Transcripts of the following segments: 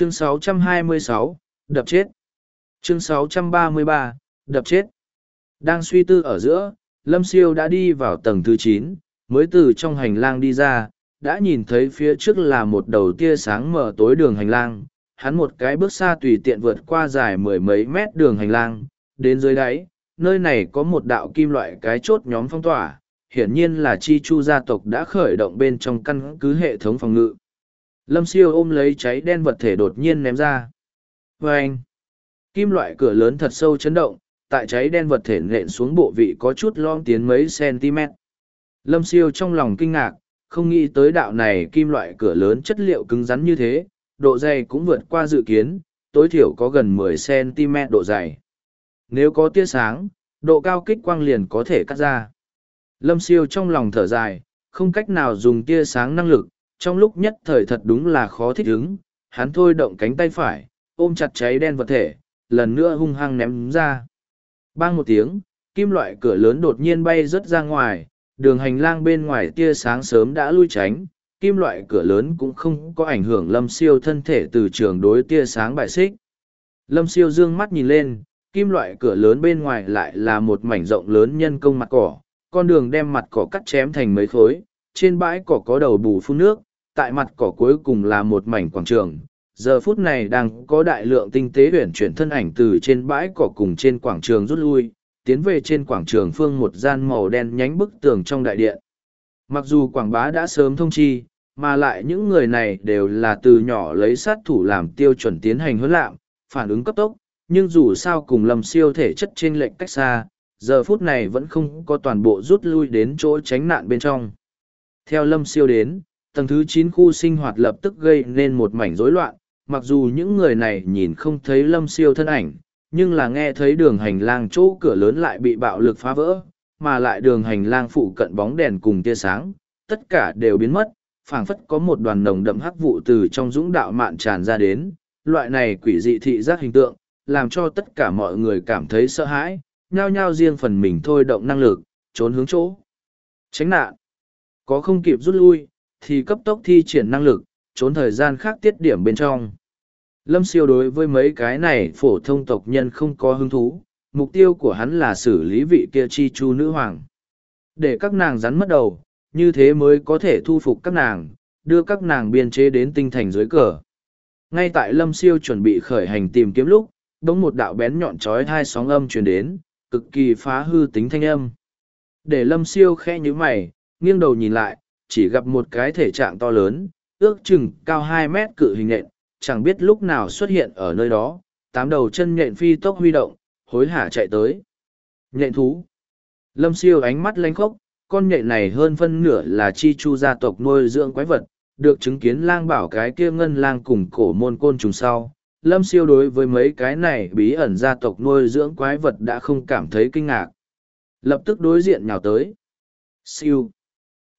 chương 626, đập chết. Chương 633, đập chết. Đang suy tư ở giữa lâm siêu đã đi vào tầng thứ chín mới từ trong hành lang đi ra đã nhìn thấy phía trước là một đầu tia sáng mở tối đường hành lang. Hắn một cái bước xa tùy tiện vượt qua dài mười mấy mét đường hành lang. Đến dưới đáy nơi này có một đạo kim loại cái chốt nhóm phong tỏa. Hiển nhiên là chi chu gia tộc đã khởi động bên trong căn cứ hệ thống phòng ngự lâm siêu ôm lấy cháy đen vật thể đột nhiên ném ra. Vê anh, kim loại cửa lớn thật sâu chấn động, tại cháy đen vật thể nện xuống bộ vị có chút lom tiến mấy cm. Lâm siêu trong lòng kinh ngạc, không nghĩ tới đạo này kim loại cửa lớn chất liệu cứng rắn như thế, độ dày cũng vượt qua dự kiến, tối thiểu có gần 10 cm độ dày. Nếu có tia sáng, độ cao kích quang liền có thể cắt ra. Lâm siêu trong lòng thở dài, không cách nào dùng tia sáng năng lực trong lúc nhất thời thật đúng là khó thích ứng, hắn thôi động cánh tay phải, ôm chặt cháy đen vật thể, lần nữa hung hăng ném ra. Bang một tiếng, kim loại cửa lớn đột nhiên bay rớt ra ngoài, đường hành lang bên ngoài tia sáng sớm đã lui tránh, kim loại cửa lớn cũng không có ảnh hưởng lâm siêu thân thể từ trường đối tia sáng bại xích. Lâm siêu dương mắt nhìn lên, kim loại cửa lớn bên ngoài lại là một mảnh rộng lớn nhân công mặt cỏ, con đường đem mặt cỏ cắt chém thành mấy khối, trên bãi cỏ có đầu bù phun nước tại mặt cỏ cuối cùng là một mảnh quảng trường. Giờ phút này đang có đại lượng tinh tế huyển chuyển thân ảnh từ trên bãi cỏ cùng trên quảng trường rút lui, tiến về trên quảng trường phương một gian màu đen nhánh bức tường trong đại điện. Mặc dù quảng bá đã sớm thông chi, mà lại những người này đều là từ nhỏ lấy sát thủ làm tiêu chuẩn tiến hành huấn lạm, phản ứng cấp tốc, nhưng dù sao cùng lầm siêu thể chất trên lệnh cách xa, giờ phút này vẫn không có toàn bộ rút lui đến chỗ tránh nạn bên trong. Theo lâm siêu đến tầng thứ chín khu sinh hoạt lập tức gây nên một mảnh rối loạn, mặc dù những người này nhìn không thấy lâm siêu thân ảnh, nhưng là nghe thấy đường hành lang chỗ cửa lớn lại bị bạo lực phá vỡ, mà lại đường hành lang phụ cận bóng đèn cùng tia sáng, tất cả đều biến mất, phảng phất có một đoàn nồng đậm hắc vụ từ trong dũng đạo mạn tràn ra đến, loại này quỷ dị thị giác hình tượng, làm cho tất cả mọi người cảm thấy sợ hãi, nhao nhao riêng phần mình thôi động năng lực, trốn hướng chỗ. Tránh nạn. Có không kịp rút lui, thì cấp tốc thi triển năng lực, trốn thời gian khác tiết điểm bên trong. Lâm siêu đối với mấy cái này phổ thông tộc nhân không có hứng thú, mục tiêu của hắn là xử lý vị kia chi chu nữ hoàng. Để các nàng rắn mất đầu, như thế mới có thể thu phục các nàng, đưa các nàng biên chế đến tinh thành dưới cờ. Ngay tại Lâm siêu chuẩn bị khởi hành tìm kiếm lúc, đống một đạo bén nhọn trói hai sóng âm truyền đến, cực kỳ phá hư tính thanh âm. Để Lâm siêu khẽ như mày, nghiêng đầu nhìn lại, chỉ gặp một cái thể trạng to lớn, ước chừng cao hai mét cự hình nện, chẳng biết lúc nào xuất hiện ở nơi đó, tám đầu chân nhện phi tốc huy động, hối hả chạy tới. Nhện thú. Lâm siêu ánh mắt lanh khốc, con nhện này hơn phân nửa là chi chu gia tộc nuôi dưỡng quái vật, được chứng kiến lang bảo cái kia ngân lang cùng cổ môn côn trùng sau. Lâm siêu đối với mấy cái này bí ẩn gia tộc nuôi dưỡng quái vật đã không cảm thấy kinh ngạc. Lập tức đối diện nhào tới. Siêu.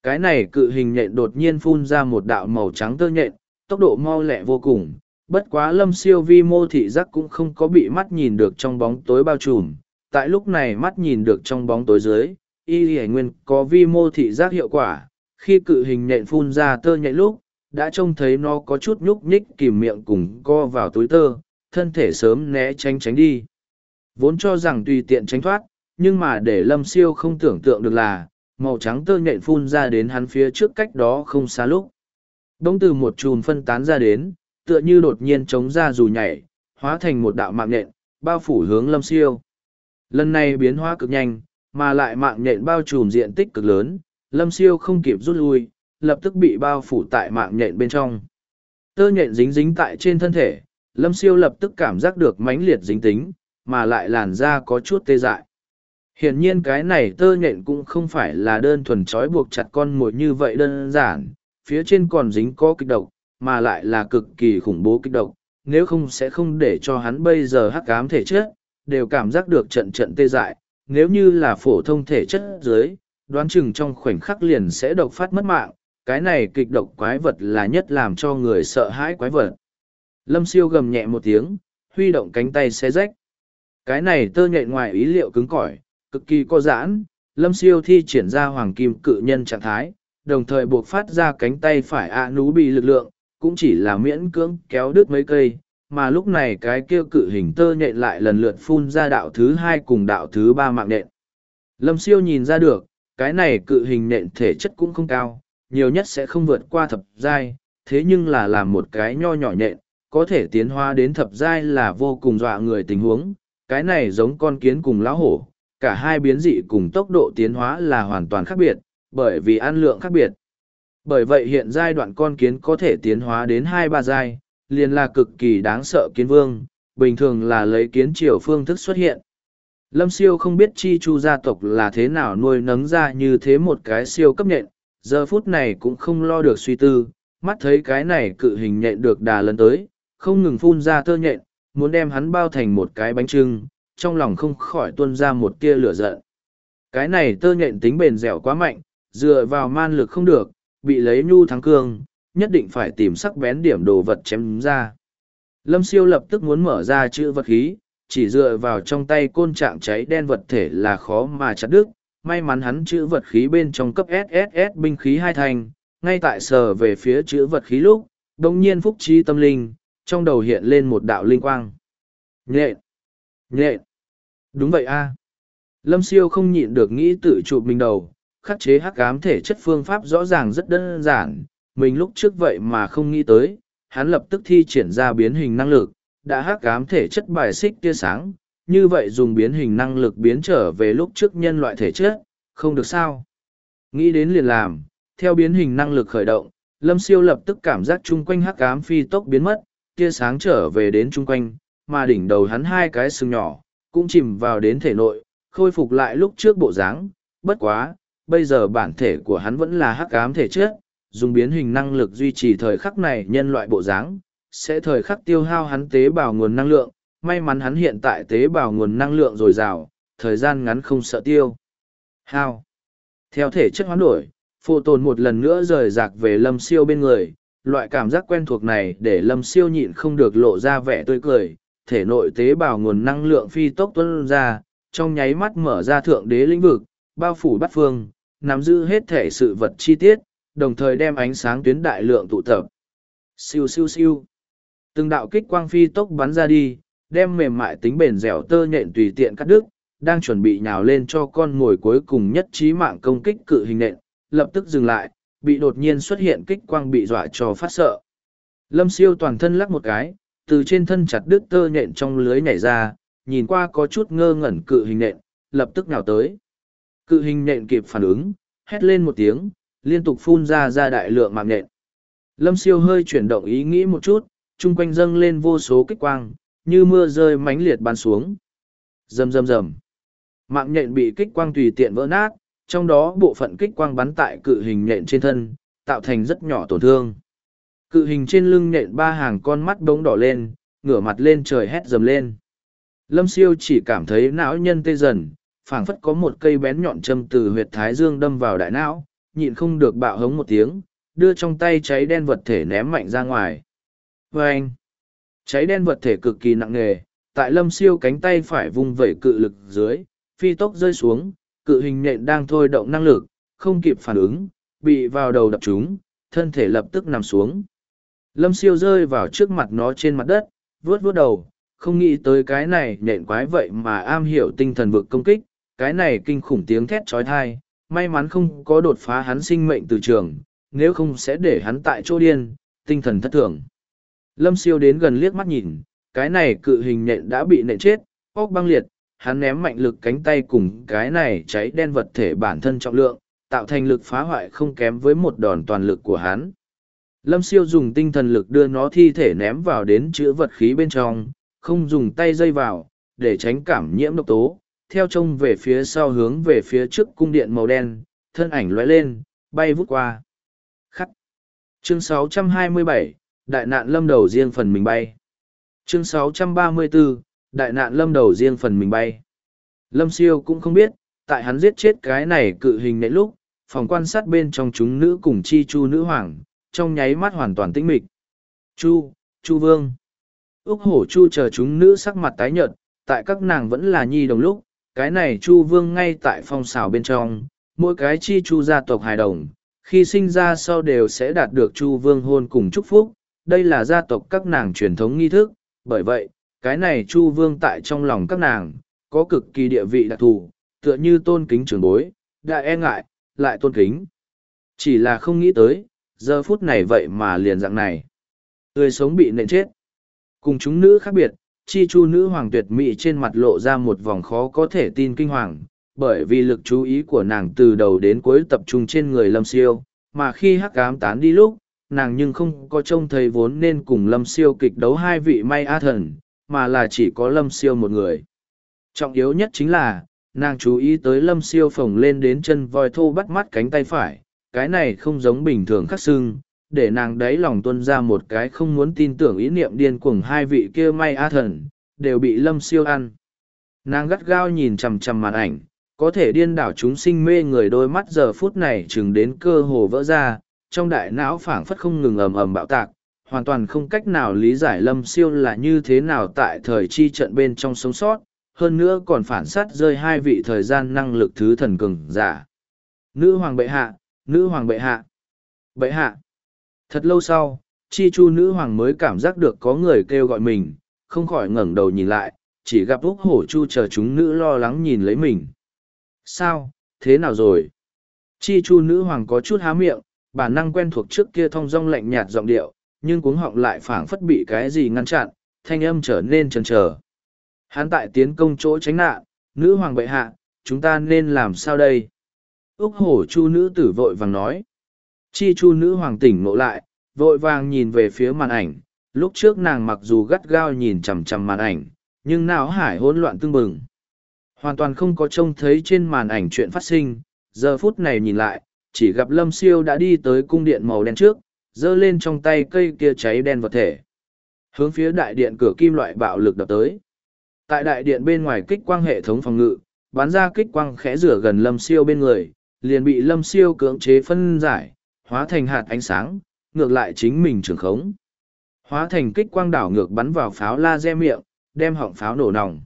Cái này cự hình nhện đột nhiên phun ra một đạo màu trắng tơ nhện, tốc độ mau lẹ vô cùng. Bất quá lâm siêu vi mô thị giác cũng không có bị mắt nhìn được trong bóng tối bao trùm. Tại lúc này mắt nhìn được trong bóng tối dưới, y hải nguyên có vi mô thị giác hiệu quả. Khi cự hình nhện phun ra tơ nhện lúc, đã trông thấy nó có chút nhúc nhích kìm miệng cùng co vào túi tơ, thân thể sớm né tránh tránh đi. Vốn cho rằng tùy tiện tránh thoát, nhưng mà để lâm siêu không tưởng tượng được là, màu trắng tơ nhện phun ra đến hắn phía trước cách đó không xa lúc. Đông từ một chùm phân tán ra đến, tựa như đột nhiên chống ra dù nhảy, hóa thành một đạo mạng nhện, bao phủ hướng lâm siêu. Lần này biến hóa cực nhanh, mà lại mạng nhện bao trùm diện tích cực lớn, lâm siêu không kịp rút lui, lập tức bị bao phủ tại mạng nhện bên trong. Tơ nhện dính dính tại trên thân thể, lâm siêu lập tức cảm giác được mãnh liệt dính tính, mà lại làn da có chút tê dại. Hiển nhiên cái này tơ nhện cũng không phải là đơn thuần trói buộc chặt con mồi như vậy đơn giản, phía trên còn dính có kịch độc, mà lại là cực kỳ khủng bố kịch độc, nếu không sẽ không để cho hắn bây giờ hắc ám thể chất, đều cảm giác được trận trận tê dại, nếu như là phổ thông thể chất dưới, đoán chừng trong khoảnh khắc liền sẽ độc phát mất mạng, cái này kịch độc quái vật là nhất làm cho người sợ hãi quái vật. Lâm siêu gầm nhẹ một tiếng, huy động cánh tay xé rách. Cái này tơ nhện ngoài ý liệu cứng cỏi, cực kỳ co giãn, lâm siêu thi triển ra hoàng kim cự nhân trạng thái, đồng thời buộc phát ra cánh tay phải ạ nú bị lực lượng, cũng chỉ là miễn cưỡng kéo đứt mấy cây, mà lúc này cái kia cự hình tơ nhện lại lần lượt phun ra đạo thứ hai cùng đạo thứ ba mạng nện. Lâm siêu nhìn ra được, cái này cự hình nện thể chất cũng không cao, nhiều nhất sẽ không vượt qua thập giai, thế nhưng là làm một cái nho nhỏ nhện, có thể tiến hóa đến thập giai là vô cùng dọa người tình huống, cái này giống con kiến cùng lão hổ, cả hai biến dị cùng tốc độ tiến hóa là hoàn toàn khác biệt, bởi vì ăn lượng khác biệt. Bởi vậy hiện giai đoạn con kiến có thể tiến hóa đến hai ba giai, liền là cực kỳ đáng sợ kiến vương, bình thường là lấy kiến triều phương thức xuất hiện. Lâm siêu không biết chi chu gia tộc là thế nào nuôi nấng ra như thế một cái siêu cấp nhện, giờ phút này cũng không lo được suy tư, mắt thấy cái này cự hình nhện được đà lần tới, không ngừng phun ra tơ nhện, muốn đem hắn bao thành một cái bánh trưng, trong lòng không khỏi tuôn ra một tia lửa giận. Cái này tơ nhện tính bền dẻo quá mạnh, dựa vào man lực không được, bị lấy nhu thắng cương, nhất định phải tìm sắc bén điểm đồ vật chém ra. Lâm siêu lập tức muốn mở ra chữ vật khí, chỉ dựa vào trong tay côn trạng cháy đen vật thể là khó mà chặt đứt. May mắn hắn chữ vật khí bên trong cấp SSS binh khí hai thành, ngay tại sờ về phía chữ vật khí lúc, đồng nhiên phúc trí tâm linh, trong đầu hiện lên một đạo linh quang. Nhện! Nhện! Đúng vậy a Lâm siêu không nhịn được nghĩ tự chụp mình đầu, khắc chế hắc ám thể chất phương pháp rõ ràng rất đơn giản, mình lúc trước vậy mà không nghĩ tới, hắn lập tức thi triển ra biến hình năng lực, đã hắc ám thể chất bài xích tia sáng, như vậy dùng biến hình năng lực biến trở về lúc trước nhân loại thể chất, không được sao. Nghĩ đến liền làm, theo biến hình năng lực khởi động, Lâm Siêu lập tức cảm giác chung quanh hắc ám phi tốc biến mất, tia sáng trở về đến chung quanh, mà đỉnh đầu hắn hai cái sừng nhỏ, cũng chìm vào đến thể nội, khôi phục lại lúc trước bộ dáng. bất quá, bây giờ bản thể của hắn vẫn là hắc ám thể chất, dùng biến hình năng lực duy trì thời khắc này nhân loại bộ dáng, sẽ thời khắc tiêu hao hắn tế bào nguồn năng lượng, may mắn hắn hiện tại tế bào nguồn năng lượng dồi dào, thời gian ngắn không sợ tiêu. Hao. Theo thể chất hoán đổi, phô tồn một lần nữa rời rạc về lâm siêu bên người, loại cảm giác quen thuộc này để lâm siêu nhịn không được lộ ra vẻ tươi cười, thể nội tế bào nguồn năng lượng phi tốc tuân ra, trong nháy mắt mở ra thượng đế lĩnh vực, bao phủ bắt phương, nắm giữ hết thể sự vật chi tiết, đồng thời đem ánh sáng tuyến đại lượng tụ tập. Siêu siêu siêu. Từng đạo kích quang phi tốc bắn ra đi, đem mềm mại tính bền dẻo tơ nhện tùy tiện cắt đứt, đang chuẩn bị nhào lên cho con mồi cuối cùng nhất trí mạng công kích cự hình nện, lập tức dừng lại, bị đột nhiên xuất hiện kích quang bị dọa cho phát sợ. Lâm siêu toàn thân lắc một cái, từ trên thân chặt đứt tơ nhện trong lưới nhảy ra, nhìn qua có chút ngơ ngẩn cự hình nện, lập tức nhào tới. Cự hình nện kịp phản ứng, hét lên một tiếng, liên tục phun ra ra đại lượng mạng nện. Lâm siêu hơi chuyển động ý nghĩ một chút, chung quanh dâng lên vô số kích quang, như mưa rơi mãnh liệt bắn xuống. Rầm rầm rầm. Mạng nhện bị kích quang tùy tiện vỡ nát, trong đó bộ phận kích quang bắn tại cự hình nhện trên thân, tạo thành rất nhỏ tổn thương. Cự hình trên lưng nện ba hàng con mắt bỗng đỏ lên, ngửa mặt lên trời hét dầm lên. Lâm siêu chỉ cảm thấy não nhân tê dần, phảng phất có một cây bén nhọn châm từ huyệt thái dương đâm vào đại não, nhịn không được bạo hống một tiếng, đưa trong tay cháy đen vật thể ném mạnh ra ngoài. Và anh, cháy đen vật thể cực kỳ nặng nề, tại lâm siêu cánh tay phải vung vẩy cự lực dưới, phi tốc rơi xuống, cự hình nện đang thôi động năng lực, không kịp phản ứng, bị vào đầu đập chúng, thân thể lập tức nằm xuống. Lâm siêu rơi vào trước mặt nó trên mặt đất, vuốt vuốt đầu, không nghĩ tới cái này nện quái vậy mà am hiểu tinh thần vực công kích, cái này kinh khủng tiếng thét trói thai, may mắn không có đột phá hắn sinh mệnh từ trường, nếu không sẽ để hắn tại chỗ điên, tinh thần thất thường. Lâm siêu đến gần liếc mắt nhìn, cái này cự hình nện đã bị nện chết, óc băng liệt, hắn ném mạnh lực cánh tay cùng cái này cháy đen vật thể bản thân trọng lượng, tạo thành lực phá hoại không kém với một đòn toàn lực của hắn. Lâm siêu dùng tinh thần lực đưa nó thi thể ném vào đến chữ vật khí bên trong, không dùng tay dây vào, để tránh cảm nhiễm độc tố, theo trông về phía sau hướng về phía trước cung điện màu đen, thân ảnh lóe lên, bay vút qua. Khắc. Chương 627, đại nạn lâm đầu riêng phần mình bay. Chương 634, đại nạn lâm đầu riêng phần mình bay. Lâm siêu cũng không biết, tại hắn giết chết cái này cự hình nãy lúc, phòng quan sát bên trong chúng nữ cùng chi chu nữ hoàng, trong nháy mắt hoàn toàn tĩnh mịch. Chu, chu vương. Úc hổ chu chờ chúng nữ sắc mặt tái nhợt, tại các nàng vẫn là nhi đồng lúc, cái này chu vương ngay tại phong xào bên trong, mỗi cái chi chu gia tộc hài đồng, khi sinh ra sau đều sẽ đạt được chu vương hôn cùng chúc phúc, đây là gia tộc các nàng truyền thống nghi thức, bởi vậy, cái này Chu Vương tại trong lòng các nàng, có cực kỳ địa vị đặc thù, tựa như tôn kính trưởng bối, đã e ngại, lại tôn kính. Chỉ là không nghĩ tới, giờ phút này vậy mà liền dạng này. Người sống bị nện chết. Cùng chúng nữ khác biệt, chi chu nữ hoàng tuyệt mỹ trên mặt lộ ra một vòng khó có thể tin kinh hoàng, bởi vì lực chú ý của nàng từ đầu đến cuối tập trung trên người lâm siêu, mà khi hắc ám tán đi lúc, nàng nhưng không có trông thấy vốn nên cùng lâm siêu kịch đấu hai vị may a thần, mà là chỉ có lâm siêu một người. Trọng yếu nhất chính là, nàng chú ý tới lâm siêu phồng lên đến chân voi thô bắt mắt cánh tay phải, cái này không giống bình thường khắc xưng, để nàng đáy lòng tuân ra một cái không muốn tin tưởng ý niệm điên cuồng hai vị kia may a thần, đều bị lâm siêu ăn. Nàng gắt gao nhìn chằm chằm màn ảnh, có thể điên đảo chúng sinh mê người đôi mắt giờ phút này chừng đến cơ hồ vỡ ra, trong đại não phảng phất không ngừng ầm ầm bạo tạc, hoàn toàn không cách nào lý giải lâm siêu là như thế nào tại thời chi trận bên trong sống sót, hơn nữa còn phản sát rơi hai vị thời gian năng lực thứ thần cường giả. Nữ hoàng bệ hạ, nữ hoàng bệ hạ, bệ hạ. Thật lâu sau, chi chu nữ hoàng mới cảm giác được có người kêu gọi mình, không khỏi ngẩng đầu nhìn lại, chỉ gặp Úc Hổ Chu chờ chúng nữ lo lắng nhìn lấy mình. Sao, thế nào rồi? Chi chu nữ hoàng có chút há miệng, bản năng quen thuộc trước kia thong dong lạnh nhạt giọng điệu, nhưng cuống họng lại phảng phất bị cái gì ngăn chặn, thanh âm trở nên chần chờ. Hắn tại tiến công chỗ tránh nạn, nữ hoàng bệ hạ, chúng ta nên làm sao đây? Úc hổ chu nữ tử vội vàng nói. Chi chu nữ hoàng tỉnh ngộ lại, vội vàng nhìn về phía màn ảnh, lúc trước nàng mặc dù gắt gao nhìn chằm chằm màn ảnh, nhưng não hải hỗn loạn tương bừng. Hoàn toàn không có trông thấy trên màn ảnh chuyện phát sinh, giờ phút này nhìn lại, chỉ gặp lâm siêu đã đi tới cung điện màu đen trước, giơ lên trong tay cây kia cháy đen vật thể. Hướng phía đại điện cửa kim loại bạo lực đập tới. Tại đại điện bên ngoài kích quang hệ thống phòng ngự, bắn ra kích quang khẽ rửa gần lâm siêu bên người, liền bị lâm siêu cưỡng chế phân giải, hóa thành hạt ánh sáng, ngược lại chính mình trường khống. Hóa thành kích quang đảo ngược bắn vào pháo laser miệng, đem họng pháo nổ nòng.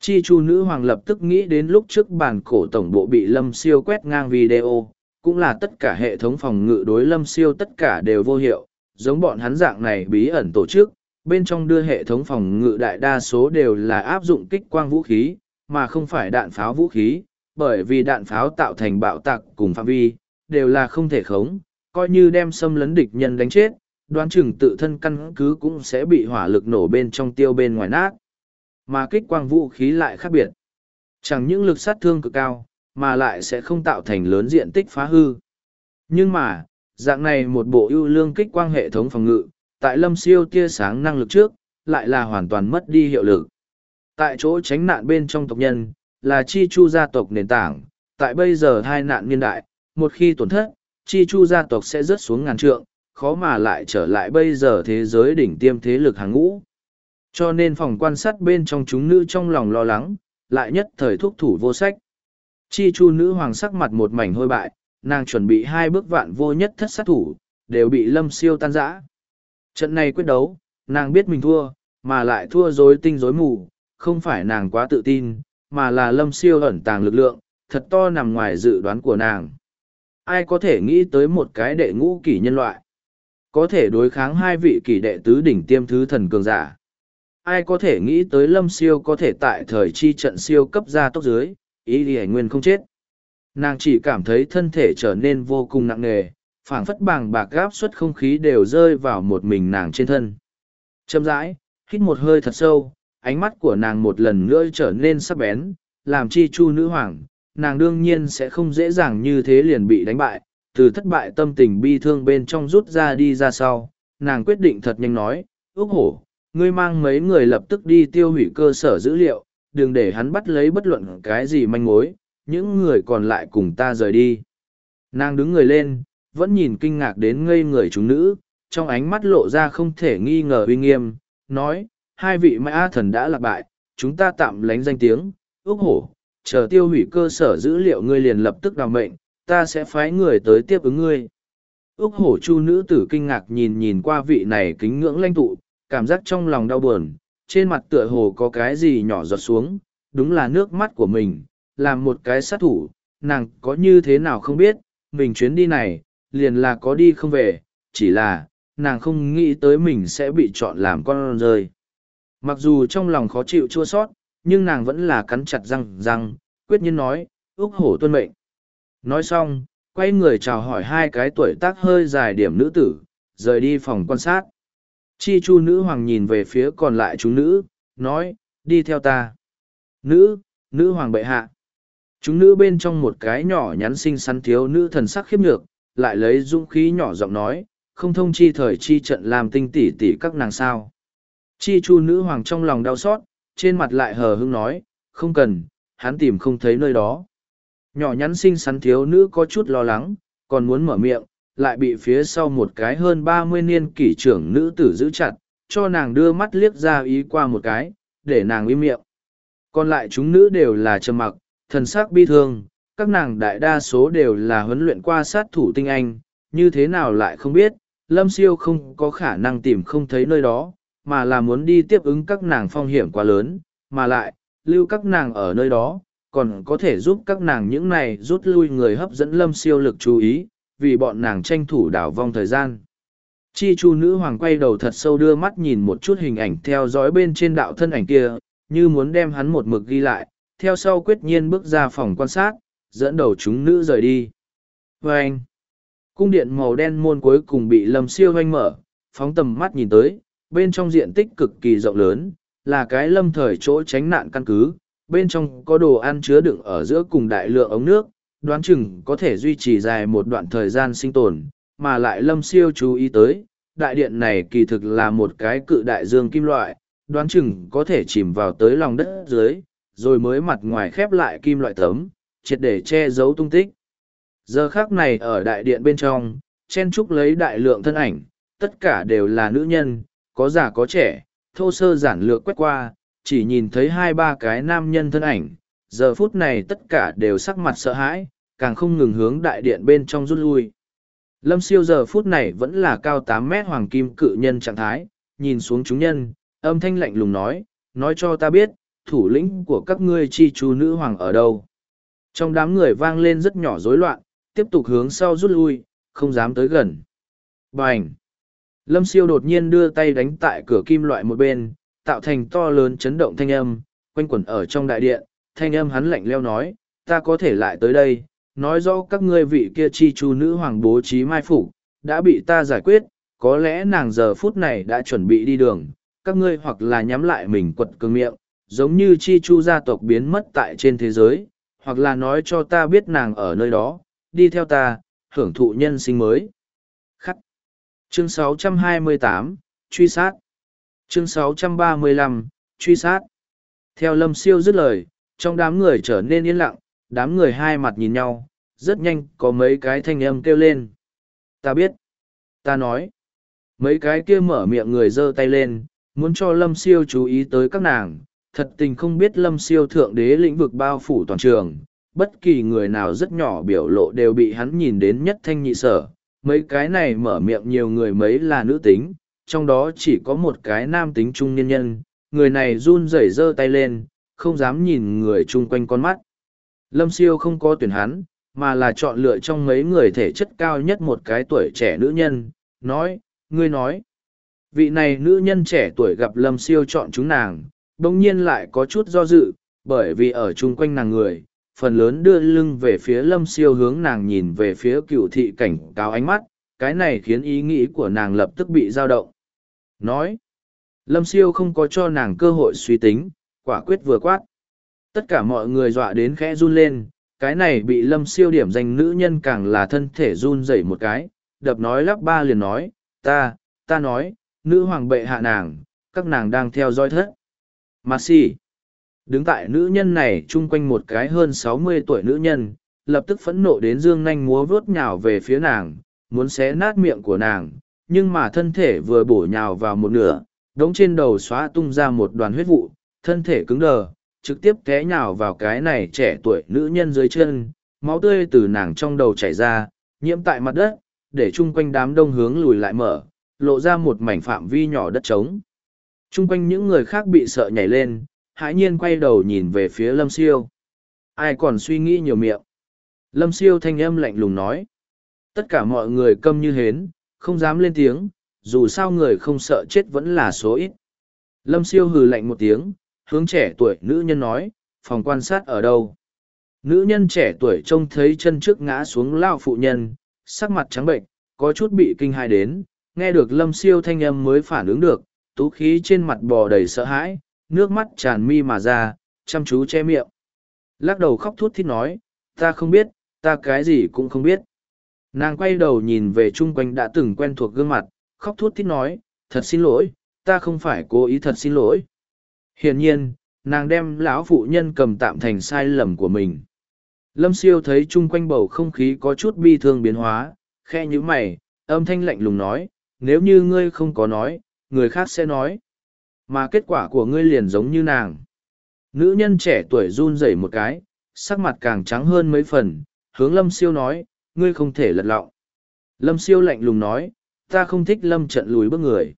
Chi chu nữ hoàng lập tức nghĩ đến lúc trước bản cổ tổng bộ bị lâm siêu quét ngang video, cũng là tất cả hệ thống phòng ngự đối lâm siêu tất cả đều vô hiệu, giống bọn hắn dạng này bí ẩn tổ chức, bên trong đưa hệ thống phòng ngự đại đa số đều là áp dụng kích quang vũ khí, mà không phải đạn pháo vũ khí, bởi vì đạn pháo tạo thành bạo tạc cùng phạm vi, đều là không thể khống, coi như đem xâm lấn địch nhân đánh chết, đoán chừng tự thân căn cứ cũng sẽ bị hỏa lực nổ bên trong tiêu bên ngoài nát. Mà kích quang vũ khí lại khác biệt. Chẳng những lực sát thương cực cao, mà lại sẽ không tạo thành lớn diện tích phá hư. Nhưng mà, dạng này một bộ ưu lương kích quang hệ thống phòng ngự, tại lâm siêu tia sáng năng lực trước, lại là hoàn toàn mất đi hiệu lực. Tại chỗ tránh nạn bên trong tộc nhân, là chi chu gia tộc nền tảng, tại bây giờ hai nạn niên đại, một khi tổn thất, chi chu gia tộc sẽ rớt xuống ngàn trượng, khó mà lại trở lại bây giờ thế giới đỉnh tiêm thế lực hàng ngũ. Cho nên phòng quan sát bên trong chúng nữ trong lòng lo lắng, lại nhất thời thúc thủ vô sách. Chi chu nữ hoàng sắc mặt một mảnh hôi bại, nàng chuẩn bị hai bước vạn vô nhất thất sát thủ, đều bị lâm siêu tan rã. Trận này quyết đấu, nàng biết mình thua, mà lại thua dối tinh dối mù, không phải nàng quá tự tin, mà là lâm siêu ẩn tàng lực lượng, thật to nằm ngoài dự đoán của nàng. Ai có thể nghĩ tới một cái đệ ngũ kỷ nhân loại? Có thể đối kháng hai vị kỷ đệ tứ đỉnh tiêm thứ thần cường giả. Ai có thể nghĩ tới lâm siêu có thể tại thời chi trận siêu cấp ra tốc dưới, ý đi nguyên không chết. Nàng chỉ cảm thấy thân thể trở nên vô cùng nặng nề, phảng phất bàng bạc gáp suất không khí đều rơi vào một mình nàng trên thân. Châm rãi, hít một hơi thật sâu, ánh mắt của nàng một lần nữa trở nên sắc bén, làm chi chu nữ hoàng, nàng đương nhiên sẽ không dễ dàng như thế liền bị đánh bại, từ thất bại tâm tình bi thương bên trong rút ra đi ra sau, nàng quyết định thật nhanh nói, ước hổ, ngươi mang mấy người lập tức đi tiêu hủy cơ sở dữ liệu, đừng để hắn bắt lấy bất luận cái gì manh mối, những người còn lại cùng ta rời đi. Nàng đứng người lên, vẫn nhìn kinh ngạc đến ngây người chúng nữ, trong ánh mắt lộ ra không thể nghi ngờ uy nghiêm, nói, hai vị mã thần đã lạc bại, chúng ta tạm lánh danh tiếng, ước hổ, chờ tiêu hủy cơ sở dữ liệu ngươi liền lập tức đào mệnh, ta sẽ phái người tới tiếp ứng ngươi. Ước hổ chu nữ tử kinh ngạc nhìn nhìn qua vị này kính ngưỡng lãnh tụ, cảm giác trong lòng đau buồn, trên mặt tựa hồ có cái gì nhỏ giọt xuống, đúng là nước mắt của mình, làm một cái sát thủ, nàng có như thế nào không biết, mình chuyến đi này, liền là có đi không về, chỉ là, nàng không nghĩ tới mình sẽ bị chọn làm con rơi. Mặc dù trong lòng khó chịu chua sót, nhưng nàng vẫn là cắn chặt răng răng, quyết nhiên nói, ước hổ tuân mệnh. Nói xong, quay người chào hỏi hai cái tuổi tác hơi dài điểm nữ tử, rời đi phòng quan sát. Chi chu nữ hoàng nhìn về phía còn lại chúng nữ, nói, đi theo ta. Nữ, nữ hoàng bệ hạ. Chúng nữ bên trong một cái nhỏ nhắn xinh xắn thiếu nữ thần sắc khiếp nhược, lại lấy dũng khí nhỏ giọng nói, không thông chi thời chi trận làm tinh tỉ tỉ các nàng sao. Chi chu nữ hoàng trong lòng đau xót, trên mặt lại hờ hưng nói, không cần, hắn tìm không thấy nơi đó. Nhỏ nhắn xinh xắn thiếu nữ có chút lo lắng, còn muốn mở miệng, lại bị phía sau một cái hơn ba mươi niên kỷ trưởng nữ tử giữ chặt, cho nàng đưa mắt liếc ra ý qua một cái, để nàng im miệng. Còn lại chúng nữ đều là trầm mặc, thần sắc bi thương, các nàng đại đa số đều là huấn luyện qua sát thủ tinh anh, như thế nào lại không biết, lâm siêu không có khả năng tìm không thấy nơi đó, mà là muốn đi tiếp ứng các nàng phong hiểm quá lớn, mà lại, lưu các nàng ở nơi đó, còn có thể giúp các nàng những này rút lui người hấp dẫn lâm siêu lực chú ý, vì bọn nàng tranh thủ đảo vong thời gian. Chi chu nữ hoàng quay đầu thật sâu đưa mắt nhìn một chút hình ảnh theo dõi bên trên đạo thân ảnh kia, như muốn đem hắn một mực ghi lại, theo sau quyết nhiên bước ra phòng quan sát, dẫn đầu chúng nữ rời đi. Và anh, cung điện màu đen môn cuối cùng bị lâm siêu hoanh mở, phóng tầm mắt nhìn tới, bên trong diện tích cực kỳ rộng lớn, là cái lâm thời chỗ tránh nạn căn cứ, bên trong có đồ ăn chứa đựng ở giữa cùng đại lượng ống nước, đoán chừng có thể duy trì dài một đoạn thời gian sinh tồn, mà lại lâm siêu chú ý tới, đại điện này kỳ thực là một cái cự đại dương kim loại, đoán chừng có thể chìm vào tới lòng đất dưới, rồi mới mặt ngoài khép lại kim loại tấm, triệt để che giấu tung tích. Giờ khác này ở đại điện bên trong, chen trúc lấy đại lượng thân ảnh, tất cả đều là nữ nhân, có già có trẻ, thô sơ giản lược quét qua, chỉ nhìn thấy hai ba cái nam nhân thân ảnh, giờ phút này tất cả đều sắc mặt sợ hãi, càng không ngừng hướng đại điện bên trong rút lui. Lâm siêu giờ phút này vẫn là cao tám mét hoàng kim cự nhân trạng thái, nhìn xuống chúng nhân, âm thanh lạnh lùng nói, nói cho ta biết, thủ lĩnh của các ngươi chi chú nữ hoàng ở đâu. Trong đám người vang lên rất nhỏ rối loạn, tiếp tục hướng sau rút lui, không dám tới gần. Bành! Lâm siêu đột nhiên đưa tay đánh tại cửa kim loại một bên, tạo thành to lớn chấn động thanh âm, quanh quẩn ở trong đại điện, thanh âm hắn lạnh leo nói, ta có thể lại tới đây, nói rõ các ngươi vị kia chi chu nữ hoàng bố trí mai phủ đã bị ta giải quyết, có lẽ nàng giờ phút này đã chuẩn bị đi đường, các ngươi hoặc là nhắm lại mình quật cường miệng, giống như chi chu gia tộc biến mất tại trên thế giới, hoặc là nói cho ta biết nàng ở nơi đó, đi theo ta, hưởng thụ nhân sinh mới. Chương 628, truy sát. Chương 635, truy sát. Theo lâm siêu dứt lời, trong đám người trở nên yên lặng, đám người hai mặt nhìn nhau, rất nhanh có mấy cái thanh âm kêu lên. Ta biết. Ta nói. Mấy cái kia mở miệng người giơ tay lên, muốn cho lâm siêu chú ý tới các nàng, thật tình không biết lâm siêu thượng đế lĩnh vực bao phủ toàn trường, bất kỳ người nào rất nhỏ biểu lộ đều bị hắn nhìn đến nhất thanh nhị sở. Mấy cái này mở miệng nhiều người mấy là nữ tính, trong đó chỉ có một cái nam tính trung niên nhân, người này run rẩy giơ tay lên, không dám nhìn người chung quanh con mắt. Lâm siêu không có tuyển hắn, mà là chọn lựa trong mấy người thể chất cao nhất một cái tuổi trẻ nữ nhân, nói, ngươi nói. Vị này nữ nhân trẻ tuổi gặp Lâm siêu chọn chúng nàng, đồng nhiên lại có chút do dự, bởi vì ở chung quanh nàng người, phần lớn đưa lưng về phía Lâm siêu hướng nàng nhìn về phía cựu thị cảnh cáo ánh mắt, cái này khiến ý nghĩ của nàng lập tức bị dao động. Nói, Lâm siêu không có cho nàng cơ hội suy tính, quả quyết vừa quát. Tất cả mọi người dọa đến khẽ run lên, cái này bị lâm siêu điểm danh nữ nhân càng là thân thể run rẩy một cái, đập nói lắp ba liền nói, ta, ta nói, nữ hoàng bệ hạ nàng, các nàng đang theo dõi thất. Mà si, đứng tại nữ nhân này chung quanh một cái hơn sáu mươi tuổi nữ nhân, lập tức phẫn nộ đến dương nanh múa vớt nhào về phía nàng, muốn xé nát miệng của nàng, nhưng mà thân thể vừa bổ nhào vào một nửa, đống trên đầu xóa tung ra một đoàn huyết vụ, thân thể cứng đờ, trực tiếp té nhào vào cái này trẻ tuổi nữ nhân dưới chân, máu tươi từ nàng trong đầu chảy ra, nhiễm tại mặt đất, để chung quanh đám đông hướng lùi lại mở, lộ ra một mảnh phạm vi nhỏ đất trống. Chung quanh những người khác bị sợ nhảy lên, hãi nhiên quay đầu nhìn về phía lâm siêu. Ai còn suy nghĩ nhiều miệng? Lâm siêu thanh âm lạnh lùng nói. Tất cả mọi người câm như hến, không dám lên tiếng, dù sao người không sợ chết vẫn là số ít. Lâm siêu hừ lạnh một tiếng, hướng trẻ tuổi nữ nhân nói, phòng quan sát ở đâu. Nữ nhân trẻ tuổi trông thấy chân trước ngã xuống lao phụ nhân, sắc mặt trắng bệnh, có chút bị kinh hai đến, nghe được lâm siêu thanh âm mới phản ứng được, tú khí trên mặt bò đầy sợ hãi, nước mắt tràn mi mà ra, chăm chú che miệng. Lắc đầu khóc thút thít nói, ta không biết, ta cái gì cũng không biết. Nàng quay đầu nhìn về chung quanh đã từng quen thuộc gương mặt, khóc thút thít nói, thật xin lỗi, ta không phải cố ý thật xin lỗi. Hiển nhiên, nàng đem lão phụ nhân cầm tạm thành sai lầm của mình. Lâm siêu thấy chung quanh bầu không khí có chút bi thương biến hóa, khe như mày, âm thanh lạnh lùng nói, nếu như ngươi không có nói, người khác sẽ nói. Mà kết quả của ngươi liền giống như nàng. Nữ nhân trẻ tuổi run rẩy một cái, sắc mặt càng trắng hơn mấy phần, hướng lâm siêu nói, ngươi không thể lật lọng. Lâm siêu lạnh lùng nói, ta không thích lâm trận lùi bước người.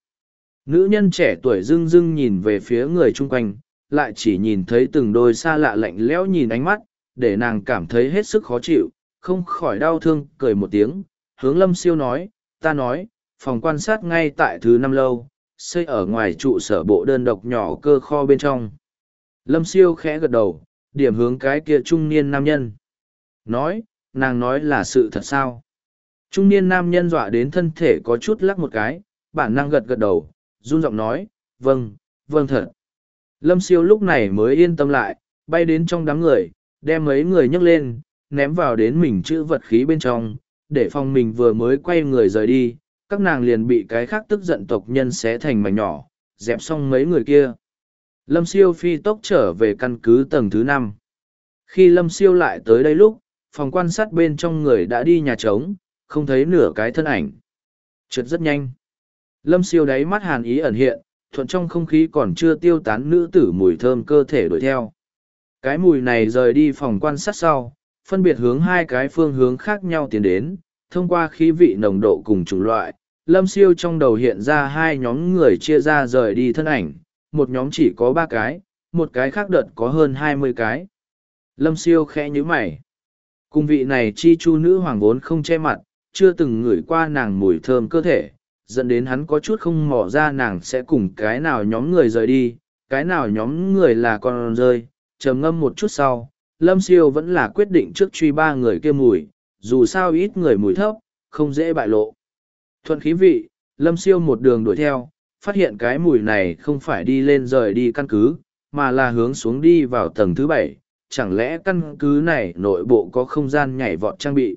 Nữ nhân trẻ tuổi dưng dưng nhìn về phía người chung quanh, lại chỉ nhìn thấy từng đôi xa lạ lạnh lẽo nhìn ánh mắt, để nàng cảm thấy hết sức khó chịu, không khỏi đau thương, cười một tiếng, hướng lâm siêu nói, ta nói, phòng quan sát ngay tại thứ năm lâu, xây ở ngoài trụ sở bộ đơn độc nhỏ cơ kho bên trong. Lâm siêu khẽ gật đầu, điểm hướng cái kia trung niên nam nhân. Nói, nàng nói là sự thật sao? Trung niên nam nhân dọa đến thân thể có chút lắc một cái, bản năng gật gật đầu, run giọng nói, vâng, vâng thật. Lâm siêu lúc này mới yên tâm lại, bay đến trong đám người, đem mấy người nhấc lên, ném vào đến mình chữ vật khí bên trong, để phòng mình vừa mới quay người rời đi, các nàng liền bị cái khác tức giận tộc nhân xé thành mảnh nhỏ, dẹp xong mấy người kia. Lâm siêu phi tốc trở về căn cứ tầng thứ năm. Khi Lâm siêu lại tới đây lúc, phòng quan sát bên trong người đã đi nhà trống, không thấy nửa cái thân ảnh. Trượt rất nhanh. Lâm siêu đáy mắt hàn ý ẩn hiện, thuận trong không khí còn chưa tiêu tán nữ tử mùi thơm cơ thể đuổi theo. Cái mùi này rời đi phòng quan sát sau, phân biệt hướng hai cái phương hướng khác nhau tiến đến, thông qua khí vị nồng độ cùng chủng loại, lâm siêu trong đầu hiện ra hai nhóm người chia ra rời đi thân ảnh, một nhóm chỉ có ba cái, một cái khác đợt có hơn hai mươi cái. Lâm siêu khẽ nhíu mày. Cùng vị này chi chu nữ hoàng vốn không che mặt, chưa từng ngửi qua nàng mùi thơm cơ thể, dẫn đến hắn có chút không mỏ ra nàng sẽ cùng cái nào nhóm người rời đi, cái nào nhóm người là con rơi, trầm ngâm một chút sau, Lâm Siêu vẫn là quyết định trước truy ba người kia mùi, dù sao ít người mùi thấp, không dễ bại lộ. Thuận khí vị, Lâm Siêu một đường đuổi theo, phát hiện cái mùi này không phải đi lên rời đi căn cứ, mà là hướng xuống đi vào tầng thứ bảy. chẳng lẽ căn cứ này nội bộ có không gian nhảy vọt trang bị.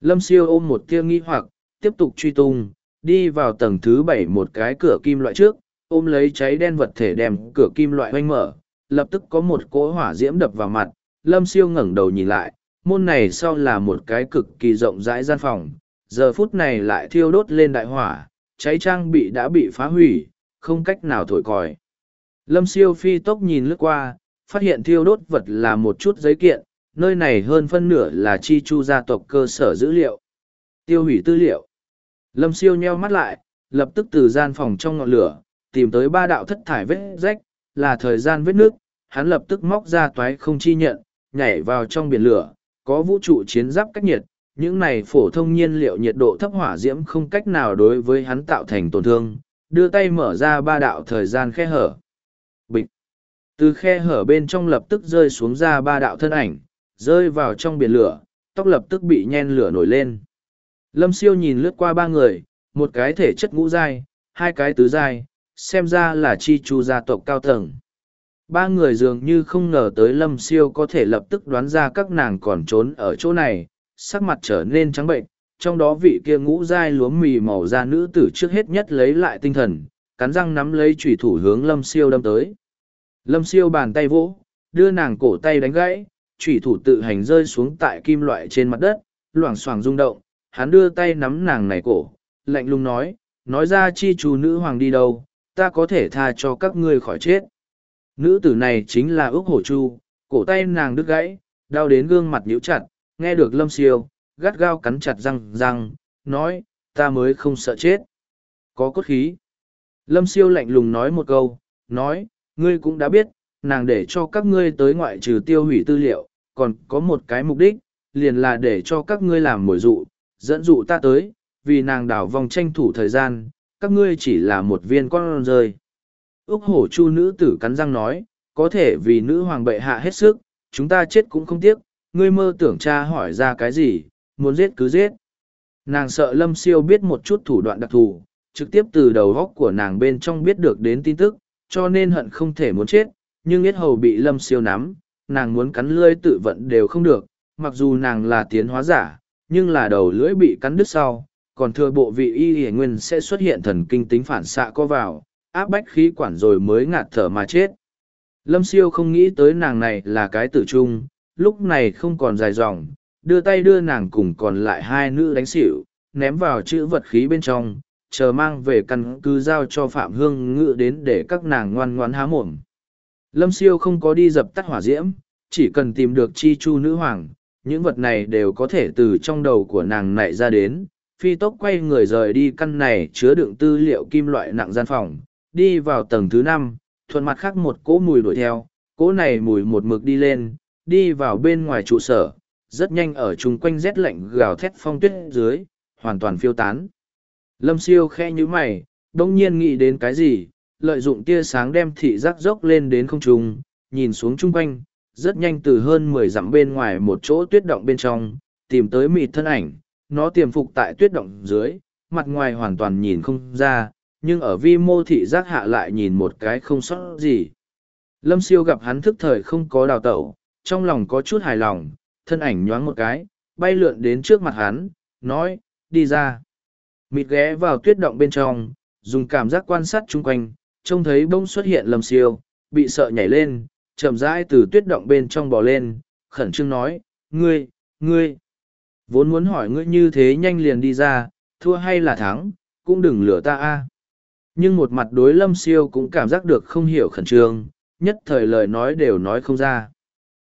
Lâm Siêu ôm một tia nghi hoặc, tiếp tục truy tung, đi vào tầng thứ bảy một cái cửa kim loại trước, ôm lấy cháy đen vật thể đem cửa kim loại oanh mở, lập tức có một cỗ hỏa diễm đập vào mặt, Lâm Siêu ngẩng đầu nhìn lại, môn này sau là một cái cực kỳ rộng rãi gian phòng, giờ phút này lại thiêu đốt lên đại hỏa, cháy trang bị đã bị phá hủy, không cách nào thổi còi. Lâm Siêu phi tốc nhìn lướt qua, phát hiện thiêu đốt vật là một chút giấy kiện, nơi này hơn phân nửa là chi chu gia tộc cơ sở dữ liệu. Tiêu hủy tư liệu. Lâm Siêu nheo mắt lại, lập tức từ gian phòng trong ngọn lửa, tìm tới ba đạo thất thải vết rách, là thời gian vết nước, hắn lập tức móc ra toái không chi nhận, nhảy vào trong biển lửa, có vũ trụ chiến giáp cách nhiệt, những này phổ thông nhiên liệu nhiệt độ thấp hỏa diễm không cách nào đối với hắn tạo thành tổn thương, đưa tay mở ra ba đạo thời gian khe hở. Bịch! Từ khe hở bên trong lập tức rơi xuống ra ba đạo thân ảnh, rơi vào trong biển lửa, tóc lập tức bị nhen lửa nổi lên. Lâm siêu nhìn lướt qua ba người, một cái thể chất ngũ dai, hai cái tứ dai, xem ra là chi chu gia tộc cao tầng. Ba người dường như không ngờ tới lâm siêu có thể lập tức đoán ra các nàng còn trốn ở chỗ này, sắc mặt trở nên trắng bệnh, trong đó vị kia ngũ dai lúa mì màu da nữ tử trước hết nhất lấy lại tinh thần, cắn răng nắm lấy chủy thủ hướng lâm siêu đâm tới. Lâm siêu bàn tay vỗ, đưa nàng cổ tay đánh gãy, chủy thủ tự hành rơi xuống tại kim loại trên mặt đất, loảng xoảng rung động, hắn đưa tay nắm nàng này cổ, lạnh lùng nói, nói ra chi chú nữ hoàng đi đâu, ta có thể tha cho các ngươi khỏi chết. Nữ tử này chính là ước hổ chu, cổ tay nàng đứt gãy, đau đến gương mặt nhíu chặt, nghe được lâm siêu, gắt gao cắn chặt răng răng, nói, ta mới không sợ chết. Có cốt khí. Lâm siêu lạnh lùng nói một câu, nói, ngươi cũng đã biết, nàng để cho các ngươi tới ngoại trừ tiêu hủy tư liệu, còn có một cái mục đích, liền là để cho các ngươi làm mồi dụ, dẫn dụ ta tới, vì nàng đảo vòng tranh thủ thời gian, các ngươi chỉ là một viên con rơi. Úc hổ chu nữ tử cắn răng nói, có thể vì nữ hoàng bệ hạ hết sức, chúng ta chết cũng không tiếc, ngươi mơ tưởng cha hỏi ra cái gì, muốn giết cứ giết. Nàng sợ lâm siêu biết một chút thủ đoạn đặc thù, trực tiếp từ đầu góc của nàng bên trong biết được đến tin tức, cho nên hận không thể muốn chết, nhưng yết hầu bị lâm siêu nắm, nàng muốn cắn lưỡi tự vận đều không được, mặc dù nàng là tiến hóa giả, nhưng là đầu lưỡi bị cắn đứt sau, còn thừa bộ vị y hề nguyên sẽ xuất hiện thần kinh tính phản xạ co vào, áp bách khí quản rồi mới ngạt thở mà chết. Lâm siêu không nghĩ tới nàng này là cái tử trung, lúc này không còn dài dòng, đưa tay đưa nàng cùng còn lại hai nữ đánh xỉu, ném vào chữ vật khí bên trong, chờ mang về căn cứ giao cho Phạm Hương Ngự đến để các nàng ngoan ngoan há mồm. Lâm siêu không có đi dập tắt hỏa diễm, chỉ cần tìm được chi chu nữ hoàng, những vật này đều có thể từ trong đầu của nàng nảy ra đến. Phi tốc quay người rời đi căn này chứa đựng tư liệu kim loại nặng gian phòng, đi vào tầng thứ năm, thuận mặt khác một cỗ mùi đuổi theo, cỗ này mùi một mực đi lên, đi vào bên ngoài trụ sở, rất nhanh ở chung quanh rét lạnh gào thét phong tuyết dưới, hoàn toàn phiêu tán. Lâm siêu khe nhíu mày, đông nhiên nghĩ đến cái gì, lợi dụng tia sáng đem thị giác dốc lên đến không trung, nhìn xuống chung quanh, rất nhanh từ hơn mười dặm bên ngoài một chỗ tuyết động bên trong, tìm tới mịt thân ảnh, nó tiềm phục tại tuyết động dưới, mặt ngoài hoàn toàn nhìn không ra, nhưng ở vi mô thị giác hạ lại nhìn một cái không sót gì. Lâm siêu gặp hắn thức thời không có đào tẩu, trong lòng có chút hài lòng, thân ảnh nhoáng một cái, bay lượn đến trước mặt hắn, nói, đi ra. Mịt ghé vào tuyết động bên trong, dùng cảm giác quan sát chung quanh, trông thấy bông xuất hiện lâm siêu, bị sợ nhảy lên, chậm rãi từ tuyết động bên trong bò lên, khẩn trương nói, ngươi, ngươi. Vốn muốn hỏi ngươi như thế nhanh liền đi ra, thua hay là thắng, cũng đừng lừa ta a. Nhưng một mặt đối lâm siêu cũng cảm giác được không hiểu khẩn trương, nhất thời lời nói đều nói không ra.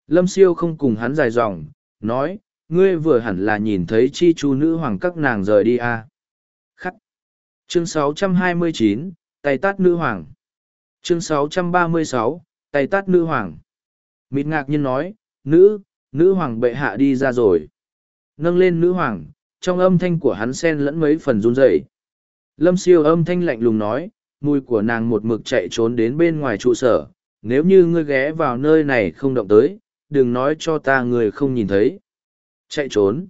Lâm siêu không cùng hắn dài dòng, nói, ngươi vừa hẳn là nhìn thấy chi chu nữ hoàng các nàng rời đi a. Khắc. Chương 629, tay tát nữ hoàng. Chương 636, tay tát nữ hoàng. Mịt ngạc nhiên nói, nữ, nữ hoàng bệ hạ đi ra rồi. Nâng lên nữ hoàng, trong âm thanh của hắn sen lẫn mấy phần run rẩy. Lâm siêu âm thanh lạnh lùng nói, mùi của nàng một mực chạy trốn đến bên ngoài trụ sở. Nếu như ngươi ghé vào nơi này không động tới, đừng nói cho ta người không nhìn thấy. Chạy trốn.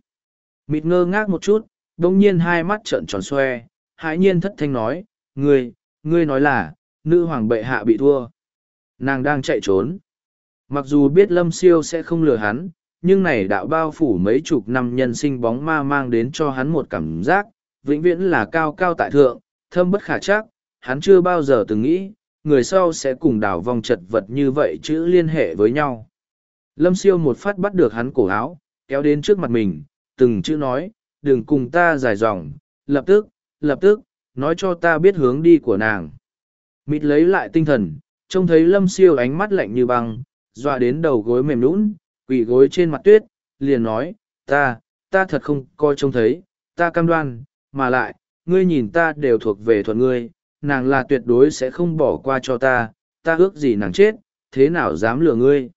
Mịt ngơ ngác một chút, đông nhiên hai mắt trợn tròn xoe, hãi nhiên thất thanh nói, ngươi, ngươi nói là, nữ hoàng bệ hạ bị thua. Nàng đang chạy trốn. Mặc dù biết lâm siêu sẽ không lừa hắn, nhưng này đạo bao phủ mấy chục năm nhân sinh bóng ma mang đến cho hắn một cảm giác, vĩnh viễn là cao cao tại thượng, thâm bất khả chắc, hắn chưa bao giờ từng nghĩ, người sau sẽ cùng đảo vòng chật vật như vậy chữ liên hệ với nhau. Lâm siêu một phát bắt được hắn cổ áo, kéo đến trước mặt mình, từng chữ nói, đừng cùng ta dài dòng, lập tức, lập tức, nói cho ta biết hướng đi của nàng. Mịt lấy lại tinh thần, trông thấy lâm siêu ánh mắt lạnh như băng, dọa đến đầu gối mềm lún, quỳ gối trên mặt tuyết, liền nói, ta, ta thật không coi trông thấy, ta cam đoan, mà lại, ngươi nhìn ta đều thuộc về thuận ngươi, nàng là tuyệt đối sẽ không bỏ qua cho ta, ta ước gì nàng chết, thế nào dám lừa ngươi.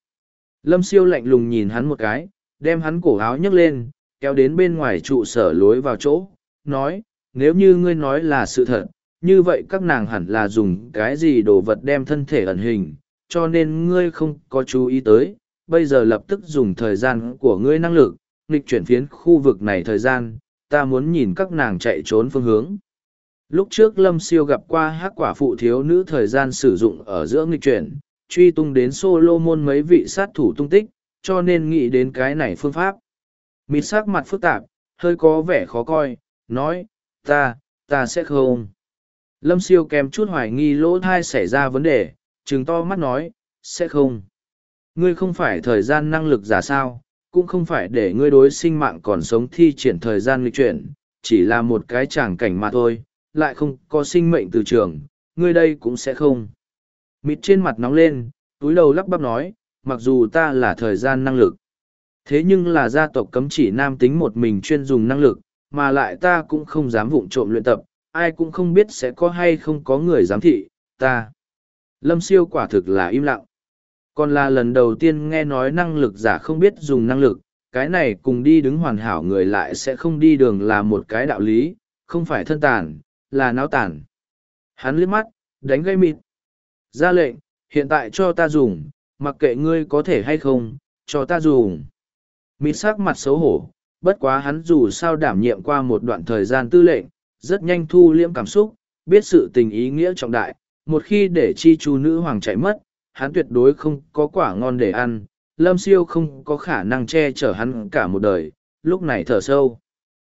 Lâm siêu lạnh lùng nhìn hắn một cái, đem hắn cổ áo nhấc lên, kéo đến bên ngoài trụ sở lối vào chỗ, nói, nếu như ngươi nói là sự thật, như vậy các nàng hẳn là dùng cái gì đồ vật đem thân thể ẩn hình, cho nên ngươi không có chú ý tới, bây giờ lập tức dùng thời gian của ngươi năng lực, nghịch chuyển phiến khu vực này thời gian, ta muốn nhìn các nàng chạy trốn phương hướng. Lúc trước Lâm Siêu gặp qua hát quả phụ thiếu nữ thời gian sử dụng ở giữa nghịch chuyển, truy tung đến Solomon mấy vị sát thủ tung tích, cho nên nghĩ đến cái này phương pháp. Mịt sắc mặt phức tạp, hơi có vẻ khó coi, nói, ta, ta sẽ không. Lâm siêu kèm chút hoài nghi lỗ thai xảy ra vấn đề, trừng to mắt nói, sẽ không. Ngươi không phải thời gian năng lực giả sao, cũng không phải để ngươi đối sinh mạng còn sống thi triển thời gian lịch chuyển, chỉ là một cái tràng cảnh mà thôi, lại không có sinh mệnh từ trường, ngươi đây cũng sẽ không. Mịt trên mặt nóng lên, túi đầu lắp bắp nói, mặc dù ta là thời gian năng lực. Thế nhưng là gia tộc cấm chỉ nam tính một mình chuyên dùng năng lực, mà lại ta cũng không dám vụng trộm luyện tập, ai cũng không biết sẽ có hay không có người giám thị, ta. Lâm siêu quả thực là im lặng. Còn là lần đầu tiên nghe nói năng lực giả không biết dùng năng lực, cái này cùng đi đứng hoàn hảo người lại sẽ không đi đường là một cái đạo lý, không phải thân tàn, là náo tàn. Hắn liếc mắt, đánh gây mịt. Ra lệnh, hiện tại cho ta dùng, mặc kệ ngươi có thể hay không, cho ta dùng. Mịt sắc mặt xấu hổ, bất quá hắn dù sao đảm nhiệm qua một đoạn thời gian tư lệnh, rất nhanh thu liễm cảm xúc, biết sự tình ý nghĩa trọng đại, một khi để chi chu nữ hoàng chạy mất, hắn tuyệt đối không có quả ngon để ăn, lâm siêu không có khả năng che chở hắn cả một đời, lúc này thở sâu.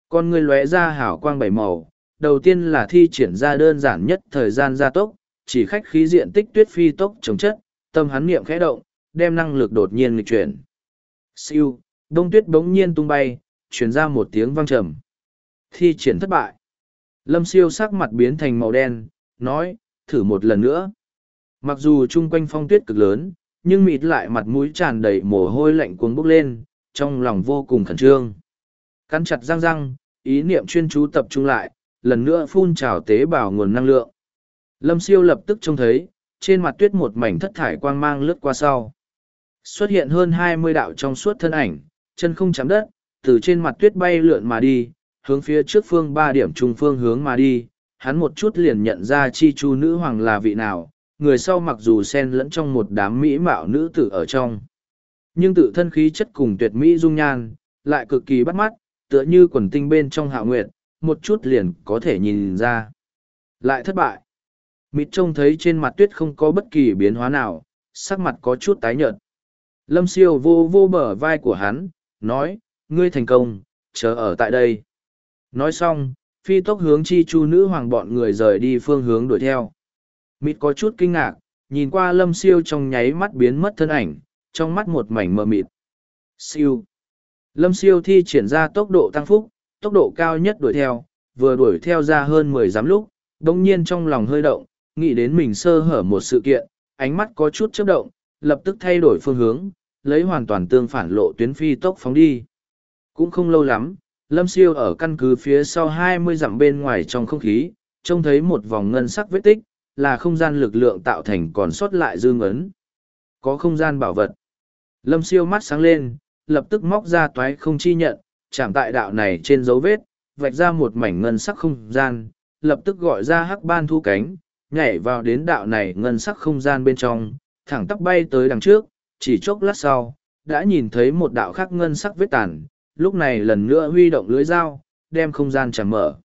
Con người lóe ra hảo quang bảy màu, đầu tiên là thi triển ra đơn giản nhất thời gian gia tốc, chỉ khách khí diện tích tuyết phi tốc chống chất, tâm hắn niệm khẽ động, đem năng lực đột nhiên nghịch chuyển. Siêu, đông tuyết bỗng nhiên tung bay, chuyển ra một tiếng vang trầm. Thi triển thất bại. Lâm siêu sắc mặt biến thành màu đen, nói, thử một lần nữa. Mặc dù chung quanh phong tuyết cực lớn, nhưng mịt lại mặt mũi tràn đầy mồ hôi lạnh cuống bốc lên, trong lòng vô cùng khẩn trương. Cắn chặt răng răng, ý niệm chuyên chú tập trung lại, lần nữa phun trào tế bào nguồn năng lượng. Lâm siêu lập tức trông thấy, trên mặt tuyết một mảnh thất thải quang mang lướt qua sau. Xuất hiện hơn hai mươi đạo trong suốt thân ảnh, chân không chạm đất, từ trên mặt tuyết bay lượn mà đi, hướng phía trước phương ba điểm trung phương hướng mà đi, hắn một chút liền nhận ra chi chu nữ hoàng là vị nào, người sau mặc dù xen lẫn trong một đám mỹ mạo nữ tử ở trong. Nhưng tự thân khí chất cùng tuyệt mỹ dung nhan, lại cực kỳ bắt mắt, tựa như quần tinh bên trong hạ nguyệt, một chút liền có thể nhìn ra. Lại thất bại. Mịt trông thấy trên mặt tuyết không có bất kỳ biến hóa nào, sắc mặt có chút tái nhợt. Lâm siêu vô vô bờ vai của hắn, nói, ngươi thành công, chờ ở tại đây. Nói xong, phi tốc hướng chi chu nữ hoàng bọn người rời đi phương hướng đuổi theo. Mịt có chút kinh ngạc, nhìn qua lâm siêu trong nháy mắt biến mất thân ảnh, trong mắt một mảnh mờ mịt. Siêu. Lâm siêu thi triển ra tốc độ tăng phúc, tốc độ cao nhất đuổi theo, vừa đuổi theo ra hơn mười dám lúc, đồng nhiên trong lòng hơi động, nghĩ đến mình sơ hở một sự kiện, ánh mắt có chút chớp động, lập tức thay đổi phương hướng, lấy hoàn toàn tương phản lộ tuyến phi tốc phóng đi. Cũng không lâu lắm, Lâm Siêu ở căn cứ phía sau hai mươi dặm bên ngoài trong không khí, trông thấy một vòng ngân sắc vết tích, là không gian lực lượng tạo thành còn sót lại dương ấn. Có không gian bảo vật. Lâm Siêu mắt sáng lên, lập tức móc ra toái không chi nhận, chạm tại đạo này trên dấu vết, vạch ra một mảnh ngân sắc không gian, lập tức gọi ra hắc ban thu cánh, nhảy vào đến đạo này ngân sắc không gian bên trong, thẳng tắp bay tới đằng trước, chỉ chốc lát sau, đã nhìn thấy một đạo khác ngân sắc vết tàn, lúc này lần nữa huy động lưới dao, đem không gian chẳng mở.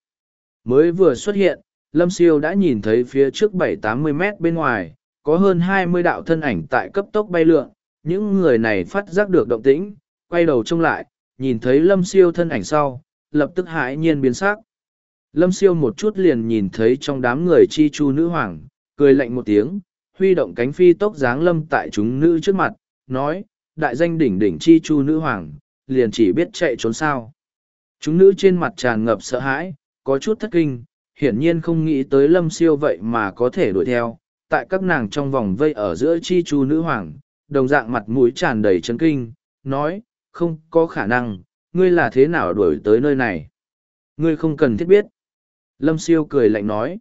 Mới vừa xuất hiện, Lâm Siêu đã nhìn thấy phía trước bảy tám mươi mét bên ngoài, có hơn hai mươi đạo thân ảnh tại cấp tốc bay lượn, những người này phát giác được động tĩnh, quay đầu trông lại, nhìn thấy Lâm Siêu thân ảnh sau, lập tức hãi nhiên biến sắc. Lâm Siêu một chút liền nhìn thấy trong đám người chi chu nữ hoàng, cười lạnh một tiếng, huy động cánh phi tốc dáng lâm tại chúng nữ trước mặt, nói, đại danh đỉnh đỉnh chi chu nữ hoàng, liền chỉ biết chạy trốn sao. Chúng nữ trên mặt tràn ngập sợ hãi, có chút thất kinh, hiển nhiên không nghĩ tới lâm siêu vậy mà có thể đuổi theo, tại các nàng trong vòng vây ở giữa chi chu nữ hoàng, đồng dạng mặt mũi tràn đầy chấn kinh, nói, không có khả năng, ngươi là thế nào đuổi tới nơi này. Ngươi không cần thiết biết. Lâm siêu cười lạnh nói.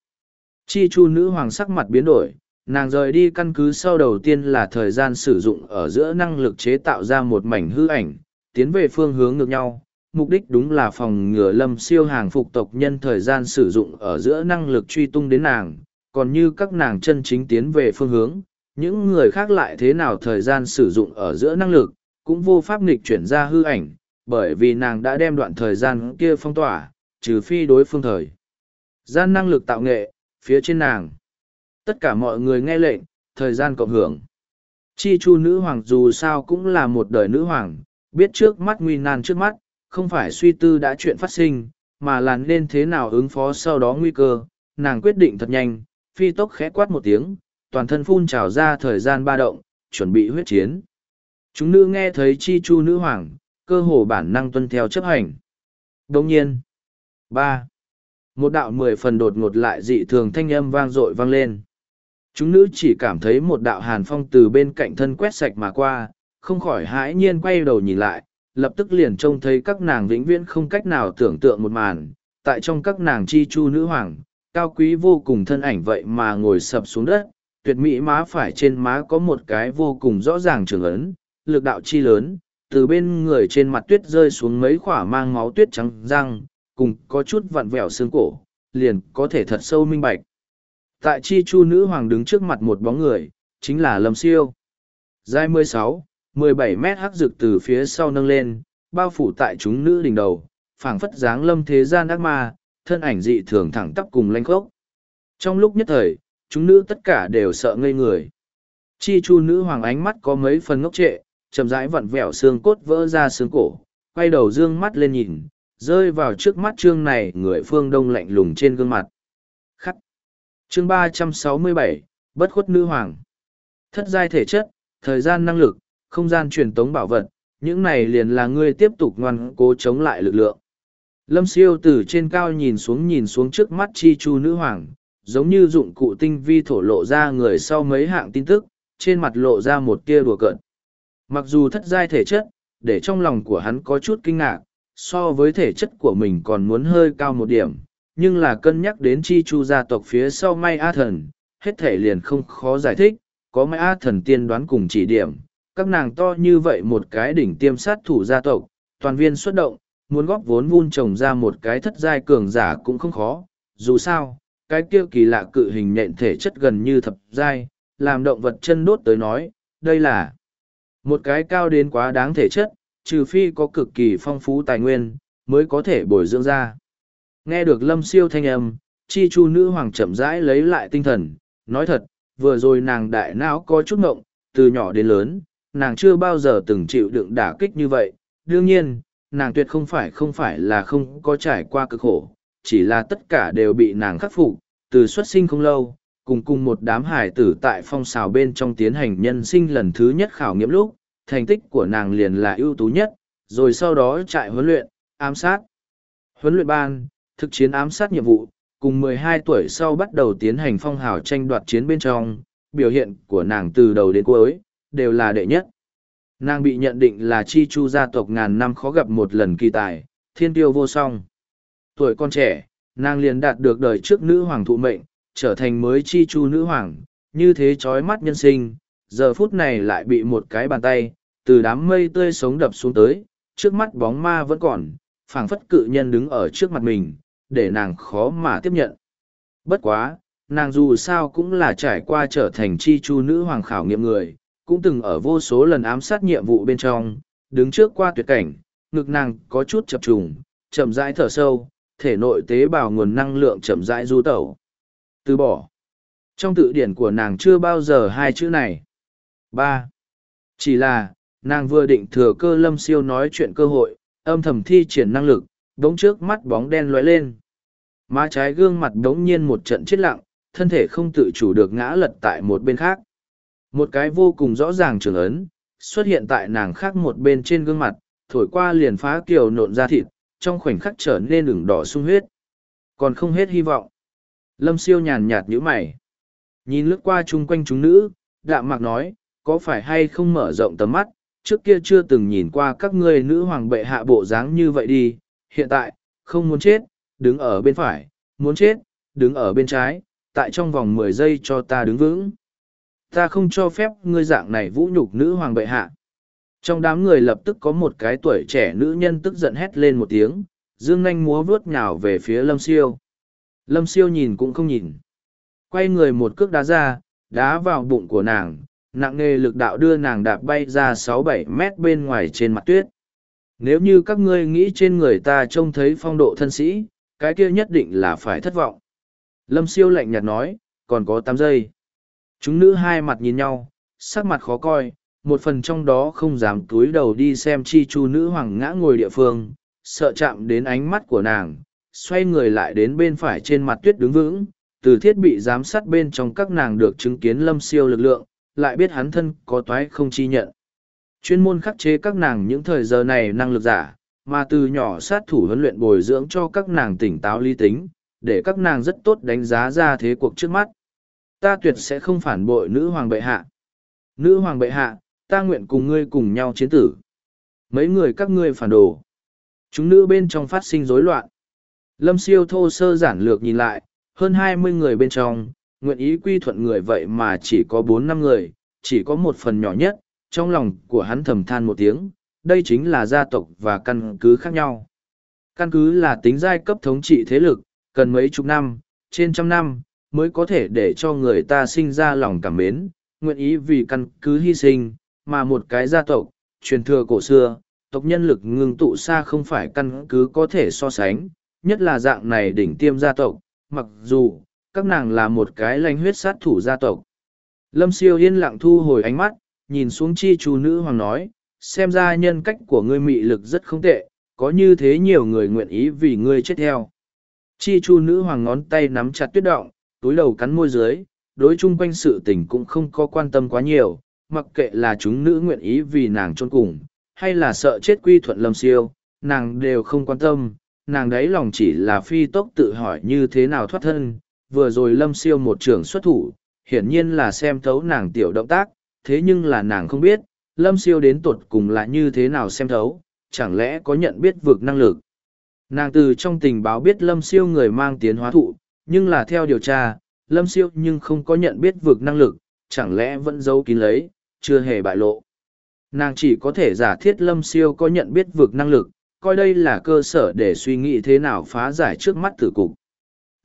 Chi chu nữ hoàng sắc mặt biến đổi, nàng rời đi căn cứ sau đầu tiên là thời gian sử dụng ở giữa năng lực chế tạo ra một mảnh hư ảnh, tiến về phương hướng ngược nhau. Mục đích đúng là phòng ngừa lâm siêu hàng phục tộc nhân thời gian sử dụng ở giữa năng lực truy tung đến nàng, còn như các nàng chân chính tiến về phương hướng, những người khác lại thế nào thời gian sử dụng ở giữa năng lực, cũng vô pháp nghịch chuyển ra hư ảnh, bởi vì nàng đã đem đoạn thời gian kia phong tỏa, trừ phi đối phương thời. Gian năng lực tạo nghệ, phía trên nàng. Tất cả mọi người nghe lệnh, thời gian cộng hưởng. Chi chu nữ hoàng dù sao cũng là một đời nữ hoàng, biết trước mắt nguy nan trước mắt, không phải suy tư đã chuyện phát sinh, mà là nên thế nào ứng phó sau đó nguy cơ. Nàng quyết định thật nhanh, phi tốc khẽ quát một tiếng, toàn thân phun trào ra thời gian ba động, chuẩn bị huyết chiến. Chúng nữ nghe thấy chi chu nữ hoàng, cơ hồ bản năng tuân theo chấp hành. Đồng nhiên. ba Một đạo mười phần đột ngột lại dị thường thanh âm vang dội vang lên. Chúng nữ chỉ cảm thấy một đạo hàn phong từ bên cạnh thân quét sạch mà qua, không khỏi hãi nhiên quay đầu nhìn lại, lập tức liền trông thấy các nàng vĩnh viễn không cách nào tưởng tượng một màn, tại trong các nàng chi chu nữ hoàng, cao quý vô cùng thân ảnh vậy mà ngồi sập xuống đất, tuyệt mỹ má phải trên má có một cái vô cùng rõ ràng trường ấn, lực đạo chi lớn, từ bên người trên mặt tuyết rơi xuống mấy khỏa mang máu tuyết trắng răng, cùng có chút vặn vẹo xương cổ, liền có thể thật sâu minh bạch. Tại chi chu nữ hoàng đứng trước mặt một bóng người, chính là Lâm Siêu. Giai 16, 17 mét hắc rực từ phía sau nâng lên, bao phủ tại chúng nữ đỉnh đầu, phảng phất dáng lâm thế gian ác ma, thân ảnh dị thường thẳng tắp cùng lanh khốc. Trong lúc nhất thời, chúng nữ tất cả đều sợ ngây người. Chi chu nữ hoàng ánh mắt có mấy phần ngốc trệ, chậm rãi vặn vẹo xương cốt vỡ ra xương cổ, quay đầu dương mắt lên nhìn, rơi vào trước mắt trương này người phương đông lạnh lùng trên gương mặt. Khắc. Chương ba trăm sáu mươi bảy Bất khuất nữ hoàng. Thất giai thể chất, thời gian năng lực, không gian truyền tống bảo vật, những này liền là ngươi tiếp tục ngoan cố chống lại lực lượng. Lâm siêu từ trên cao nhìn xuống nhìn xuống trước mắt chi chu nữ hoàng, giống như dụng cụ tinh vi thổ lộ ra người sau mấy hạng tin tức, trên mặt lộ ra một tia đùa cợt. Mặc dù thất giai thể chất, để trong lòng của hắn có chút kinh ngạc, so với thể chất của mình còn muốn hơi cao một điểm, nhưng là cân nhắc đến chi chu gia tộc phía sau may A thần, hết thể liền không khó giải thích, có may A thần tiên đoán cùng chỉ điểm, các nàng to như vậy một cái đỉnh tiêm sát thủ gia tộc, toàn viên xuất động, muốn góp vốn vun trồng ra một cái thất giai cường giả cũng không khó, dù sao, cái kia kỳ lạ cự hình nhện thể chất gần như thập giai, làm động vật chân đốt tới nói, đây là một cái cao đến quá đáng thể chất, trừ phi có cực kỳ phong phú tài nguyên, mới có thể bồi dưỡng ra. Nghe được lâm siêu thanh âm, chi chu nữ hoàng chậm rãi lấy lại tinh thần, nói thật, vừa rồi nàng đại não có chút ngộng, từ nhỏ đến lớn, nàng chưa bao giờ từng chịu đựng đả kích như vậy. Đương nhiên, nàng tuyệt không phải không phải là không có trải qua cực khổ, chỉ là tất cả đều bị nàng khắc phục, từ xuất sinh không lâu, cùng cùng một đám hải tử tại phong xào bên trong tiến hành nhân sinh lần thứ nhất khảo nghiệm lúc, thành tích của nàng liền là ưu tú nhất, rồi sau đó trại huấn luyện, ám sát. Huấn luyện ban, thực chiến ám sát nhiệm vụ, cùng 12 tuổi sau bắt đầu tiến hành phong hào tranh đoạt chiến bên trong, biểu hiện của nàng từ đầu đến cuối, đều là đệ nhất. Nàng bị nhận định là chi chu gia tộc ngàn năm khó gặp một lần kỳ tài, thiên tiêu vô song. Tuổi con trẻ, nàng liền đạt được đời trước nữ hoàng thụ mệnh, trở thành mới chi chu nữ hoàng, như thế chói mắt nhân sinh, giờ phút này lại bị một cái bàn tay, từ đám mây tươi sống đập xuống tới, trước mắt bóng ma vẫn còn, phảng phất cự nhân đứng ở trước mặt mình, để nàng khó mà tiếp nhận. Bất quá, nàng dù sao cũng là trải qua trở thành chi chu nữ hoàng khảo nghiệm người, cũng từng ở vô số lần ám sát nhiệm vụ bên trong, đứng trước qua tuyệt cảnh, ngực nàng có chút chập trùng, chậm rãi thở sâu, thể nội tế bào nguồn năng lượng chậm rãi du tẩu. Từ bỏ. Trong tự điển của nàng chưa bao giờ hai chữ này. ba Chỉ là, nàng vừa định thừa cơ lâm siêu nói chuyện cơ hội, âm thầm thi triển năng lực, đống trước mắt bóng đen lóe lên. Má trái gương mặt đống nhiên một trận chết lặng, thân thể không tự chủ được ngã lật tại một bên khác. Một cái vô cùng rõ ràng trường ấn, xuất hiện tại nàng khác một bên trên gương mặt, thổi qua liền phá kiều nộn ra thịt, trong khoảnh khắc trở nên ửng đỏ sung huyết. Còn không hết hy vọng. Lâm siêu nhàn nhạt nhíu mày. Nhìn lướt qua chung quanh chúng nữ, đạm mạc nói, có phải hay không mở rộng tầm mắt, trước kia chưa từng nhìn qua các ngươi nữ hoàng bệ hạ bộ dáng như vậy đi, hiện tại, không muốn chết, đứng ở bên phải, muốn chết, đứng ở bên trái, tại trong vòng mười giây cho ta đứng vững. Ta không cho phép ngươi dạng này vũ nhục nữ hoàng bệ hạ. Trong đám người lập tức có một cái tuổi trẻ nữ nhân tức giận hét lên một tiếng, dương nanh múa vướt nhào về phía lâm siêu. Lâm siêu nhìn cũng không nhìn. Quay người một cước đá ra, đá vào bụng của nàng, nặng nề lực đạo đưa nàng đạp bay ra sáu bảy mét bên ngoài trên mặt tuyết. Nếu như các ngươi nghĩ trên người ta trông thấy phong độ thân sĩ, cái kia nhất định là phải thất vọng. Lâm siêu lạnh nhạt nói, còn có tám giây. Chúng nữ hai mặt nhìn nhau, sắc mặt khó coi, một phần trong đó không dám túi đầu đi xem chi chu nữ hoàng ngã ngồi địa phương, sợ chạm đến ánh mắt của nàng, xoay người lại đến bên phải trên mặt tuyết đứng vững, từ thiết bị giám sát bên trong các nàng được chứng kiến lâm siêu lực lượng, lại biết hắn thân có toái không chi nhận. Chuyên môn khắc chế các nàng những thời giờ này năng lực giả, mà từ nhỏ sát thủ huấn luyện bồi dưỡng cho các nàng tỉnh táo lý tính, để các nàng rất tốt đánh giá ra thế cuộc trước mắt. Ta tuyệt sẽ không phản bội nữ hoàng bệ hạ. Nữ hoàng bệ hạ, ta nguyện cùng ngươi cùng nhau chiến tử. Mấy người các ngươi phản đồ. Chúng nữ bên trong phát sinh rối loạn. Lâm siêu thô sơ giản lược nhìn lại, hơn hai mươi người bên trong, nguyện ý quy thuận người vậy mà chỉ có bốn năm người, chỉ có một phần nhỏ nhất, trong lòng của hắn thầm than một tiếng, đây chính là gia tộc và căn cứ khác nhau. Căn cứ là tính giai cấp thống trị thế lực, cần mấy chục năm, trên trăm năm, mới có thể để cho người ta sinh ra lòng cảm mến, nguyện ý vì căn cứ hy sinh, mà một cái gia tộc, truyền thừa cổ xưa, tộc nhân lực ngưng tụ xa không phải căn cứ có thể so sánh, nhất là dạng này đỉnh tiêm gia tộc, mặc dù, các nàng là một cái lanh huyết sát thủ gia tộc. Lâm siêu yên lặng thu hồi ánh mắt, nhìn xuống chi chú nữ hoàng nói, xem ra nhân cách của ngươi mị lực rất không tệ, có như thế nhiều người nguyện ý vì ngươi chết theo. Chi chu nữ hoàng ngón tay nắm chặt tuyết động, túi đầu cắn môi dưới, đối chung quanh sự tình cũng không có quan tâm quá nhiều, mặc kệ là chúng nữ nguyện ý vì nàng trôn cùng, hay là sợ chết quy thuận lâm siêu, nàng đều không quan tâm, nàng đấy lòng chỉ là phi tốc tự hỏi như thế nào thoát thân, vừa rồi lâm siêu một trưởng xuất thủ, hiển nhiên là xem thấu nàng tiểu động tác, thế nhưng là nàng không biết, lâm siêu đến tột cùng là như thế nào xem thấu, chẳng lẽ có nhận biết vượt năng lực. Nàng từ trong tình báo biết lâm siêu người mang tiến hóa thụ, nhưng là theo điều tra, lâm siêu nhưng không có nhận biết vượt năng lực, chẳng lẽ vẫn giấu kín lấy, chưa hề bại lộ. Nàng chỉ có thể giả thiết lâm siêu có nhận biết vượt năng lực, coi đây là cơ sở để suy nghĩ thế nào phá giải trước mắt tử cục.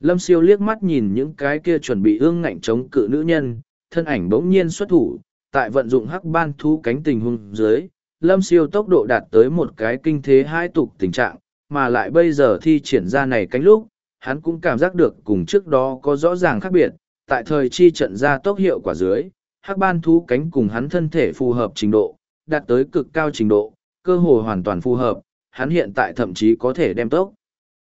Lâm siêu liếc mắt nhìn những cái kia chuẩn bị ương ngạnh chống cự nữ nhân, thân ảnh bỗng nhiên xuất thủ, tại vận dụng hắc ban thu cánh tình hung dưới, lâm siêu tốc độ đạt tới một cái kinh thế hai tục tình trạng, mà lại bây giờ thi triển ra này cánh lúc, hắn cũng cảm giác được cùng trước đó có rõ ràng khác biệt, tại thời chi trận ra tốc hiệu quả dưới, hắc ban thú cánh cùng hắn thân thể phù hợp trình độ, đạt tới cực cao trình độ, cơ hội hoàn toàn phù hợp, hắn hiện tại thậm chí có thể đem tốc.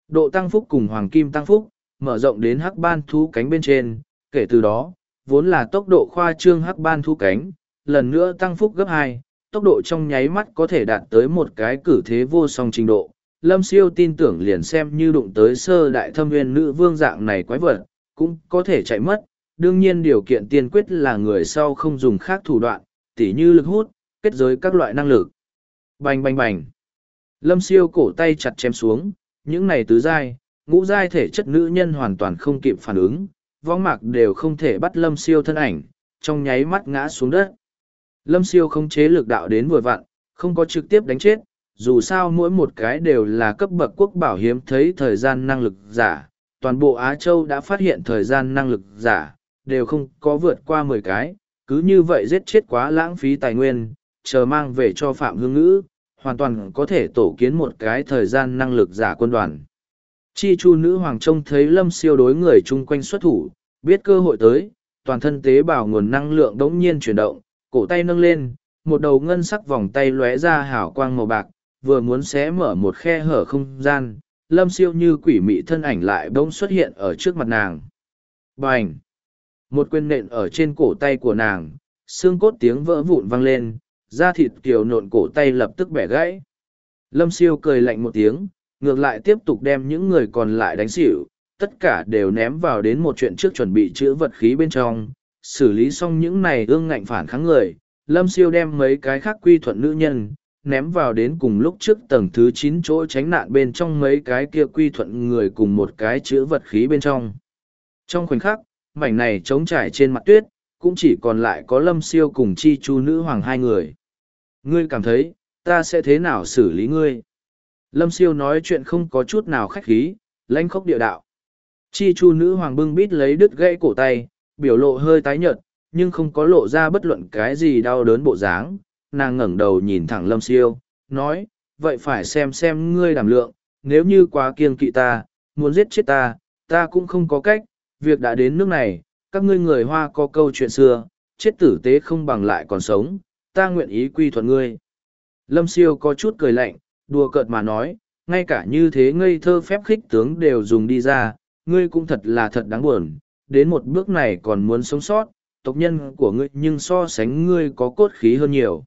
Độ tăng phúc cùng hoàng kim tăng phúc, mở rộng đến hắc ban thú cánh bên trên, kể từ đó, vốn là tốc độ khoa trương hắc ban thú cánh, lần nữa tăng phúc gấp hai, tốc độ trong nháy mắt có thể đạt tới một cái cử thế vô song trình độ. Lâm siêu tin tưởng liền xem như đụng tới sơ đại thâm nguyên nữ vương dạng này quái vật, cũng có thể chạy mất. Đương nhiên điều kiện tiên quyết là người sau không dùng khác thủ đoạn, tỉ như lực hút, kết giới các loại năng lực. Bành bành bành. Lâm siêu cổ tay chặt chém xuống, những này tứ giai, ngũ giai thể chất nữ nhân hoàn toàn không kịp phản ứng, võng mạc đều không thể bắt lâm siêu thân ảnh, trong nháy mắt ngã xuống đất. Lâm siêu không chế lực đạo đến vội vặn, không có trực tiếp đánh chết, dù sao mỗi một cái đều là cấp bậc quốc bảo hiếm thấy thời gian năng lực giả. Toàn bộ Á Châu đã phát hiện thời gian năng lực giả, đều không có vượt qua mười cái, cứ như vậy giết chết quá lãng phí tài nguyên, chờ mang về cho Phạm Hương Ngữ, hoàn toàn có thể tổ kiến một cái thời gian năng lực giả quân đoàn. Chi chu nữ hoàng trông thấy lâm siêu đối người chung quanh xuất thủ, biết cơ hội tới, toàn thân tế bào nguồn năng lượng đống nhiên chuyển động, cổ tay nâng lên, một đầu ngân sắc vòng tay lóe ra hảo quang màu bạc, vừa muốn xé mở một khe hở không gian, lâm siêu như quỷ mị thân ảnh lại bỗng xuất hiện ở trước mặt nàng. Bành! Một quyền nện ở trên cổ tay của nàng, xương cốt tiếng vỡ vụn vang lên, da thịt kiều nộn cổ tay lập tức bẻ gãy. Lâm siêu cười lạnh một tiếng, ngược lại tiếp tục đem những người còn lại đánh xỉu, tất cả đều ném vào đến một chuyện trước chuẩn bị chữa vật khí bên trong, xử lý xong những này ương ngạnh phản kháng người, Lâm siêu đem mấy cái khác quy thuận nữ nhân, ném vào đến cùng lúc trước tầng thứ chín chỗ tránh nạn bên trong mấy cái kia quy thuận người cùng một cái chữa vật khí bên trong. Trong khoảnh khắc, mảnh này trống trải trên mặt tuyết, cũng chỉ còn lại có lâm siêu cùng chi chu nữ hoàng hai người. Ngươi cảm thấy, ta sẽ thế nào xử lý ngươi? Lâm siêu nói chuyện không có chút nào khách khí, lãnh khốc địa đạo. Chi chu nữ hoàng bưng bít lấy đứt gãy cổ tay, biểu lộ hơi tái nhợt, nhưng không có lộ ra bất luận cái gì đau đớn bộ dáng. Nàng ngẩng đầu nhìn thẳng lâm siêu, nói, vậy phải xem xem ngươi đảm lượng, nếu như quá kiêng kỵ ta, muốn giết chết ta, ta cũng không có cách, việc đã đến nước này, các ngươi người hoa có câu chuyện xưa, chết tử tế không bằng lại còn sống, ta nguyện ý quy thuận ngươi. Lâm siêu có chút cười lạnh, đùa cợt mà nói, ngay cả như thế ngây thơ phép khích tướng đều dùng đi ra, ngươi cũng thật là thật đáng buồn, đến một bước này còn muốn sống sót, tộc nhân của ngươi nhưng so sánh ngươi có cốt khí hơn nhiều.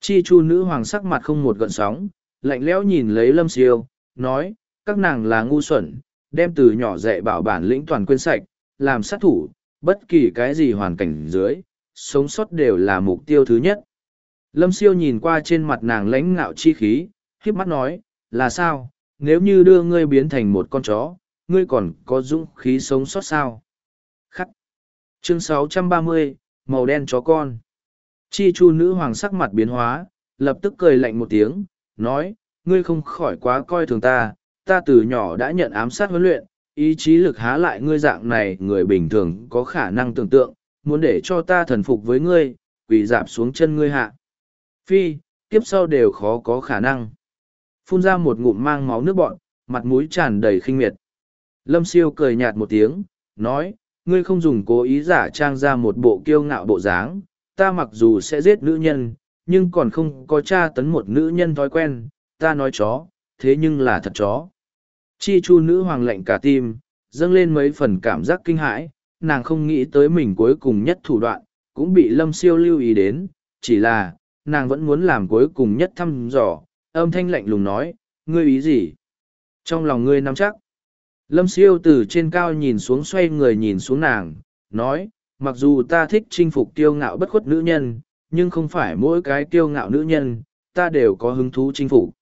Chi chu nữ hoàng sắc mặt không một gợn sóng, lạnh lẽo nhìn lấy lâm siêu, nói, các nàng là ngu xuẩn, đem từ nhỏ dạy bảo bản lĩnh toàn quên sạch, làm sát thủ, bất kỳ cái gì hoàn cảnh dưới, sống sót đều là mục tiêu thứ nhất. Lâm siêu nhìn qua trên mặt nàng lãnh ngạo chi khí, khiếp mắt nói, là sao, nếu như đưa ngươi biến thành một con chó, ngươi còn có dũng khí sống sót sao? Khắc. Chương 630, màu đen chó con. Chi chu nữ hoàng sắc mặt biến hóa, lập tức cười lạnh một tiếng, nói, ngươi không khỏi quá coi thường ta, ta từ nhỏ đã nhận ám sát huấn luyện, ý chí lực há lại ngươi dạng này người bình thường có khả năng tưởng tượng, muốn để cho ta thần phục với ngươi, quỳ dạp xuống chân ngươi hạ. Phi, kiếp sau đều khó có khả năng. Phun ra một ngụm mang máu nước bọn, mặt mũi tràn đầy khinh miệt. Lâm siêu cười nhạt một tiếng, nói, ngươi không dùng cố ý giả trang ra một bộ kiêu ngạo bộ dáng, ta mặc dù sẽ giết nữ nhân, nhưng còn không có tra tấn một nữ nhân thói quen, ta nói chó, thế nhưng là thật chó. Chi chu nữ hoàng lệnh cả tim, dâng lên mấy phần cảm giác kinh hãi, nàng không nghĩ tới mình cuối cùng nhất thủ đoạn, cũng bị lâm siêu lưu ý đến, chỉ là, nàng vẫn muốn làm cuối cùng nhất thăm dò, âm thanh lạnh lùng nói, ngươi ý gì? Trong lòng ngươi nắm chắc. Lâm siêu từ trên cao nhìn xuống xoay người nhìn xuống nàng, nói, mặc dù ta thích chinh phục kiêu ngạo bất khuất nữ nhân, nhưng không phải mỗi cái kiêu ngạo nữ nhân, ta đều có hứng thú chinh phục.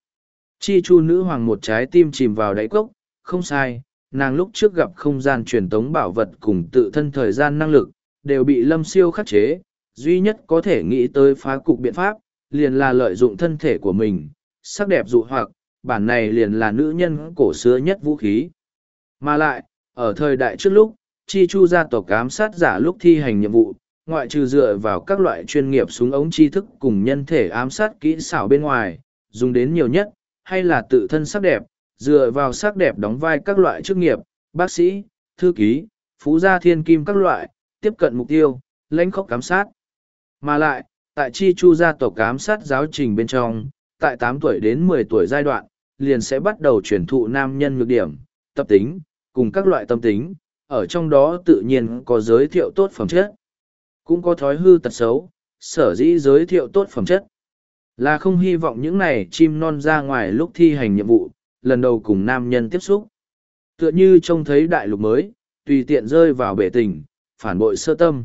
Chi chu nữ hoàng một trái tim chìm vào đáy cốc, không sai, nàng lúc trước gặp không gian truyền tống bảo vật cùng tự thân thời gian năng lực, đều bị lâm siêu khắc chế, duy nhất có thể nghĩ tới phá cục biện pháp, liền là lợi dụng thân thể của mình, sắc đẹp dụ hoặc, bản này liền là nữ nhân cổ xưa nhất vũ khí. Mà lại, ở thời đại trước lúc, chi chu gia tộc ám sát giả lúc thi hành nhiệm vụ, ngoại trừ dựa vào các loại chuyên nghiệp súng ống tri thức cùng nhân thể ám sát kỹ xảo bên ngoài, dùng đến nhiều nhất, hay là tự thân sắc đẹp, dựa vào sắc đẹp đóng vai các loại chức nghiệp, bác sĩ, thư ký, phú gia thiên kim các loại, tiếp cận mục tiêu, lãnh khốc ám sát. Mà lại, tại chi chu gia tộc ám sát giáo trình bên trong, tại tám tuổi đến mười tuổi giai đoạn, liền sẽ bắt đầu truyền thụ nam nhân nhược điểm, tập tính, cùng các loại tâm tính, ở trong đó tự nhiên có giới thiệu tốt phẩm chất. Cũng có thói hư tật xấu, sở dĩ giới thiệu tốt phẩm chất. Là không hy vọng những này chim non ra ngoài lúc thi hành nhiệm vụ, lần đầu cùng nam nhân tiếp xúc. Tựa như trông thấy đại lục mới, tùy tiện rơi vào bể tình, phản bội sơ tâm.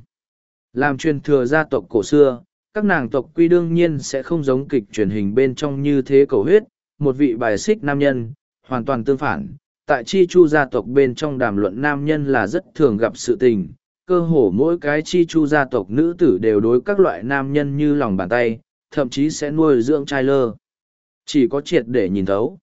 Làm truyền thừa gia tộc cổ xưa, các nàng tộc quy đương nhiên sẽ không giống kịch truyền hình bên trong như thế cầu huyết, một vị bài xích nam nhân, hoàn toàn tương phản. Tại chi chu gia tộc bên trong đàm luận nam nhân là rất thường gặp sự tình, cơ hồ mỗi cái chi chu gia tộc nữ tử đều đối các loại nam nhân như lòng bàn tay, thậm chí sẽ nuôi dưỡng trai lơ. Chỉ có triệt để nhìn thấu,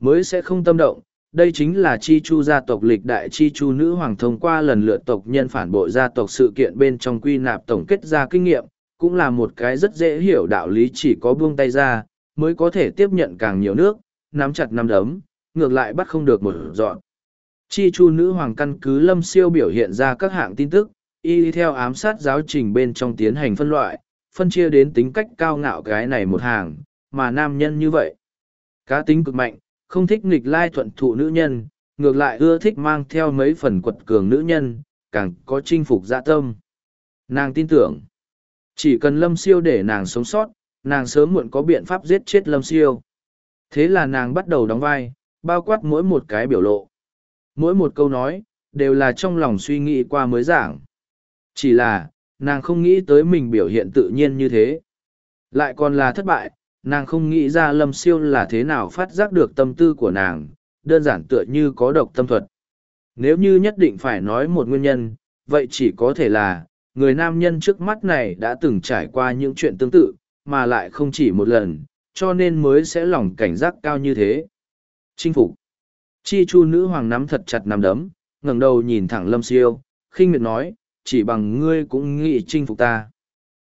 mới sẽ không tâm động. Đây chính là chi chu gia tộc lịch đại chi chu nữ hoàng thông qua lần lượt tộc nhân phản bội gia tộc sự kiện bên trong quy nạp tổng kết ra kinh nghiệm, cũng là một cái rất dễ hiểu đạo lý chỉ có buông tay ra, mới có thể tiếp nhận càng nhiều nước, nắm chặt nắm đấm, ngược lại bắt không được một dọn. Chi chu nữ hoàng căn cứ lâm siêu biểu hiện ra các hạng tin tức, y theo ám sát giáo trình bên trong tiến hành phân loại, phân chia đến tính cách cao ngạo cái này một hàng, mà nam nhân như vậy. Cá tính cực mạnh, không thích nghịch lai thuận thụ nữ nhân, ngược lại ưa thích mang theo mấy phần quật cường nữ nhân, càng có chinh phục dạ tâm. Nàng tin tưởng, chỉ cần lâm siêu để nàng sống sót, nàng sớm muộn có biện pháp giết chết lâm siêu. Thế là nàng bắt đầu đóng vai, bao quát mỗi một cái biểu lộ. Mỗi một câu nói, đều là trong lòng suy nghĩ qua mới giảng. Chỉ là, nàng không nghĩ tới mình biểu hiện tự nhiên như thế. Lại còn là thất bại, nàng không nghĩ ra lâm siêu là thế nào phát giác được tâm tư của nàng, đơn giản tựa như có độc tâm thuật. Nếu như nhất định phải nói một nguyên nhân, vậy chỉ có thể là, người nam nhân trước mắt này đã từng trải qua những chuyện tương tự, mà lại không chỉ một lần, cho nên mới sẽ lòng cảnh giác cao như thế. Chinh phục. Chi chu nữ hoàng nắm thật chặt nắm đấm, ngẩng đầu nhìn thẳng lâm siêu, khinh miệt nói, chỉ bằng ngươi cũng nghĩ chinh phục ta.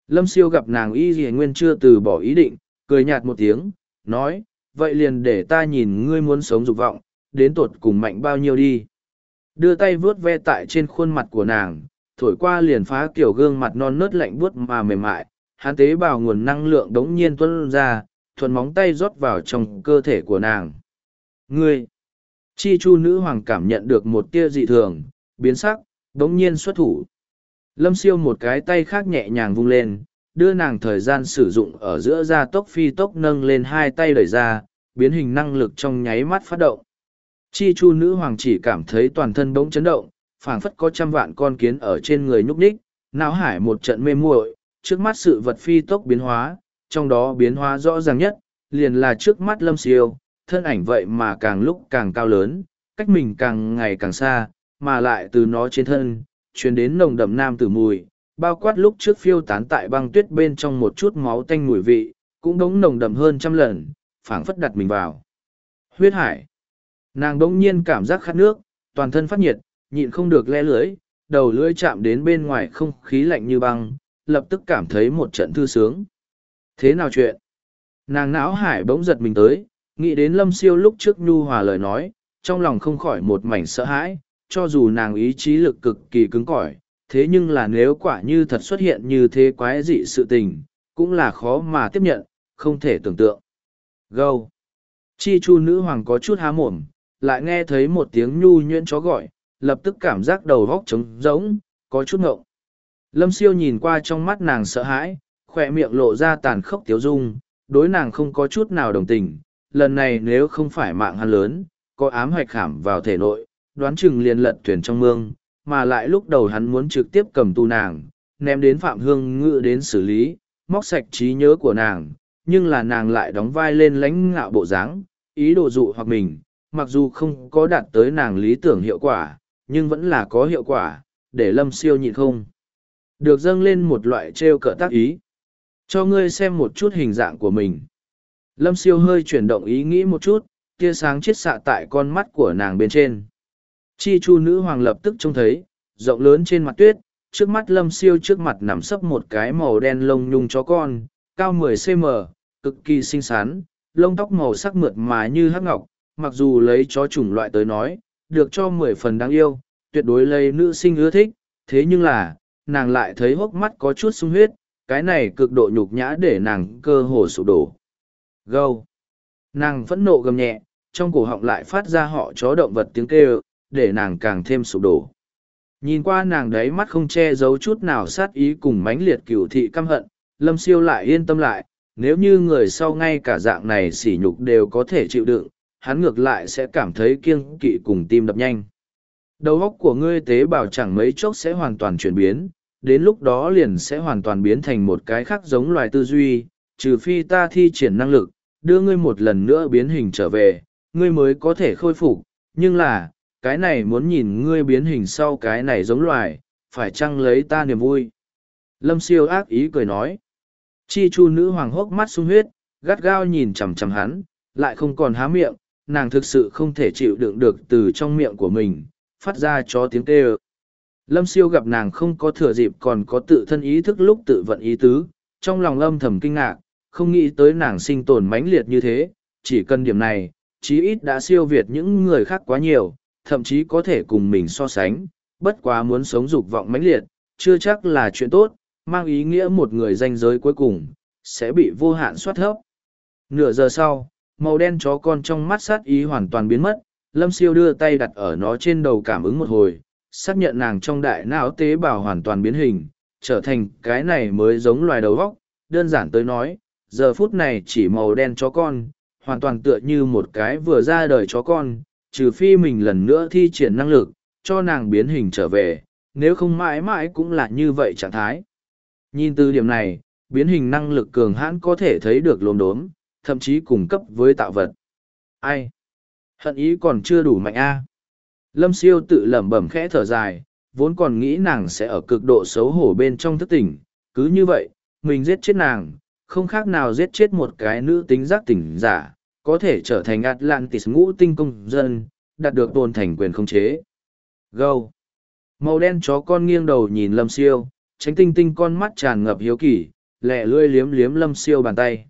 Lâm siêu gặp nàng y gì nguyên chưa từ bỏ ý định, cười nhạt một tiếng, nói, vậy liền để ta nhìn ngươi muốn sống dục vọng, đến tột cùng mạnh bao nhiêu đi. Đưa tay vuốt ve tại trên khuôn mặt của nàng, thổi qua liền phá kiểu gương mặt non nớt lạnh buốt mà mềm mại, hán tế bào nguồn năng lượng đống nhiên tuân ra, thuần móng tay rót vào trong cơ thể của nàng. Ngươi! Chi chu nữ hoàng cảm nhận được một tia dị thường, biến sắc, đống nhiên xuất thủ. Lâm siêu một cái tay khác nhẹ nhàng vung lên, đưa nàng thời gian sử dụng ở giữa ra tốc phi tốc nâng lên hai tay đẩy ra, biến hình năng lực trong nháy mắt phát động. Chi chu nữ hoàng chỉ cảm thấy toàn thân bỗng chấn động, phảng phất có trăm vạn con kiến ở trên người nhúc nhích, não hải một trận mê muội, trước mắt sự vật phi tốc biến hóa, trong đó biến hóa rõ ràng nhất, liền là trước mắt lâm siêu, thân ảnh vậy mà càng lúc càng cao lớn, cách mình càng ngày càng xa, mà lại từ nó trên thân, truyền đến nồng đậm nam tử mùi, bao quát lúc trước phiêu tán tại băng tuyết bên trong một chút máu tanh mùi vị, cũng đống nồng đậm hơn trăm lần, phảng phất đặt mình vào. Huyết hải. Nàng đống nhiên cảm giác khát nước, toàn thân phát nhiệt, nhịn không được le lưới, đầu lưỡi chạm đến bên ngoài không khí lạnh như băng, lập tức cảm thấy một trận thư sướng. Thế nào chuyện? Nàng não hải bỗng giật mình tới, nghĩ đến lâm siêu lúc trước nhu hòa lời nói, trong lòng không khỏi một mảnh sợ hãi, cho dù nàng ý chí lực cực kỳ cứng cỏi, thế nhưng là nếu quả như thật xuất hiện như thế quái dị sự tình, cũng là khó mà tiếp nhận, không thể tưởng tượng. Gâu! Chi chu nữ hoàng có chút há mồm, lại nghe thấy một tiếng nhu nhuyễn chó gọi, lập tức cảm giác đầu góc trống rỗng, có chút ngộng. Lâm siêu nhìn qua trong mắt nàng sợ hãi, khoe miệng lộ ra tàn khốc tiếu dung, đối nàng không có chút nào đồng tình. Lần này nếu không phải mạng hắn lớn, có ám hoạch khảm vào thể nội, đoán chừng liền lật thuyền trong mương, mà lại lúc đầu hắn muốn trực tiếp cầm tu nàng, ném đến Phạm Hương Ngự đến xử lý, móc sạch trí nhớ của nàng, nhưng là nàng lại đóng vai lên lãnh ngạo bộ dáng, ý đồ dụ hoặc mình, mặc dù không có đạt tới nàng lý tưởng hiệu quả, nhưng vẫn là có hiệu quả, để lâm siêu nhịn không. Được dâng lên một loại trêu cợt tác ý. Cho ngươi xem một chút hình dạng của mình. Lâm siêu hơi chuyển động ý nghĩ một chút, tia sáng chiết xạ tại con mắt của nàng bên trên. Chi chu nữ hoàng lập tức trông thấy, rộng lớn trên mặt tuyết, trước mắt lâm siêu trước mặt nằm sấp một cái màu đen lông nhung chó con, cao 10 cm, cực kỳ xinh xắn, lông tóc màu sắc mượt mà như hắc ngọc, mặc dù lấy chó chủng loại tới nói, được cho mười phần đáng yêu, tuyệt đối lấy nữ sinh ưa thích, thế nhưng là, nàng lại thấy hốc mắt có chút sung huyết, cái này cực độ nhục nhã để nàng cơ hồ sụp đổ. Gâu! Nàng phẫn nộ gầm nhẹ, trong cổ họng lại phát ra họ chó động vật tiếng kêu, để nàng càng thêm sụp đổ. Nhìn qua nàng đấy mắt không che giấu chút nào sát ý cùng mãnh liệt cửu thị căm hận, lâm siêu lại yên tâm lại, nếu như người sau ngay cả dạng này sỉ nhục đều có thể chịu đựng, hắn ngược lại sẽ cảm thấy kiêng kỵ cùng tim đập nhanh. Đầu óc của ngươi tế bào chẳng mấy chốc sẽ hoàn toàn chuyển biến, đến lúc đó liền sẽ hoàn toàn biến thành một cái khác giống loài tư duy, trừ phi ta thi triển năng lực, đưa ngươi một lần nữa biến hình trở về, ngươi mới có thể khôi phục, nhưng là, cái này muốn nhìn ngươi biến hình sau cái này giống loài, phải chăng lấy ta niềm vui. Lâm siêu ác ý cười nói. Chi chu nữ hoàng hốc mắt sung huyết, gắt gao nhìn chằm chằm hắn, lại không còn há miệng, nàng thực sự không thể chịu đựng được từ trong miệng của mình, phát ra cho tiếng kêu. Lâm siêu gặp nàng không có thừa dịp còn có tự thân ý thức lúc tự vận ý tứ, trong lòng lâm thầm kinh ngạc, không nghĩ tới nàng sinh tồn mãnh liệt như thế, chỉ cần điểm này, chí ít đã siêu việt những người khác quá nhiều, thậm chí có thể cùng mình so sánh, bất quá muốn sống dục vọng mãnh liệt, chưa chắc là chuyện tốt, mang ý nghĩa một người danh giới cuối cùng, sẽ bị vô hạn soát thấp. Nửa giờ sau, màu đen chó con trong mắt sát ý hoàn toàn biến mất, lâm siêu đưa tay đặt ở nó trên đầu cảm ứng một hồi, xác nhận nàng trong đại não tế bào hoàn toàn biến hình, trở thành cái này mới giống loài đầu vóc, đơn giản tới nói, giờ phút này chỉ màu đen chó con, hoàn toàn tựa như một cái vừa ra đời chó con, trừ phi mình lần nữa thi triển năng lực, cho nàng biến hình trở về, nếu không mãi mãi cũng là như vậy trạng thái. Nhìn từ điểm này, biến hình năng lực cường hãn có thể thấy được lồn đốm, thậm chí cùng cấp với tạo vật. Ai? Hận ý còn chưa đủ mạnh a. Lâm siêu tự lẩm bẩm khẽ thở dài, vốn còn nghĩ nàng sẽ ở cực độ xấu hổ bên trong thức tỉnh, cứ như vậy, mình giết chết nàng, không khác nào giết chết một cái nữ tính giác tỉnh giả, có thể trở thành Atlantis ngũ tinh công dân, đạt được tồn thành quyền không chế. Gâu! Màu đen chó con nghiêng đầu nhìn lâm siêu, tránh tinh tinh con mắt tràn ngập hiếu kỳ, lẹ lươi liếm liếm lâm siêu bàn tay.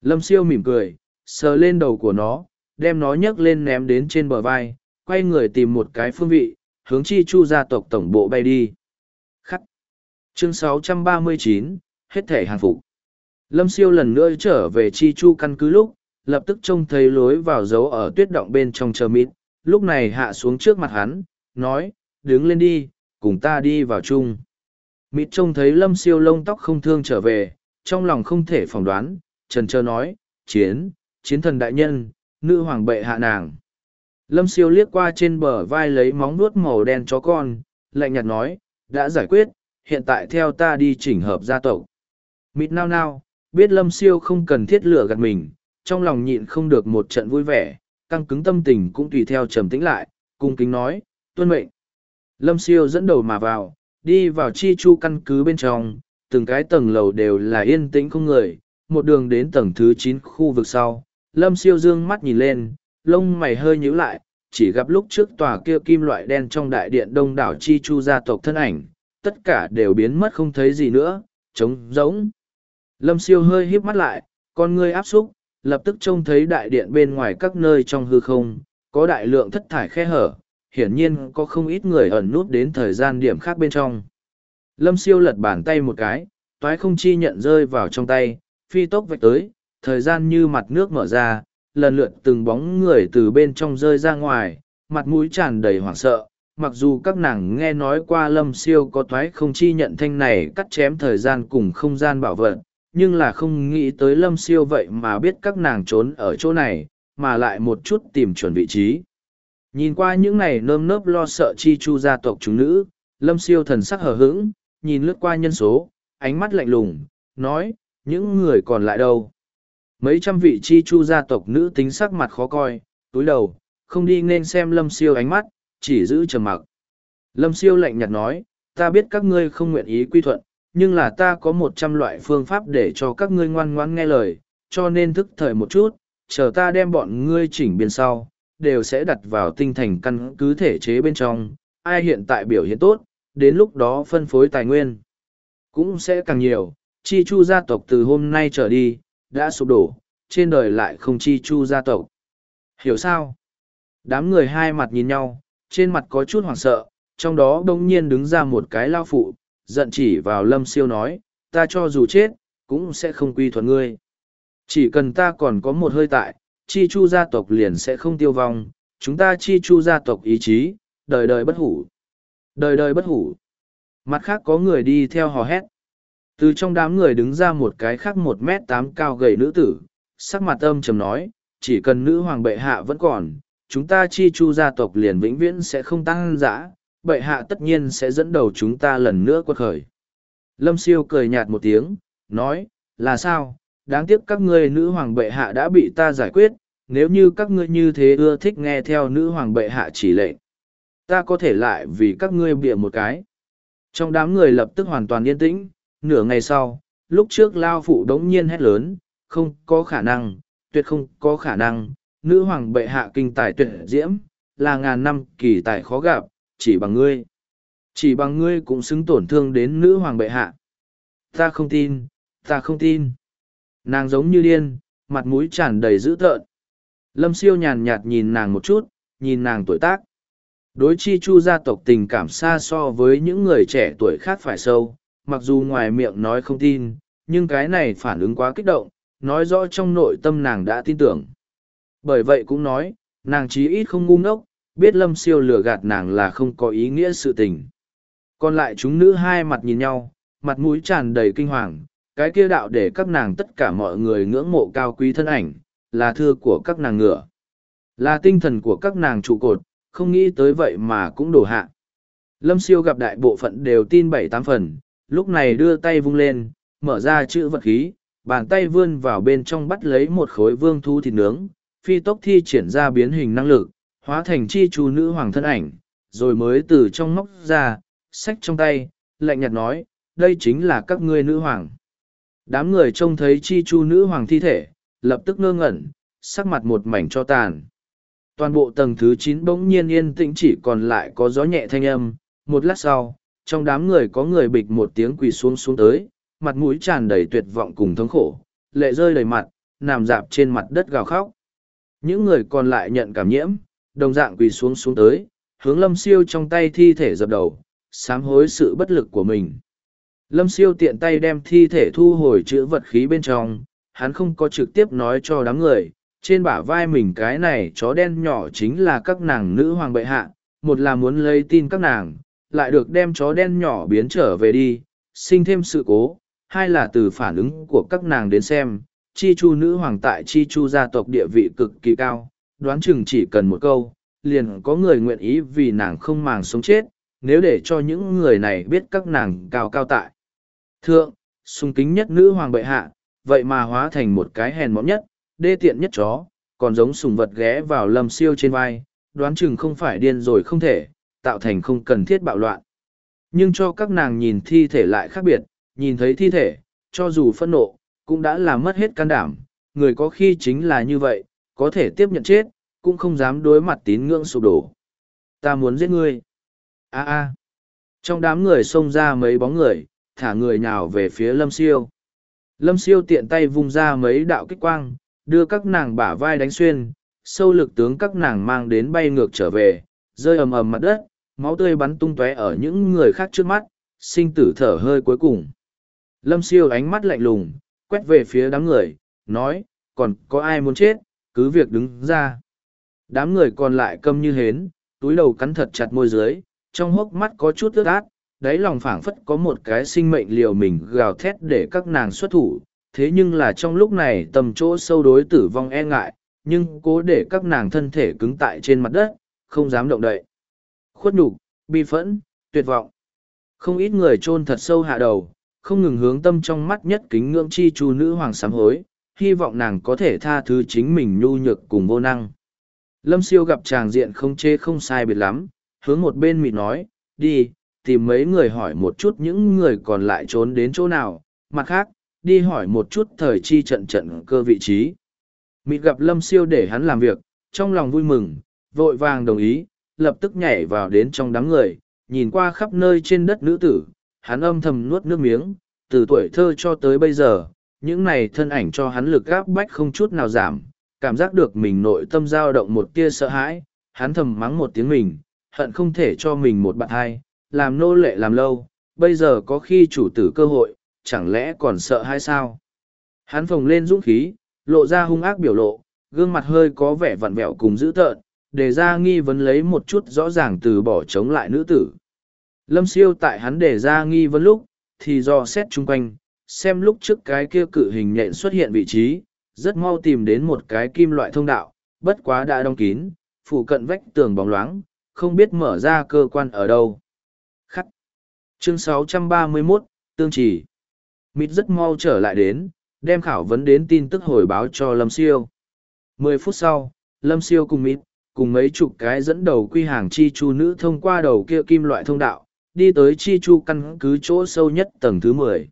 Lâm siêu mỉm cười, sờ lên đầu của nó, đem nó nhấc lên ném đến trên bờ vai, quay người tìm một cái phương vị, hướng chi chu gia tộc tổng bộ bay đi. Khắc. Chương 639, hết thể hàng phục. Lâm siêu lần nữa trở về chi chu căn cứ lúc, lập tức trông thấy lối vào dấu ở tuyết động bên trong chờ mít, lúc này hạ xuống trước mặt hắn, nói, đứng lên đi, cùng ta đi vào chung. Mịt trông thấy lâm siêu lông tóc không thương trở về, trong lòng không thể phỏng đoán, trần trơ nói, chiến, chiến thần đại nhân, nữ hoàng bệ hạ nàng. Lâm siêu liếc qua trên bờ vai lấy móng nuốt màu đen chó con, lạnh nhạt nói, đã giải quyết, hiện tại theo ta đi chỉnh hợp gia tộc. Mịt nao nao, biết lâm siêu không cần thiết lửa gạt mình, trong lòng nhịn không được một trận vui vẻ, căng cứng tâm tình cũng tùy theo trầm tĩnh lại, cung kính nói, tuân mệnh. Lâm siêu dẫn đầu mà vào, đi vào chi chu căn cứ bên trong, từng cái tầng lầu đều là yên tĩnh không người, một đường đến tầng thứ chín khu vực sau. Lâm siêu dương mắt nhìn lên, lông mày hơi nhíu lại, chỉ gặp lúc trước tòa kia kim loại đen trong đại điện đông đảo chi chu gia tộc thân ảnh, tất cả đều biến mất không thấy gì nữa, trống rỗng. Lâm siêu hơi híp mắt lại, con ngươi áp xúc, lập tức trông thấy đại điện bên ngoài các nơi trong hư không, có đại lượng thất thải khe hở, hiển nhiên có không ít người ẩn nút đến thời gian điểm khác bên trong. Lâm siêu lật bàn tay một cái, toái không chi nhận rơi vào trong tay, phi tốc vạch tới, thời gian như mặt nước mở ra, lần lượt từng bóng người từ bên trong rơi ra ngoài, mặt mũi tràn đầy hoảng sợ. Mặc dù các nàng nghe nói qua lâm siêu có toái không chi nhận thanh này cắt chém thời gian cùng không gian bảo vật, nhưng là không nghĩ tới lâm siêu vậy mà biết các nàng trốn ở chỗ này, mà lại một chút tìm chuẩn vị trí. Nhìn qua những này nơm nớp lo sợ chi chu gia tộc chúng nữ, lâm siêu thần sắc hờ hững, nhìn lướt qua nhân số, ánh mắt lạnh lùng, nói, những người còn lại đâu? Mấy trăm vị chi chu gia tộc nữ tính sắc mặt khó coi, túi đầu, không đi nên xem lâm siêu ánh mắt, chỉ giữ trầm mặc. Lâm siêu lạnh nhạt nói, ta biết các ngươi không nguyện ý quy thuận, nhưng là ta có một trăm loại phương pháp để cho các ngươi ngoan ngoãn nghe lời, cho nên thức thời một chút, chờ ta đem bọn ngươi chỉnh biên sau, đều sẽ đặt vào tinh thành căn cứ thể chế bên trong, ai hiện tại biểu hiện tốt, đến lúc đó phân phối tài nguyên. Cũng sẽ càng nhiều, chi chu gia tộc từ hôm nay trở đi, đã sụp đổ, trên đời lại không chi chu gia tộc. Hiểu sao? Đám người hai mặt nhìn nhau, trên mặt có chút hoảng sợ, trong đó đông nhiên đứng ra một cái lao phụ, giận chỉ vào lâm siêu nói, ta cho dù chết, cũng sẽ không quy thuận ngươi. Chỉ cần ta còn có một hơi tại, chi chu gia tộc liền sẽ không tiêu vong, chúng ta chi chu gia tộc ý chí, đời đời bất hủ. Đời đời bất hủ. Mặt khác có người đi theo hò hét. Từ trong đám người đứng ra một cái khác một m tám cao gầy nữ tử, sắc mặt âm trầm nói, chỉ cần nữ hoàng bệ hạ vẫn còn, chúng ta chi chu gia tộc liền vĩnh viễn sẽ không tăng dã, bệ hạ tất nhiên sẽ dẫn đầu chúng ta lần nữa quật khởi. Lâm siêu cười nhạt một tiếng, nói, là sao, đáng tiếc các ngươi nữ hoàng bệ hạ đã bị ta giải quyết, nếu như các ngươi như thế ưa thích nghe theo nữ hoàng bệ hạ chỉ lệnh. Ta có thể lại vì các ngươi bịa một cái. Trong đám người lập tức hoàn toàn yên tĩnh, nửa ngày sau, lúc trước lao phụ đống nhiên hét lớn, không có khả năng, tuyệt không có khả năng, nữ hoàng bệ hạ kinh tài tuyệt diễm, là ngàn năm kỳ tài khó gặp, chỉ bằng ngươi. Chỉ bằng ngươi cũng xứng tổn thương đến nữ hoàng bệ hạ. Ta không tin, ta không tin. Nàng giống như điên, mặt mũi tràn đầy dữ tợn. Lâm siêu nhàn nhạt nhìn nàng một chút, nhìn nàng tuổi tác. Đối chi chu gia tộc tình cảm xa so với những người trẻ tuổi khác phải sâu, mặc dù ngoài miệng nói không tin, nhưng cái này phản ứng quá kích động, nói rõ trong nội tâm nàng đã tin tưởng. Bởi vậy cũng nói, nàng chí ít không ngu ngốc, biết lâm siêu lừa gạt nàng là không có ý nghĩa sự tình. Còn lại chúng nữ hai mặt nhìn nhau, mặt mũi tràn đầy kinh hoàng, cái kia đạo để các nàng tất cả mọi người ngưỡng mộ cao quý thân ảnh, là thưa của các nàng ngựa. Là tinh thần của các nàng trụ cột, không nghĩ tới vậy mà cũng đổ hạ. Lâm siêu gặp đại bộ phận đều tin bảy tám phần, lúc này đưa tay vung lên, mở ra chữ vật khí, bàn tay vươn vào bên trong bắt lấy một khối vương thu thịt nướng, phi tốc thi triển ra biến hình năng lực, hóa thành chi chú nữ hoàng thân ảnh, rồi mới từ trong móc ra, sách trong tay, lạnh nhạt nói, đây chính là các ngươi nữ hoàng. Đám người trông thấy chi chu nữ hoàng thi thể, lập tức ngơ ngẩn, sắc mặt một mảnh cho tàn. Toàn bộ tầng thứ chín bỗng nhiên yên tĩnh chỉ còn lại có gió nhẹ thanh âm, một lát sau, trong đám người có người bịch một tiếng quỳ xuống xuống tới, mặt mũi tràn đầy tuyệt vọng cùng thống khổ, lệ rơi đầy mặt, nằm dạp trên mặt đất gào khóc. Những người còn lại nhận cảm nhiễm, đồng dạng quỳ xuống xuống tới, hướng lâm siêu trong tay thi thể dập đầu, sám hối sự bất lực của mình. Lâm siêu tiện tay đem thi thể thu hồi chữ vật khí bên trong, hắn không có trực tiếp nói cho đám người, trên bả vai mình cái này chó đen nhỏ chính là các nàng nữ hoàng bệ hạ, một là muốn lấy tin các nàng, lại được đem chó đen nhỏ biến trở về đi, sinh thêm sự cố, hai là từ phản ứng của các nàng đến xem, chi chu nữ hoàng tại chi chu gia tộc địa vị cực kỳ cao, đoán chừng chỉ cần một câu, liền có người nguyện ý vì nàng không màng sống chết, nếu để cho những người này biết các nàng cao cao tại. Thượng, sung kính nhất nữ hoàng bệ hạ, vậy mà hóa thành một cái hèn mọn nhất, đê tiện nhất chó, còn giống sùng vật ghé vào lâm siêu trên vai, đoán chừng không phải điên rồi không thể, tạo thành không cần thiết bạo loạn. Nhưng cho các nàng nhìn thi thể lại khác biệt, nhìn thấy thi thể, cho dù phân nộ, cũng đã làm mất hết can đảm, người có khi chính là như vậy, có thể tiếp nhận chết, cũng không dám đối mặt tín ngưỡng sụp đổ. Ta muốn giết ngươi. a a Trong đám người xông ra mấy bóng người, thả người nhào về phía lâm siêu. Lâm siêu tiện tay vung ra mấy đạo kích quang, đưa các nàng bả vai đánh xuyên, sâu lực tướng các nàng mang đến bay ngược trở về, rơi ầm ầm mặt đất, máu tươi bắn tung tóe ở những người khác trước mắt, sinh tử thở hơi cuối cùng. Lâm siêu ánh mắt lạnh lùng, quét về phía đám người, nói, còn có ai muốn chết, cứ việc đứng ra. Đám người còn lại câm như hến, túi đầu cắn thật chặt môi dưới, trong hốc mắt có chút ướt át, đáy lòng phảng phất có một cái sinh mệnh liều mình gào thét để các nàng xuất thủ. Thế nhưng là trong lúc này tầm chỗ sâu đối tử vong e ngại, nhưng cố để các nàng thân thể cứng tại trên mặt đất, không dám động đậy. Khuất nhục, bi phẫn, tuyệt vọng. Không ít người chôn thật sâu hạ đầu, không ngừng hướng tâm trong mắt nhất kính ngưỡng chi chu nữ hoàng sám hối, hy vọng nàng có thể tha thứ chính mình nhu nhược cùng vô năng. Lâm siêu gặp chàng diện không chê không sai biệt lắm, hướng một bên mịt nói, đi, tìm mấy người hỏi một chút những người còn lại trốn đến chỗ nào, mặt khác, đi hỏi một chút thời chi trận trận cơ vị trí. Mịt gặp Lâm siêu để hắn làm việc, trong lòng vui mừng, vội vàng đồng ý, lập tức nhảy vào đến trong đám người, nhìn qua khắp nơi trên đất nữ tử, hắn âm thầm nuốt nước miếng, từ tuổi thơ cho tới bây giờ, những này thân ảnh cho hắn lực gáp bách không chút nào giảm, cảm giác được mình nội tâm dao động một tia sợ hãi, hắn thầm mắng một tiếng mình, hận không thể cho mình một bạn hai, làm nô lệ làm lâu, bây giờ có khi chủ tử cơ hội, chẳng lẽ còn sợ hay sao? Hắn phồng lên dũng khí, lộ ra hung ác biểu lộ, gương mặt hơi có vẻ vặn vẹo cùng dữ tợn, để ra nghi vấn lấy một chút rõ ràng từ bỏ chống lại nữ tử. Lâm siêu tại hắn để ra nghi vấn lúc, thì do xét chung quanh, xem lúc trước cái kia cự hình nhện xuất hiện vị trí, rất mau tìm đến một cái kim loại thông đạo, bất quá đã đóng kín, phụ cận vách tường bóng loáng, không biết mở ra cơ quan ở đâu. Khắc. Chương 631, Tương Chỉ. Mịt rất mau trở lại đến, đem khảo vấn đến tin tức hồi báo cho Lâm Siêu. Mười phút sau, Lâm Siêu cùng Mịt, cùng mấy chục cái dẫn đầu quy hàng chi chu nữ thông qua đầu kia kim loại thông đạo, đi tới chi chu căn cứ chỗ sâu nhất tầng thứ mười.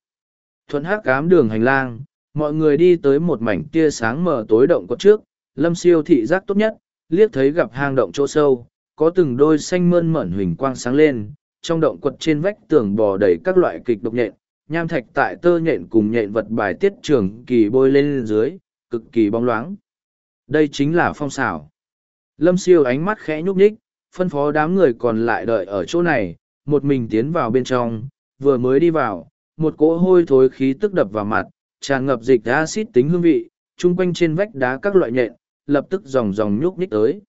Thuận hắc cám đường hành lang, mọi người đi tới một mảnh tia sáng mờ tối động có trước, lâm siêu thị giác tốt nhất, liếc thấy gặp hang động chỗ sâu, có từng đôi xanh mơn mởn huỳnh quang sáng lên, trong động quật trên vách tường bò đầy các loại kịch độc nhện, nham thạch tại tơ nhện cùng nhện vật bài tiết trường kỳ bôi lên dưới, cực kỳ bóng loáng. Đây chính là phong xảo. Lâm siêu ánh mắt khẽ nhúc nhích, phân phó đám người còn lại đợi ở chỗ này, một mình tiến vào bên trong, vừa mới đi vào, một cỗ hôi thối khí tức đập vào mặt, tràn ngập dịch acid tính hương vị, chung quanh trên vách đá các loại nhện, lập tức dòng dòng nhúc nhích tới.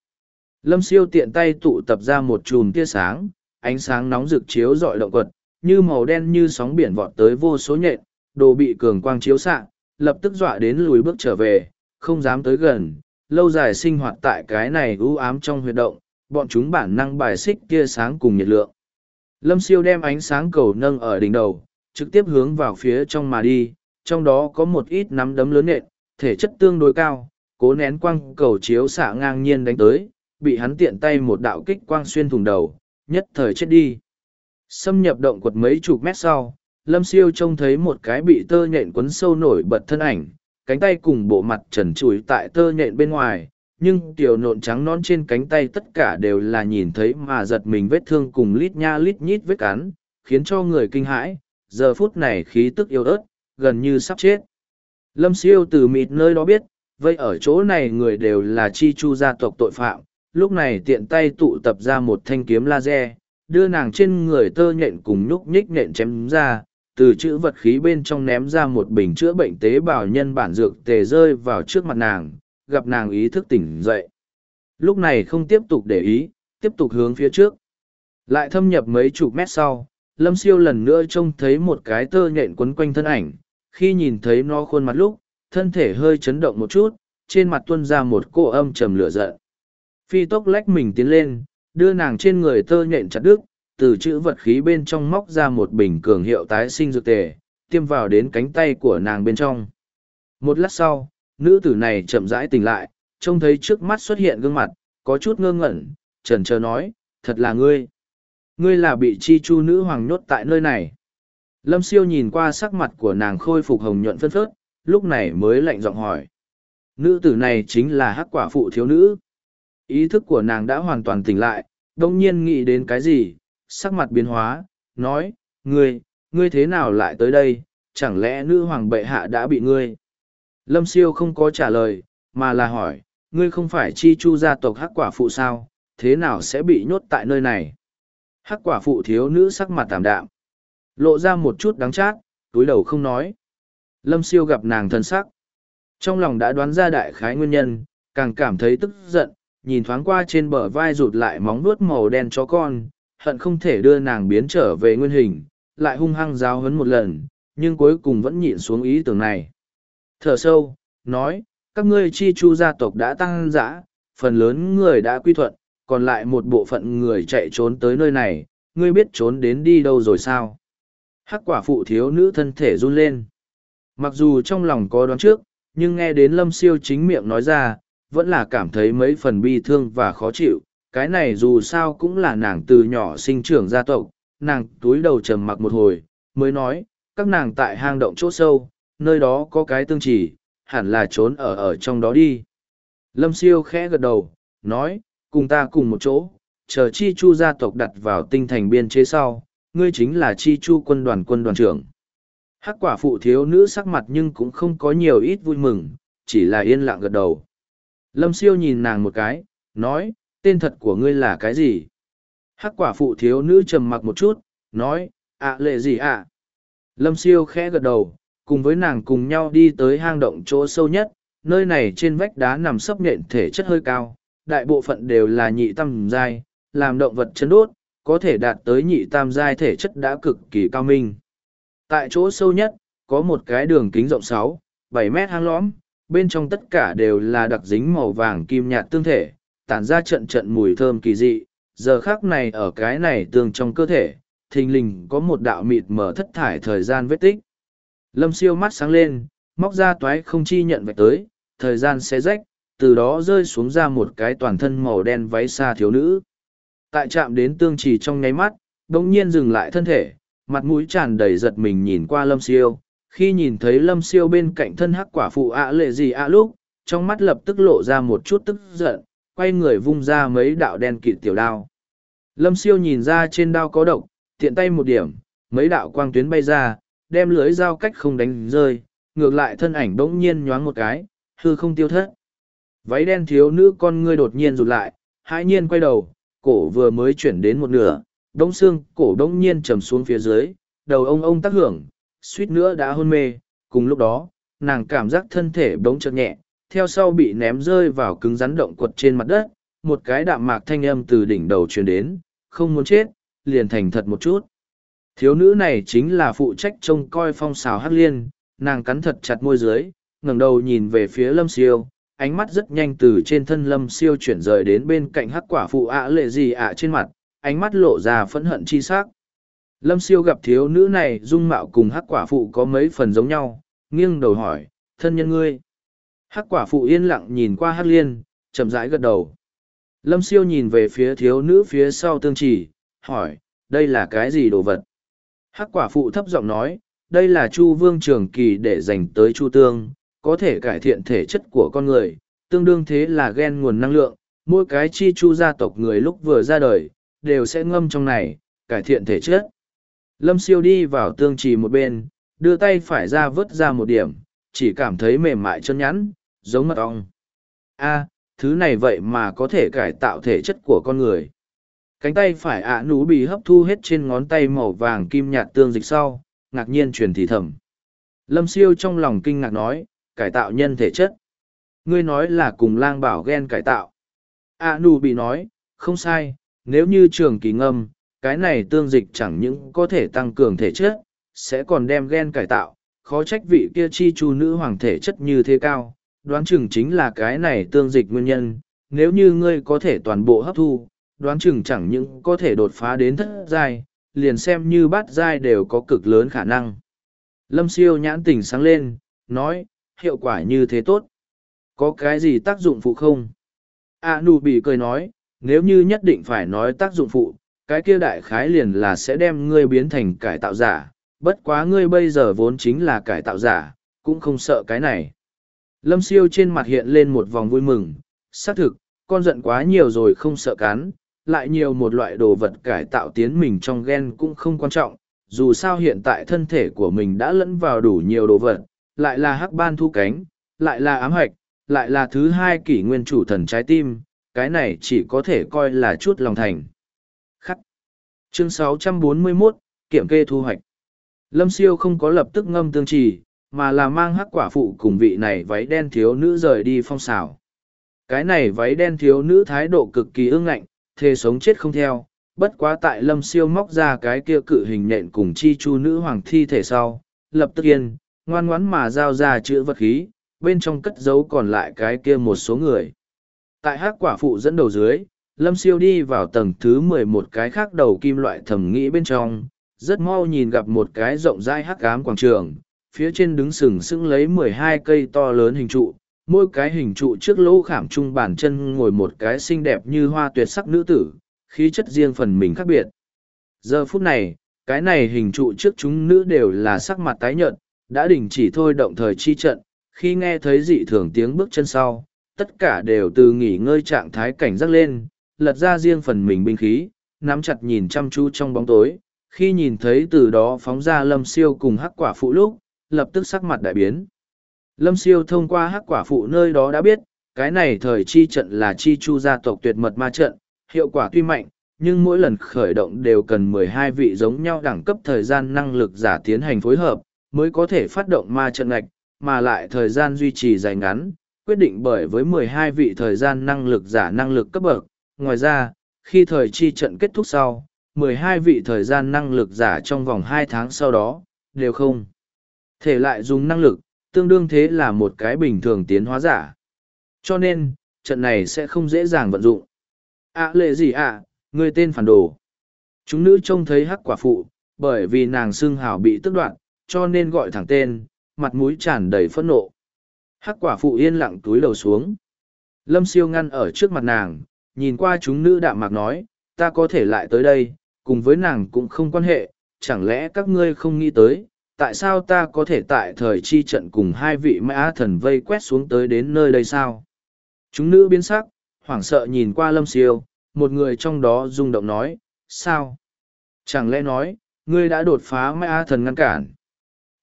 Lâm siêu tiện tay tụ tập ra một chùm tia sáng, ánh sáng nóng rực chiếu dọi động quật, như màu đen như sóng biển vọt tới vô số nhện, đồ bị cường quang chiếu xạ, lập tức dọa đến lùi bước trở về, không dám tới gần, lâu dài sinh hoạt tại cái này u ám trong huyệt động, bọn chúng bản năng bài xích tia sáng cùng nhiệt lượng. Lâm siêu đem ánh sáng cầu nâng ở đỉnh đầu, trực tiếp hướng vào phía trong mà đi, trong đó có một ít nắm đấm lớn nện, thể chất tương đối cao, cố nén quang cầu chiếu xạ ngang nhiên đánh tới, bị hắn tiện tay một đạo kích quang xuyên thủng đầu, nhất thời chết đi. Xâm nhập động quật mấy chục mét sau, Lâm Siêu trông thấy một cái bị tơ nhện quấn sâu nổi bật thân ảnh, cánh tay cùng bộ mặt trần trụi tại tơ nhện bên ngoài, nhưng tiểu nộn trắng non trên cánh tay tất cả đều là nhìn thấy mà giật mình vết thương cùng lít nha lít nhít vết cắn, khiến cho người kinh hãi, giờ phút này khí tức yếu ớt, gần như sắp chết. Lâm siêu từ mịt nơi đó biết, vậy ở chỗ này người đều là chi chu gia tộc tội phạm, lúc này tiện tay tụ tập ra một thanh kiếm laser, đưa nàng trên người tơ nhện cùng nhúc nhích nhện chém ra, từ chữ vật khí bên trong ném ra một bình chữa bệnh tế bào nhân bản dược tề rơi vào trước mặt nàng, gặp nàng ý thức tỉnh dậy. Lúc này không tiếp tục để ý, tiếp tục hướng phía trước. Lại thâm nhập mấy chục mét sau, lâm siêu lần nữa trông thấy một cái tơ nhện quấn quanh thân ảnh. Khi nhìn thấy nó khuôn mặt lúc, thân thể hơi chấn động một chút, trên mặt tuân ra một cô âm trầm lửa giận. Phi tốc lách mình tiến lên, đưa nàng trên người tơ nhện chặt đứt, từ chữ vật khí bên trong móc ra một bình cường hiệu tái sinh dược tề, tiêm vào đến cánh tay của nàng bên trong. Một lát sau, nữ tử này chậm rãi tỉnh lại, trông thấy trước mắt xuất hiện gương mặt, có chút ngơ ngẩn, trần trờ nói, thật là ngươi. Ngươi là bị chi chu nữ hoàng nhốt tại nơi này. Lâm siêu nhìn qua sắc mặt của nàng khôi phục hồng nhuận phân phớt, lúc này mới lạnh giọng hỏi. Nữ tử này chính là hắc quả phụ thiếu nữ. Ý thức của nàng đã hoàn toàn tỉnh lại, đông nhiên nghĩ đến cái gì, sắc mặt biến hóa, nói, ngươi, ngươi thế nào lại tới đây, chẳng lẽ nữ hoàng bệ hạ đã bị ngươi? Lâm siêu không có trả lời, mà là hỏi, ngươi không phải chi chu gia tộc hắc quả phụ sao, thế nào sẽ bị nhốt tại nơi này? Hắc quả phụ thiếu nữ sắc mặt tạm đạm, lộ ra một chút đắng chát, túi đầu không nói. Lâm siêu gặp nàng thân sắc. Trong lòng đã đoán ra đại khái nguyên nhân, càng cảm thấy tức giận, nhìn thoáng qua trên bờ vai rụt lại móng vuốt màu đen chó con, hận không thể đưa nàng biến trở về nguyên hình, lại hung hăng giáo hấn một lần, nhưng cuối cùng vẫn nhịn xuống ý tưởng này. Thở sâu, nói, các ngươi chi chu gia tộc đã tăng dã, phần lớn người đã quy thuận, còn lại một bộ phận người chạy trốn tới nơi này, ngươi biết trốn đến đi đâu rồi sao? Hắc quả phụ thiếu nữ thân thể run lên. Mặc dù trong lòng có đoán trước, nhưng nghe đến lâm siêu chính miệng nói ra, vẫn là cảm thấy mấy phần bi thương và khó chịu. Cái này dù sao cũng là nàng từ nhỏ sinh trưởng gia tộc, nàng túi đầu trầm mặc một hồi, mới nói, các nàng tại hang động chỗ sâu, nơi đó có cái tương chỉ, hẳn là trốn ở ở trong đó đi. Lâm siêu khẽ gật đầu, nói, cùng ta cùng một chỗ, chờ chi chu gia tộc đặt vào tinh thành biên chế sau, ngươi chính là chi chu quân đoàn quân đoàn trưởng. Hắc quả phụ thiếu nữ sắc mặt nhưng cũng không có nhiều ít vui mừng, chỉ là yên lặng gật đầu. Lâm siêu nhìn nàng một cái, nói, tên thật của ngươi là cái gì? Hắc quả phụ thiếu nữ trầm mặc một chút, nói, ạ lệ gì ạ? Lâm siêu khẽ gật đầu, cùng với nàng cùng nhau đi tới hang động chỗ sâu nhất, nơi này trên vách đá nằm sấp nện thể chất hơi cao, đại bộ phận đều là nhị tam giai, làm động vật chấn đốt, có thể đạt tới nhị tam giai thể chất đã cực kỳ cao minh. Tại chỗ sâu nhất, có một cái đường kính rộng sáu, bảy mét hang lõm, bên trong tất cả đều là đặc dính màu vàng kim nhạt tương thể, tản ra trận trận mùi thơm kỳ dị. Giờ khác này ở cái này tương trong cơ thể, thình lình có một đạo mịt mở thất thải thời gian vết tích. Lâm siêu mắt sáng lên, móc ra toái không chi nhận vạch tới, thời gian sẽ rách, từ đó rơi xuống ra một cái toàn thân màu đen váy xa thiếu nữ. Tại chạm đến tương trì trong nháy mắt, đồng nhiên dừng lại thân thể, mặt mũi tràn đầy giật mình nhìn qua lâm siêu. Khi nhìn thấy lâm siêu bên cạnh thân hắc quả phụ ạ lệ gì ạ lúc, trong mắt lập tức lộ ra một chút tức giận, quay người vung ra mấy đạo đen kịt tiểu đao. Lâm siêu nhìn ra trên đao có độc, tiện tay một điểm, mấy đạo quang tuyến bay ra, đem lưới dao cách không đánh rơi, ngược lại thân ảnh bỗng nhiên nhoáng một cái, hư không tiêu thất. Váy đen thiếu nữ con ngươi đột nhiên rụt lại, hãi nhiên quay đầu, cổ vừa mới chuyển đến một nửa, đống xương cổ đống nhiên trầm xuống phía dưới, đầu ông ông tác hưởng, suýt nữa đã hôn mê, cùng lúc đó, nàng cảm giác thân thể bỗng chợt nhẹ, theo sau bị ném rơi vào cứng rắn động quật trên mặt đất, một cái đạm mạc thanh âm từ đỉnh đầu truyền đến, không muốn chết, liền thành thật một chút. Thiếu nữ này chính là phụ trách trông coi phong xào hắc liên, nàng cắn thật chặt môi dưới, ngẩng đầu nhìn về phía lâm siêu, ánh mắt rất nhanh từ trên thân lâm siêu chuyển rời đến bên cạnh hắc quả phụ ạ lệ gì ạ trên mặt, ánh mắt lộ ra phẫn hận chi s á c lâm siêu gặp thiếu nữ này dung mạo cùng hắc quả phụ có mấy phần giống nhau nghiêng đầu hỏi thân nhân ngươi? Hắc quả phụ yên lặng nhìn qua hắc liên chậm rãi gật đầu. Lâm siêu nhìn về phía thiếu nữ phía sau tương trì hỏi đây là cái gì đồ vật? Hắc quả phụ thấp giọng nói đây là chu vương trường kỳ để dành tới chu tương có thể cải thiện thể chất của con người tương đương thế là ghen nguồn năng lượng mỗi cái chi chu gia tộc người lúc vừa ra đời đều sẽ ngâm trong này, cải thiện thể chất. Lâm siêu đi vào tương trì một bên, đưa tay phải ra vớt ra một điểm, chỉ cảm thấy mềm mại chân nhắn, giống mật ong. a thứ này vậy mà có thể cải tạo thể chất của con người. Cánh tay phải ạ nú bị hấp thu hết trên ngón tay màu vàng kim nhạt tương dịch sau, ngạc nhiên truyền thì thầm. Lâm siêu trong lòng kinh ngạc nói, cải tạo nhân thể chất. Ngươi nói là cùng lang bảo gen cải tạo. A nú bị nói, không sai, nếu như trường kỳ ngâm, cái này tương dịch chẳng những có thể tăng cường thể chất, sẽ còn đem gen cải tạo, khó trách vị kia chi chu nữ hoàng thể chất như thế cao, đoán chừng chính là cái này tương dịch nguyên nhân, nếu như ngươi có thể toàn bộ hấp thu, đoán chừng chẳng những có thể đột phá đến thất giai, liền xem như bát giai đều có cực lớn khả năng. Lâm siêu nhãn tỉnh sáng lên, nói, hiệu quả như thế tốt. Có cái gì tác dụng phụ không? A nụ bị cười nói, nếu như nhất định phải nói tác dụng phụ, cái kia đại khái liền là sẽ đem ngươi biến thành cải tạo giả, bất quá ngươi bây giờ vốn chính là cải tạo giả, cũng không sợ cái này. Lâm siêu trên mặt hiện lên một vòng vui mừng, xác thực, con giận quá nhiều rồi không sợ cắn, lại nhiều một loại đồ vật cải tạo tiến mình trong gen cũng không quan trọng, dù sao hiện tại thân thể của mình đã lẫn vào đủ nhiều đồ vật, lại là hắc ban thu cánh, lại là ám hạch, lại là thứ hai kỷ nguyên chủ thần trái tim, cái này chỉ có thể coi là chút lòng thành. Khắc. Chương 641, Kiểm kê thu hoạch. Lâm siêu không có lập tức ngâm tương trì, mà là mang hắc quả phụ cùng vị này váy đen thiếu nữ rời đi phong xào. Cái này váy đen thiếu nữ thái độ cực kỳ ương ngạnh, thề sống chết không theo, bất quá tại lâm siêu móc ra cái kia cự hình nện cùng chi chu nữ hoàng thi thể sau, lập tức yên, ngoan ngoãn mà giao ra chữ vật khí, bên trong cất giấu còn lại cái kia một số người. Tại hát quả phụ dẫn đầu dưới, lâm siêu đi vào tầng thứ mười một cái khác đầu kim loại thẩm nghĩ bên trong, rất mau nhìn gặp một cái rộng rãi hắc ám quảng trường, phía trên đứng sừng sững lấy mười hai cây to lớn hình trụ, mỗi cái hình trụ trước lỗ khảm trung bàn chân ngồi một cái xinh đẹp như hoa tuyệt sắc nữ tử, khí chất riêng phần mình khác biệt. Giờ phút này, cái này hình trụ trước chúng nữ đều là sắc mặt tái nhợt, đã đình chỉ thôi động thời chi trận, khi nghe thấy dị thường tiếng bước chân sau, tất cả đều từ nghỉ ngơi trạng thái cảnh giác lên, lật ra riêng phần mình binh khí, nắm chặt nhìn chăm chú trong bóng tối, khi nhìn thấy từ đó phóng ra lâm siêu cùng hắc quả phụ lúc, lập tức sắc mặt đại biến. Lâm siêu thông qua hắc quả phụ nơi đó đã biết, cái này thời chi trận là chi chu gia tộc tuyệt mật ma trận, hiệu quả tuy mạnh, nhưng mỗi lần khởi động đều cần mười hai vị giống nhau đẳng cấp thời gian năng lực giả tiến hành phối hợp, mới có thể phát động ma trận ngạch, mà lại thời gian duy trì dài ngắn, quyết định bởi với mười hai vị thời gian năng lực giả năng lực cấp bậc. Ngoài ra, khi thời chi trận kết thúc sau, mười hai vị thời gian năng lực giả trong vòng hai tháng sau đó, đều không thể lại dùng năng lực, tương đương thế là một cái bình thường tiến hóa giả. Cho nên, trận này sẽ không dễ dàng vận dụng. ạ à, lệ gì ạ, à, người tên phản đồ. Chúng nữ trông thấy hắc quả phụ, bởi vì nàng xưng hào bị tức đoạn, cho nên gọi thẳng tên, mặt mũi tràn đầy phẫn nộ. Hắc quả phụ yên lặng túi đầu xuống. Lâm siêu ngăn ở trước mặt nàng, nhìn qua chúng nữ đạm mạc nói, ta có thể lại tới đây, cùng với nàng cũng không quan hệ, chẳng lẽ các ngươi không nghĩ tới, tại sao ta có thể tại thời chi trận cùng hai vị mã thần vây quét xuống tới đến nơi đây sao? Chúng nữ biến sắc, hoảng sợ nhìn qua lâm siêu, một người trong đó rung động nói, sao? Chẳng lẽ nói, ngươi đã đột phá mã thần ngăn cản?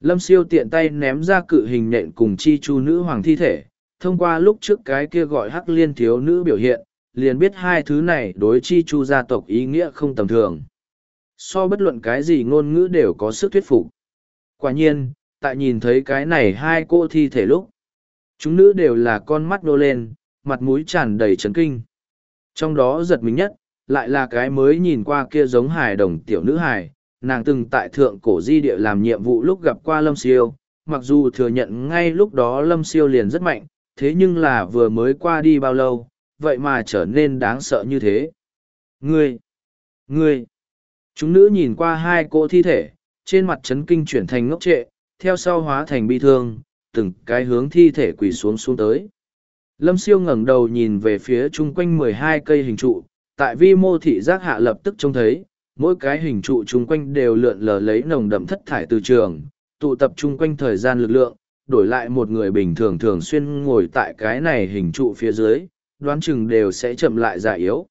Lâm siêu tiện tay ném ra cự hình nện cùng chi chu nữ hoàng thi thể, thông qua lúc trước cái kia gọi hắc liên thiếu nữ biểu hiện, liền biết hai thứ này đối chi chu gia tộc ý nghĩa không tầm thường. So bất luận cái gì ngôn ngữ đều có sức thuyết phục. Quả nhiên, tại nhìn thấy cái này hai cô thi thể lúc, chúng nữ đều là con mắt nô lên, mặt mũi tràn đầy chấn kinh. Trong đó giật mình nhất, lại là cái mới nhìn qua kia giống hài đồng tiểu nữ hài, nàng từng tại thượng cổ di địa làm nhiệm vụ lúc gặp qua lâm siêu, mặc dù thừa nhận ngay lúc đó lâm siêu liền rất mạnh, thế nhưng là vừa mới qua đi bao lâu, vậy mà trở nên đáng sợ như thế. Ngươi! Ngươi! Chúng nữ nhìn qua hai cỗ thi thể, trên mặt chấn kinh chuyển thành ngốc trệ, theo sau hóa thành bi thương, từng cái hướng thi thể quỳ xuống xuống tới. Lâm siêu ngẩng đầu nhìn về phía chung quanh mười hai cây hình trụ, tại vi mô thị giác hạ lập tức trông thấy, mỗi cái hình trụ chung quanh đều lượn lờ lấy nồng đậm thất thải từ trường, tụ tập chung quanh thời gian lực lượng, đổi lại một người bình thường thường xuyên ngồi tại cái này hình trụ phía dưới, đoán chừng đều sẽ chậm lại già yếu.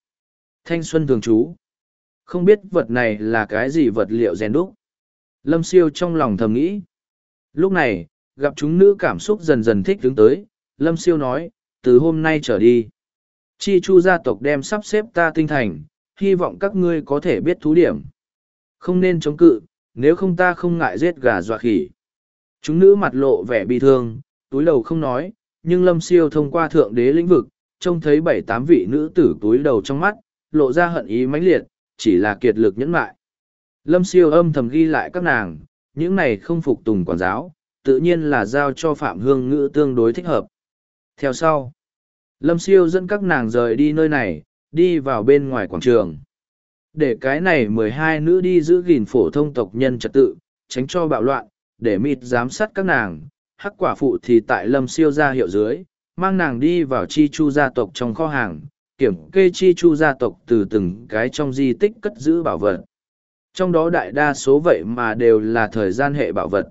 Thanh xuân thường trú. Không biết vật này là cái gì vật liệu rèn đúc. Lâm siêu trong lòng thầm nghĩ. Lúc này, gặp chúng nữ cảm xúc dần dần thích đứng tới, Lâm siêu nói, từ hôm nay trở đi. Chi chu gia tộc đem sắp xếp ta tinh thành, hy vọng các ngươi có thể biết thú điểm. Không nên chống cự, nếu không ta không ngại giết gà dọa khỉ. Chúng nữ mặt lộ vẻ bi thương, túi đầu không nói, nhưng lâm siêu thông qua thượng đế lĩnh vực, trông thấy bảy tám vị nữ tử túi đầu trong mắt, lộ ra hận ý mãnh liệt, chỉ là kiệt lực nhẫn mại. Lâm siêu âm thầm ghi lại các nàng, những này không phục tùng quản giáo, tự nhiên là giao cho Phạm Hương Ngữ tương đối thích hợp. Theo sau, Lâm siêu dẫn các nàng rời đi nơi này, đi vào bên ngoài quảng trường. Để cái này mười hai nữ đi giữ gìn phổ thông tộc nhân trật tự, tránh cho bạo loạn, để mịt giám sát các nàng, hắc quả phụ thì tại lâm siêu ra hiệu dưới, mang nàng đi vào chi chu gia tộc trong kho hàng, kiểm kê chi chu gia tộc từ từng cái trong di tích cất giữ bảo vật. Trong đó đại đa số vậy mà đều là thời gian hệ bảo vật.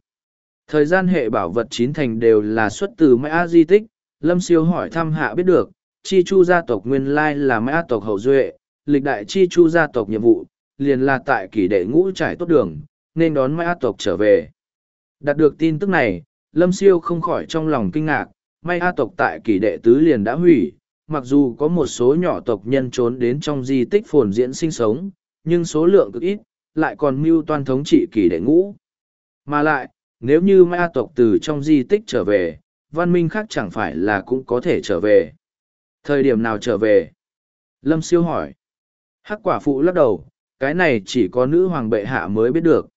Thời gian hệ bảo vật chín thành đều là xuất từ mã di tích, lâm siêu hỏi thăm hạ biết được, chi chu gia tộc nguyên lai là mã tộc hậu duệ, lịch đại chi chu gia tộc nhiệm vụ, liền là tại kỷ đệ ngũ trải tốt đường, nên đón mã tộc trở về. Đạt được tin tức này, Lâm Siêu không khỏi trong lòng kinh ngạc, may A tộc tại kỷ đệ tứ liền đã hủy, mặc dù có một số nhỏ tộc nhân trốn đến trong di tích phồn diễn sinh sống, nhưng số lượng cực ít, lại còn mưu toan thống trị kỷ đệ ngũ. Mà lại, nếu như ma tộc từ trong di tích trở về, văn minh khác chẳng phải là cũng có thể trở về. Thời điểm nào trở về? Lâm siêu hỏi. Hắc quả phụ lắc đầu, cái này chỉ có nữ hoàng bệ hạ mới biết được.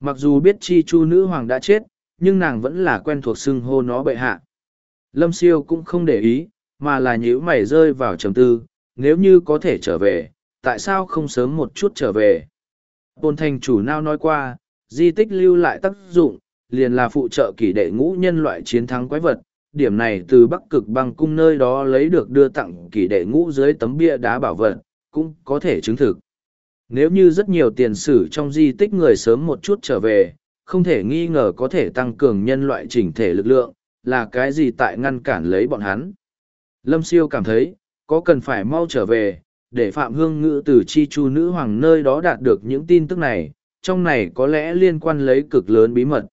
Mặc dù biết chi chu nữ hoàng đã chết, nhưng nàng vẫn là quen thuộc xưng hô nó bệ hạ. Lâm siêu cũng không để ý, mà là nhíu mày rơi vào trầm tư, nếu như có thể trở về, tại sao không sớm một chút trở về? Bồn thành chủ nào nói qua, di tích lưu lại tác dụng, liền là phụ trợ kỷ đệ ngũ nhân loại chiến thắng quái vật. Điểm này từ bắc cực băng cung nơi đó lấy được đưa tặng kỷ đệ ngũ dưới tấm bia đá bảo vật, cũng có thể chứng thực. Nếu như rất nhiều tiền sử trong di tích người sớm một chút trở về, không thể nghi ngờ có thể tăng cường nhân loại chỉnh thể lực lượng, là cái gì tại ngăn cản lấy bọn hắn. Lâm Siêu cảm thấy, có cần phải mau trở về, để Phạm Hương Ngữ từ chi chu nữ hoàng nơi đó đạt được những tin tức này, trong này có lẽ liên quan lấy cực lớn bí mật.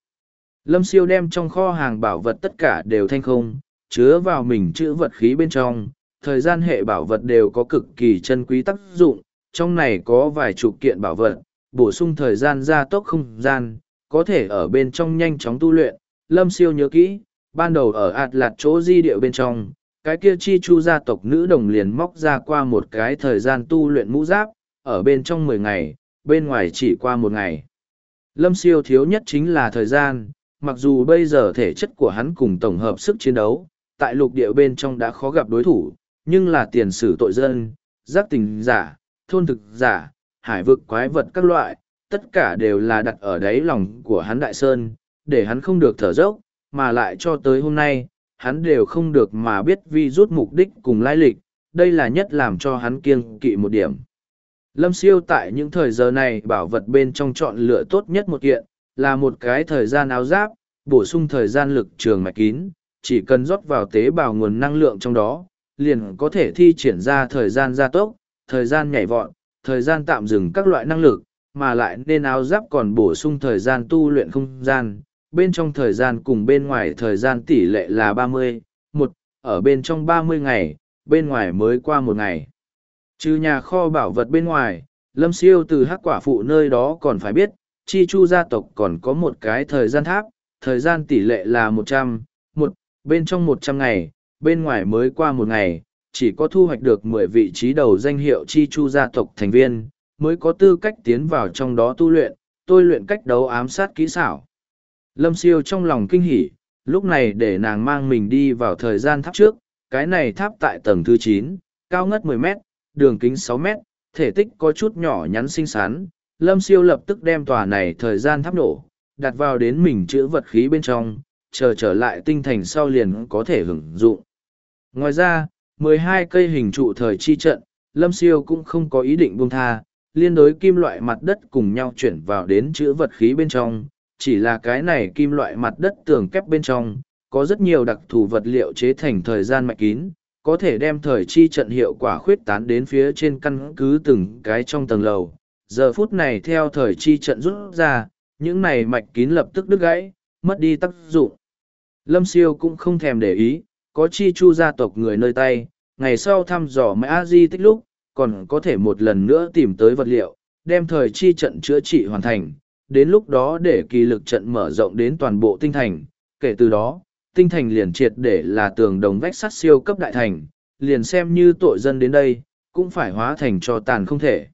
Lâm Siêu đem trong kho hàng bảo vật tất cả đều thanh không, chứa vào mình chữ vật khí bên trong, thời gian hệ bảo vật đều có cực kỳ chân quý tác dụng, trong này có vài chục kiện bảo vật, bổ sung thời gian gia tốc không gian, có thể ở bên trong nhanh chóng tu luyện. Lâm Siêu nhớ kỹ, ban đầu ở ạt lạt chỗ di địa bên trong, cái kia chi chu gia tộc nữ đồng liền móc ra qua một cái thời gian tu luyện mũ giáp, ở bên trong mười ngày, bên ngoài chỉ qua một ngày. Lâm siêu thiếu nhất chính là thời gian, mặc dù bây giờ thể chất của hắn cùng tổng hợp sức chiến đấu, tại lục địa bên trong đã khó gặp đối thủ, nhưng là tiền sử tội dân, giác tình giả, thôn thực giả, hải vực quái vật các loại, tất cả đều là đặt ở đáy lòng của hắn đại sơn, để hắn không được thở dốc, mà lại cho tới hôm nay, hắn đều không được mà biết vi rút mục đích cùng lai lịch, đây là nhất làm cho hắn kiêng kỵ một điểm. Lâm siêu tại những thời giờ này bảo vật bên trong chọn lựa tốt nhất một kiện, là một cái thời gian áo giáp, bổ sung thời gian lực trường mạch kín, chỉ cần rót vào tế bào nguồn năng lượng trong đó, liền có thể thi triển ra thời gian gia tốc, thời gian nhảy vọt, thời gian tạm dừng các loại năng lực, mà lại nên áo giáp còn bổ sung thời gian tu luyện không gian, bên trong thời gian cùng bên ngoài thời gian tỷ lệ là ba mươi một ở bên trong ba mươi ngày, bên ngoài mới qua một ngày. Trừ nhà kho bảo vật bên ngoài, Lâm Siêu từ hắc quả phụ nơi đó còn phải biết, chi chu gia tộc còn có một cái thời gian tháp, thời gian tỷ lệ là một trăm một bên trong một trăm ngày, bên ngoài mới qua một ngày, chỉ có thu hoạch được mười vị trí đầu danh hiệu chi chu gia tộc thành viên, mới có tư cách tiến vào trong đó tu luyện, tôi luyện cách đấu ám sát kỹ xảo. Lâm siêu trong lòng kinh hỉ, lúc này để nàng mang mình đi vào thời gian tháp trước, cái này tháp tại tầng thứ chín, cao ngất mười mét, đường kính sáu mét, thể tích có chút nhỏ nhắn xinh xắn. Lâm siêu lập tức đem tòa này thời gian tháp nổ, đặt vào đến mình chữ vật khí bên trong, chờ trở lại tinh thành sau liền có thể hưởng dụng. Ngoài ra, mười hai cây hình trụ thời chi trận, Lâm siêu cũng không có ý định buông tha, liên đối kim loại mặt đất cùng nhau chuyển vào đến chữ vật khí bên trong, chỉ là cái này kim loại mặt đất tường kép bên trong, có rất nhiều đặc thù vật liệu chế thành thời gian mạch kín, có thể đem thời chi trận hiệu quả khuyết tán đến phía trên căn cứ từng cái trong tầng lầu. Giờ phút này theo thời chi trận rút ra, những này mạch kín lập tức đứt gãy, mất đi tác dụng. Lâm siêu cũng không thèm để ý, có chi chu gia tộc người nơi tay, ngày sau thăm dò mã di tích lúc, còn có thể một lần nữa tìm tới vật liệu, đem thời chi trận chữa trị hoàn thành, đến lúc đó để kỳ lực trận mở rộng đến toàn bộ tinh thành, kể từ đó, tinh thành liền triệt để là tường đồng vách sắt siêu cấp đại thành, liền xem như tội dân đến đây, cũng phải hóa thành cho tàn không thể.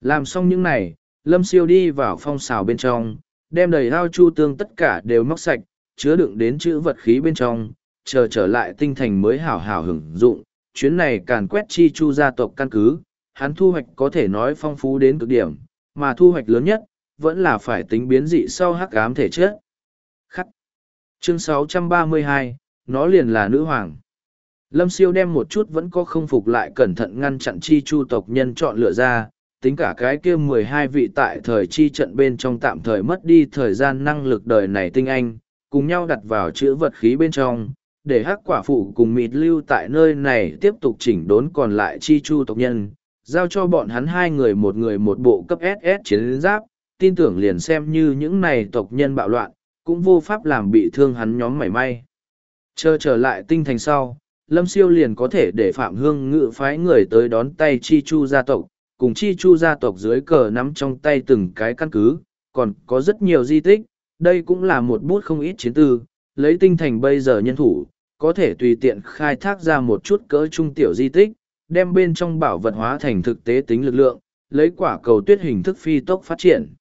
Làm xong những này, Lâm Siêu đi vào phong xào bên trong, đem đầy ao chu tương tất cả đều móc sạch, chứa đựng đến chữ vật khí bên trong, chờ trở lại tinh thành mới hảo hảo hưởng dụng. Chuyến này càn quét chi chu gia tộc căn cứ, hắn thu hoạch có thể nói phong phú đến cực điểm, mà thu hoạch lớn nhất, vẫn là phải tính biến dị sau hắc ám thể chất. Khắc. Chương 632, nó liền là nữ hoàng. Lâm siêu đem một chút vẫn có không phục lại cẩn thận ngăn chặn chi chu tộc nhân chọn lựa ra, tính cả cái kia mười hai vị tại thời chi trận bên trong tạm thời mất đi thời gian năng lực đời này tinh anh, cùng nhau đặt vào chữ vật khí bên trong, để hắc quả phụ cùng mịt lưu tại nơi này tiếp tục chỉnh đốn còn lại chi chu tộc nhân, giao cho bọn hắn hai người một người một bộ cấp SS chiến giáp, tin tưởng liền xem như những này tộc nhân bạo loạn, cũng vô pháp làm bị thương hắn nhóm mảy may. Chờ trở lại tinh thành sau, Lâm Siêu liền có thể để Phạm Hương ngự phái người tới đón tay Chi Chu gia tộc, cùng Chi Chu gia tộc dưới cờ nắm trong tay từng cái căn cứ, còn có rất nhiều di tích, đây cũng là một bút không ít chiến tư, lấy tinh thành bây giờ nhân thủ, có thể tùy tiện khai thác ra một chút cỡ trung tiểu di tích, đem bên trong bảo vật hóa thành thực tế tính lực lượng, lấy quả cầu tuyết hình thức phi tốc phát triển.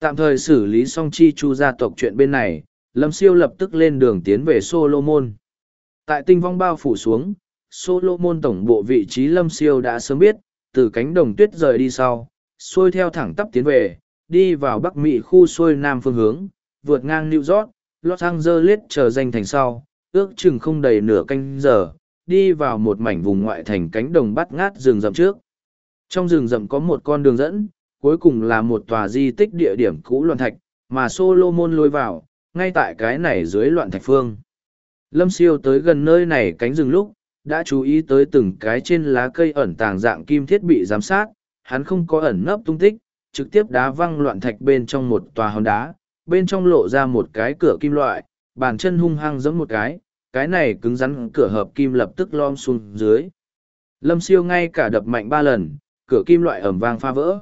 Tạm thời xử lý xong chi chu gia tộc chuyện bên này, Lâm Siêu lập tức lên đường tiến về Solomon. Tại tinh vong bao phủ xuống, Solomon tổng bộ vị trí Lâm Siêu đã sớm biết, từ cánh đồng tuyết rời đi sau, xuôi theo thẳng tắp tiến về, đi vào Bắc Mỹ khu xuôi nam phương hướng, vượt ngang New York, Los Angeles chờ danh thành sau, ước chừng không đầy nửa canh giờ, đi vào một mảnh vùng ngoại thành cánh đồng bắt ngát rừng rậm trước. Trong rừng rậm có một con đường dẫn, cuối cùng là một tòa di tích địa điểm cũ loạn thạch, mà Solomon lôi vào, ngay tại cái này dưới loạn thạch phương. Lâm siêu tới gần nơi này cánh rừng lúc, đã chú ý tới từng cái trên lá cây ẩn tàng dạng kim thiết bị giám sát, hắn không có ẩn nấp tung tích, trực tiếp đá văng loạn thạch bên trong một tòa hòn đá, bên trong lộ ra một cái cửa kim loại, bàn chân hung hăng giẫm một cái, cái này cứng rắn cửa hợp kim lập tức lom xuống dưới. Lâm siêu ngay cả đập mạnh ba lần, cửa kim loại ẩm vang pha vỡ.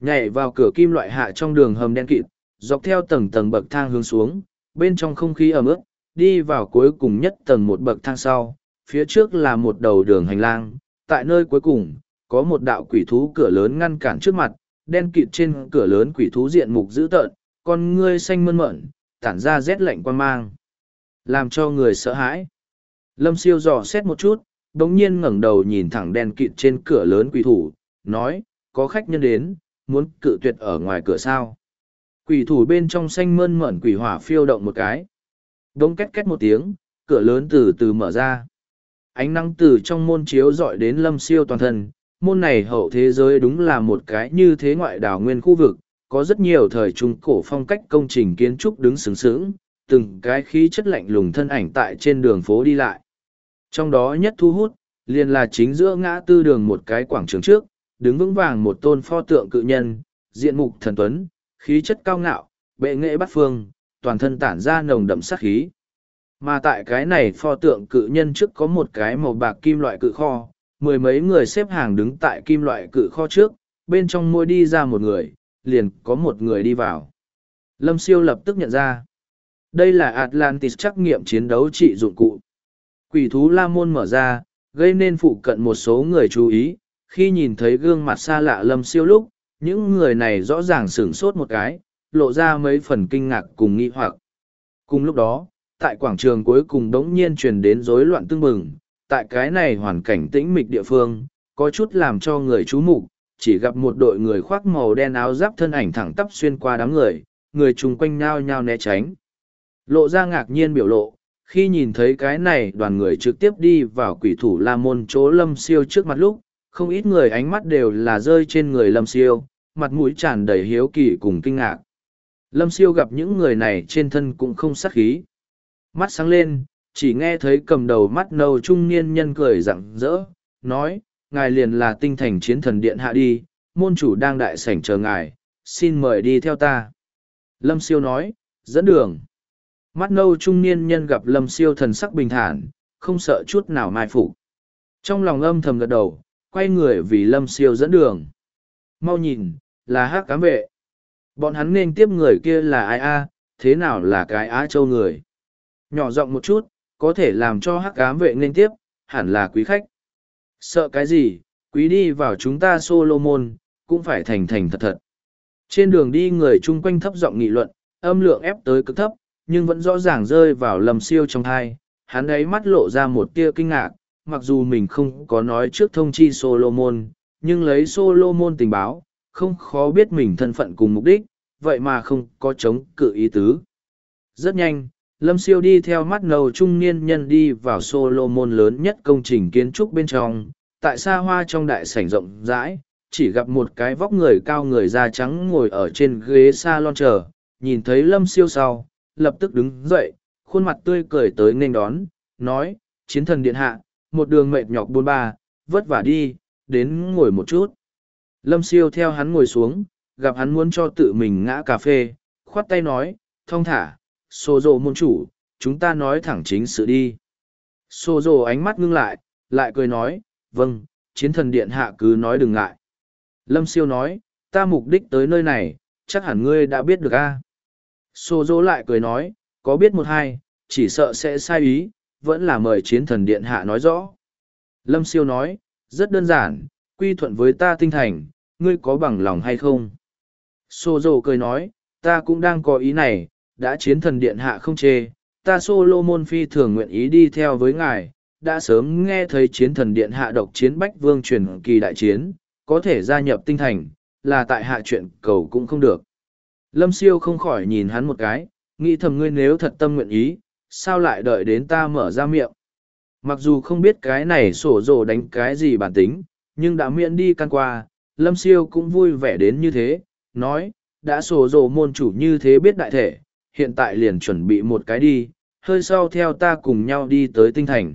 Nhảy vào cửa kim loại hạ trong đường hầm đen kịt, dọc theo tầng tầng bậc thang hướng xuống, bên trong không khí ẩm ướt, đi vào cuối cùng nhất tầng một bậc thang sau, phía trước là một đầu đường hành lang, tại nơi cuối cùng, có một đạo quỷ thú cửa lớn ngăn cản trước mặt, đen kịt trên cửa lớn quỷ thú diện mục dữ tợn, con ngươi xanh mơn mởn, tản ra rét lạnh quan mang làm cho người sợ hãi. Lâm siêu dò xét một chút đ ỗ n g nhiên ngẩng đầu nhìn thẳng đen kịt trên cửa lớn quỷ thủ nói có khách nhân đến muốn cự tuyệt ở ngoài cửa sao? Quỷ thủ bên trong xanh mơn mởn quỷ hỏa phiêu động một cái. Đ ỗ n g két két một tiếng cửa lớn từ từ mở ra ánh nắng từ trong môn chiếu dọi đến lâm siêu toàn thân môn này hậu thế giới đúng là một cái như thế ngoại đảo nguyên khu vực có rất nhiều thời trung cổ phong cách công trình kiến trúc đứng sướng sướng từng cái khí chất lạnh lùng thân ảnh tại trên đường phố đi lại. Trong đó nhất thu hút, liền là chính giữa ngã tư đường một cái quảng trường trước, đứng vững vàng một tôn pho tượng cự nhân, diện mục thần tuấn, khí chất cao ngạo, bệ nghệ bát phương, toàn thân tản ra nồng đậm sát khí. Mà tại cái này pho tượng cự nhân trước có một cái màu bạc kim loại cự kho, mười mấy người xếp hàng đứng tại kim loại cự kho trước, bên trong môi đi ra một người, liền có một người đi vào. Lâm siêu lập tức nhận ra. Đây là Atlantis trắc nghiệm chiến đấu trị dụng cụ. Quỷ thú La Môn mở ra, gây nên phụ cận một số người chú ý, khi nhìn thấy gương mặt xa lạ lâm siêu lúc, những người này rõ ràng sửng sốt một cái, lộ ra mấy phần kinh ngạc cùng nghi hoặc. Cùng lúc đó, tại quảng trường cuối cùng đống nhiên truyền đến rối loạn tương bừng, tại cái này hoàn cảnh tĩnh mịch địa phương, có chút làm cho người chú mục chỉ gặp một đội người khoác màu đen áo giáp thân ảnh thẳng tắp xuyên qua đám người, người chung quanh nhao nhao né tránh. Lộ ra ngạc nhiên biểu lộ, khi nhìn thấy cái này đoàn người trực tiếp đi vào quỷ thủ la môn chỗ lâm siêu trước mặt lúc, không ít người ánh mắt đều là rơi trên người lâm siêu, mặt mũi tràn đầy hiếu kỳ cùng kinh ngạc. Lâm siêu gặp những người này trên thân cũng không sắc khí. Mắt sáng lên, chỉ nghe thấy cầm đầu mắt nâu trung niên nhân cười rặng rỡ, nói, ngài liền là tinh thành chiến thần điện hạ đi, môn chủ đang đại sảnh chờ ngài, xin mời đi theo ta. Lâm siêu nói, dẫn đường. Mắt nâu trung niên nhân gặp lâm siêu thần sắc bình thản, không sợ chút nào mai phục. Trong lòng âm thầm gật đầu, quay người vì lâm siêu dẫn đường. Mau nhìn, là hát cám vệ. Bọn hắn nên tiếp người kia là ai a thế nào là cái á châu người. Nhỏ giọng một chút, có thể làm cho hắc ám vệ nên tiếp, hẳn là quý khách. Sợ cái gì, quý đi vào chúng ta Solomon, cũng phải thành thành thật thật. Trên đường đi người chung quanh thấp giọng nghị luận, âm lượng ép tới cực thấp, nhưng vẫn rõ ràng rơi vào lầm siêu trong thai. Hắn ấy mắt lộ ra một tia kinh ngạc, mặc dù mình không có nói trước thông chi Solomon, nhưng lấy Solomon tình báo, không khó biết mình thân phận cùng mục đích, vậy mà không có chống cự ý tứ. Rất nhanh, Lâm Siêu đi theo mắt nầu trung niên nhân đi vào Solomon lớn nhất công trình kiến trúc bên trong, tại xa hoa trong đại sảnh rộng rãi, chỉ gặp một cái vóc người cao người da trắng ngồi ở trên ghế salon chờ, nhìn thấy Lâm Siêu sau, lập tức đứng dậy, khuôn mặt tươi cười tới nên đón, nói, chiến thần điện hạ, một đường mệt nhọc buôn ba, vất vả đi, đến ngồi một chút. Lâm siêu theo hắn ngồi xuống, gặp hắn muốn cho tự mình ngã cà phê, khoát tay nói, thong thả, xô rộ môn chủ, chúng ta nói thẳng chính sự đi. Xô rộ ánh mắt ngưng lại, lại cười nói, vâng, chiến thần điện hạ cứ nói đừng ngại. Lâm siêu nói, ta mục đích tới nơi này, chắc hẳn ngươi đã biết được a. Xô rộ lại cười nói, có biết một hai, chỉ sợ sẽ sai ý, vẫn là mời chiến thần điện hạ nói rõ. Lâm siêu nói, rất đơn giản, quy thuận với ta tinh thành, ngươi có bằng lòng hay không? Sô dồ cười nói, ta cũng đang có ý này, đã chiến thần điện hạ không chê, ta Solomon phi thường nguyện ý đi theo với ngài, đã sớm nghe thấy chiến thần điện hạ độc chiến bách vương truyền kỳ đại chiến, có thể gia nhập tinh thành, là tại hạ chuyện cầu cũng không được. Lâm siêu không khỏi nhìn hắn một cái, nghĩ thầm ngươi nếu thật tâm nguyện ý, sao lại đợi đến ta mở ra miệng. Mặc dù không biết cái này sổ rồ đánh cái gì bản tính, nhưng đã miễn đi căn qua, Lâm Siêu cũng vui vẻ đến như thế, nói, đã sổ rồ môn chủ như thế biết đại thể, hiện tại liền chuẩn bị một cái đi, hơi sau theo ta cùng nhau đi tới tinh thành.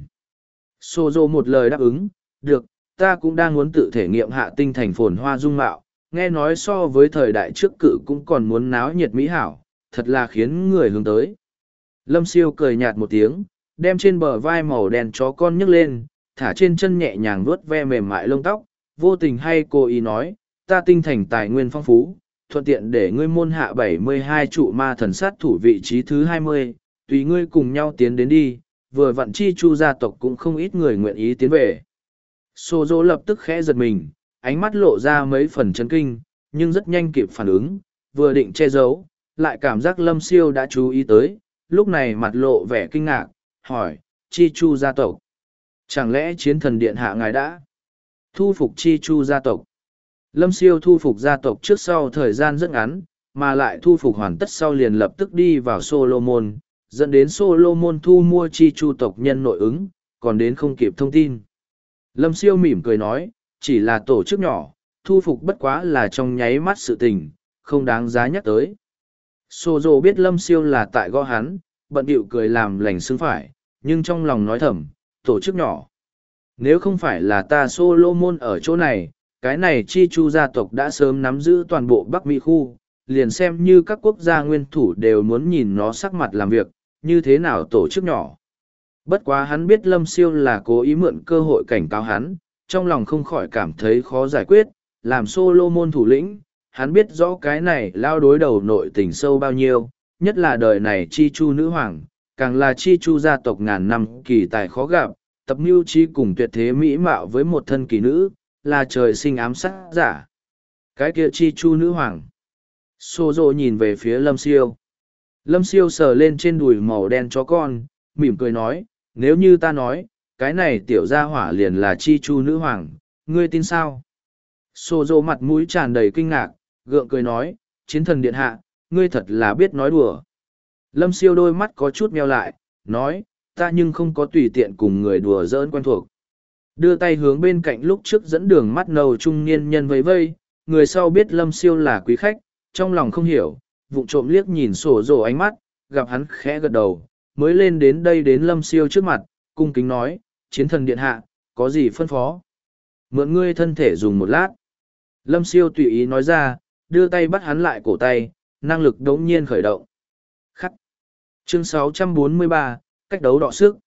Sô Dô một lời đáp ứng, được, ta cũng đang muốn tự thể nghiệm hạ tinh thành phồn hoa dung mạo, nghe nói so với thời đại trước cự cũng còn muốn náo nhiệt mỹ hảo, thật là khiến người hướng tới. Lâm siêu cười nhạt một tiếng, đem trên bờ vai màu đen chó con nhấc lên, thả trên chân nhẹ nhàng vuốt ve mềm mại lông tóc, vô tình hay cô ý nói, ta tinh thành tài nguyên phong phú, thuận tiện để ngươi môn hạ bảy mươi hai trụ ma thần sát thủ vị trí thứ hai mươi, tùy ngươi cùng nhau tiến đến đi, vừa vặn chi chu gia tộc cũng không ít người nguyện ý tiến về. Sô dỗ lập tức khẽ giật mình, ánh mắt lộ ra mấy phần chấn kinh, nhưng rất nhanh kịp phản ứng, vừa định che giấu, lại cảm giác lâm siêu đã chú ý tới, lúc này mặt lộ vẻ kinh ngạc, hỏi, chi chu gia tộc. Chẳng lẽ chiến thần điện hạ ngài đã thu phục chi chu gia tộc? Lâm siêu thu phục gia tộc trước sau thời gian rất ngắn, mà lại thu phục hoàn tất sau liền lập tức đi vào Solomon, dẫn đến Solomon thu mua chi chu tộc nhân nội ứng, còn đến không kịp thông tin. Lâm siêu mỉm cười nói, chỉ là tổ chức nhỏ, thu phục bất quá là trong nháy mắt sự tình, không đáng giá nhắc tới. Sô dô biết lâm siêu là tại gõ hắn, bận điệu cười làm lành xứng phải, nhưng trong lòng nói thầm, tổ chức nhỏ. Nếu không phải là ta Solomon ở chỗ này, cái này chi chu gia tộc đã sớm nắm giữ toàn bộ Bắc Mỹ khu, liền xem như các quốc gia nguyên thủ đều muốn nhìn nó sắc mặt làm việc, như thế nào tổ chức nhỏ. Bất quá hắn biết Lâm Siêu là cố ý mượn cơ hội cảnh cáo hắn, trong lòng không khỏi cảm thấy khó giải quyết, làm Solomon thủ lĩnh, hắn biết rõ cái này lao đối đầu nội tình sâu bao nhiêu, nhất là đời này chi chu nữ hoàng, càng là chi chu gia tộc ngàn năm kỳ tài khó gặp, tập mưu chi cùng tuyệt thế mỹ mạo với một thân kỳ nữ, là trời sinh ám sát giả. Cái kia chi chu nữ hoàng. Xô rộ nhìn về phía lâm siêu. Lâm siêu sờ lên trên đùi màu đen chó con, mỉm cười nói, nếu như ta nói, cái này tiểu gia hỏa liền là chi chu nữ hoàng, ngươi tin sao? Xô rộ mặt mũi tràn đầy kinh ngạc, gượng cười nói, chiến thần điện hạ, ngươi thật là biết nói đùa. Lâm siêu đôi mắt có chút meo lại, nói, ta nhưng không có tùy tiện cùng người đùa giỡn quen thuộc. Đưa tay hướng bên cạnh lúc trước dẫn đường mắt nầu trung niên nhân vây vây, người sau biết lâm siêu là quý khách, trong lòng không hiểu, vụng trộm liếc nhìn sổ rổ ánh mắt, gặp hắn khẽ gật đầu, mới lên đến đây đến lâm siêu trước mặt, cung kính nói, chiến thần điện hạ, có gì phân phó? Mượn ngươi thân thể dùng một lát. Lâm siêu tùy ý nói ra, đưa tay bắt hắn lại cổ tay, năng lực đống nhiên khởi động. Khắc. Chương 643, cách đấu đọ sức.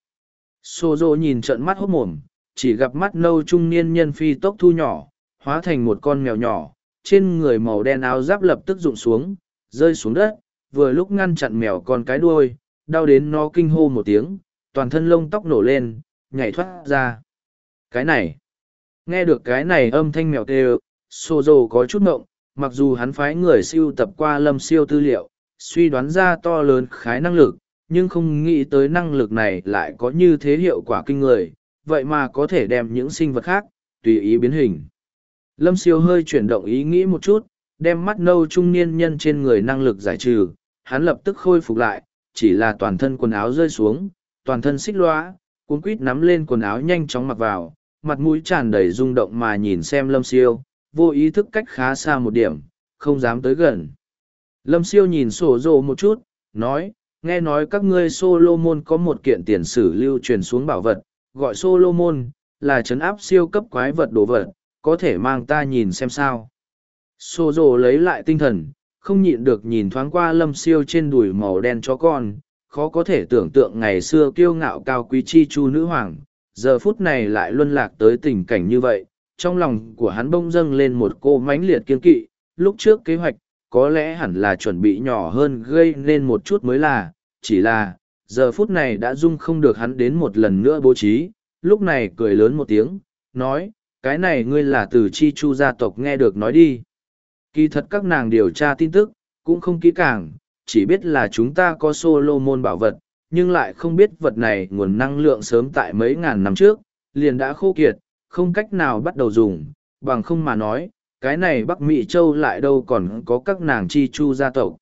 Sô dô nhìn trận mắt hốt mồm, chỉ gặp mắt nâu trung niên nhân phi tốc thu nhỏ, hóa thành một con mèo nhỏ, trên người màu đen áo giáp lập tức rụng xuống, rơi xuống đất, vừa lúc ngăn chặn mèo con cái đuôi, đau đến nó kinh hô một tiếng, toàn thân lông tóc nổ lên, nhảy thoát ra. Cái này, nghe được cái này âm thanh mèo kêu Sô dô có chút mộng, mặc dù hắn phái người siêu tập qua lâm siêu tư liệu, suy đoán ra to lớn khái năng lực, nhưng không nghĩ tới năng lực này lại có như thế hiệu quả kinh người, vậy mà có thể đem những sinh vật khác, tùy ý biến hình. Lâm siêu hơi chuyển động ý nghĩ một chút, đem mắt nâu trung niên nhân trên người năng lực giải trừ, hắn lập tức khôi phục lại, chỉ là toàn thân quần áo rơi xuống, toàn thân xích loa, cuốn quít nắm lên quần áo nhanh chóng mặc vào, mặt mũi tràn đầy rung động mà nhìn xem lâm siêu, vô ý thức cách khá xa một điểm, không dám tới gần. Lâm siêu nhìn sổ rồ một chút, nói, nghe nói các ngươi Solomon có một kiện tiền sử lưu truyền xuống bảo vật, gọi Solomon, là chấn áp siêu cấp quái vật đồ vật, có thể mang ta nhìn xem sao. Sô lấy lại tinh thần, không nhịn được nhìn thoáng qua lâm siêu trên đùi màu đen chó con, khó có thể tưởng tượng ngày xưa kiêu ngạo cao quý chi chu nữ hoàng, giờ phút này lại luân lạc tới tình cảnh như vậy, trong lòng của hắn bông dâng lên một cô mãnh liệt kiên kỵ, lúc trước kế hoạch, có lẽ hẳn là chuẩn bị nhỏ hơn gây nên một chút mới là, chỉ là, giờ phút này đã dung không được hắn đến một lần nữa bố trí, lúc này cười lớn một tiếng, nói, cái này ngươi là từ chi chu gia tộc nghe được nói đi. Kỳ thật các nàng điều tra tin tức, cũng không kỹ càng, chỉ biết là chúng ta có Solomon bảo vật, nhưng lại không biết vật này nguồn năng lượng sớm tại mấy ngàn năm trước, liền đã khô kiệt, không cách nào bắt đầu dùng, bằng không mà nói, cái này Bắc Mỹ Châu lại đâu còn có các nàng chi chu gia tộc.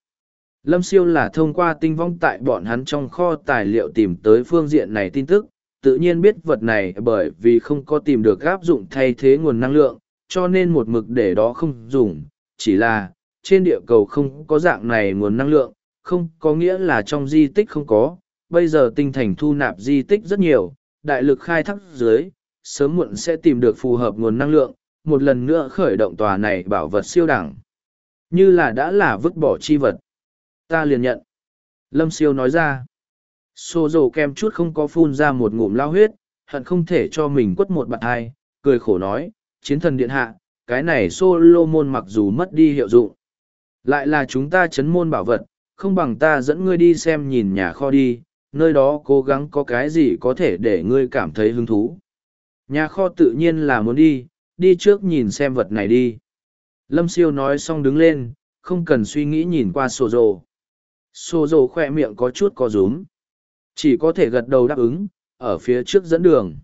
Lâm Siêu là thông qua tinh vong tại bọn hắn trong kho tài liệu tìm tới phương diện này tin tức, tự nhiên biết vật này bởi vì không có tìm được áp dụng thay thế nguồn năng lượng, cho nên một mực để đó không dùng, chỉ là, trên địa cầu không có dạng này nguồn năng lượng, không có nghĩa là trong di tích không có, bây giờ tinh thành thu nạp di tích rất nhiều, đại lực khai thác dưới, sớm muộn sẽ tìm được phù hợp nguồn năng lượng, một lần nữa khởi động tòa này bảo vật siêu đẳng. Như là đã là vứt bỏ chi vật. Ta liền nhận. Lâm siêu nói ra. Xô dồ kem chút không có phun ra một ngụm lao huyết, hận không thể cho mình quất một bạn hai, cười khổ nói, chiến thần điện hạ, cái này Solomon mặc dù mất đi hiệu dụng. Lại là chúng ta chấn môn bảo vật, không bằng ta dẫn ngươi đi xem nhìn nhà kho đi, nơi đó cố gắng có cái gì có thể để ngươi cảm thấy hứng thú. Nhà kho tự nhiên là muốn đi, đi trước nhìn xem vật này đi. Lâm siêu nói xong đứng lên, không cần suy nghĩ nhìn qua sổ rồ. Sổ rồ khoe miệng có chút co rúm. Chỉ có thể gật đầu đáp ứng, ở phía trước dẫn đường.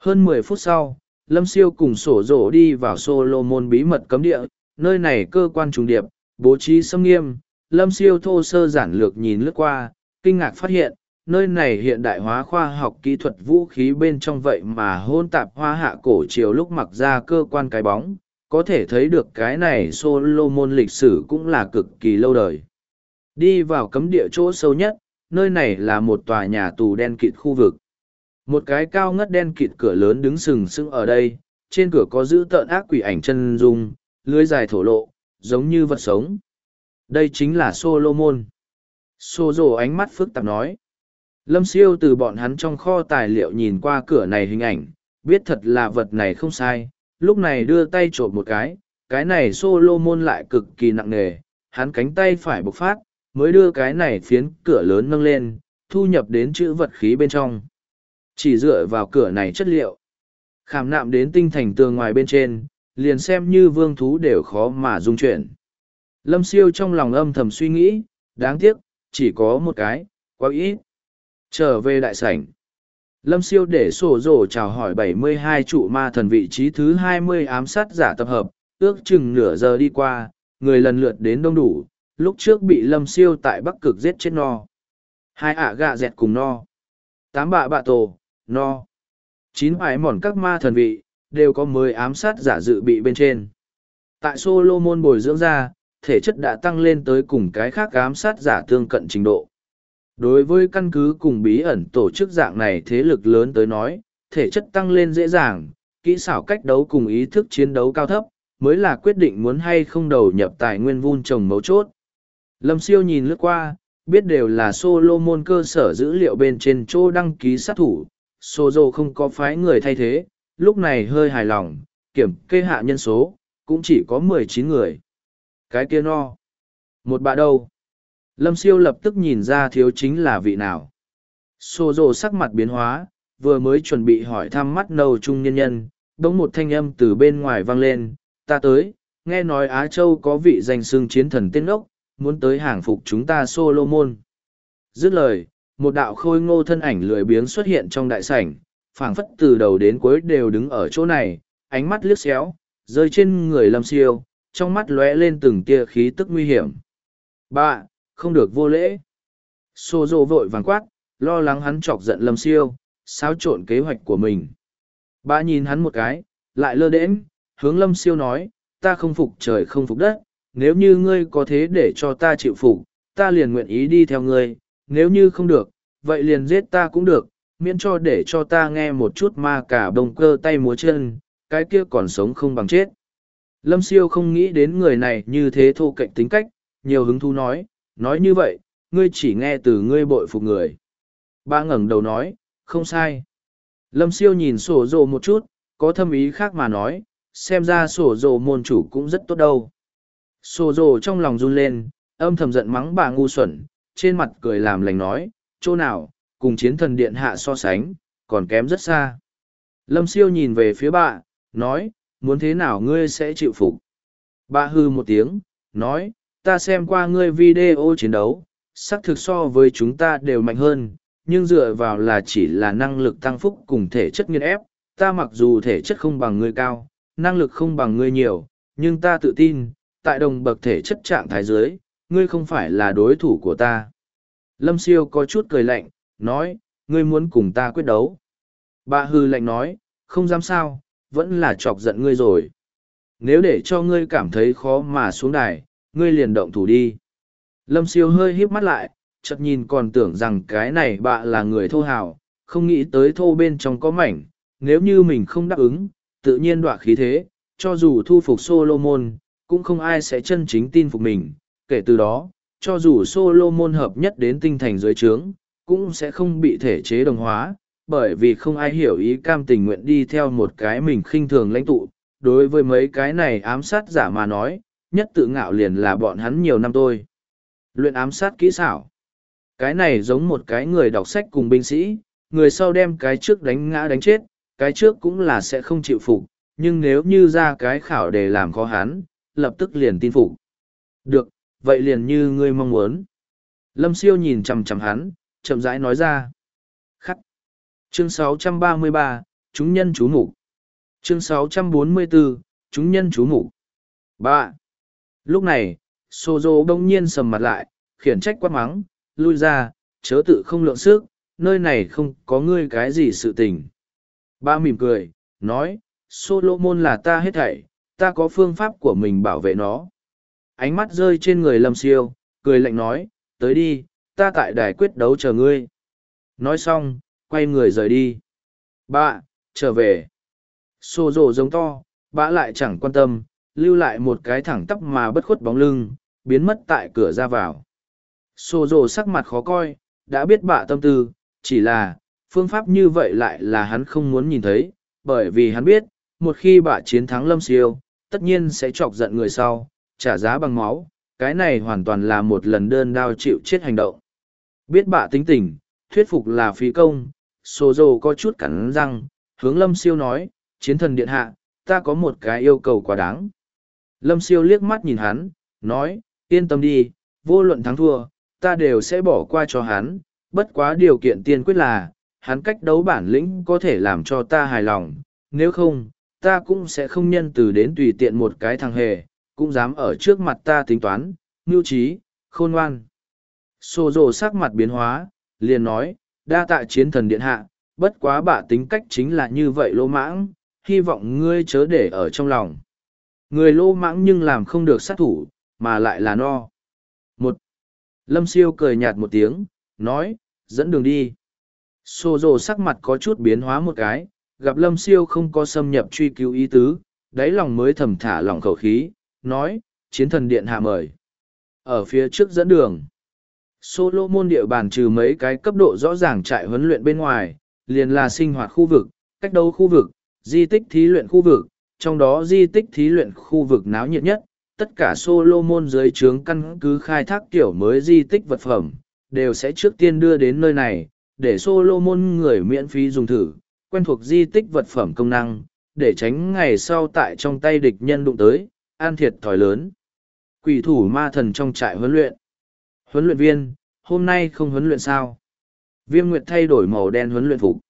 Hơn mười phút sau, Lâm siêu cùng sổ rổ đi vào Solomon bí mật cấm địa, nơi này cơ quan trùng điệp, bố trí xâm nghiêm. Lâm siêu thô sơ giản lược nhìn lướt qua, kinh ngạc phát hiện, nơi này hiện đại hóa khoa học kỹ thuật vũ khí bên trong vậy mà hôn tạp hoa hạ cổ chiều lúc mặc ra cơ quan cái bóng, có thể thấy được cái này Solomon lịch sử cũng là cực kỳ lâu đời. Đi vào cấm địa chỗ sâu nhất, nơi này là một tòa nhà tù đen kịt khu vực. Một cái cao ngất đen kịt cửa lớn đứng sừng sững ở đây, trên cửa có giữ tợn ác quỷ ảnh chân dung, lưới dài thổ lộ, giống như vật sống. Đây chính là Solomon. Sô rồ ánh mắt phức tạp nói. Lâm siêu từ bọn hắn trong kho tài liệu nhìn qua cửa này hình ảnh, biết thật là vật này không sai, lúc này đưa tay trộm một cái, cái này Solomon lại cực kỳ nặng nề, hắn cánh tay phải bộc phát, mới đưa cái này phiến cửa lớn nâng lên, thu nhập đến chữ vật khí bên trong. Chỉ dựa vào cửa này chất liệu, khảm nạm đến tinh thành tường ngoài bên trên, liền xem như vương thú đều khó mà dung chuyển. Lâm siêu trong lòng âm thầm suy nghĩ, đáng tiếc, chỉ có một cái, quá ít. Trở về đại sảnh. Lâm siêu để sổ rổ chào hỏi 72 trụ ma thần vị trí thứ 20 ám sát giả tập hợp, ước chừng nửa giờ đi qua, người lần lượt đến đông đủ, lúc trước bị lâm siêu tại bắc cực giết chết no. Hai ả gạ dẹt cùng no. Tám bạ bạ tổ, no. Chín ải mòn các ma thần vị, đều có mười ám sát giả dự bị bên trên. Tại Solomon bồi dưỡng ra, thể chất đã tăng lên tới cùng cái khác ám sát giả tương cận trình độ. Đối với căn cứ cùng bí ẩn tổ chức dạng này thế lực lớn tới nói, thể chất tăng lên dễ dàng, kỹ xảo cách đấu cùng ý thức chiến đấu cao thấp, mới là quyết định muốn hay không đầu nhập tài nguyên vun trồng mấu chốt. Lâm siêu nhìn lướt qua, biết đều là Solomon cơ sở dữ liệu bên trên chỗ đăng ký sát thủ, Sozo không có phái người thay thế, lúc này hơi hài lòng, kiểm kê hạ nhân số, cũng chỉ có mười chín người. Cái kia no. Một bà đâu? Lâm siêu lập tức nhìn ra thiếu chính là vị nào. Sozo sắc mặt biến hóa, vừa mới chuẩn bị hỏi thăm mắt nâu trung nhân nhân, đống một thanh âm từ bên ngoài vang lên, ta tới, nghe nói Á Châu có vị danh xưng chiến thần tên ốc, muốn tới hàng phục chúng ta Solomon. Dứt lời, một đạo khôi ngô thân ảnh lười biếng xuất hiện trong đại sảnh, phảng phất từ đầu đến cuối đều đứng ở chỗ này, ánh mắt liếc xéo, rơi trên người lâm siêu, trong mắt lóe lên từng tia khí tức nguy hiểm. ba không được vô lễ. Sô dô vội vàng quát, lo lắng hắn chọc giận lâm siêu, xáo trộn kế hoạch của mình. ba nhìn hắn một cái, lại lơ đễnh, hướng lâm siêu nói, ta không phục trời không phục đất, nếu như ngươi có thế để cho ta chịu phục, ta liền nguyện ý đi theo ngươi, nếu như không được, vậy liền giết ta cũng được, miễn cho để cho ta nghe một chút ma cả bông cơ tay múa chân, cái kia còn sống không bằng chết. Lâm siêu không nghĩ đến người này như thế thô cạnh tính cách, nhiều hứng thú nói, nói như vậy, ngươi chỉ nghe từ ngươi bội phục người. Ba ngẩng đầu nói, không sai. Lâm siêu nhìn sổ rộ một chút, có thâm ý khác mà nói, xem ra sổ rộ môn chủ cũng rất tốt đâu. Sô rồ trong lòng run lên, âm thầm giận mắng bà ngu xuẩn, trên mặt cười làm lành nói, chỗ nào, cùng chiến thần điện hạ so sánh, còn kém rất xa. Lâm siêu nhìn về phía bà, nói, muốn thế nào ngươi sẽ chịu phục. Bà hư một tiếng, nói, ta xem qua ngươi video chiến đấu, xác thực so với chúng ta đều mạnh hơn, nhưng dựa vào là chỉ là năng lực tăng phúc cùng thể chất nghiên ép, ta mặc dù thể chất không bằng ngươi cao, năng lực không bằng ngươi nhiều, nhưng ta tự tin, tại đồng bậc thể chất trạng thái dưới, ngươi không phải là đối thủ của ta. Lâm siêu có chút cười lạnh, nói, ngươi muốn cùng ta quyết đấu. Bà hư lạnh nói, không dám sao, vẫn là chọc giận ngươi rồi. Nếu để cho ngươi cảm thấy khó mà xuống đài, ngươi liền động thủ đi. Lâm siêu hơi híp mắt lại, chợt nhìn còn tưởng rằng cái này bạ là người thô hào, không nghĩ tới thô bên trong có mảnh, nếu như mình không đáp ứng, tự nhiên đọa khí thế, cho dù thu phục Solomon, cũng không ai sẽ chân chính tin phục mình. Kể từ đó, cho dù Solomon hợp nhất đến tinh thành dưới trướng, cũng sẽ không bị thể chế đồng hóa, bởi vì không ai hiểu ý cam tình nguyện đi theo một cái mình khinh thường lãnh tụ. Đối với mấy cái này ám sát giả mà nói, nhất tự ngạo liền là bọn hắn nhiều năm tôi. Luyện ám sát kỹ xảo. Cái này giống một cái người đọc sách cùng binh sĩ, người sau đem cái trước đánh ngã đánh chết, cái trước cũng là sẽ không chịu phục, nhưng nếu như ra cái khảo để làm khó hắn, lập tức liền tin phục. Được, vậy liền như ngươi mong muốn. Lâm siêu nhìn chằm chằm hắn, chậm rãi nói ra. Khắc. Chương 633, chúng nhân chú mục Chương 644, chúng nhân chú mục Ba. Lúc này, Sô Dô đông nhiên sầm mặt lại, khiển trách quát mắng, lui ra, chớ tự không lượng sức, nơi này không có ngươi cái gì sự tình. Ba mỉm cười, nói, Solomon là ta hết thảy, ta có phương pháp của mình bảo vệ nó. Ánh mắt rơi trên người lâm siêu, cười lạnh nói, tới đi, ta tại đài quyết đấu chờ ngươi. Nói xong, quay người rời đi. Bạ, trở về. Xô rộ giống to, bạ lại chẳng quan tâm, lưu lại một cái thẳng tắp mà bất khuất bóng lưng, biến mất tại cửa ra vào. Xô rộ sắc mặt khó coi, đã biết bạ tâm tư, chỉ là, phương pháp như vậy lại là hắn không muốn nhìn thấy, bởi vì hắn biết, một khi bạ chiến thắng lâm siêu, tất nhiên sẽ chọc giận người sau, trả giá bằng máu, cái này hoàn toàn là một lần đơn đao chịu chết hành động. Biết bạ tính tình, thuyết phục là phí công, sổ Dô có chút cắn răng, hướng Lâm Siêu nói, chiến thần điện hạ, ta có một cái yêu cầu quá đáng. Lâm Siêu liếc mắt nhìn hắn, nói, yên tâm đi, vô luận thắng thua, ta đều sẽ bỏ qua cho hắn, bất quá điều kiện tiên quyết là, hắn cách đấu bản lĩnh có thể làm cho ta hài lòng, nếu không, ta cũng sẽ không nhân từ đến tùy tiện một cái thằng hề, cũng dám ở trước mặt ta tính toán, mưu trí, khôn ngoan. Sô rồ sắc mặt biến hóa, liền nói, đa tạ chiến thần điện hạ, bất quá bạ tính cách chính là như vậy lô mãng, hy vọng ngươi chớ để ở trong lòng. Người lô mãng nhưng làm không được sát thủ, mà lại là no. Một. Lâm siêu cười nhạt một tiếng, nói, dẫn đường đi. Sô rồ sắc mặt có chút biến hóa một cái, gặp lâm siêu không có xâm nhập truy cứu ý tứ, đáy lòng mới thầm thả lỏng khẩu khí, nói, chiến thần điện hạ mời. Ở phía trước dẫn đường, Solomon địa bàn trừ mấy cái cấp độ rõ ràng trại huấn luyện bên ngoài, liền là sinh hoạt khu vực, cách đấu khu vực, di tích thí luyện khu vực, trong đó di tích thí luyện khu vực náo nhiệt nhất, tất cả Solomon dưới trướng căn cứ khai thác kiểu mới di tích vật phẩm, đều sẽ trước tiên đưa đến nơi này, để Solomon người miễn phí dùng thử, quen thuộc di tích vật phẩm công năng, để tránh ngày sau tại trong tay địch nhân đụng tới, an thiệt thòi lớn. Quỷ thủ ma thần trong trại huấn luyện. Huấn luyện viên, hôm nay không huấn luyện sao? Viêm Nguyệt thay đổi màu đen huấn luyện phục.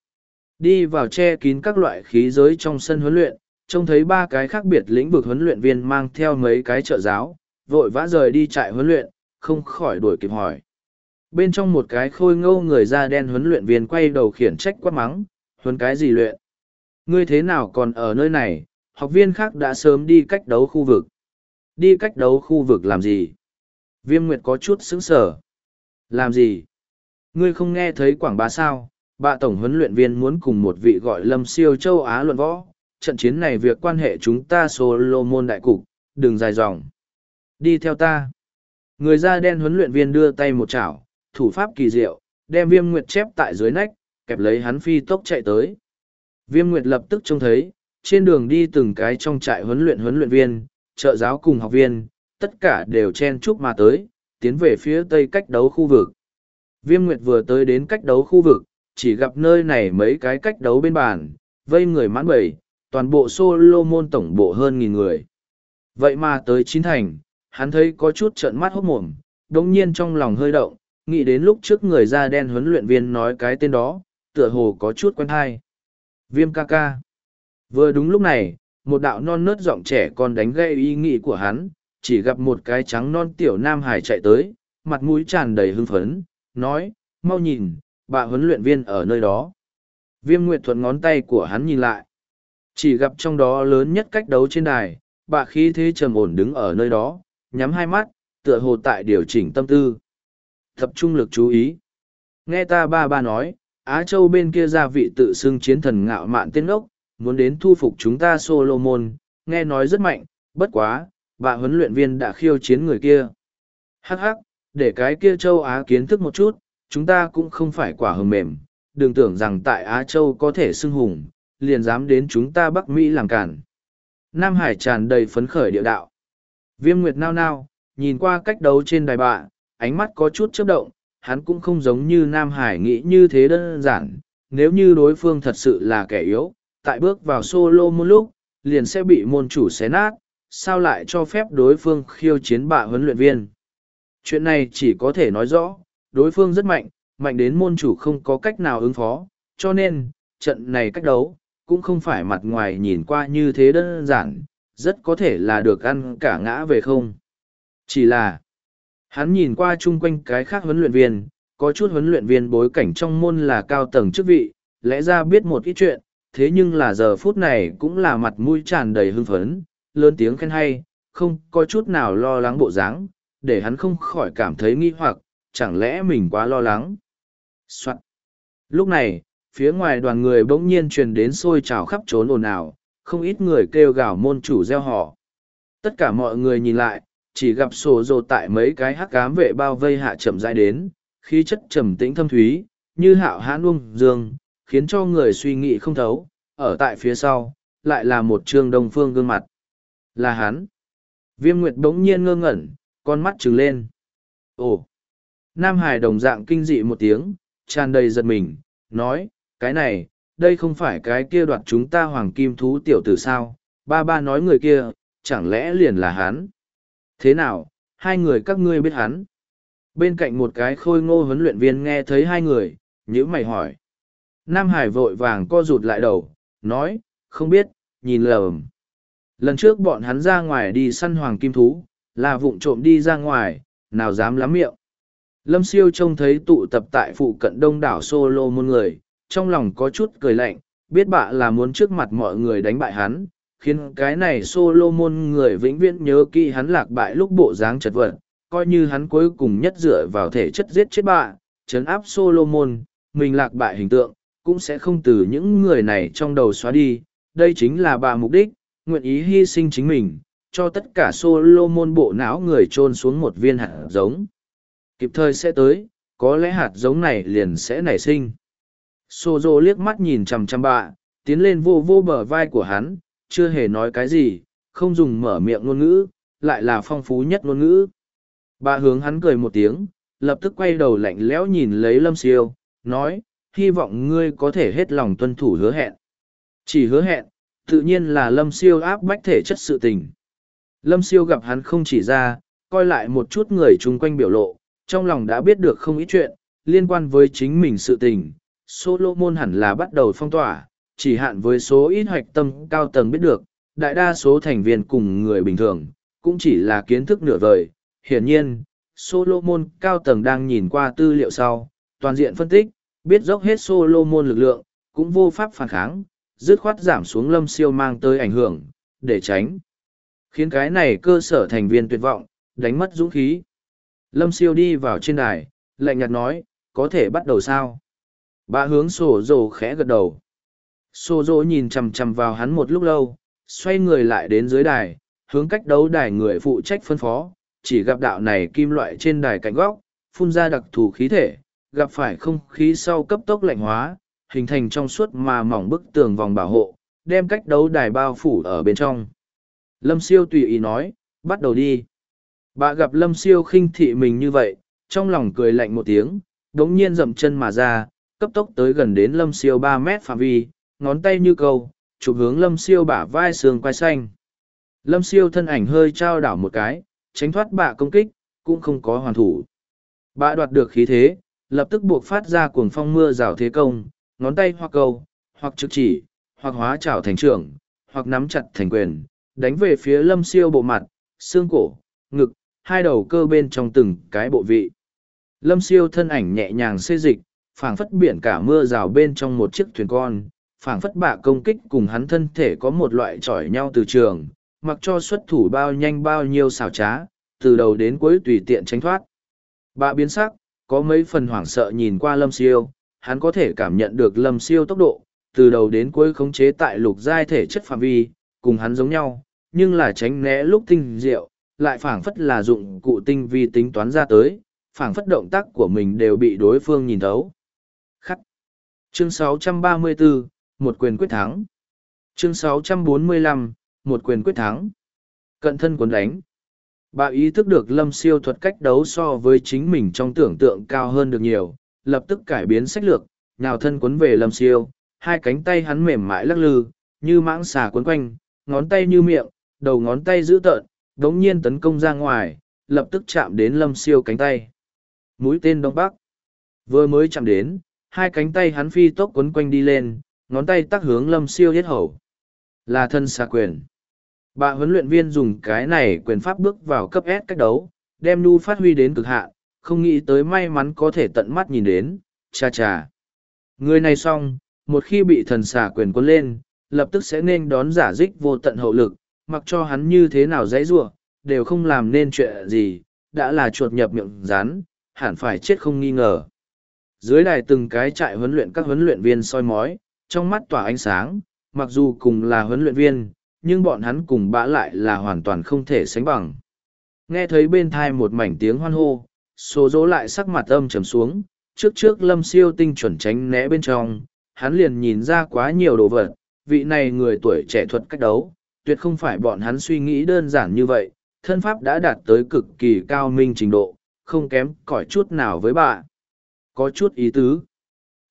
Đi vào che kín các loại khí giới trong sân huấn luyện, trông thấy ba cái khác biệt lĩnh vực huấn luyện viên mang theo mấy cái trợ giáo, vội vã rời đi trại huấn luyện, không khỏi đuổi kịp hỏi. Bên trong một cái khôi ngâu người da đen huấn luyện viên quay đầu khiển trách quát mắng, huấn cái gì luyện? Ngươi thế nào còn ở nơi này, học viên khác đã sớm đi cách đấu khu vực. Đi cách đấu khu vực làm gì? Viêm Nguyệt có chút sững sở. Làm gì? Ngươi không nghe thấy quảng bá sao, bạ tổng huấn luyện viên muốn cùng một vị gọi lâm siêu châu Á luận võ. Trận chiến này việc quan hệ chúng ta Solomon đại cục, đừng dài dòng. Đi theo ta. Người da đen huấn luyện viên đưa tay một chảo, thủ pháp kỳ diệu, đem viêm nguyệt chép tại dưới nách, kẹp lấy hắn phi tốc chạy tới. Viêm nguyệt lập tức trông thấy, trên đường đi từng cái trong trại huấn luyện huấn luyện viên, trợ giáo cùng học viên, tất cả đều chen chúc mà tới, tiến về phía tây cách đấu khu vực. Viêm Nguyệt vừa tới đến cách đấu khu vực, chỉ gặp nơi này mấy cái cách đấu bên bàn, vây người mãn bầy, toàn bộ Solomon tổng bộ hơn nghìn người. Vậy mà tới chín thành, hắn thấy có chút trợn mắt hốt mồm, đồng nhiên trong lòng hơi động, nghĩ đến lúc trước người da đen huấn luyện viên nói cái tên đó, tựa hồ có chút quen thai. Viêm ca ca. Vừa đúng lúc này, một đạo non nớt giọng trẻ còn đánh gây ý nghĩ của hắn, chỉ gặp một cái trắng non tiểu nam hải chạy tới, mặt mũi tràn đầy hưng phấn, nói, mau nhìn, bà huấn luyện viên ở nơi đó. Viêm Nguyệt Thuận ngón tay của hắn nhìn lại. Chỉ gặp trong đó lớn nhất cách đấu trên đài, bà khí thế trầm ổn đứng ở nơi đó, nhắm hai mắt, tựa hồ tại điều chỉnh tâm tư. Tập trung lực chú ý. Nghe ta ba ba nói, Á Châu bên kia ra vị tự xưng chiến thần ngạo mạn tiên ốc, muốn đến thu phục chúng ta Solomon, nghe nói rất mạnh, bất quá, bà huấn luyện viên đã khiêu chiến người kia. Hắc hắc, để cái kia châu Á kiến thức một chút, chúng ta cũng không phải quả hầm mềm, đừng tưởng rằng tại Á Châu có thể xưng hùng, liền dám đến chúng ta Bắc Mỹ làm cản. Nam Hải tràn đầy phấn khởi địa đạo. Viêm Nguyệt nao nao, nhìn qua cách đấu trên đài bạ, ánh mắt có chút chớp động, hắn cũng không giống như Nam Hải nghĩ như thế đơn giản, nếu như đối phương thật sự là kẻ yếu, tại bước vào solo một lúc, liền sẽ bị môn chủ xé nát, sao lại cho phép đối phương khiêu chiến bạ huấn luyện viên. Chuyện này chỉ có thể nói rõ, đối phương rất mạnh, mạnh đến môn chủ không có cách nào ứng phó, cho nên, trận này cách đấu, cũng không phải mặt ngoài nhìn qua như thế đơn giản, rất có thể là được ăn cả ngã về không. Chỉ là, hắn nhìn qua chung quanh cái khác huấn luyện viên, có chút huấn luyện viên bối cảnh trong môn là cao tầng chức vị, lẽ ra biết một ít chuyện, thế nhưng là giờ phút này cũng là mặt mũi tràn đầy hưng phấn, lớn tiếng khen hay, không có chút nào lo lắng bộ dáng, để hắn không khỏi cảm thấy nghi hoặc, chẳng lẽ mình quá lo lắng. Soạn. Lúc này, phía ngoài đoàn người bỗng nhiên truyền đến sôi trào khắp trốn ồn ào, không ít người kêu gào môn chủ gieo họ. Tất cả mọi người nhìn lại, chỉ gặp sổ rồ tại mấy cái hắc cám vệ bao vây hạ chậm dãi đến, khí chất trầm tĩnh thâm thúy, như hạo hãn ung dương, khiến cho người suy nghĩ không thấu, ở tại phía sau, lại là một trương đông phương gương mặt. Là hắn. Viêm Nguyệt đống nhiên ngơ ngẩn, con mắt trừng lên. Ồ! Nam Hải đồng dạng kinh dị một tiếng, tràn đầy giật mình, nói, cái này, đây không phải cái kia đoạt chúng ta hoàng kim thú tiểu tử sao, ba ba nói người kia, chẳng lẽ liền là hắn. Thế nào, hai người các ngươi biết hắn? Bên cạnh một cái khôi ngô huấn luyện viên nghe thấy hai người, nhữ mày hỏi. Nam Hải vội vàng co rụt lại đầu, nói, không biết, nhìn lờm. Lần trước bọn hắn ra ngoài đi săn hoàng kim thú, là vụng trộm đi ra ngoài, nào dám lắm miệng. Lâm siêu trông thấy tụ tập tại phụ cận đông đảo solo môn người, trong lòng có chút cười lạnh, biết bạ là muốn trước mặt mọi người đánh bại hắn, khiến cái này Solomon người vĩnh viễn nhớ kỹ hắn lạc bại lúc bộ dáng chật vật, coi như hắn cuối cùng nhất dựa vào thể chất giết chết bạ, chấn áp Solomon, mình lạc bại hình tượng, cũng sẽ không từ những người này trong đầu xóa đi, đây chính là bà mục đích, nguyện ý hy sinh chính mình, cho tất cả Solomon bộ não người trôn xuống một viên hạt giống. Kịp thời sẽ tới, có lẽ hạt giống này liền sẽ nảy sinh. Sozo liếc mắt nhìn chằm chằm bạ, tiến lên vô vô bờ vai của hắn, chưa hề nói cái gì, không dùng mở miệng ngôn ngữ, lại là phong phú nhất ngôn ngữ. Bà hướng hắn cười một tiếng, lập tức quay đầu lạnh lẽo nhìn lấy lâm siêu, nói, hy vọng ngươi có thể hết lòng tuân thủ hứa hẹn. Chỉ hứa hẹn, tự nhiên là lâm siêu áp bách thể chất sự tình. Lâm siêu gặp hắn không chỉ ra, coi lại một chút người chung quanh biểu lộ, trong lòng đã biết được không ít chuyện, liên quan với chính mình sự tình. Solomon hẳn là bắt đầu phong tỏa, chỉ hạn với số ít hoạch tâm cao tầng biết được, đại đa số thành viên cùng người bình thường, cũng chỉ là kiến thức nửa vời. Hiển nhiên, Solomon cao tầng đang nhìn qua tư liệu sau, toàn diện phân tích, biết dốc hết Solomon lực lượng, cũng vô pháp phản kháng, dứt khoát giảm xuống lâm siêu mang tới ảnh hưởng, để tránh. Khiến cái này cơ sở thành viên tuyệt vọng, đánh mất dũng khí. Lâm siêu đi vào trên đài, lạnh nhạt nói, có thể bắt đầu sao bà hướng sổ dồ khẽ gật đầu Sô dỗ nhìn chằm chằm vào hắn một lúc lâu, xoay người lại đến dưới đài, hướng cách đấu đài người phụ trách phân phó, chỉ gặp đạo này kim loại trên đài cạnh góc, phun ra đặc thù khí thể, gặp phải không khí sau cấp tốc lạnh hóa, hình thành trong suốt mà mỏng bức tường vòng bảo hộ, đem cách đấu đài bao phủ ở bên trong. Lâm siêu tùy ý nói, bắt đầu đi. Bà gặp lâm siêu khinh thị mình như vậy, trong lòng cười lạnh một tiếng, đống nhiên dậm chân mà ra, cấp tốc tới gần đến lâm siêu ba mét phạm vi ngón tay như câu chụp hướng lâm siêu bả vai sườn quai xanh lâm siêu thân ảnh hơi trao đảo một cái tránh thoát bạ công kích cũng không có hoàn thủ bạ đoạt được khí thế lập tức buộc phát ra cuồng phong mưa rào thế công ngón tay hoặc câu hoặc trực chỉ hoặc hóa trảo thành trưởng hoặc nắm chặt thành quyền đánh về phía lâm siêu bộ mặt xương cổ ngực hai đầu cơ bên trong từng cái bộ vị. Lâm siêu thân ảnh nhẹ nhàng xê dịch, phảng phất biển cả mưa rào bên trong một chiếc thuyền con, phảng phất bạ công kích cùng hắn thân thể có một loại chỏi nhau từ trường, mặc cho xuất thủ bao nhanh bao nhiêu xảo trá, từ đầu đến cuối tùy tiện tránh thoát. Bạ biến sắc, có mấy phần hoảng sợ nhìn qua lâm siêu, hắn có thể cảm nhận được lâm siêu tốc độ, từ đầu đến cuối khống chế tại lục giai thể chất phạm vi, cùng hắn giống nhau, nhưng là tránh né lúc tinh diệu, lại phảng phất là dụng cụ tinh vi tính toán ra tới, phảng phất động tác của mình đều bị đối phương nhìn thấu. Khắc. Chương 634, một quyền quyết thắng. Chương 645, một quyền quyết thắng. Cận thân cuốn đánh. Bà ý thức được lâm siêu thuật cách đấu so với chính mình trong tưởng tượng cao hơn được nhiều, lập tức cải biến sách lược, nhào thân cuốn về lâm siêu, hai cánh tay hắn mềm mại lắc lư, như mãng xà cuốn quanh, ngón tay như miệng, đầu ngón tay giữ tợn, đống nhiên tấn công ra ngoài, lập tức chạm đến lâm siêu cánh tay. Mũi tên đông bắc. Vừa mới chạm đến, hai cánh tay hắn phi tốc quấn quanh đi lên, ngón tay tắc hướng lâm siêu hết hầu. Là thân xà quyền. Bà huấn luyện viên dùng cái này quyền pháp bước vào cấp S cách đấu, đem nu phát huy đến cực hạn, không nghĩ tới may mắn có thể tận mắt nhìn đến, cha cha. Người này xong, một khi bị thần xà quyền quân lên, lập tức sẽ nên đón giả dích vô tận hậu lực, mặc cho hắn như thế nào dãy giụa, đều không làm nên chuyện gì, đã là chuột nhập miệng rán, hẳn phải chết không nghi ngờ. Dưới đài từng cái trại huấn luyện các huấn luyện viên soi mói, trong mắt tỏa ánh sáng, mặc dù cùng là huấn luyện viên, nhưng bọn hắn cùng bã lại là hoàn toàn không thể sánh bằng. Nghe thấy bên thai một mảnh tiếng hoan hô, số dỗ lại sắc mặt âm trầm xuống, trước trước lâm siêu tinh chuẩn tránh né bên trong, hắn liền nhìn ra quá nhiều đồ vật, vị này người tuổi trẻ thuật cách đấu, tuyệt không phải bọn hắn suy nghĩ đơn giản như vậy, thân pháp đã đạt tới cực kỳ cao minh trình độ, không kém cỏi chút nào với bà. Có chút ý tứ.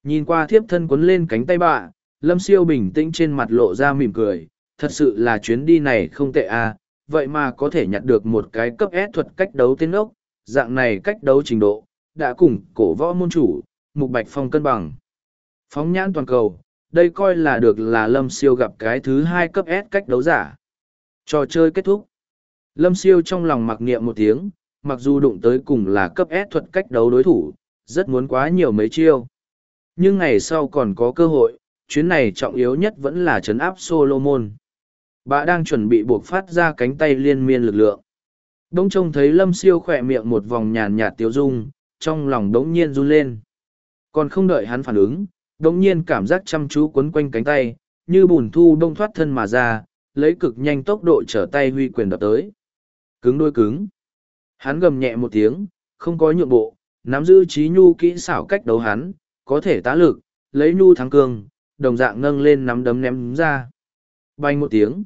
Nhìn qua thiếp thân quấn lên cánh tay bà, Lâm Siêu bình tĩnh trên mặt lộ ra mỉm cười, thật sự là chuyến đi này không tệ à, vậy mà có thể nhặt được một cái cấp S thuật cách đấu tên ốc, dạng này cách đấu trình độ, đã cùng cổ võ môn chủ, Mục Bạch Phong cân bằng. Phóng nhãn toàn cầu, đây coi là được là lâm siêu gặp cái thứ hai cấp s cách đấu giả. Trò chơi kết thúc. Lâm siêu trong lòng mặc niệm một tiếng mặc dù đụng tới cùng là cấp s thuật cách đấu đối thủ rất muốn quá nhiều mấy chiêu nhưng ngày sau còn có cơ hội chuyến này trọng yếu nhất vẫn là chấn áp solomon bà đang chuẩn bị buộc phát ra cánh tay liên miên lực lượng đ ỗ n g trông thấy lâm siêu khỏe miệng một vòng nhàn nhạt tiêu dung trong lòng đ ố n g nhiên run lên còn không đợi hắn phản ứng đồng nhiên cảm giác chăm chú quấn quanh cánh tay, như bùn thu đông thoát thân mà ra, lấy cực nhanh tốc độ trở tay huy quyền đập tới. Cứng đôi cứng. Hắn gầm nhẹ một tiếng, không có nhượng bộ, nắm giữ trí nhu kỹ xảo cách đấu hắn, có thể tá lực, lấy nhu thắng cương, đồng dạng nâng lên nắm đấm ném ra. Bay một tiếng.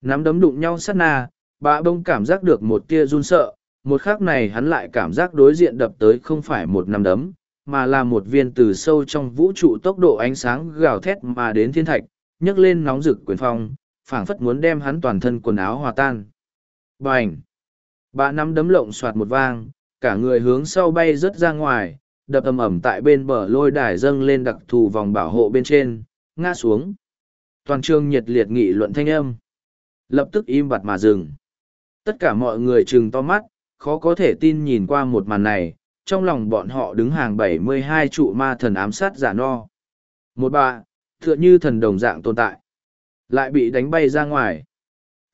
Nắm đấm đụng nhau sát na, bạ bông cảm giác được một tia run sợ, một khắc này hắn lại cảm giác đối diện đập tới không phải một nắm đấm, mà là một viên từ sâu trong vũ trụ tốc độ ánh sáng gào thét mà đến thiên thạch, nhấc lên nóng rực quyền phong, phảng phất muốn đem hắn toàn thân quần áo hòa tan. Bành! Bà nắm đấm lộng soạt một vang, cả người hướng sau bay rớt ra ngoài, đập ầm ầm tại bên bờ lôi đài dâng lên đặc thù vòng bảo hộ bên trên, ngã xuống. Toàn trường nhiệt liệt nghị luận thanh âm. Lập tức im bặt mà dừng. Tất cả mọi người trừng to mắt, khó có thể tin nhìn qua một màn này, trong lòng bọn họ đứng hàng bảy mươi hai trụ ma thần ám sát giả no. Một bà, tựa như thần đồng dạng tồn tại, lại bị đánh bay ra ngoài.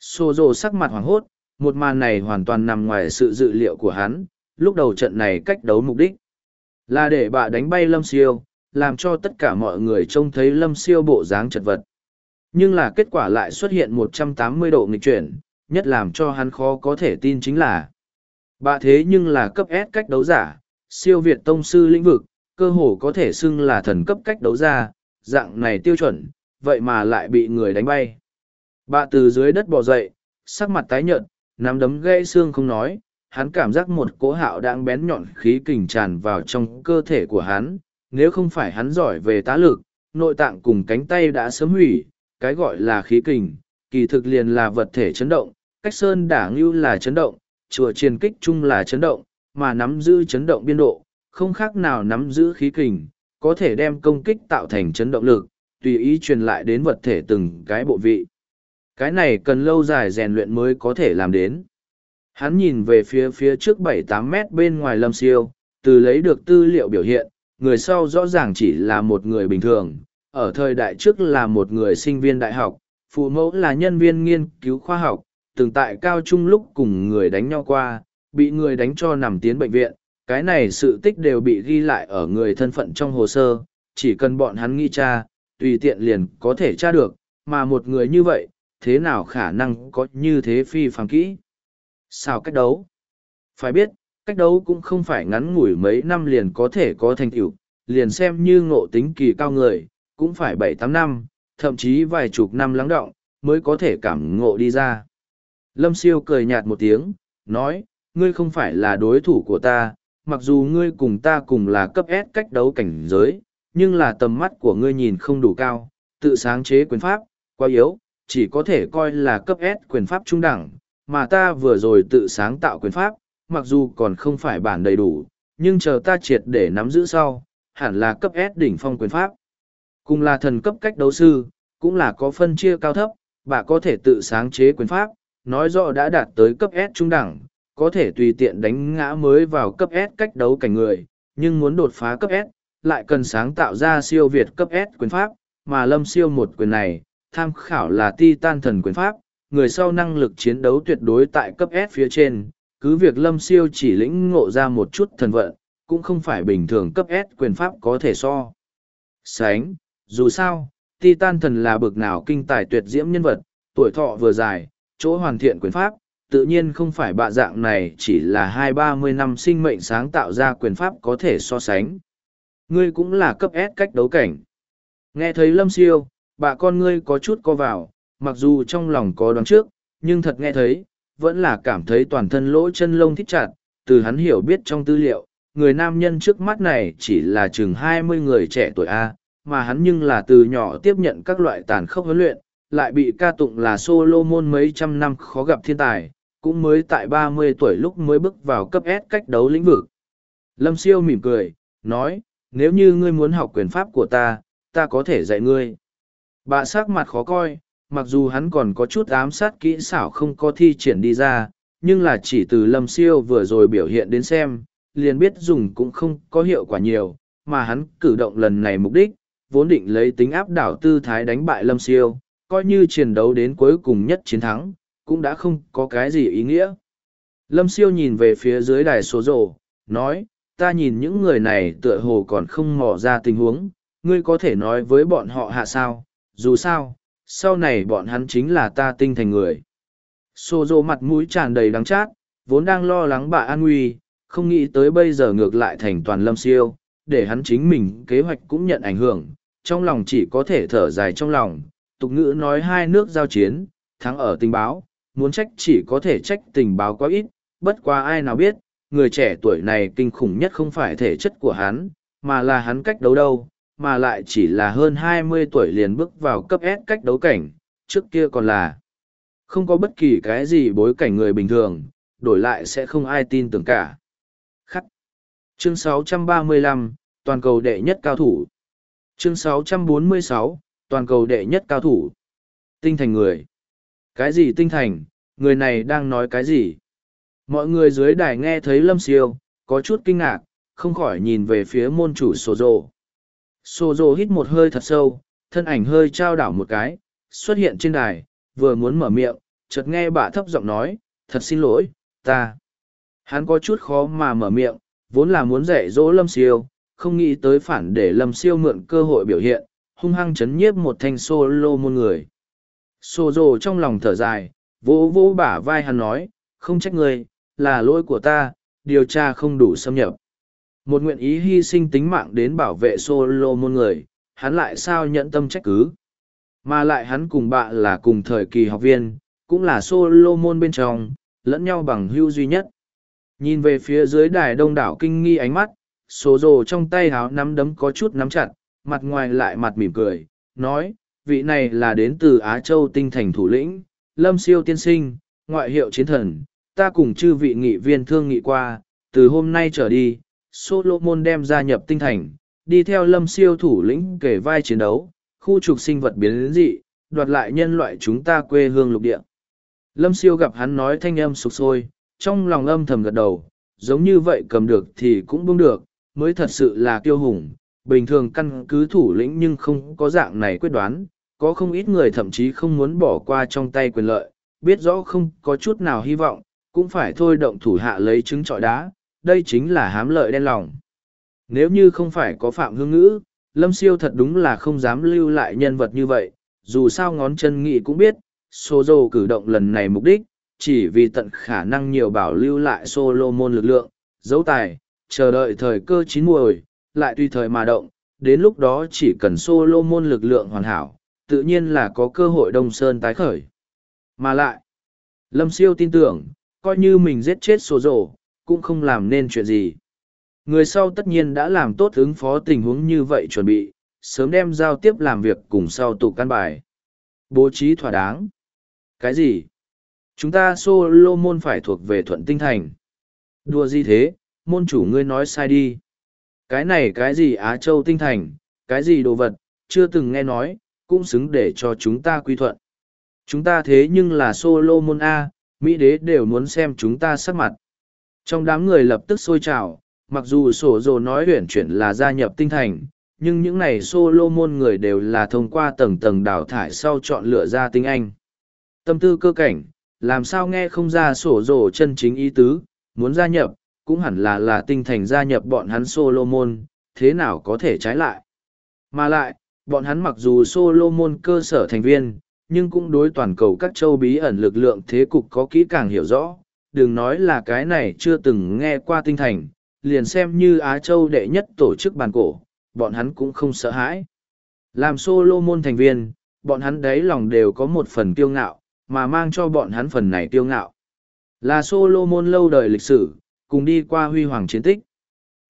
Xô rồ sắc mặt hoảng hốt, một màn này hoàn toàn nằm ngoài sự dự liệu của hắn, lúc đầu trận này cách đấu mục đích. Là để bà đánh bay lâm siêu, làm cho tất cả mọi người trông thấy lâm siêu bộ dáng chật vật. Nhưng là kết quả lại xuất hiện 180 độ nghịch chuyển, nhất làm cho hắn khó có thể tin chính là bà thế nhưng là cấp S cách đấu giả, siêu việt tông sư lĩnh vực, cơ hồ có thể xưng là thần cấp cách đấu ra, dạng này tiêu chuẩn, vậy mà lại bị người đánh bay. Bà từ dưới đất bò dậy, sắc mặt tái nhợt, nắm đấm gãy xương không nói, hắn cảm giác một cỗ hạo đang bén nhọn khí kình tràn vào trong cơ thể của hắn, nếu không phải hắn giỏi về tá lực, nội tạng cùng cánh tay đã sớm hủy, cái gọi là khí kình, kỳ thực liền là vật thể chấn động, cách sơn đả ngưu là chấn động, chùa triền kích chung là chấn động, mà nắm giữ chấn động biên độ, không khác nào nắm giữ khí kình, có thể đem công kích tạo thành chấn động lực, tùy ý truyền lại đến vật thể từng cái bộ vị. Cái này cần lâu dài rèn luyện mới có thể làm đến. Hắn nhìn về phía phía trước bảy tám mét bên ngoài lâm siêu, từ lấy được tư liệu biểu hiện, người sau rõ ràng chỉ là một người bình thường, ở thời đại trước là một người sinh viên đại học, phụ mẫu là nhân viên nghiên cứu khoa học, từng tại cao trung lúc cùng người đánh nhau qua, bị người đánh cho nằm tiến bệnh viện, cái này sự tích đều bị ghi lại ở người thân phận trong hồ sơ, chỉ cần bọn hắn nghi tra, tùy tiện liền có thể tra được, mà một người như vậy, thế nào khả năng có như thế phi phàm kỹ? Sao cách đấu? Phải biết, cách đấu cũng không phải ngắn ngủi mấy năm liền có thể có thành tựu, liền xem như ngộ tính kỳ cao người, cũng phải bảy tám năm, thậm chí vài chục năm lắng động, mới có thể cảm ngộ đi ra. Lâm siêu cười nhạt một tiếng, nói, ngươi không phải là đối thủ của ta, mặc dù ngươi cùng ta cùng là cấp S cách đấu cảnh giới, nhưng là tầm mắt của ngươi nhìn không đủ cao, tự sáng chế quyền pháp, quá yếu, chỉ có thể coi là cấp S quyền pháp trung đẳng, mà ta vừa rồi tự sáng tạo quyền pháp, mặc dù còn không phải bản đầy đủ, nhưng chờ ta triệt để nắm giữ sau, hẳn là cấp S đỉnh phong quyền pháp. Cùng là thần cấp cách đấu sư, cũng là có phân chia cao thấp, bà có thể tự sáng chế quyền pháp, nói rõ đã đạt tới cấp S trung đẳng, có thể tùy tiện đánh ngã mới vào cấp S cách đấu cảnh người, nhưng muốn đột phá cấp S, lại cần sáng tạo ra siêu việt cấp S quyền pháp, mà lâm siêu một quyền này, tham khảo là Titan thần quyền pháp, người sau năng lực chiến đấu tuyệt đối tại cấp S phía trên, cứ việc lâm siêu chỉ lĩnh ngộ ra một chút thần vận, cũng không phải bình thường cấp S quyền pháp có thể so. Sánh, dù sao, Titan thần là bực nào kinh tài tuyệt diễm nhân vật, tuổi thọ vừa dài, chỗ hoàn thiện quyền pháp, tự nhiên không phải bạ dạng này chỉ là hai ba mươi năm sinh mệnh sáng tạo ra quyền pháp có thể so sánh. Ngươi cũng là cấp S cách đấu cảnh. Nghe thấy lâm siêu, bà con ngươi có chút co vào, mặc dù trong lòng có đoán trước, nhưng thật nghe thấy, vẫn là cảm thấy toàn thân lỗ chân lông thích chặt, từ hắn hiểu biết trong tư liệu, người nam nhân trước mắt này chỉ là chừng hai mươi người trẻ tuổi A, mà hắn nhưng là từ nhỏ tiếp nhận các loại tàn khốc huấn luyện, lại bị ca tụng là Solomon mấy trăm năm khó gặp thiên tài, cũng mới tại ba mươi tuổi lúc mới bước vào cấp S cách đấu lĩnh vực. Lâm Siêu mỉm cười, nói, nếu như ngươi muốn học quyền pháp của ta, ta có thể dạy ngươi. Bà sắc mặt khó coi, mặc dù hắn còn có chút ám sát kỹ xảo không có thi triển đi ra, nhưng là chỉ từ Lâm Siêu vừa rồi biểu hiện đến xem, liền biết dùng cũng không có hiệu quả nhiều, mà hắn cử động lần này mục đích, vốn định lấy tính áp đảo tư thái đánh bại Lâm Siêu, coi như chiến đấu đến cuối cùng nhất chiến thắng, cũng đã không có cái gì ý nghĩa. Lâm siêu nhìn về phía dưới đài số rổ, nói, ta nhìn những người này tựa hồ còn không mò ra tình huống, ngươi có thể nói với bọn họ hạ sao, dù sao, sau này bọn hắn chính là ta tinh thành người. Sô rồ mặt mũi tràn đầy đắng chát, vốn đang lo lắng bà an nguy, không nghĩ tới bây giờ ngược lại thành toàn lâm siêu, để hắn chính mình kế hoạch cũng nhận ảnh hưởng, trong lòng chỉ có thể thở dài trong lòng, tục ngữ nói hai nước giao chiến, thắng ở tình báo, muốn trách chỉ có thể trách tình báo quá ít, bất quá ai nào biết, người trẻ tuổi này kinh khủng nhất không phải thể chất của hắn, mà là hắn cách đấu đâu, mà lại chỉ là hơn hai mươi tuổi liền bước vào cấp S cách đấu cảnh, trước kia còn là không có bất kỳ cái gì bối cảnh người bình thường, đổi lại sẽ không ai tin tưởng cả. Khắc. Chương 635, toàn cầu đệ nhất cao thủ. Chương 646, toàn cầu đệ nhất cao thủ. Tinh thành người. Cái gì tinh thành, người này đang nói cái gì? Mọi người dưới đài nghe thấy lâm siêu, có chút kinh ngạc, không khỏi nhìn về phía môn chủ sổ rồ. Sô rồ hít một hơi thật sâu, thân ảnh hơi trao đảo một cái, xuất hiện trên đài, vừa muốn mở miệng, chợt nghe bà thấp giọng nói, thật xin lỗi, ta. Hắn có chút khó mà mở miệng, vốn là muốn dạy dỗ lâm siêu, không nghĩ tới phản để lâm siêu mượn cơ hội biểu hiện, hung hăng chấn nhiếp một thanh solo môn người. Sô rồ trong lòng thở dài, vỗ vỗ bả vai hắn nói, không trách người, là lỗi của ta, điều tra không đủ xâm nhập. Một nguyện ý hy sinh tính mạng đến bảo vệ solo môn người, hắn lại sao nhận tâm trách cứ. Mà lại hắn cùng bạ là cùng thời kỳ học viên, cũng là solo môn bên trong, lẫn nhau bằng hưu duy nhất. Nhìn về phía dưới đài đông đảo kinh nghi ánh mắt, số rồ trong tay háo nắm đấm có chút nắm chặt, mặt ngoài lại mặt mỉm cười, nói, vị này là đến từ Á Châu tinh thành thủ lĩnh, lâm siêu tiên sinh, ngoại hiệu chiến thần, ta cùng chư vị nghị viên thương nghị qua, từ hôm nay trở đi, Solomon đem gia nhập tinh thành, đi theo lâm siêu thủ lĩnh kể vai chiến đấu, khu trục sinh vật biến dị, đoạt lại nhân loại chúng ta quê hương lục địa. Lâm siêu gặp hắn nói thanh âm sục sôi, trong lòng âm thầm gật đầu, giống như vậy cầm được thì cũng buông được, mới thật sự là kiêu hùng. Bình thường căn cứ thủ lĩnh nhưng không có dạng này quyết đoán, có không ít người thậm chí không muốn bỏ qua trong tay quyền lợi, biết rõ không có chút nào hy vọng, cũng phải thôi động thủ hạ lấy trứng trọi đá, đây chính là hám lợi đen lòng. Nếu như không phải có phạm hương ngữ, Lâm Siêu thật đúng là không dám lưu lại nhân vật như vậy, dù sao ngón chân nghị cũng biết, Sô Dô cử động lần này mục đích, chỉ vì tận khả năng nhiều bảo lưu lại Solomon lực lượng, dấu tài, chờ đợi thời cơ chín muồi, lại tùy thời mà động, đến lúc đó chỉ cần Solomon lực lượng hoàn hảo, tự nhiên là có cơ hội Đông Sơn tái khởi. Mà lại, Lâm Siêu tin tưởng, coi như mình giết chết Sô Dô, cũng không làm nên chuyện gì. Người sau tất nhiên đã làm tốt ứng phó tình huống như vậy chuẩn bị, sớm đem giao tiếp làm việc cùng sau tụ căn bài. Bố trí thỏa đáng. Cái gì? Chúng ta Solomon phải thuộc về thuận tinh thành. Đùa gì thế, môn chủ ngươi nói sai đi. Cái này cái gì Á Châu tinh thành, cái gì đồ vật, chưa từng nghe nói, cũng xứng để cho chúng ta quy thuận. Chúng ta thế nhưng là Solomon A, Mỹ đế đều muốn xem chúng ta sắc mặt. Trong đám người lập tức sôi trào, mặc dù sổ dồ nói huyển chuyển là gia nhập tinh thành, nhưng những này Solomon người đều là thông qua tầng tầng đào thải sau chọn lựa ra tinh anh. Tâm tư cơ cảnh, làm sao nghe không ra sổ dồ chân chính ý tứ, muốn gia nhập, cũng hẳn là là tinh thành gia nhập bọn hắn Solomon, thế nào có thể trái lại. Mà lại, bọn hắn mặc dù Solomon cơ sở thành viên, nhưng cũng đối toàn cầu các châu bí ẩn lực lượng thế cục có kỹ càng hiểu rõ, đừng nói là cái này chưa từng nghe qua tinh thành, liền xem như Á Châu đệ nhất tổ chức bàn cổ, bọn hắn cũng không sợ hãi. Làm Solomon thành viên, bọn hắn đấy lòng đều có một phần kiêu ngạo, mà mang cho bọn hắn phần này kiêu ngạo. Là Solomon lâu đời lịch sử, cùng đi qua huy hoàng chiến tích.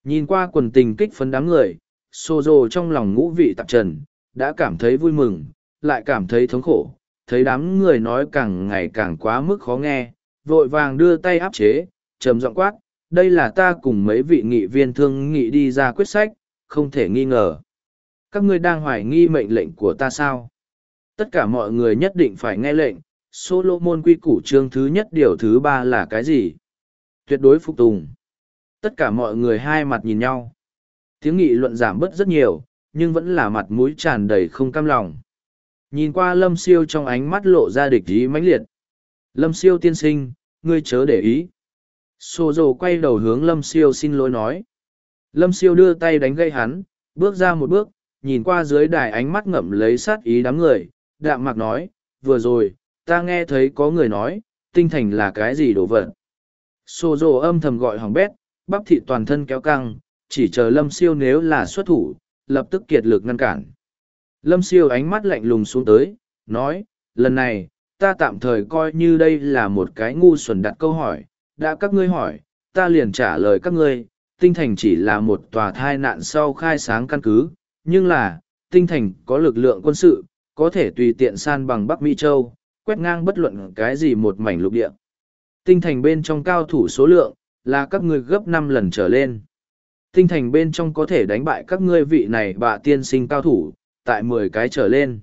Nhìn qua quần tình kích phấn đám người, Sozo trong lòng ngũ vị tạp trần, đã cảm thấy vui mừng, lại cảm thấy thống khổ, thấy đám người nói càng ngày càng quá mức khó nghe, vội vàng đưa tay áp chế, trầm giọng quát, đây là ta cùng mấy vị nghị viên thương nghị đi ra quyết sách, không thể nghi ngờ. Các ngươi đang hoài nghi mệnh lệnh của ta sao? Tất cả mọi người nhất định phải nghe lệnh, Solomon quy củ chương thứ nhất điều thứ ba là cái gì? Tuyệt đối phục tùng. Tất cả mọi người hai mặt nhìn nhau. Tiếng nghị luận giảm bớt rất nhiều, nhưng vẫn là mặt mũi tràn đầy không cam lòng. Nhìn qua lâm siêu trong ánh mắt lộ ra địch ý mãnh liệt. Lâm siêu tiên sinh, ngươi chớ để ý. Sô dồ quay đầu hướng lâm siêu xin lỗi nói. Lâm siêu đưa tay đánh gây hắn, bước ra một bước, nhìn qua dưới đài ánh mắt ngậm lấy sát ý đám người, đạm mạc nói, vừa rồi, ta nghe thấy có người nói, tinh thành là cái gì đồ vật. Sô dồ âm thầm gọi hỏng bét, bắp thị toàn thân kéo căng, chỉ chờ lâm siêu nếu là xuất thủ, lập tức kiệt lực ngăn cản. Lâm siêu ánh mắt lạnh lùng xuống tới, nói, lần này, ta tạm thời coi như đây là một cái ngu xuẩn đặt câu hỏi, đã các ngươi hỏi, ta liền trả lời các ngươi, tinh thành chỉ là một tòa thai nạn sau khai sáng căn cứ, nhưng là, tinh thành có lực lượng quân sự, có thể tùy tiện san bằng Bắc Mỹ Châu, quét ngang bất luận cái gì một mảnh lục địa. Tinh thành bên trong cao thủ số lượng, là các ngươi gấp năm lần trở lên. Tinh thành bên trong có thể đánh bại các ngươi vị này bạ tiên sinh cao thủ, tại mười cái trở lên.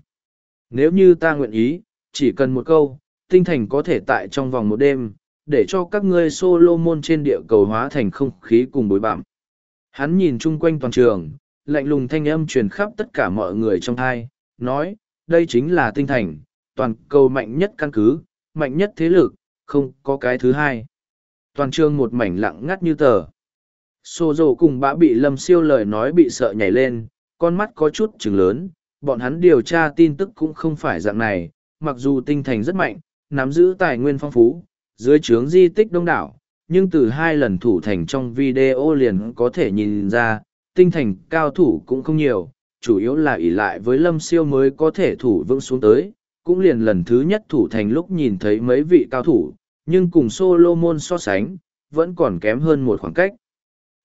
Nếu như ta nguyện ý, chỉ cần một câu, tinh thành có thể tại trong vòng một đêm, để cho các ngươi Solomon trên địa cầu hóa thành không khí cùng bối bạm. Hắn nhìn chung quanh toàn trường, lạnh lùng thanh âm truyền khắp tất cả mọi người trong thai, nói, đây chính là tinh thành, toàn cầu mạnh nhất căn cứ, mạnh nhất thế lực, không có cái thứ hai. Toàn trường một mảnh lặng ngắt như tờ. Xô rồ cùng bã bị lâm siêu lời nói bị sợ nhảy lên, con mắt có chút chừng lớn, bọn hắn điều tra tin tức cũng không phải dạng này, mặc dù tinh thành rất mạnh, nắm giữ tài nguyên phong phú, dưới trướng di tích đông đảo, nhưng từ hai lần thủ thành trong video liền có thể nhìn ra, tinh thành cao thủ cũng không nhiều, chủ yếu là ỷ lại với lâm siêu mới có thể thủ vững xuống tới, cũng liền lần thứ nhất thủ thành lúc nhìn thấy mấy vị cao thủ, nhưng cùng Solomon so sánh, vẫn còn kém hơn một khoảng cách.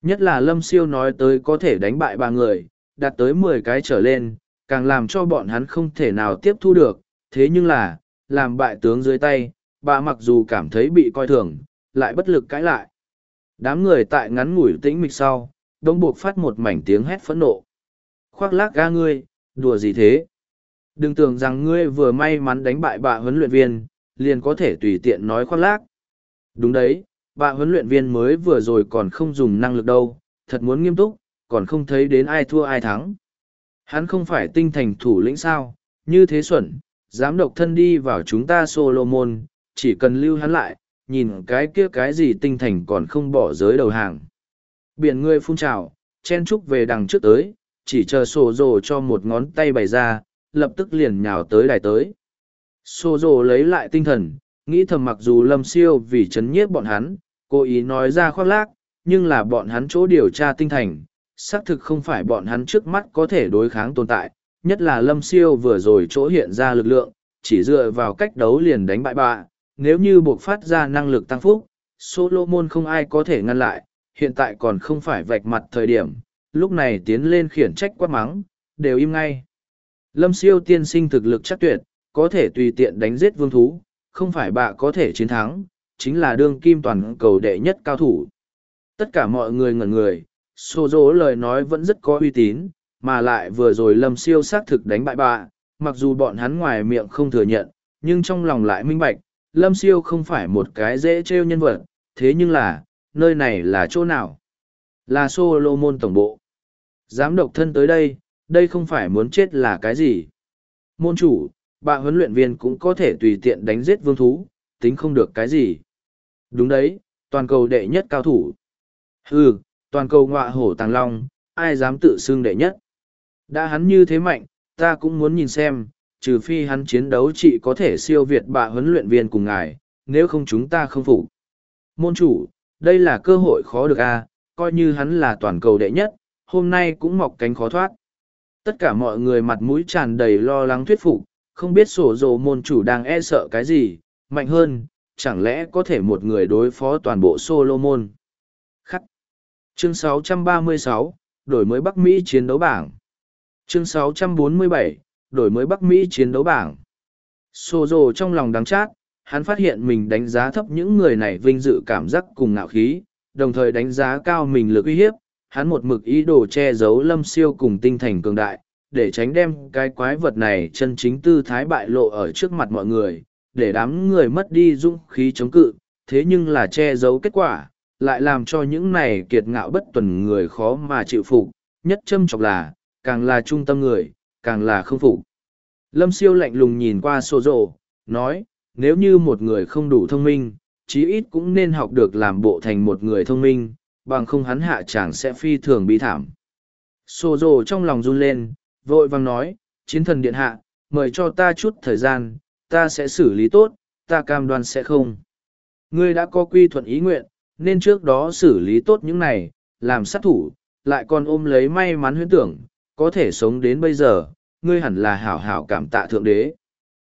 Nhất là lâm siêu nói tới có thể đánh bại ba người, đạt tới mười cái trở lên, càng làm cho bọn hắn không thể nào tiếp thu được, thế nhưng là, làm bại tướng dưới tay, bà mặc dù cảm thấy bị coi thường, lại bất lực cãi lại. Đám người tại ngắn ngủi tĩnh mịch sau, đông buộc phát một mảnh tiếng hét phẫn nộ. Khoác lác ga ngươi, đùa gì thế? Đừng tưởng rằng ngươi vừa may mắn đánh bại bà huấn luyện viên, liền có thể tùy tiện nói khoác lác. Đúng đấy, bà huấn luyện viên mới vừa rồi còn không dùng năng lực đâu, thật muốn nghiêm túc, còn không thấy đến ai thua ai thắng. Hắn không phải tinh thành thủ lĩnh sao, như thế xuẩn, dám độc thân đi vào chúng ta Solomon, chỉ cần lưu hắn lại, nhìn cái kia cái gì tinh thành còn không bỏ giới đầu hàng. Biển người phun trào, chen trúc về đằng trước tới, chỉ chờ sổ rồ cho một ngón tay bày ra, lập tức liền nhào tới đài tới. Sổ rồ lấy lại tinh thần, nghĩ thầm mặc dù lâm siêu vì chấn nhiếp bọn hắn, cố ý nói ra khoác lác, nhưng là bọn hắn chỗ điều tra tinh thành, xác thực không phải bọn hắn trước mắt có thể đối kháng tồn tại, nhất là lâm siêu vừa rồi chỗ hiện ra lực lượng, chỉ dựa vào cách đấu liền đánh bại bạ, nếu như buộc phát ra năng lực tăng phúc, Solomon không ai có thể ngăn lại, hiện tại còn không phải vạch mặt thời điểm, lúc này tiến lên khiển trách quát mắng, đều im ngay. Lâm siêu tiên sinh thực lực chắc tuyệt, có thể tùy tiện đánh giết vương thú, không phải bạ có thể chiến thắng, chính là đương kim toàn cầu đệ nhất cao thủ. Tất cả mọi người ngẩn người, sô dỗ lời nói vẫn rất có uy tín, mà lại vừa rồi lâm siêu xác thực đánh bại bạ, mặc dù bọn hắn ngoài miệng không thừa nhận, nhưng trong lòng lại minh bạch, lâm siêu không phải một cái dễ trêu nhân vật, thế nhưng là, nơi này là chỗ nào? Là Solomon tổng bộ. Dám độc thân tới đây, đây không phải muốn chết là cái gì? Môn chủ, bạ huấn luyện viên cũng có thể tùy tiện đánh giết vương thú, tính không được cái gì. Đúng đấy, toàn cầu đệ nhất cao thủ. Ừ, toàn cầu ngọa hổ tàng long, ai dám tự xưng đệ nhất. Đã hắn như thế mạnh, ta cũng muốn nhìn xem, trừ phi hắn chiến đấu chỉ có thể siêu việt bạ huấn luyện viên cùng ngài, nếu không chúng ta không phục. Môn chủ, đây là cơ hội khó được a à, coi như hắn là toàn cầu đệ nhất, hôm nay cũng mọc cánh khó thoát. Tất cả mọi người mặt mũi tràn đầy lo lắng thuyết phục, không biết sổ dồ môn chủ đang e sợ cái gì, mạnh hơn, chẳng lẽ có thể một người đối phó toàn bộ Solomon. Khắc. Chương 636, đổi mới Bắc Mỹ chiến đấu bảng. Chương 647, đổi mới Bắc Mỹ chiến đấu bảng. Sô rồ trong lòng đắng chát, hắn phát hiện mình đánh giá thấp những người này vinh dự cảm giác cùng ngạo khí, đồng thời đánh giá cao mình lực uy hiếp. Hắn một mực ý đồ che giấu lâm siêu cùng tinh thành cường đại, để tránh đem cái quái vật này chân chính tư thái bại lộ ở trước mặt mọi người, để đám người mất đi dũng khí chống cự, thế nhưng là che giấu kết quả, lại làm cho những này kiệt ngạo bất tuần người khó mà chịu phục, nhất châm chọc là, càng là trung tâm người, càng là không phục. Lâm siêu lạnh lùng nhìn qua sổ rộ, nói, nếu như một người không đủ thông minh, chí ít cũng nên học được làm bộ thành một người thông minh, bằng không hắn hạ chàng sẽ phi thường bị thảm. Sổ rộ trong lòng run lên, vội vang nói, chiến thần điện hạ, mời cho ta chút thời gian, ta sẽ xử lý tốt, ta cam đoan sẽ không. Ngươi đã có quy thuận ý nguyện, nên trước đó xử lý tốt những này, làm sát thủ, lại còn ôm lấy may mắn huyễn tưởng, có thể sống đến bây giờ, ngươi hẳn là hảo hảo cảm tạ thượng đế.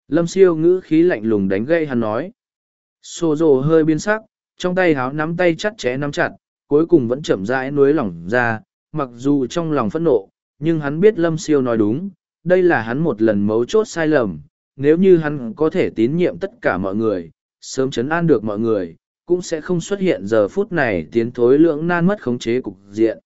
Lâm siêu ngữ khí lạnh lùng đánh gây hắn nói. Sô rồ hơi biến sắc, trong tay háo nắm tay chặt chẽ nắm chặt, cuối cùng vẫn chậm rãi nuối lỏng ra, mặc dù trong lòng phẫn nộ, nhưng hắn biết Lâm siêu nói đúng, đây là hắn một lần mấu chốt sai lầm, nếu như hắn có thể tín nhiệm tất cả mọi người, sớm chấn an được mọi người, cũng sẽ không xuất hiện giờ phút này tiến thối lưỡng nan mất khống chế cục diện.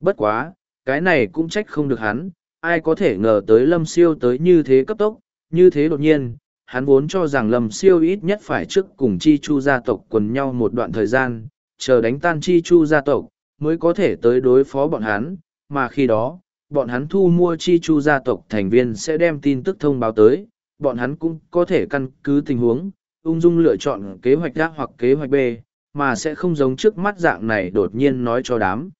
Bất quá, cái này cũng trách không được hắn, ai có thể ngờ tới lâm siêu tới như thế cấp tốc, như thế đột nhiên, hắn vốn cho rằng lâm siêu ít nhất phải trước cùng chi chu gia tộc quần nhau một đoạn thời gian, chờ đánh tan chi chu gia tộc, mới có thể tới đối phó bọn hắn, mà khi đó, bọn hắn thu mua chi chu gia tộc thành viên sẽ đem tin tức thông báo tới, bọn hắn cũng có thể căn cứ tình huống, ung dung lựa chọn kế hoạch A hoặc kế hoạch B, mà sẽ không giống trước mắt dạng này đột nhiên nói cho đám.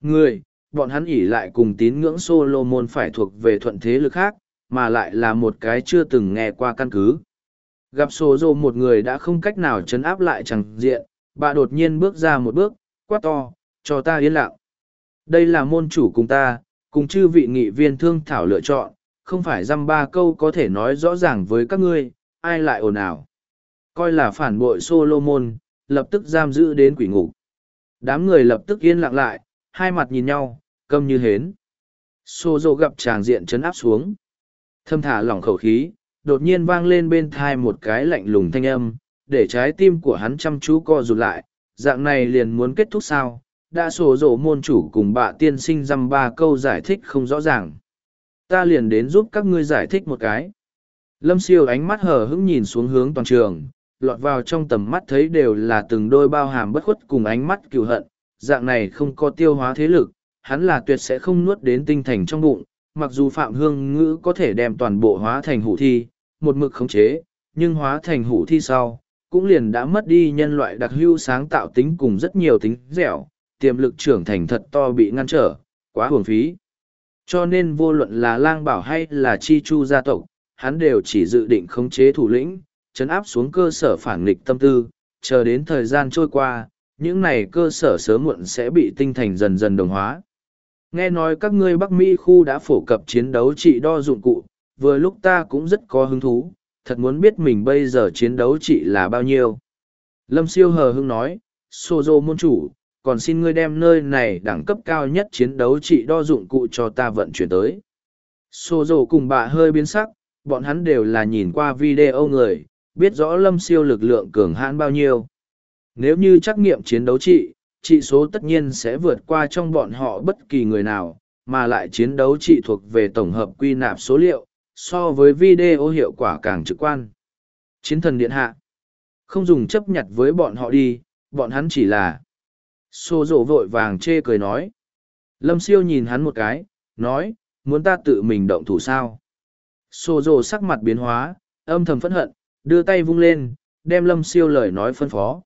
Người, bọn hắn ỉ lại cùng tín ngưỡng Solomon phải thuộc về thuận thế lực khác, mà lại là một cái chưa từng nghe qua căn cứ. Gặp sổ dồ một người đã không cách nào chấn áp lại chẳng diện, bà đột nhiên bước ra một bước, quát to, cho ta yên lặng. Đây là môn chủ cùng ta, cùng chư vị nghị viên thương thảo lựa chọn, không phải dăm ba câu có thể nói rõ ràng với các ngươi, ai lại ồn ào. Coi là phản bội Solomon, lập tức giam giữ đến quỷ ngục. Đám người lập tức yên lặng lại, hai mặt nhìn nhau, câm như hến. xô dô gặp tràng diện chấn áp xuống. Thâm thả lỏng khẩu khí, đột nhiên vang lên bên thai một cái lạnh lùng thanh âm, để trái tim của hắn chăm chú co rụt lại, dạng này liền muốn kết thúc sao, đã sổ rổ môn chủ cùng bạ tiên sinh dăm ba câu giải thích không rõ ràng. Ta liền đến giúp các ngươi giải thích một cái. Lâm siêu ánh mắt hờ hững nhìn xuống hướng toàn trường, lọt vào trong tầm mắt thấy đều là từng đôi bao hàm bất khuất cùng ánh mắt cựu hận, dạng này không có tiêu hóa thế lực, hắn là tuyệt sẽ không nuốt đến tinh thành trong bụng, mặc dù Phạm Hương Ngữ có thể đem toàn bộ hóa thành hủ thi, một mực khống chế, nhưng hóa thành hủ thi sau, cũng liền đã mất đi nhân loại đặc hữu sáng tạo tính cùng rất nhiều tính dẻo, tiềm lực trưởng thành thật to bị ngăn trở, quá hưởng phí. Cho nên vô luận là lang bảo hay là chi chu gia tộc, hắn đều chỉ dự định khống chế thủ lĩnh, chấn áp xuống cơ sở phản nghịch tâm tư, chờ đến thời gian trôi qua, những này cơ sở sớm muộn sẽ bị tinh thành dần dần đồng hóa. Nghe nói các ngươi Bắc Mỹ khu đã phổ cập chiến đấu trị đo dụng cụ, vừa lúc ta cũng rất có hứng thú, thật muốn biết mình bây giờ chiến đấu trị là bao nhiêu. Lâm siêu hờ hưng nói, sô dô môn chủ, còn xin ngươi đem nơi này đẳng cấp cao nhất chiến đấu trị đo dụng cụ cho ta vận chuyển tới. sô dô cùng bà hơi biến sắc, bọn hắn đều là nhìn qua video người, biết rõ lâm siêu lực lượng cường hãn bao nhiêu. Nếu như trắc nghiệm chiến đấu trị, trị số tất nhiên sẽ vượt qua trong bọn họ bất kỳ người nào, mà lại chiến đấu trị thuộc về tổng hợp quy nạp số liệu, so với video hiệu quả càng trực quan. Chiến thần điện hạ. Không dùng chấp nhặt với bọn họ đi, bọn hắn chỉ là. Xô rộ vội vàng chê cười nói. Lâm siêu nhìn hắn một cái, nói, muốn ta tự mình động thủ sao. Xô rộ sắc mặt biến hóa, âm thầm phẫn hận, đưa tay vung lên, đem lâm siêu lời nói phân phó.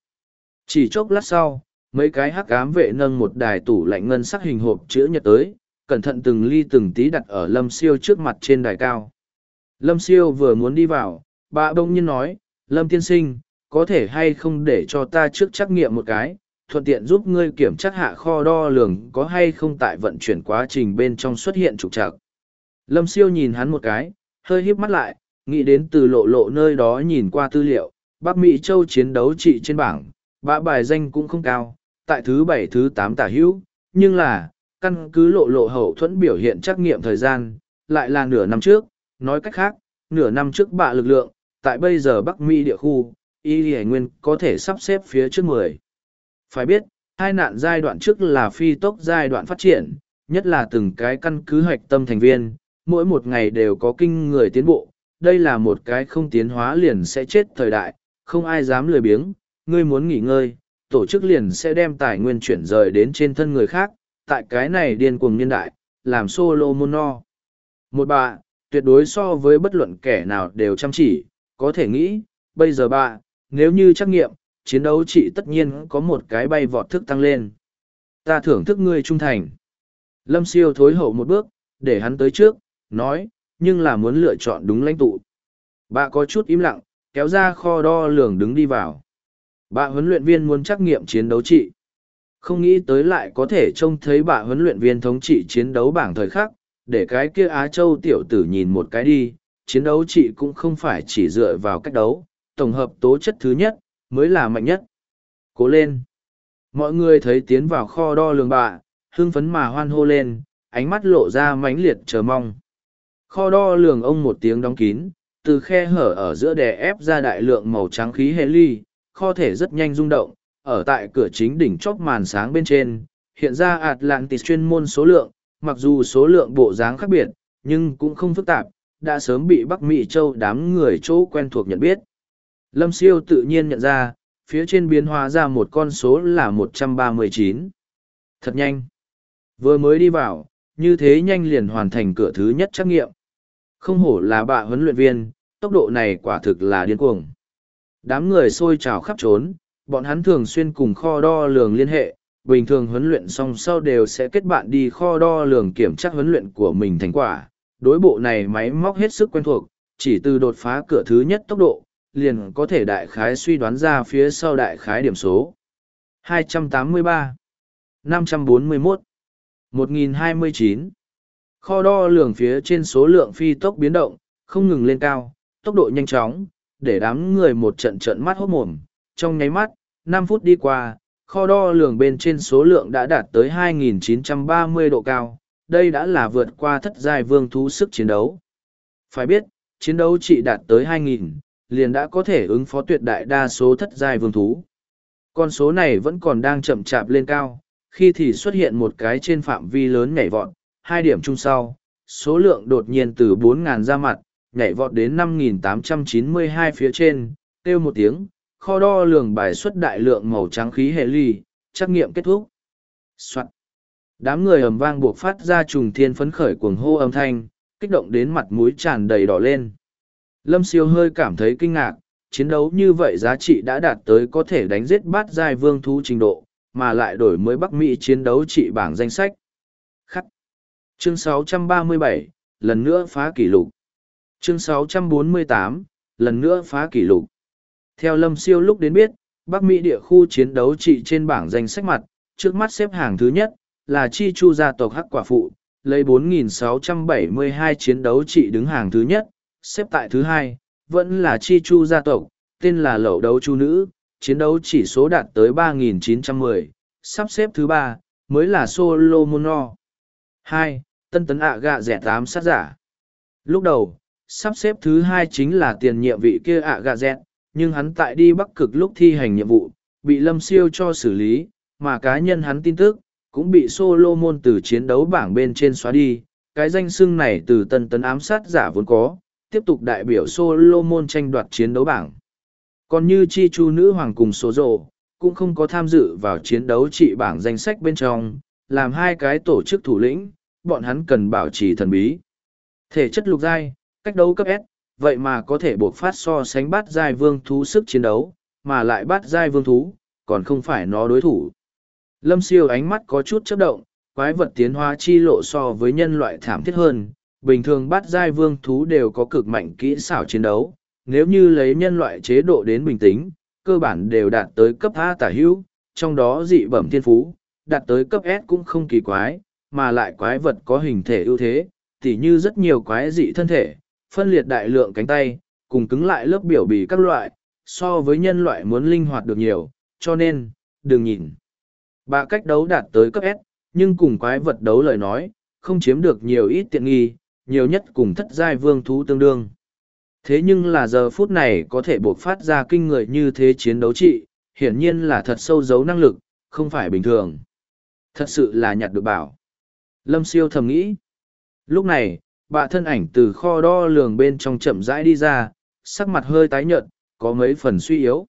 Chỉ chốc lát sau, mấy cái hắc ám vệ nâng một đài tủ lạnh ngân sắc hình hộp chữ nhật tới, cẩn thận từng ly từng tí đặt ở lâm siêu trước mặt trên đài cao. Lâm siêu vừa muốn đi vào, bà đông nhiên nói, Lâm tiên sinh, có thể hay không để cho ta trước trắc nghiệm một cái, thuận tiện giúp ngươi kiểm tra hạ kho đo lường có hay không tại vận chuyển quá trình bên trong xuất hiện trục trặc. Lâm siêu nhìn hắn một cái, hơi híp mắt lại, nghĩ đến từ lộ lộ nơi đó nhìn qua tư liệu, Bắc Mỹ Châu chiến đấu trị trên bảng, bã bài danh cũng không cao, tại thứ bảy thứ tám tả hữu, nhưng là, căn cứ lộ lộ hậu thuẫn biểu hiện trắc nghiệm thời gian, lại là nửa năm trước, nói cách khác, nửa năm trước bạ lực lượng, tại bây giờ Bắc Mỹ địa khu, y hải nguyên có thể sắp xếp phía trước mười. Phải biết, hai nạn giai đoạn trước là phi tốc giai đoạn phát triển, nhất là từng cái căn cứ hoạch tâm thành viên, mỗi một ngày đều có kinh người tiến bộ. Đây là một cái không tiến hóa liền sẽ chết thời đại, không ai dám lười biếng, ngươi muốn nghỉ ngơi, tổ chức liền sẽ đem tài nguyên chuyển rời đến trên thân người khác, tại cái này điên cuồng nhân đại, làm solo mono. Một bà, tuyệt đối so với bất luận kẻ nào đều chăm chỉ, có thể nghĩ, bây giờ bà, nếu như trắc nghiệm, chiến đấu chị tất nhiên có một cái bay vọt thức tăng lên. Ta thưởng thức ngươi trung thành. Lâm siêu thối hậu một bước, để hắn tới trước, nói, nhưng là muốn lựa chọn đúng lãnh tụ. Bà có chút im lặng, kéo ra kho đo lường đứng đi vào. Bà huấn luyện viên muốn trắc nghiệm chiến đấu trị. Không nghĩ tới lại có thể trông thấy bà huấn luyện viên thống trị chiến đấu bảng thời khắc, để cái kia Á Châu tiểu tử nhìn một cái đi, chiến đấu trị cũng không phải chỉ dựa vào cách đấu, tổng hợp tố chất thứ nhất, mới là mạnh nhất. Cố lên! Mọi người thấy tiến vào kho đo lường bạ, hưng phấn mà hoan hô lên, ánh mắt lộ ra mãnh liệt chờ mong. Kho đo lường ông một tiếng đóng kín, từ khe hở ở giữa đè ép ra đại lượng màu trắng khí heli, kho thể rất nhanh rung động, ở tại cửa chính đỉnh chóp màn sáng bên trên, hiện ra Atlantis chuyên môn số lượng, mặc dù số lượng bộ dáng khác biệt, nhưng cũng không phức tạp, đã sớm bị Bắc Mỹ Châu đám người chỗ quen thuộc nhận biết. Lâm Siêu tự nhiên nhận ra, phía trên biến hóa ra một con số là 139. Thật nhanh. Vừa mới đi vào, như thế nhanh liền hoàn thành cửa thứ nhất trắc nghiệm. Không hổ là bạ huấn luyện viên, tốc độ này quả thực là điên cuồng. Đám người xôi trào khắp trốn, Bọn hắn thường xuyên cùng kho đo lường liên hệ, bình thường huấn luyện xong sau đều sẽ kết bạn đi kho đo lường kiểm tra huấn luyện của mình thành quả. Đối bộ này máy móc hết sức quen thuộc, chỉ từ đột phá cửa thứ nhất tốc độ, liền có thể đại khái suy đoán ra phía sau đại khái điểm số. 283 541 1029 Kho đo lường phía trên số lượng phi tốc biến động, không ngừng lên cao, tốc độ nhanh chóng, để đám người một trận trận mắt hốt mồm. Trong nháy mắt, năm phút đi qua, kho đo lường bên trên số lượng đã đạt tới 2.930 độ cao. Đây đã là vượt qua thất giai vương thú sức chiến đấu. Phải biết, chiến đấu chỉ đạt tới 2.000, liền đã có thể ứng phó tuyệt đại đa số thất giai vương thú. Con số này vẫn còn đang chậm chạp lên cao, khi thì xuất hiện một cái trên phạm vi lớn nhảy vọt, hai điểm chung sau, số lượng đột nhiên từ 4.000 ra mặt, nhảy vọt đến 5.892 phía trên, kêu một tiếng, kho đo lường bài xuất đại lượng màu trắng khí hệ ly, trắc nghiệm kết thúc. Soạn. Đám người ầm vang buộc phát ra trùng thiên phấn khởi cuồng hô âm thanh, kích động đến mặt mũi tràn đầy đỏ lên. Lâm siêu hơi cảm thấy kinh ngạc, chiến đấu như vậy giá trị đã đạt tới có thể đánh giết bát giai vương thú trình độ, mà lại đổi mới Bắc Mỹ chiến đấu trị bảng danh sách. Khắc. Chương 637, lần nữa phá kỷ lục. Chương 648, lần nữa phá kỷ lục. Theo Lâm Siêu lúc đến biết, Bắc Mỹ địa khu chiến đấu trị trên bảng danh sách mặt, trước mắt xếp hàng thứ nhất, là Chi Chu gia tộc Hắc Quả Phụ, lấy 4.672 chiến đấu trị đứng hàng thứ nhất, xếp tại thứ hai, vẫn là Chi Chu gia tộc, tên là Lẩu Đấu Chu Nữ, chiến đấu chỉ số đạt tới 3.910, sắp xếp thứ ba, mới là Solomono. hai Tân tấn ạ gạ rẻ tám sát giả. Lúc đầu, sắp xếp thứ hai chính là tiền nhiệm vị kia ạ Gà Dẹt, nhưng hắn tại đi bắc cực lúc thi hành nhiệm vụ, bị lâm siêu cho xử lý, mà cá nhân hắn tin tức, cũng bị Solomon từ chiến đấu bảng bên trên xóa đi. Cái danh xưng này từ tân tấn ám sát giả vốn có, tiếp tục đại biểu Solomon tranh đoạt chiến đấu bảng. Còn như chi chu nữ hoàng cùng số rộ, cũng không có tham dự vào chiến đấu trị bảng danh sách bên trong, làm hai cái tổ chức thủ lĩnh, bọn hắn cần bảo trì thần bí. Thể chất lục giai, cách đấu cấp S, vậy mà có thể buộc phát so sánh bát giai vương thú sức chiến đấu, mà lại bát giai vương thú, còn không phải nó đối thủ. Lâm siêu ánh mắt có chút chấp động, quái vật tiến hóa chi lộ so với nhân loại thảm thiết hơn, bình thường bát giai vương thú đều có cực mạnh kỹ xảo chiến đấu, nếu như lấy nhân loại chế độ đến bình tĩnh, cơ bản đều đạt tới cấp A tả hữu, trong đó dị bẩm thiên phú, đạt tới cấp S cũng không kỳ quái, mà lại quái vật có hình thể ưu thế, tỉ như rất nhiều quái dị thân thể, phân liệt đại lượng cánh tay, cùng cứng lại lớp biểu bì các loại, so với nhân loại muốn linh hoạt được nhiều, cho nên, đừng nhìn. Bà cách đấu đạt tới cấp S, nhưng cùng quái vật đấu lời nói, không chiếm được nhiều ít tiện nghi, nhiều nhất cùng thất giai vương thú tương đương. Thế nhưng là giờ phút này có thể buộc phát ra kinh người như thế chiến đấu trị, hiển nhiên là thật sâu giấu năng lực, không phải bình thường. Thật sự là nhặt được bảo. Lâm siêu thầm nghĩ. Lúc này, bà thân ảnh từ kho đo lường bên trong chậm rãi đi ra, sắc mặt hơi tái nhợt, có mấy phần suy yếu.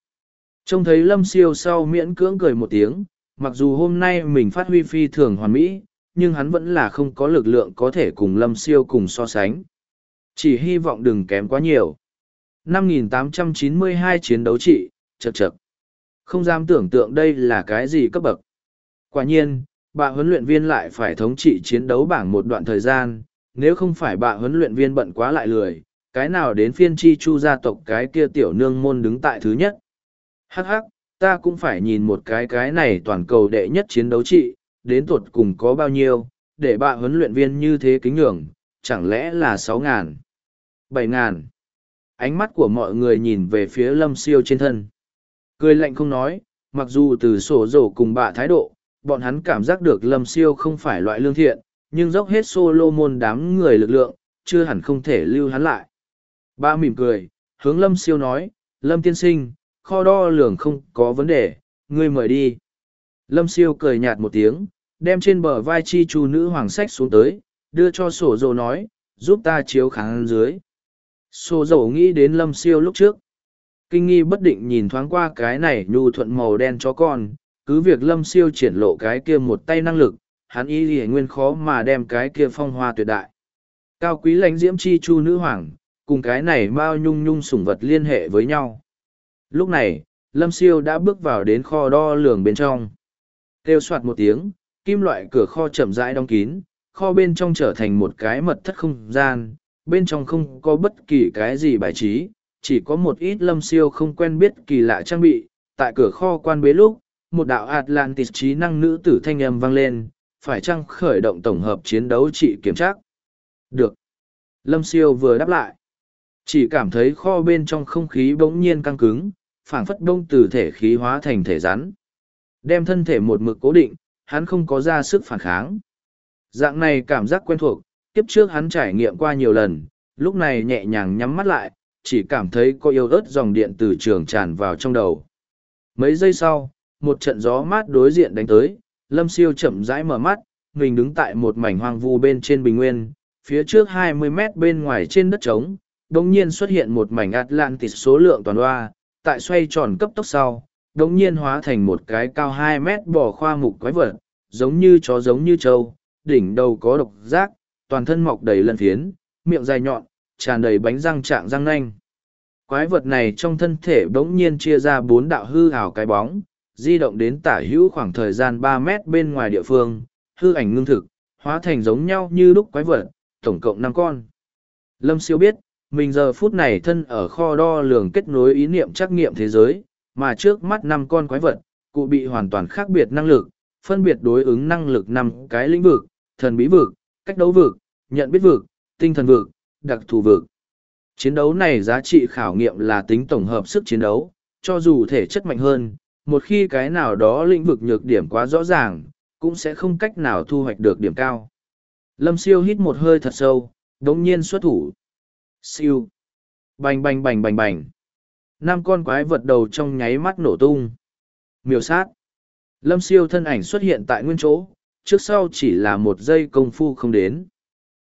Trông thấy lâm siêu sau miễn cưỡng cười một tiếng, mặc dù hôm nay mình phát huy phi thường hoàn mỹ, nhưng hắn vẫn là không có lực lượng có thể cùng lâm siêu cùng so sánh. Chỉ hy vọng đừng kém quá nhiều. 5.892 chiến đấu trị, chật chật. Không dám tưởng tượng đây là cái gì cấp bậc. Quả nhiên, bà huấn luyện viên lại phải thống trị chiến đấu bảng một đoạn thời gian, nếu không phải bà huấn luyện viên bận quá lại lười, cái nào đến phiên chi chu gia tộc cái kia tiểu nương môn đứng tại thứ nhất. Hắc hắc, ta cũng phải nhìn một cái cái này toàn cầu đệ nhất chiến đấu trị, đến tuột cùng có bao nhiêu, để bà huấn luyện viên như thế kính ngưỡng, chẳng lẽ là sáu ngàn, bảy ngàn. Ánh mắt của mọi người nhìn về phía lâm siêu trên thân. Cười lạnh không nói, mặc dù từ sổ rổ cùng bạ thái độ, bọn hắn cảm giác được lâm siêu không phải loại lương thiện, nhưng dốc hết Solomon đám người lực lượng, chưa hẳn không thể lưu hắn lại. Ba mỉm cười, hướng lâm siêu nói, lâm tiên sinh, kho đo lường không có vấn đề, ngươi mời đi. Lâm siêu cười nhạt một tiếng, đem trên bờ vai chi chu nữ hoàng sách xuống tới, đưa cho sổ dầu nói, giúp ta chiếu kháng dưới. Sổ dầu nghĩ đến lâm siêu lúc trước. Kinh nghi bất định nhìn thoáng qua cái này nhu thuận màu đen cho con, cứ việc lâm siêu triển lộ cái kia một tay năng lực, hắn y lìa nguyên khó mà đem cái kia phong hoa tuyệt đại. Cao quý lãnh diễm chi chu nữ hoàng, cùng cái này mao nhung nhung sủng vật liên hệ với nhau. Lúc này, lâm siêu đã bước vào đến kho đo lường bên trong kêu soạt một tiếng kim loại cửa kho chậm rãi đóng kín kho bên trong trở thành một cái mật thất không gian bên trong không có bất kỳ cái gì bài trí chỉ có một ít lâm siêu không quen biết kỳ lạ trang bị tại cửa kho quan bế lúc một đạo atlantis trí năng nữ tử thanh âm vang lên phải chăng khởi động tổng hợp chiến đấu trị kiểm tra? Được. Lâm siêu vừa đáp lại. Chỉ cảm thấy kho bên trong không khí bỗng nhiên căng cứng, phảng phất đông từ thể khí hóa thành thể rắn. Đem thân thể một mực cố định, hắn không có ra sức phản kháng. Dạng này cảm giác quen thuộc, kiếp trước hắn trải nghiệm qua nhiều lần, lúc này nhẹ nhàng nhắm mắt lại, chỉ cảm thấy có yêu ớt dòng điện từ trường tràn vào trong đầu. Mấy giây sau, một trận gió mát đối diện đánh tới lâm siêu chậm rãi mở mắt, mình đứng tại một mảnh hoang vu bên trên bình nguyên, phía trước 20 mét bên ngoài trên đất trống đống nhiên xuất hiện một mảnh atlantis số lượng toàn đoa, tại xoay tròn cấp tốc sau đống nhiên hóa thành một cái cao 2 mét bò khoa mục quái vật, giống như chó giống như trâu, đỉnh đầu có độc giác, toàn thân mọc đầy lân phiến, miệng dài nhọn, tràn đầy bánh răng trạng răng nanh. Quái vật này trong thân thể bỗng nhiên chia ra bốn đạo hư hào cái bóng di động đến tả hữu khoảng thời gian ba mét bên ngoài địa phương, hư ảnh ngưng thực, hóa thành giống nhau như lúc quái vật, tổng cộng năm con. Lâm siêu biết, mình giờ phút này thân ở kho đo lường kết nối ý niệm trắc nghiệm thế giới, mà trước mắt năm con quái vật, cụ bị hoàn toàn khác biệt năng lực, phân biệt đối ứng năng lực năm cái lĩnh vực, thần bí vực, cách đấu vực, nhận biết vực, tinh thần vực, đặc thù vực. Chiến đấu này giá trị khảo nghiệm là tính tổng hợp sức chiến đấu, cho dù thể chất mạnh hơn một khi cái nào đó lĩnh vực nhược điểm quá rõ ràng cũng sẽ không cách nào thu hoạch được điểm cao. Lâm siêu hít một hơi thật sâu đ n g nhiên xuất thủ. Siêu. Bành bành bành bành bành. Năm con quái vật đầu trong nháy mắt nổ tung. Miêu sát. Lâm siêu thân ảnh xuất hiện tại nguyên chỗ trước sau chỉ là một giây công phu không đến.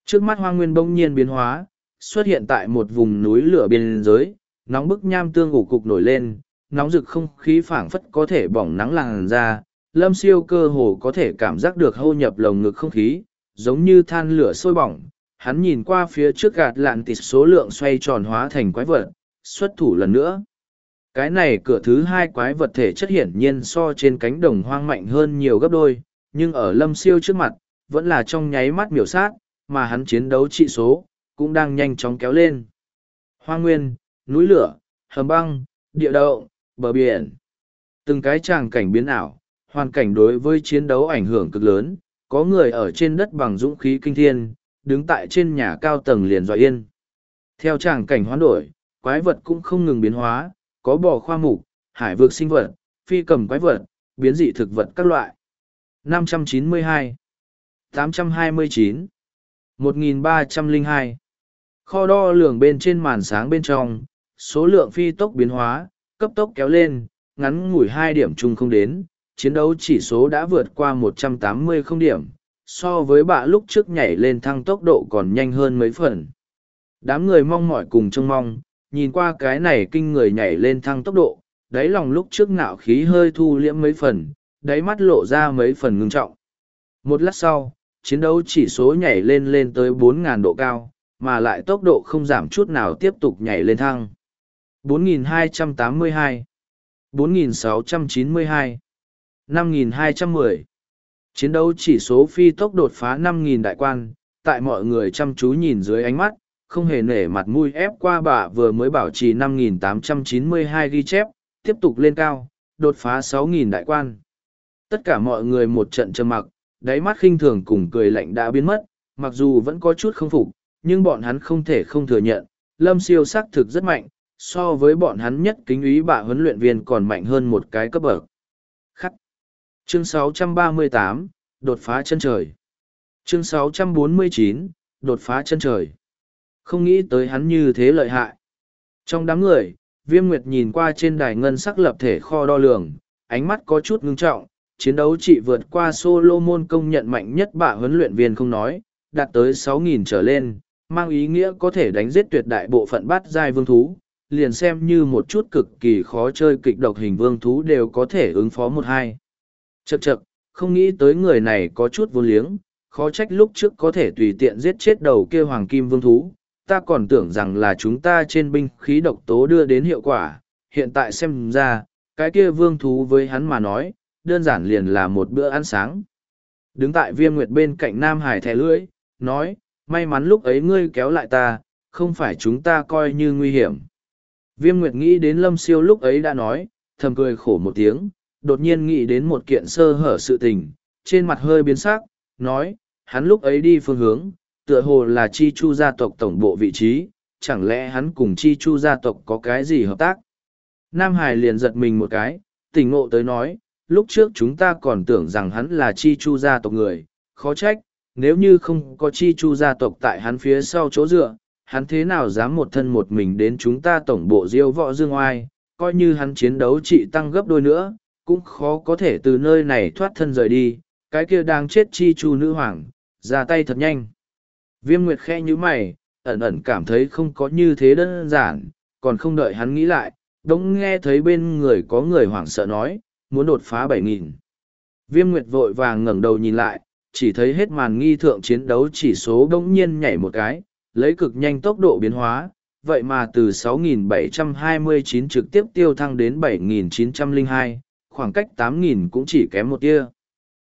Trước mắt hoa nguyên bỗng nhiên biến hóa xuất hiện tại một vùng núi lửa biên giới, nóng bức nham tương ủ cục nổi lên, nóng rực không khí phảng phất có thể bỏng nắng làn da, lâm siêu cơ hồ có thể cảm giác được hô nhập lồng ngực không khí, giống như than lửa sôi bỏng. Hắn nhìn qua phía trước gạt lạn tịt số lượng xoay tròn hóa thành quái vật, xuất thủ lần nữa. Cái này cửa thứ hai quái vật thể chất hiển nhiên so trên cánh đồng hoang mạnh hơn nhiều gấp đôi, nhưng ở lâm siêu trước mặt, vẫn là trong nháy mắt miểu sát, mà hắn chiến đấu trị số, cũng đang nhanh chóng kéo lên. Hoa nguyên, núi lửa, hầm băng, địa đậu, bờ biển. Từng cái tràng cảnh biến ảo, hoàn cảnh đối với chiến đấu ảnh hưởng cực lớn, có người ở trên đất bằng dũng khí kinh thiên, đứng tại trên nhà cao tầng liền dọa yên. Theo tràng cảnh hoán đổi, quái vật cũng không ngừng biến hóa, có bò khoa mục, hải vực sinh vật, phi cầm quái vật, biến dị thực vật các loại. 592 829 1302 Kho đo lường bên trên màn sáng bên trong, số lượng phi tốc biến hóa, cấp tốc kéo lên, ngắn ngủi hai điểm chung không đến, chiến đấu chỉ số đã vượt qua 180 không điểm, so với bạ lúc trước nhảy lên thăng tốc độ còn nhanh hơn mấy phần. Đám người mong mỏi cùng trông mong, nhìn qua cái này kinh người nhảy lên thăng tốc độ, đáy lòng lúc trước nạo khí hơi thu liễm mấy phần, đáy mắt lộ ra mấy phần ngưng trọng. Một lát sau, chiến đấu chỉ số nhảy lên lên tới 4.000 độ cao, mà lại tốc độ không giảm chút nào tiếp tục nhảy lên thăng. 4282, 4692, 5210, Chiến đấu chỉ số phi tốc đột phá 5.000 đại quan, tại mọi người chăm chú nhìn dưới ánh mắt, không hề nể mặt mũi ép qua bà vừa mới bảo trì 5.892 ghi chép, tiếp tục lên cao, đột phá 6.000 đại quan. Tất cả mọi người một trận trầm mặc, đáy mắt khinh thường cùng cười lạnh đã biến mất, mặc dù vẫn có chút không phục, nhưng bọn hắn không thể không thừa nhận, lâm siêu sắc thực rất mạnh, so với bọn hắn nhất kính ý bạ huấn luyện viên còn mạnh hơn một cái cấp bậc. Khắc. Chương 638, đột phá chân trời. Chương 649, đột phá chân trời. Không nghĩ tới hắn như thế lợi hại. Trong đám người, viêm nguyệt nhìn qua trên đài ngân sắc lập thể kho đo lường, ánh mắt có chút ngưng trọng, chiến đấu chỉ vượt qua Solomon công nhận mạnh nhất bạ huấn luyện viên không nói, đạt tới 6.000 trở lên, mang ý nghĩa có thể đánh giết tuyệt đại bộ phận bát giai vương thú, liền xem như một chút cực kỳ khó chơi kịch độc hình vương thú đều có thể ứng phó một hai. Chậc chậc, không nghĩ tới người này có chút vô liếng, khó trách lúc trước có thể tùy tiện giết chết đầu kia hoàng kim vương thú, ta còn tưởng rằng là chúng ta trên binh khí độc tố đưa đến hiệu quả, hiện tại xem ra, cái kia vương thú với hắn mà nói, đơn giản liền là một bữa ăn sáng. Đứng tại viêm nguyệt bên cạnh Nam Hải thẻ lưỡi, nói, may mắn lúc ấy ngươi kéo lại ta, không phải chúng ta coi như nguy hiểm. Viêm nguyệt nghĩ đến lâm siêu lúc ấy đã nói, thầm cười khổ một tiếng, đột nhiên nghĩ đến một kiện sơ hở sự tình, trên mặt hơi biến sắc, nói, hắn lúc ấy đi phương hướng, tựa hồ là chi chu gia tộc tổng bộ vị trí, chẳng lẽ hắn cùng chi chu gia tộc có cái gì hợp tác? Nam Hải liền giật mình một cái, tỉnh ngộ tới nói, lúc trước chúng ta còn tưởng rằng hắn là chi chu gia tộc người, khó trách, nếu như không có chi chu gia tộc tại hắn phía sau chỗ dựa, hắn thế nào dám một thân một mình đến chúng ta tổng bộ diêu võ dương oai, coi như hắn chiến đấu trị tăng gấp đôi nữa, cũng khó có thể từ nơi này thoát thân rời đi, cái kia đang chết chi chu nữ hoàng, ra tay thật nhanh. Viêm Nguyệt khe như mày, ẩn ẩn cảm thấy không có như thế đơn giản, còn không đợi hắn nghĩ lại, đống nghe thấy bên người có người hoảng sợ nói, muốn đột phá bảy nghìn. Viêm Nguyệt vội vàng ngẩng đầu nhìn lại, chỉ thấy hết màn nghi thượng chiến đấu chỉ số đống nhiên nhảy một cái, lấy cực nhanh tốc độ biến hóa, vậy mà từ 6.729 trực tiếp tiêu thăng đến 7.902, khoảng cách 8.000 cũng chỉ kém một tia.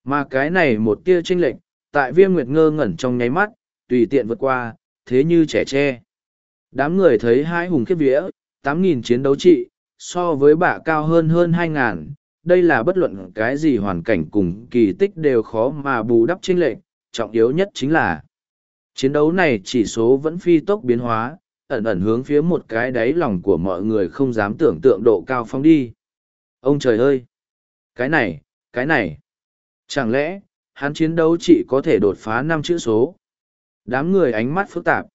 Mà cái này một tia chênh lệch, tại viêm nguyệt ngơ ngẩn trong nháy mắt, tùy tiện vượt qua, thế như trẻ tre. Đám người thấy hai hùng khiếp vía, 8.000 chiến đấu trị, so với bạ cao hơn hơn 2.000, đây là bất luận cái gì hoàn cảnh cùng kỳ tích đều khó mà bù đắp chênh lệch, trọng yếu nhất chính là chiến đấu này chỉ số vẫn phi tốc biến hóa, ẩn ẩn hướng phía một cái đáy lòng của mọi người không dám tưởng tượng độ cao phong đi. Ông trời ơi! Cái này, cái này! Chẳng lẽ, hắn chiến đấu chỉ có thể đột phá năm chữ số? Đám người ánh mắt phức tạp.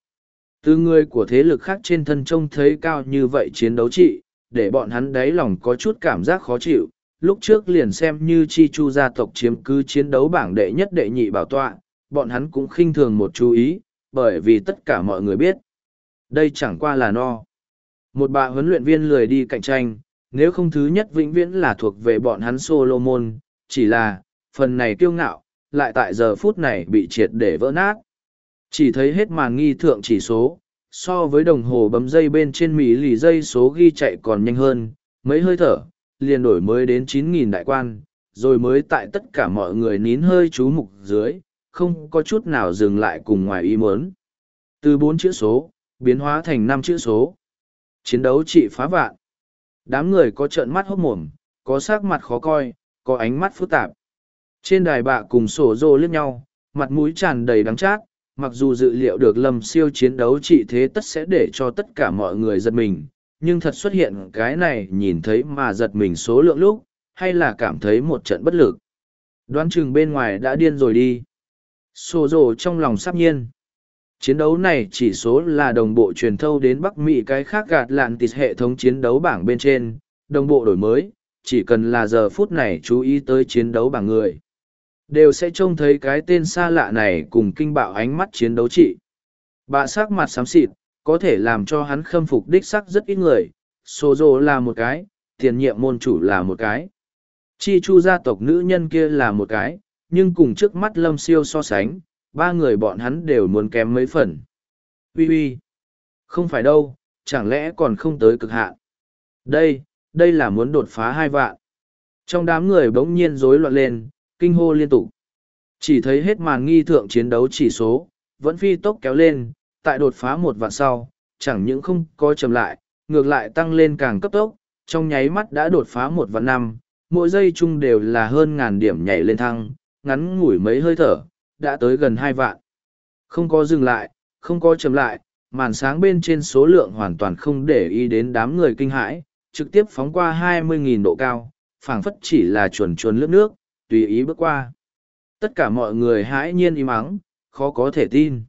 Từ người của thế lực khác trên thân trông thấy cao như vậy chiến đấu trị, để bọn hắn đáy lòng có chút cảm giác khó chịu. Lúc trước liền xem như chi chu gia tộc chiếm cứ chiến đấu bảng đệ nhất đệ nhị bảo tọa, bọn hắn cũng khinh thường một chú ý, bởi vì tất cả mọi người biết. Đây chẳng qua là no. Một bà huấn luyện viên lười đi cạnh tranh, nếu không thứ nhất vĩnh viễn là thuộc về bọn hắn Solomon, chỉ là, phần này kiêu ngạo, lại tại giờ phút này bị triệt để vỡ nát. Chỉ thấy hết màn nghi thượng chỉ số, so với đồng hồ bấm dây bên trên mỹ lì dây số ghi chạy còn nhanh hơn, mấy hơi thở, liền đổi mới đến 9.000 đại quan, rồi mới tại tất cả mọi người nín hơi chú mục dưới, không có chút nào dừng lại cùng ngoài ý muốn. Từ bốn chữ số, biến hóa thành năm chữ số. Chiến đấu trị phá vạn. Đám người có trợn mắt hốc mồm, có sắc mặt khó coi, có ánh mắt phức tạp. Trên đài bạ cùng sổ rô liếc nhau, mặt mũi tràn đầy đắng chát, mặc dù dự liệu được lâm siêu chiến đấu trị thế tất sẽ để cho tất cả mọi người giật mình, nhưng thật xuất hiện cái này nhìn thấy mà giật mình số lượng lúc, hay là cảm thấy một trận bất lực. Đoán chừng bên ngoài đã điên rồi đi. Sổ rồ trong lòng sắp nhiên. Chiến đấu này chỉ số là đồng bộ truyền thâu đến Bắc Mỹ cái khác gạt lạn tịt hệ thống chiến đấu bảng bên trên, đồng bộ đổi mới, chỉ cần là giờ phút này chú ý tới chiến đấu bảng người. Đều sẽ trông thấy cái tên xa lạ này cùng kinh bạo ánh mắt chiến đấu trị. Bạ sắc mặt xám xịt, có thể làm cho hắn khâm phục đích sắc rất ít người, Sô Dô là một cái, tiền nhiệm môn chủ là một cái. Chi chu gia tộc nữ nhân kia là một cái, nhưng cùng trước mắt lâm siêu so sánh, ba người bọn hắn đều muốn kém mấy phần. uy uy Không phải đâu, chẳng lẽ còn không tới cực hạn. Đây, đây là muốn đột phá hai vạn. Trong đám người bỗng nhiên rối loạn lên, kinh hô liên tục. Chỉ thấy hết màn nghi thượng chiến đấu chỉ số, vẫn phi tốc kéo lên, tại đột phá một vạn sau, chẳng những không có chậm lại, ngược lại tăng lên càng cấp tốc, trong nháy mắt đã đột phá một vạn năm, mỗi giây chung đều là hơn ngàn điểm nhảy lên thăng, ngắn ngủi mấy hơi thở, đã tới gần hai vạn. Không có dừng lại, không có chậm lại, màn sáng bên trên số lượng hoàn toàn không để ý đến đám người kinh hãi, trực tiếp phóng qua 20.000 độ cao, phảng phất chỉ là chuồn chuồn lướt nước, tùy ý bước qua. Tất cả mọi người hãi nhiên im ắng, khó có thể tin.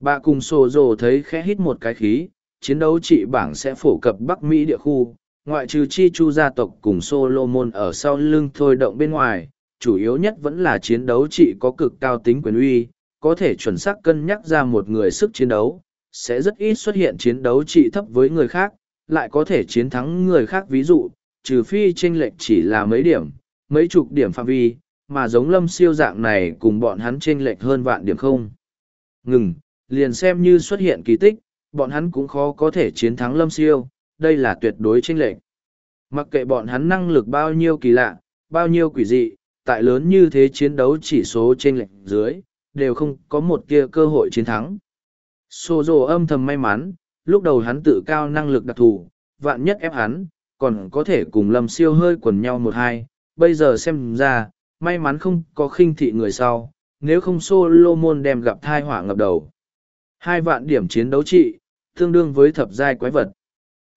Bà cùng sổ rồ thấy khẽ hít một cái khí, chiến đấu trị bảng sẽ phổ cập Bắc Mỹ địa khu, ngoại trừ chi chu gia tộc cùng Solomon ở sau lưng thôi động bên ngoài, chủ yếu nhất vẫn là chiến đấu trị có cực cao tính quyền uy, có thể chuẩn xác cân nhắc ra một người sức chiến đấu, sẽ rất ít xuất hiện chiến đấu trị thấp với người khác, lại có thể chiến thắng người khác ví dụ, trừ phi chênh lệch chỉ là mấy điểm, mấy chục điểm phạm vi, mà giống lâm siêu dạng này cùng bọn hắn chênh lệch hơn vạn điểm không. Ngừng, liền xem như xuất hiện kỳ tích, bọn hắn cũng khó có thể chiến thắng lâm siêu, đây là tuyệt đối chênh lệch. Mặc kệ bọn hắn năng lực bao nhiêu kỳ lạ, bao nhiêu quỷ dị, tại lớn như thế chiến đấu chỉ số trên lệnh dưới, đều không có một kia cơ hội chiến thắng. Sô dồ âm thầm may mắn, lúc đầu hắn tự cao năng lực đặc thù, vạn nhất ép hắn, còn có thể cùng lâm siêu hơi quần nhau một hai, bây giờ xem ra, may mắn không có khinh thị người sau, nếu không Solomon đem gặp thai hỏa ngập đầu. Hai vạn điểm chiến đấu trị, tương đương với thập giai quái vật.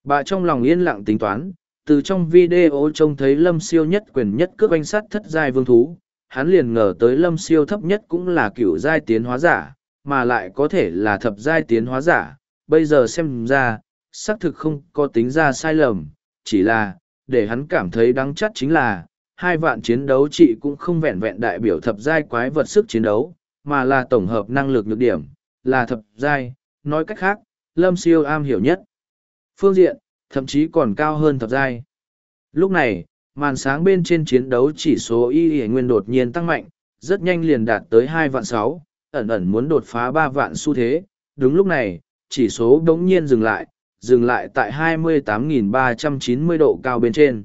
Bà trong lòng yên lặng tính toán, từ trong video trông thấy lâm siêu nhất quyền nhất cướp oanh sát thất giai vương thú, hắn liền ngờ tới lâm siêu thấp nhất cũng là cựu giai tiến hóa giả, mà lại có thể là thập giai tiến hóa giả. Bây giờ xem ra, xác thực không có tính ra sai lầm, chỉ là, để hắn cảm thấy đáng chắc chính là, hai vạn chiến đấu trị cũng không vẹn vẹn đại biểu thập giai quái vật sức chiến đấu, mà là tổng hợp năng lực nhược điểm, là thập giai, nói cách khác, lâm siêu am hiểu nhất. Phương diện, thậm chí còn cao hơn thập giai. Lúc này, màn sáng bên trên chiến đấu chỉ số y y nguyên đột nhiên tăng mạnh, rất nhanh liền đạt tới hai vạn sáu, ẩn ẩn muốn đột phá ba vạn xu thế. Đúng lúc này, chỉ số đống nhiên dừng lại, dừng lại tại 28.390 độ cao bên trên.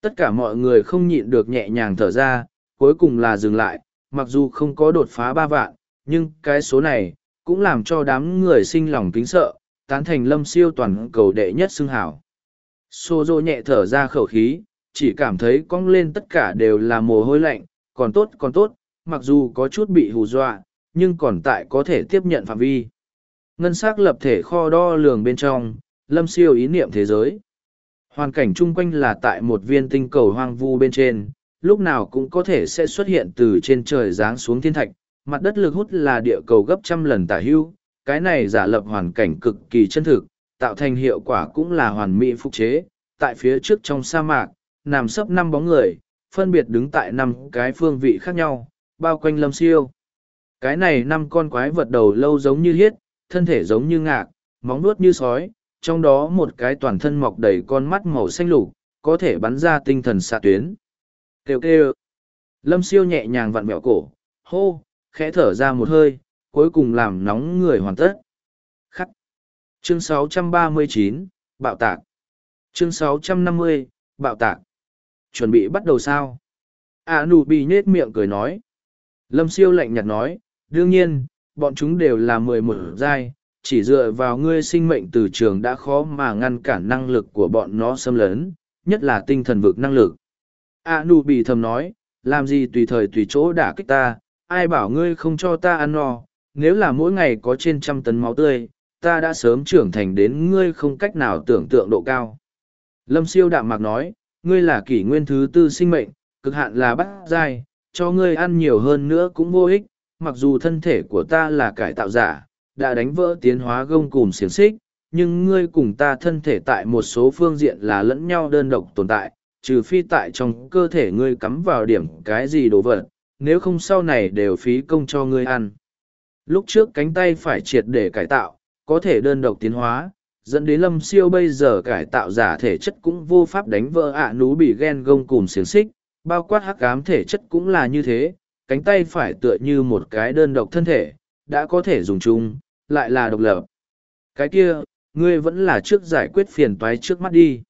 Tất cả mọi người không nhịn được nhẹ nhàng thở ra, cuối cùng là dừng lại, mặc dù không có đột phá ba vạn, nhưng cái số này, cũng làm cho đám người sinh lòng kính sợ, tán thành lâm siêu toàn cầu đệ nhất xưng hảo. Xô dô nhẹ thở ra khẩu khí, chỉ cảm thấy cong lên tất cả đều là mồ hôi lạnh, còn tốt còn tốt, mặc dù có chút bị hù dọa, nhưng còn tại có thể tiếp nhận phạm vi. Ngân sắc lập thể kho đo lường bên trong, lâm siêu ý niệm thế giới. Hoàn cảnh chung quanh là tại một viên tinh cầu hoang vu bên trên, lúc nào cũng có thể sẽ xuất hiện từ trên trời giáng xuống thiên thạch, mặt đất lực hút là địa cầu gấp trăm lần tả hưu, cái này giả lập hoàn cảnh cực kỳ chân thực, tạo thành hiệu quả cũng là hoàn mỹ phục chế. Tại phía trước trong sa mạc, nằm sấp năm bóng người, phân biệt đứng tại năm cái phương vị khác nhau, bao quanh lâm siêu. Cái này năm con quái vật đầu lâu giống như hiết, thân thể giống như ngạc, móng nuốt như sói, trong đó một cái toàn thân mọc đầy con mắt màu xanh lục, có thể bắn ra tinh thần xạ tuyến. Kêu kêu. Lâm siêu nhẹ nhàng vặn mẹo cổ, hô, khẽ thở ra một hơi, cuối cùng làm nóng người hoàn tất. Khắc. Chương 639, Bạo tạc. Chương 650, Bạo tạc. Chuẩn bị bắt đầu sao? À nụ bị nết miệng cười nói. Lâm siêu lạnh nhạt nói, đương nhiên, bọn chúng đều là mười một giai, chỉ dựa vào ngươi sinh mệnh từ trường đã khó mà ngăn cản năng lực của bọn nó xâm lấn, nhất là tinh thần vực năng lực. À nụ bị thầm nói, làm gì tùy thời tùy chỗ đả kích ta, ai bảo ngươi không cho ta ăn no, nếu là mỗi ngày có trên trăm tấn máu tươi, ta đã sớm trưởng thành đến ngươi không cách nào tưởng tượng độ cao. Lâm siêu đạm mạc nói, ngươi là kỷ nguyên thứ tư sinh mệnh, cực hạn là bắt dai, cho ngươi ăn nhiều hơn nữa cũng vô ích, mặc dù thân thể của ta là cải tạo giả, đã đánh vỡ tiến hóa gông cùm xiềng xích, nhưng ngươi cùng ta thân thể tại một số phương diện là lẫn nhau đơn độc tồn tại, trừ phi tại trong cơ thể ngươi cắm vào điểm cái gì đồ vật, nếu không sau này đều phí công cho ngươi ăn. Lúc trước cánh tay phải triệt để cải tạo, có thể đơn độc tiến hóa, dẫn đến lâm siêu bây giờ cải tạo giả thể chất cũng vô pháp đánh vỡ ạ nú bị ghen gông cùm xiềng xích, bao quát hắc ám thể chất cũng là như thế, cánh tay phải tựa như một cái đơn độc thân thể, đã có thể dùng chung, lại là độc lập. Cái kia, ngươi vẫn là trước giải quyết phiền toái trước mắt đi.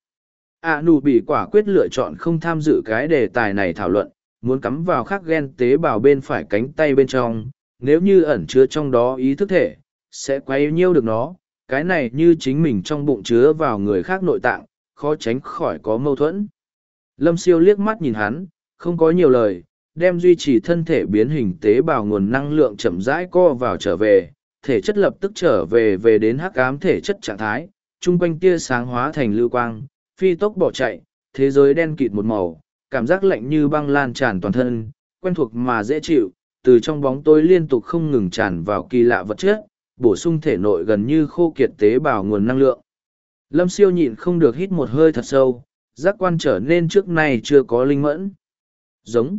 À nụ bị quả quyết lựa chọn không tham dự cái đề tài này thảo luận, muốn cắm vào khắc ghen tế bào bên phải cánh tay bên trong, nếu như ẩn chứa trong đó ý thức thể, sẽ quay nhiêu được nó, cái này như chính mình trong bụng chứa vào người khác nội tạng, khó tránh khỏi có mâu thuẫn. Lâm siêu liếc mắt nhìn hắn, không có nhiều lời, đem duy trì thân thể biến hình tế bào nguồn năng lượng chậm rãi co vào trở về, thể chất lập tức trở về về đến hắc ám thể chất trạng thái, chung quanh tia sáng hóa thành lưu quang, phi tốc bỏ chạy, thế giới đen kịt một màu, cảm giác lạnh như băng lan tràn toàn thân, quen thuộc mà dễ chịu, từ trong bóng tối liên tục không ngừng tràn vào kỳ lạ vật chất, bổ sung thể nội gần như khô kiệt tế bào nguồn năng lượng. Lâm siêu nhịn không được hít một hơi thật sâu, giác quan trở nên trước nay chưa có linh mẫn. Giống.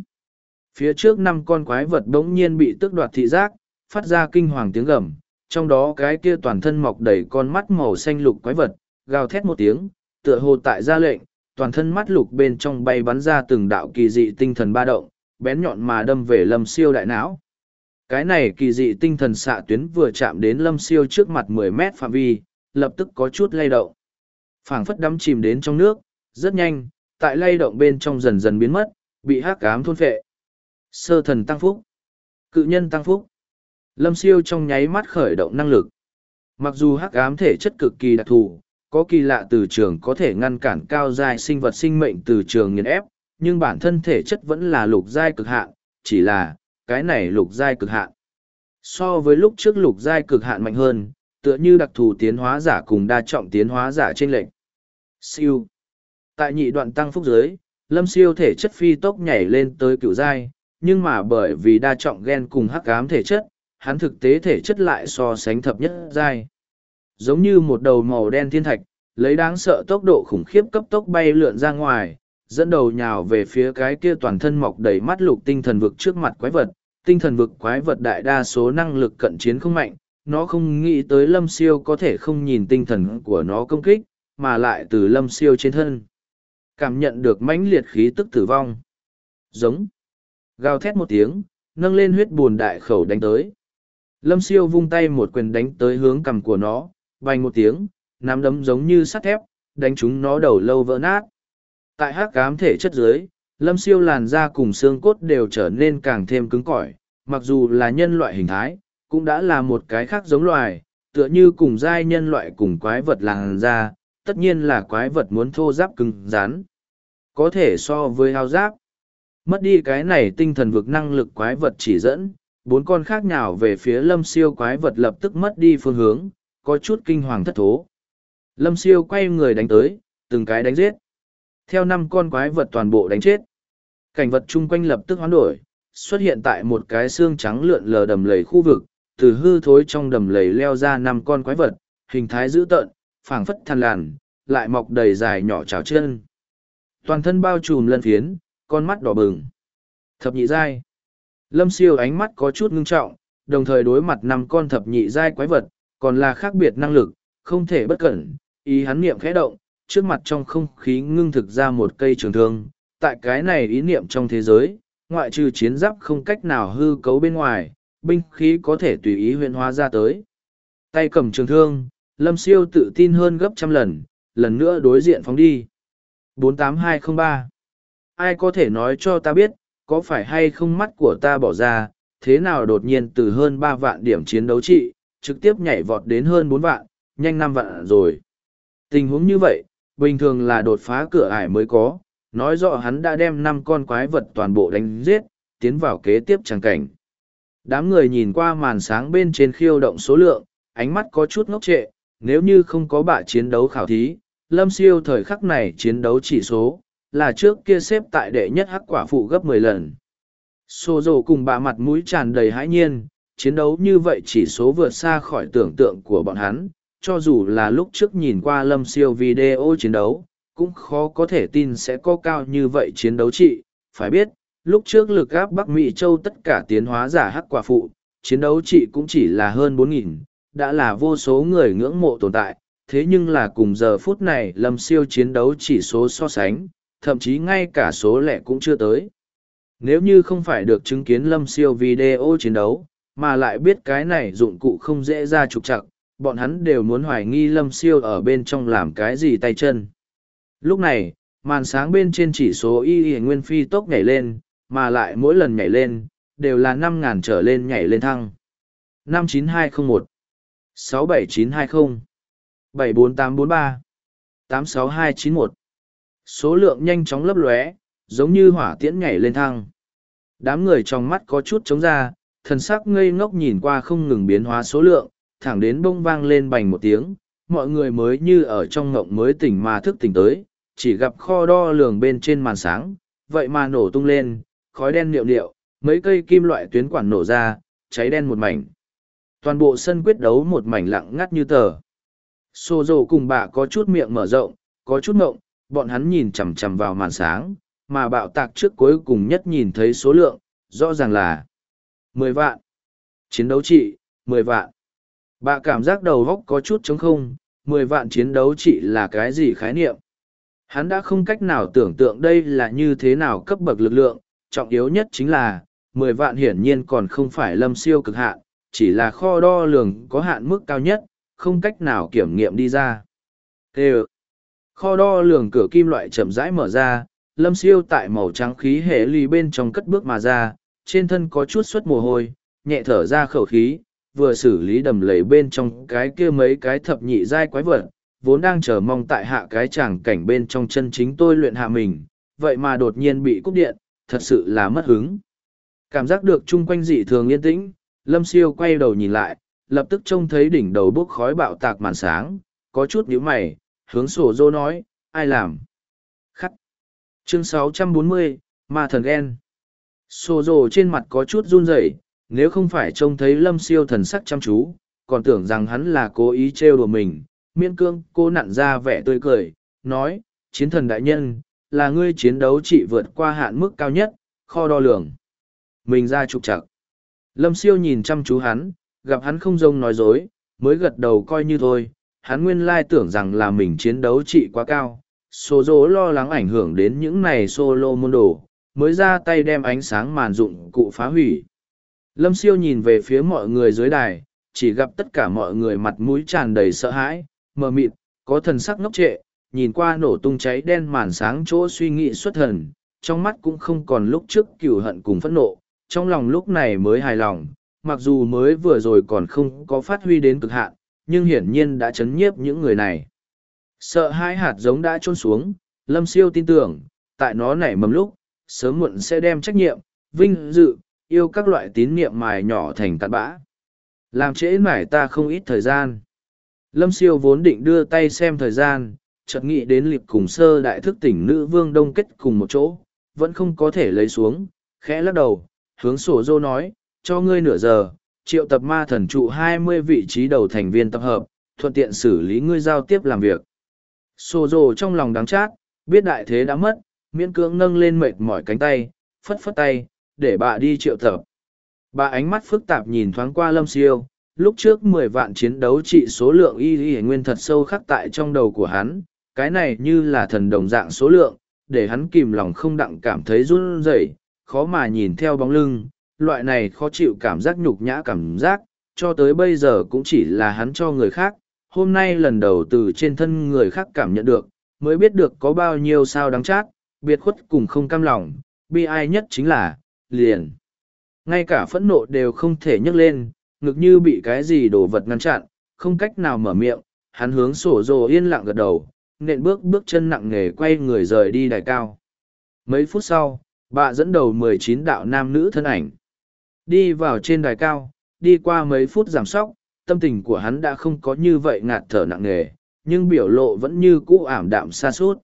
Phía trước năm con quái vật bỗng nhiên bị tước đoạt thị giác, phát ra kinh hoàng tiếng gầm, trong đó cái kia toàn thân mọc đầy con mắt màu xanh lục quái vật, gào thét một tiếng, tựa hồ tại ra lệnh, toàn thân mắt lục bên trong bay bắn ra từng đạo kỳ dị tinh thần ba động, bén nhọn mà đâm về lâm siêu đại não. Cái này kỳ dị tinh thần xạ tuyến vừa chạm đến lâm siêu trước mặt mười mét phạm vi, lập tức có chút lay động. phảng phất đắm chìm đến trong nước, Rất nhanh, tại lay động bên trong dần dần biến mất, bị hắc ám thôn phệ. Sơ thần tăng phúc. Cự nhân tăng phúc. Lâm siêu trong nháy mắt khởi động năng lực. Mặc dù hắc ám thể chất cực kỳ đặc thù, có kỳ lạ từ trường có thể ngăn cản cao dài sinh vật sinh mệnh từ trường nghiền ép, nhưng bản thân thể chất vẫn là lục giai cực hạn, chỉ là, cái này lục giai cực hạn. So với lúc trước lục giai cực hạn mạnh hơn, tựa như đặc thù tiến hóa giả cùng đa trọng tiến hóa giả trên lệnh. Siêu. Tại nhị đoạn tăng phúc giới, lâm siêu thể chất phi tốc nhảy lên tới cựu giai, nhưng mà bởi vì đa trọng gen cùng hắc ám thể chất, hắn thực tế thể chất lại so sánh thập nhất giai. Giống như một đầu màu đen thiên thạch, lấy đáng sợ tốc độ khủng khiếp cấp tốc bay lượn ra ngoài, dẫn đầu nhào về phía cái kia toàn thân mọc đầy mắt lục tinh thần vực trước mặt quái vật. Tinh thần vực quái vật đại đa số năng lực cận chiến không mạnh, nó không nghĩ tới lâm siêu có thể không nhìn tinh thần của nó công kích, mà lại từ lâm siêu trên thân. Cảm nhận được mãnh liệt khí tức tử vong. Giống. Gào thét một tiếng, nâng lên huyết buồn đại khẩu đánh tới. Lâm siêu vung tay một quyền đánh tới hướng cằm của nó, bành một tiếng, nắm đấm giống như sắt thép, đánh chúng nó đầu lâu vỡ nát. Tại hắc cám thể chất dưới, lâm siêu làn da cùng xương cốt đều trở nên càng thêm cứng cỏi, mặc dù là nhân loại hình thái, cũng đã là một cái khác giống loài, tựa như cùng giai nhân loại cùng quái vật làn da, tất nhiên là quái vật muốn thô giáp cứng rắn. Có thể so với hao giáp. Mất đi cái này tinh thần vực năng lực quái vật chỉ dẫn, bốn con khác nào về phía lâm siêu quái vật lập tức mất đi phương hướng, có chút kinh hoàng thất thố. Lâm siêu quay người đánh tới, từng cái đánh giết. Theo năm con quái vật toàn bộ đánh chết. Cảnh vật chung quanh lập tức hoán đổi, xuất hiện tại một cái xương trắng lượn lờ đầm lầy khu vực, từ hư thối trong đầm lầy leo ra năm con quái vật, hình thái dữ tợn, phảng phất than làn, lại mọc đầy dài nhỏ trào chân. Toàn thân bao trùm lân phiến, con mắt đỏ bừng. Thập nhị giai. Lâm siêu ánh mắt có chút ngưng trọng, đồng thời đối mặt năm con thập nhị giai quái vật, còn là khác biệt năng lực, không thể bất cẩn. Ý hắn niệm khẽ động, trước mặt trong không khí ngưng thực ra một cây trường thương. Tại cái này ý niệm trong thế giới, ngoại trừ chiến giáp không cách nào hư cấu bên ngoài, binh khí có thể tùy ý huyện hóa ra tới. Tay cầm trường thương, Lâm Siêu tự tin hơn gấp trăm lần, lần nữa đối diện phóng đi. 48203 Ai có thể nói cho ta biết, có phải hay không mắt của ta bỏ ra, thế nào đột nhiên từ hơn ba vạn điểm chiến đấu trị, trực tiếp nhảy vọt đến hơn bốn vạn, nhanh năm vạn rồi. Tình huống như vậy, bình thường là đột phá cửa ải mới có, nói rõ hắn đã đem năm con quái vật toàn bộ đánh giết, tiến vào kế tiếp tràng cảnh. Đám người nhìn qua màn sáng bên trên khiêu động số lượng, ánh mắt có chút ngốc trệ, nếu như không có bạ chiến đấu khảo thí, lâm siêu thời khắc này chiến đấu chỉ số, là trước kia xếp tại đệ nhất hắc quả phụ gấp mười lần. Sô rồ cùng bạ mặt mũi tràn đầy hãi nhiên, chiến đấu như vậy chỉ số vượt xa khỏi tưởng tượng của bọn hắn, cho dù là lúc trước nhìn qua lâm siêu video chiến đấu, cũng khó có thể tin sẽ có cao như vậy chiến đấu trị. Phải biết, lúc trước lực áp Bắc Mỹ Châu tất cả tiến hóa giả hắc quả phụ, chiến đấu trị cũng chỉ là hơn 4.000, đã là vô số người ngưỡng mộ tồn tại. Thế nhưng là cùng giờ phút này lâm siêu chiến đấu chỉ số so sánh, thậm chí ngay cả số lẻ cũng chưa tới. Nếu như không phải được chứng kiến lâm siêu video chiến đấu, mà lại biết cái này dụng cụ không dễ ra trục chặt, bọn hắn đều muốn hoài nghi lâm siêu ở bên trong làm cái gì tay chân. Lúc này, màn sáng bên trên chỉ số y y nguyên phi tốc nhảy lên, mà lại mỗi lần nhảy lên, đều là năm ngàn trở lên nhảy lên thăng. 59201 67920 74843 86291 Số lượng nhanh chóng lấp lóe, giống như hỏa tiễn nhảy lên thăng. Đám người trong mắt có chút trống ra, thần sắc ngây ngốc nhìn qua không ngừng biến hóa số lượng, thẳng đến bông vang lên bành một tiếng, mọi người mới như ở trong ngộng mới tỉnh mà thức tỉnh tới, chỉ gặp kho đo lường bên trên màn sáng, vậy mà nổ tung lên, khói đen liệu liệu, mấy cây kim loại tuyến quản nổ ra, cháy đen một mảnh. Toàn bộ sân quyết đấu một mảnh lặng ngắt như tờ. Xô dầu cùng bà có chút miệng mở rộng, có chút ngộng, bọn hắn nhìn chằm chằm vào màn sáng, mà bạo tạc trước cuối cùng nhất nhìn thấy số lượng, rõ ràng là mười vạn. Chiến đấu trị, mười vạn. Bà cảm giác đầu góc có chút trống không, mười vạn chiến đấu chỉ là cái gì khái niệm. Hắn đã không cách nào tưởng tượng đây là như thế nào cấp bậc lực lượng, trọng yếu nhất chính là, mười vạn hiển nhiên còn không phải lâm siêu cực hạn, chỉ là kho đo lường có hạn mức cao nhất, không cách nào kiểm nghiệm đi ra. Tê Kho đo lường cửa kim loại chậm rãi mở ra, lâm siêu tại màu trắng khí hệ ly bên trong cất bước mà ra, trên thân có chút suất mồ hôi, nhẹ thở ra khẩu khí, vừa xử lý đầm lầy bên trong cái kia mấy cái thập nhị giai quái vật, vốn đang chờ mong tại hạ cái tràng cảnh bên trong chân chính tôi luyện hạ mình, vậy mà đột nhiên bị cúp điện, thật sự là mất hứng. Cảm giác được chung quanh dị thường yên tĩnh, Lâm Siêu quay đầu nhìn lại, lập tức trông thấy đỉnh đầu bốc khói bạo tạc màn sáng, có chút nhíu mày, hướng sổ dô nói, ai làm? Khắc. Chương 640, Ma Thần Ghen. Sổ dô trên mặt có chút run rẩy nếu không phải trông thấy Lâm Siêu thần sắc chăm chú, còn tưởng rằng hắn là cố ý trêu đùa mình, miễn cương cô nặn ra vẻ tươi cười, nói, chiến thần đại nhân, là ngươi chiến đấu trị vượt qua hạn mức cao nhất, kho đo lường. Mình ra trục chặt. Lâm siêu nhìn chăm chú hắn, gặp hắn không rông nói dối, mới gật đầu coi như thôi, hắn nguyên lai tưởng rằng là mình chiến đấu trị quá cao. Số dỗ lo lắng ảnh hưởng đến những này solo môn đồ, mới ra tay đem ánh sáng màn dụng cụ phá hủy. Lâm siêu nhìn về phía mọi người dưới đài, chỉ gặp tất cả mọi người mặt mũi tràn đầy sợ hãi, mờ mịt, có thần sắc ngốc trệ, nhìn qua nổ tung cháy đen màn sáng chỗ suy nghĩ xuất thần, trong mắt cũng không còn lúc trước cừu hận cùng phẫn nộ, trong lòng lúc này mới hài lòng, mặc dù mới vừa rồi còn không có phát huy đến cực hạn, nhưng hiển nhiên đã chấn nhiếp những người này. Sợ hai hạt giống đã trôn xuống, Lâm Siêu tin tưởng, tại nó nảy mầm lúc, sớm muộn sẽ đem trách nhiệm, vinh dự, yêu các loại tín niệm mài nhỏ thành tạt bã. Làm trễ mải ta không ít thời gian. Lâm Siêu vốn định đưa tay xem thời gian, chợt nghĩ đến liệp cùng sơ đại thức tỉnh nữ vương đông kết cùng một chỗ, vẫn không có thể lấy xuống, khẽ lắc đầu, hướng sổ dô nói, cho ngươi nửa giờ, triệu tập ma thần trụ hai mươi vị trí đầu thành viên tập hợp, thuận tiện xử lý ngươi giao tiếp làm việc. Sổ dô trong lòng đáng chát, biết đại thế đã mất, miễn cưỡng nâng lên mệt mỏi cánh tay, phất phất tay, để bà đi triệu tập. Bà ánh mắt phức tạp nhìn thoáng qua lâm siêu, lúc trước mười vạn chiến đấu trị số lượng y y nguyên thật sâu khắc tại trong đầu của hắn, cái này như là thần đồng dạng số lượng, để hắn kìm lòng không đặng cảm thấy run rẩy, khó mà nhìn theo bóng lưng, loại này khó chịu cảm giác nhục nhã cảm giác, cho tới bây giờ cũng chỉ là hắn cho người khác, hôm nay lần đầu từ trên thân người khác cảm nhận được, mới biết được có bao nhiêu sao đáng chát, biệt khuất cùng không cam lòng, bi ai nhất chính là, liền. Ngay cả phẫn nộ đều không thể nhấc lên, ngực như bị cái gì đổ vật ngăn chặn, không cách nào mở miệng, hắn hướng sổ rồ yên lặng gật đầu, nện bước bước chân nặng nề quay người rời đi đài cao. Mấy phút sau, bà dẫn đầu mười chín đạo nam nữ thân ảnh. Đi vào trên đài cao, đi qua mấy phút giảm sóc, tâm tình của hắn đã không có như vậy ngạt thở nặng nề, nhưng biểu lộ vẫn như cũ ảm đạm xa suốt.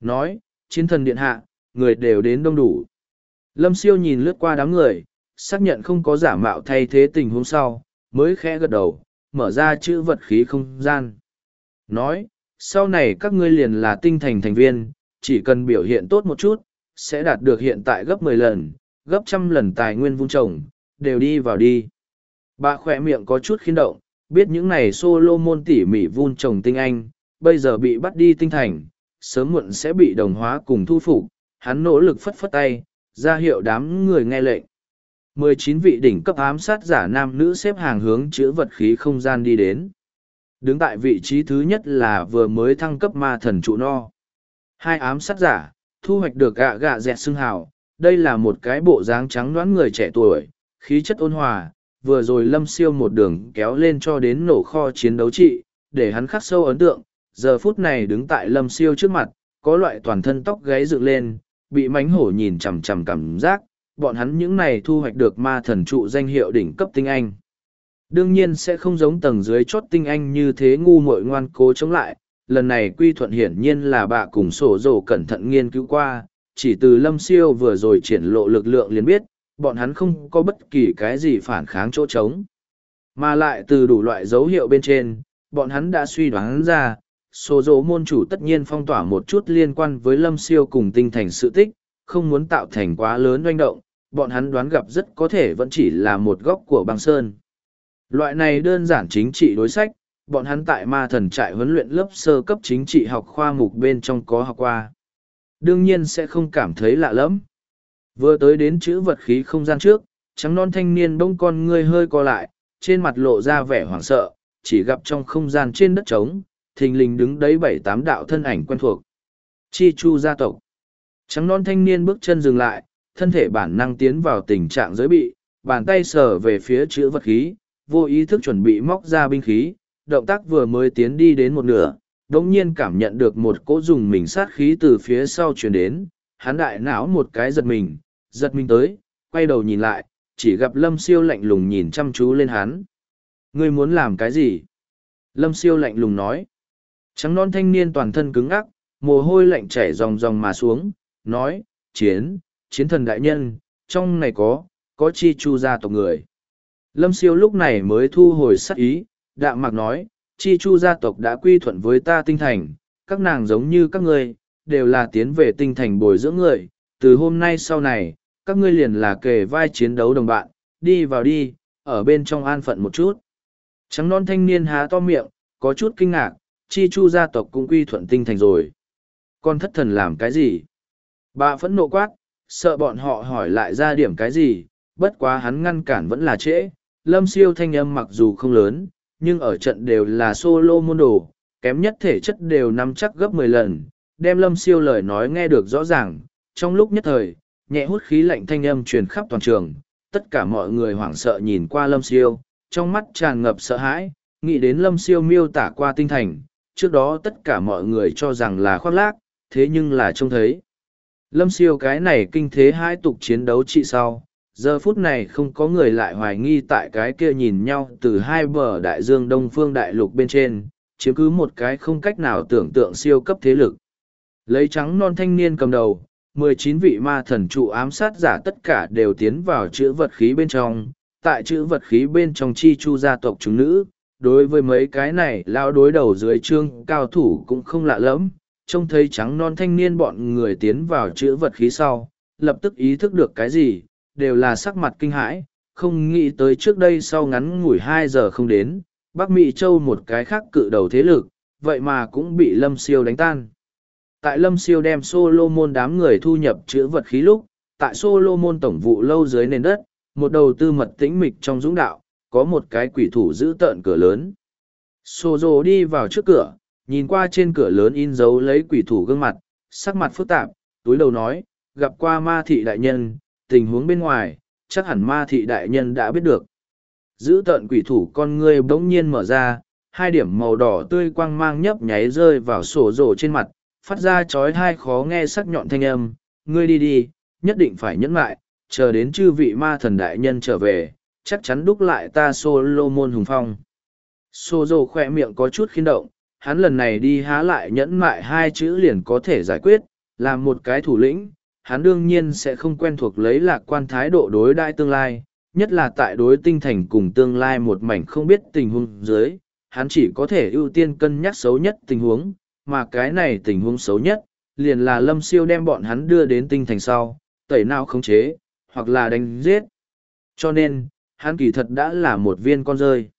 Nói, chiến thần điện hạ, người đều đến đông đủ. Lâm siêu nhìn lướt qua đám người, xác nhận không có giả mạo thay thế tình huống sau, mới khẽ gật đầu, mở ra chữ vật khí không gian. Nói, sau này các ngươi liền là tinh thành thành viên, chỉ cần biểu hiện tốt một chút, sẽ đạt được hiện tại gấp mười lần, gấp trăm lần tài nguyên vun trồng, đều đi vào đi. Bà khỏe miệng có chút khiến động, biết những này solo môn tỉ mỉ vun trồng tinh anh, bây giờ bị bắt đi tinh thành, sớm muộn sẽ bị đồng hóa cùng thu phục, hắn nỗ lực phất phất tay, ra hiệu đám người nghe lệnh. 19 vị đỉnh cấp ám sát giả nam nữ xếp hàng hướng chữa vật khí không gian đi đến. Đứng tại vị trí thứ nhất là vừa mới thăng cấp ma thần trụ no. Hai ám sát giả, thu hoạch được gạ gạ dẹt xương hào. Đây là một cái bộ dáng trắng đoán người trẻ tuổi, khí chất ôn hòa, vừa rồi lâm siêu một đường kéo lên cho đến nổ kho chiến đấu trị, để hắn khắc sâu ấn tượng. Giờ phút này đứng tại lâm siêu trước mặt, có loại toàn thân tóc gáy dựng lên, bị mánh hổ nhìn chằm chằm cảm giác, bọn hắn những này thu hoạch được ma thần trụ danh hiệu đỉnh cấp tinh anh. Đương nhiên sẽ không giống tầng dưới chốt tinh anh như thế ngu muội ngoan cố chống lại, lần này quy thuận hiển nhiên là bà cùng sổ rổ cẩn thận nghiên cứu qua, chỉ từ lâm siêu vừa rồi triển lộ lực lượng liền biết, bọn hắn không có bất kỳ cái gì phản kháng chỗ trống. Mà lại từ đủ loại dấu hiệu bên trên, bọn hắn đã suy đoán ra, Số dỗ môn chủ tất nhiên phong tỏa một chút liên quan với lâm siêu cùng tinh thành sự tích, không muốn tạo thành quá lớn doanh động, bọn hắn đoán gặp rất có thể vẫn chỉ là một góc của băng sơn. Loại này đơn giản chính trị đối sách, bọn hắn tại ma thần trại huấn luyện lớp sơ cấp chính trị học khoa mục bên trong có học qua. Đương nhiên sẽ không cảm thấy lạ lẫm. Vừa tới đến chữ vật khí không gian trước, trắng non thanh niên bông con ngươi hơi co lại, trên mặt lộ ra vẻ hoảng sợ, chỉ gặp trong không gian trên đất trống, thình lình đứng đấy bảy tám đạo thân ảnh quen thuộc. Chi chu gia tộc. Trắng non thanh niên bước chân dừng lại, thân thể bản năng tiến vào tình trạng giới bị, bàn tay sờ về phía chữ vật khí, vô ý thức chuẩn bị móc ra binh khí, động tác vừa mới tiến đi đến một nửa, đống nhiên cảm nhận được một cỗ dùng mình sát khí từ phía sau truyền đến, hắn đại não một cái giật mình, giật mình tới, quay đầu nhìn lại, chỉ gặp lâm siêu lạnh lùng nhìn chăm chú lên hắn. Ngươi muốn làm cái gì? Lâm siêu lạnh lùng nói. Trắng non thanh niên toàn thân cứng ngắc, mồ hôi lạnh chảy ròng ròng mà xuống, nói, chiến, chiến thần đại nhân, trong này có, có chi chu gia tộc người. Lâm siêu lúc này mới thu hồi sắc ý, đạm mạc nói, chi chu gia tộc đã quy thuận với ta tinh thành, các nàng giống như các ngươi, đều là tiến về tinh thành bồi dưỡng người, từ hôm nay sau này, các ngươi liền là kề vai chiến đấu đồng bạn, đi vào đi, ở bên trong an phận một chút. Trắng non thanh niên há to miệng, có chút kinh ngạc, chi chu gia tộc cũng quy thuận tinh thành rồi. Con thất thần làm cái gì? Bà phẫn nộ quát, sợ bọn họ hỏi lại ra điểm cái gì, bất quá hắn ngăn cản vẫn là trễ. Lâm siêu thanh âm mặc dù không lớn, nhưng ở trận đều là solo môn đồ, kém nhất thể chất đều nắm chắc gấp mười lần, đem lâm siêu lời nói nghe được rõ ràng. Trong lúc nhất thời, nhẹ hút khí lạnh thanh âm truyền khắp toàn trường, tất cả mọi người hoảng sợ nhìn qua lâm siêu, trong mắt tràn ngập sợ hãi, nghĩ đến lâm siêu miêu tả qua tinh thành, trước đó tất cả mọi người cho rằng là khoác lác, thế nhưng là trông thấy. Lâm siêu cái này kinh thế hai tục chiến đấu trị sau, giờ phút này không có người lại hoài nghi tại cái kia nhìn nhau từ hai bờ đại dương đông phương đại lục bên trên, chiếm cứ một cái không cách nào tưởng tượng siêu cấp thế lực. Lấy trắng non thanh niên cầm đầu, mười chín vị ma thần trụ ám sát giả tất cả đều tiến vào chữ vật khí bên trong, tại chữ vật khí bên trong chi chu gia tộc chúng nữ, đối với mấy cái này, lao đối đầu dưới trương, cao thủ cũng không lạ lẫm. Trông thấy trắng non thanh niên bọn người tiến vào chữ vật khí sau, lập tức ý thức được cái gì, đều là sắc mặt kinh hãi. Không nghĩ tới trước đây sau ngắn ngủi hai giờ không đến, bắc mỹ châu một cái khác cự đầu thế lực, vậy mà cũng bị lâm siêu đánh tan. Tại lâm siêu đem solo môn đám người thu nhập chữ vật khí lúc, tại solo môn tổng vụ lâu dưới nền đất, một đầu tư mật tĩnh mịch trong dũng đạo có một cái quỷ thủ giữ tợn cửa lớn. Sô dồ đi vào trước cửa, nhìn qua trên cửa lớn in dấu lấy quỷ thủ gương mặt, sắc mặt phức tạp, túi đầu nói, gặp qua ma thị đại nhân, tình huống bên ngoài, chắc hẳn ma thị đại nhân đã biết được. Giữ tợn quỷ thủ con ngươi bỗng nhiên mở ra, hai điểm màu đỏ tươi quang mang nhấp nháy rơi vào sổ rổ trên mặt, phát ra chói hai khó nghe sắc nhọn thanh âm, ngươi đi đi, nhất định phải nhẫn lại, chờ đến chư vị ma thần đại nhân trở về, chắc chắn đúc lại ta Solomon hùng phong. Sô dồ khoe miệng có chút khiến động, hắn lần này đi há lại nhẫn mại hai chữ liền có thể giải quyết, làm một cái thủ lĩnh, hắn đương nhiên sẽ không quen thuộc lấy lạc quan thái độ đối đại tương lai, nhất là tại đối tinh thành cùng tương lai một mảnh không biết tình huống dưới, hắn chỉ có thể ưu tiên cân nhắc xấu nhất tình huống, mà cái này tình huống xấu nhất, liền là lâm siêu đem bọn hắn đưa đến tinh thành sau, tẩy nào khống chế, hoặc là đánh giết. Cho nên, hắn kỳ thật đã là một viên con rơi.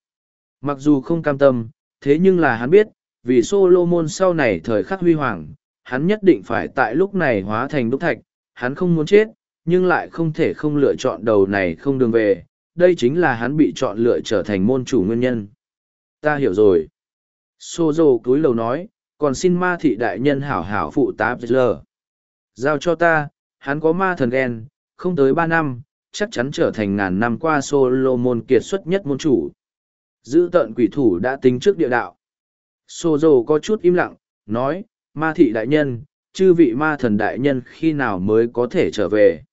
Mặc dù không cam tâm, thế nhưng là hắn biết, vì Solomon sau này thời khắc huy hoàng, hắn nhất định phải tại lúc này hóa thành đúc thạch, hắn không muốn chết, nhưng lại không thể không lựa chọn đầu này không đường về, đây chính là hắn bị chọn lựa trở thành môn chủ nguyên nhân. Ta hiểu rồi. Sô dô cúi lầu nói, còn xin ma thị đại nhân hảo hảo phụ tá lờ. Giao cho ta, hắn có ma thần ghen, không tới ba năm, chắc chắn trở thành ngàn năm qua Solomon kiệt xuất nhất môn chủ. Giữ tận quỷ thủ đã tính trước địa đạo. Sô có chút im lặng, nói, ma thị đại nhân, chư vị ma thần đại nhân khi nào mới có thể trở về.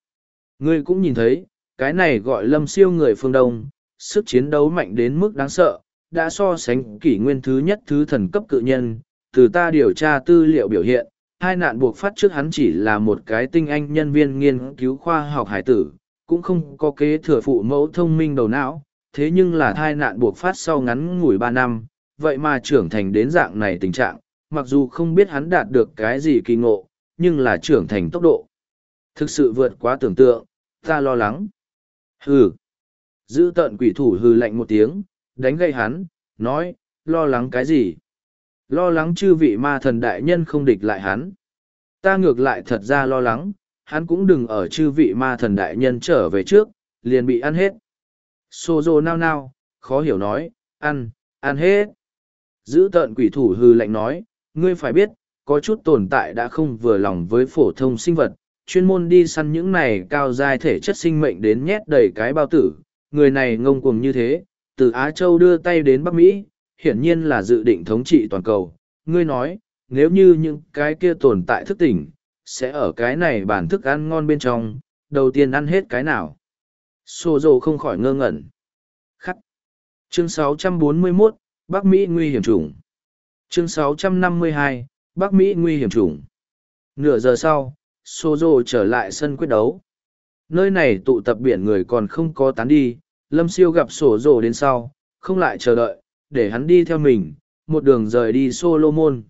Ngươi cũng nhìn thấy, cái này gọi lâm siêu người phương Đông, sức chiến đấu mạnh đến mức đáng sợ, đã so sánh kỷ nguyên thứ nhất thứ thần cấp cự nhân, từ ta điều tra tư liệu biểu hiện, hai nạn buộc phát trước hắn chỉ là một cái tinh anh nhân viên nghiên cứu khoa học hải tử, cũng không có kế thừa phụ mẫu thông minh đầu não, thế nhưng là thai nạn buộc phát sau ngắn ngủi ba năm, vậy mà trưởng thành đến dạng này tình trạng, mặc dù không biết hắn đạt được cái gì kỳ ngộ, nhưng là trưởng thành tốc độ. Thực sự vượt quá tưởng tượng, ta lo lắng. Hừ. Giữ tận quỷ thủ hừ lạnh một tiếng, đánh gây hắn, nói, lo lắng cái gì? Lo lắng chư vị ma thần đại nhân không địch lại hắn. Ta ngược lại thật ra lo lắng, hắn cũng đừng ở chư vị ma thần đại nhân trở về trước, liền bị ăn hết. Sô dô nao nao, khó hiểu nói, ăn, ăn hết. Giữ tợn quỷ thủ hư lạnh nói, ngươi phải biết, có chút tồn tại đã không vừa lòng với phổ thông sinh vật, chuyên môn đi săn những này cao giai thể chất sinh mệnh đến nhét đầy cái bao tử. Người này ngông cuồng như thế, từ Á Châu đưa tay đến Bắc Mỹ, hiển nhiên là dự định thống trị toàn cầu. Ngươi nói, nếu như những cái kia tồn tại thức tỉnh, sẽ ở cái này bản thức ăn ngon bên trong, đầu tiên ăn hết cái nào. Sô dô không khỏi ngơ ngẩn. Khắc. Chương 641, Bắc Mỹ nguy hiểm chủng. Chương 652, Bắc Mỹ nguy hiểm chủng. Nửa giờ sau, Sô dô trở lại sân quyết đấu. Nơi này tụ tập biển người còn không có tán đi, Lâm Siêu gặp xô rồ đến sau, không lại chờ đợi, để hắn đi theo mình, một đường rời đi Solomon.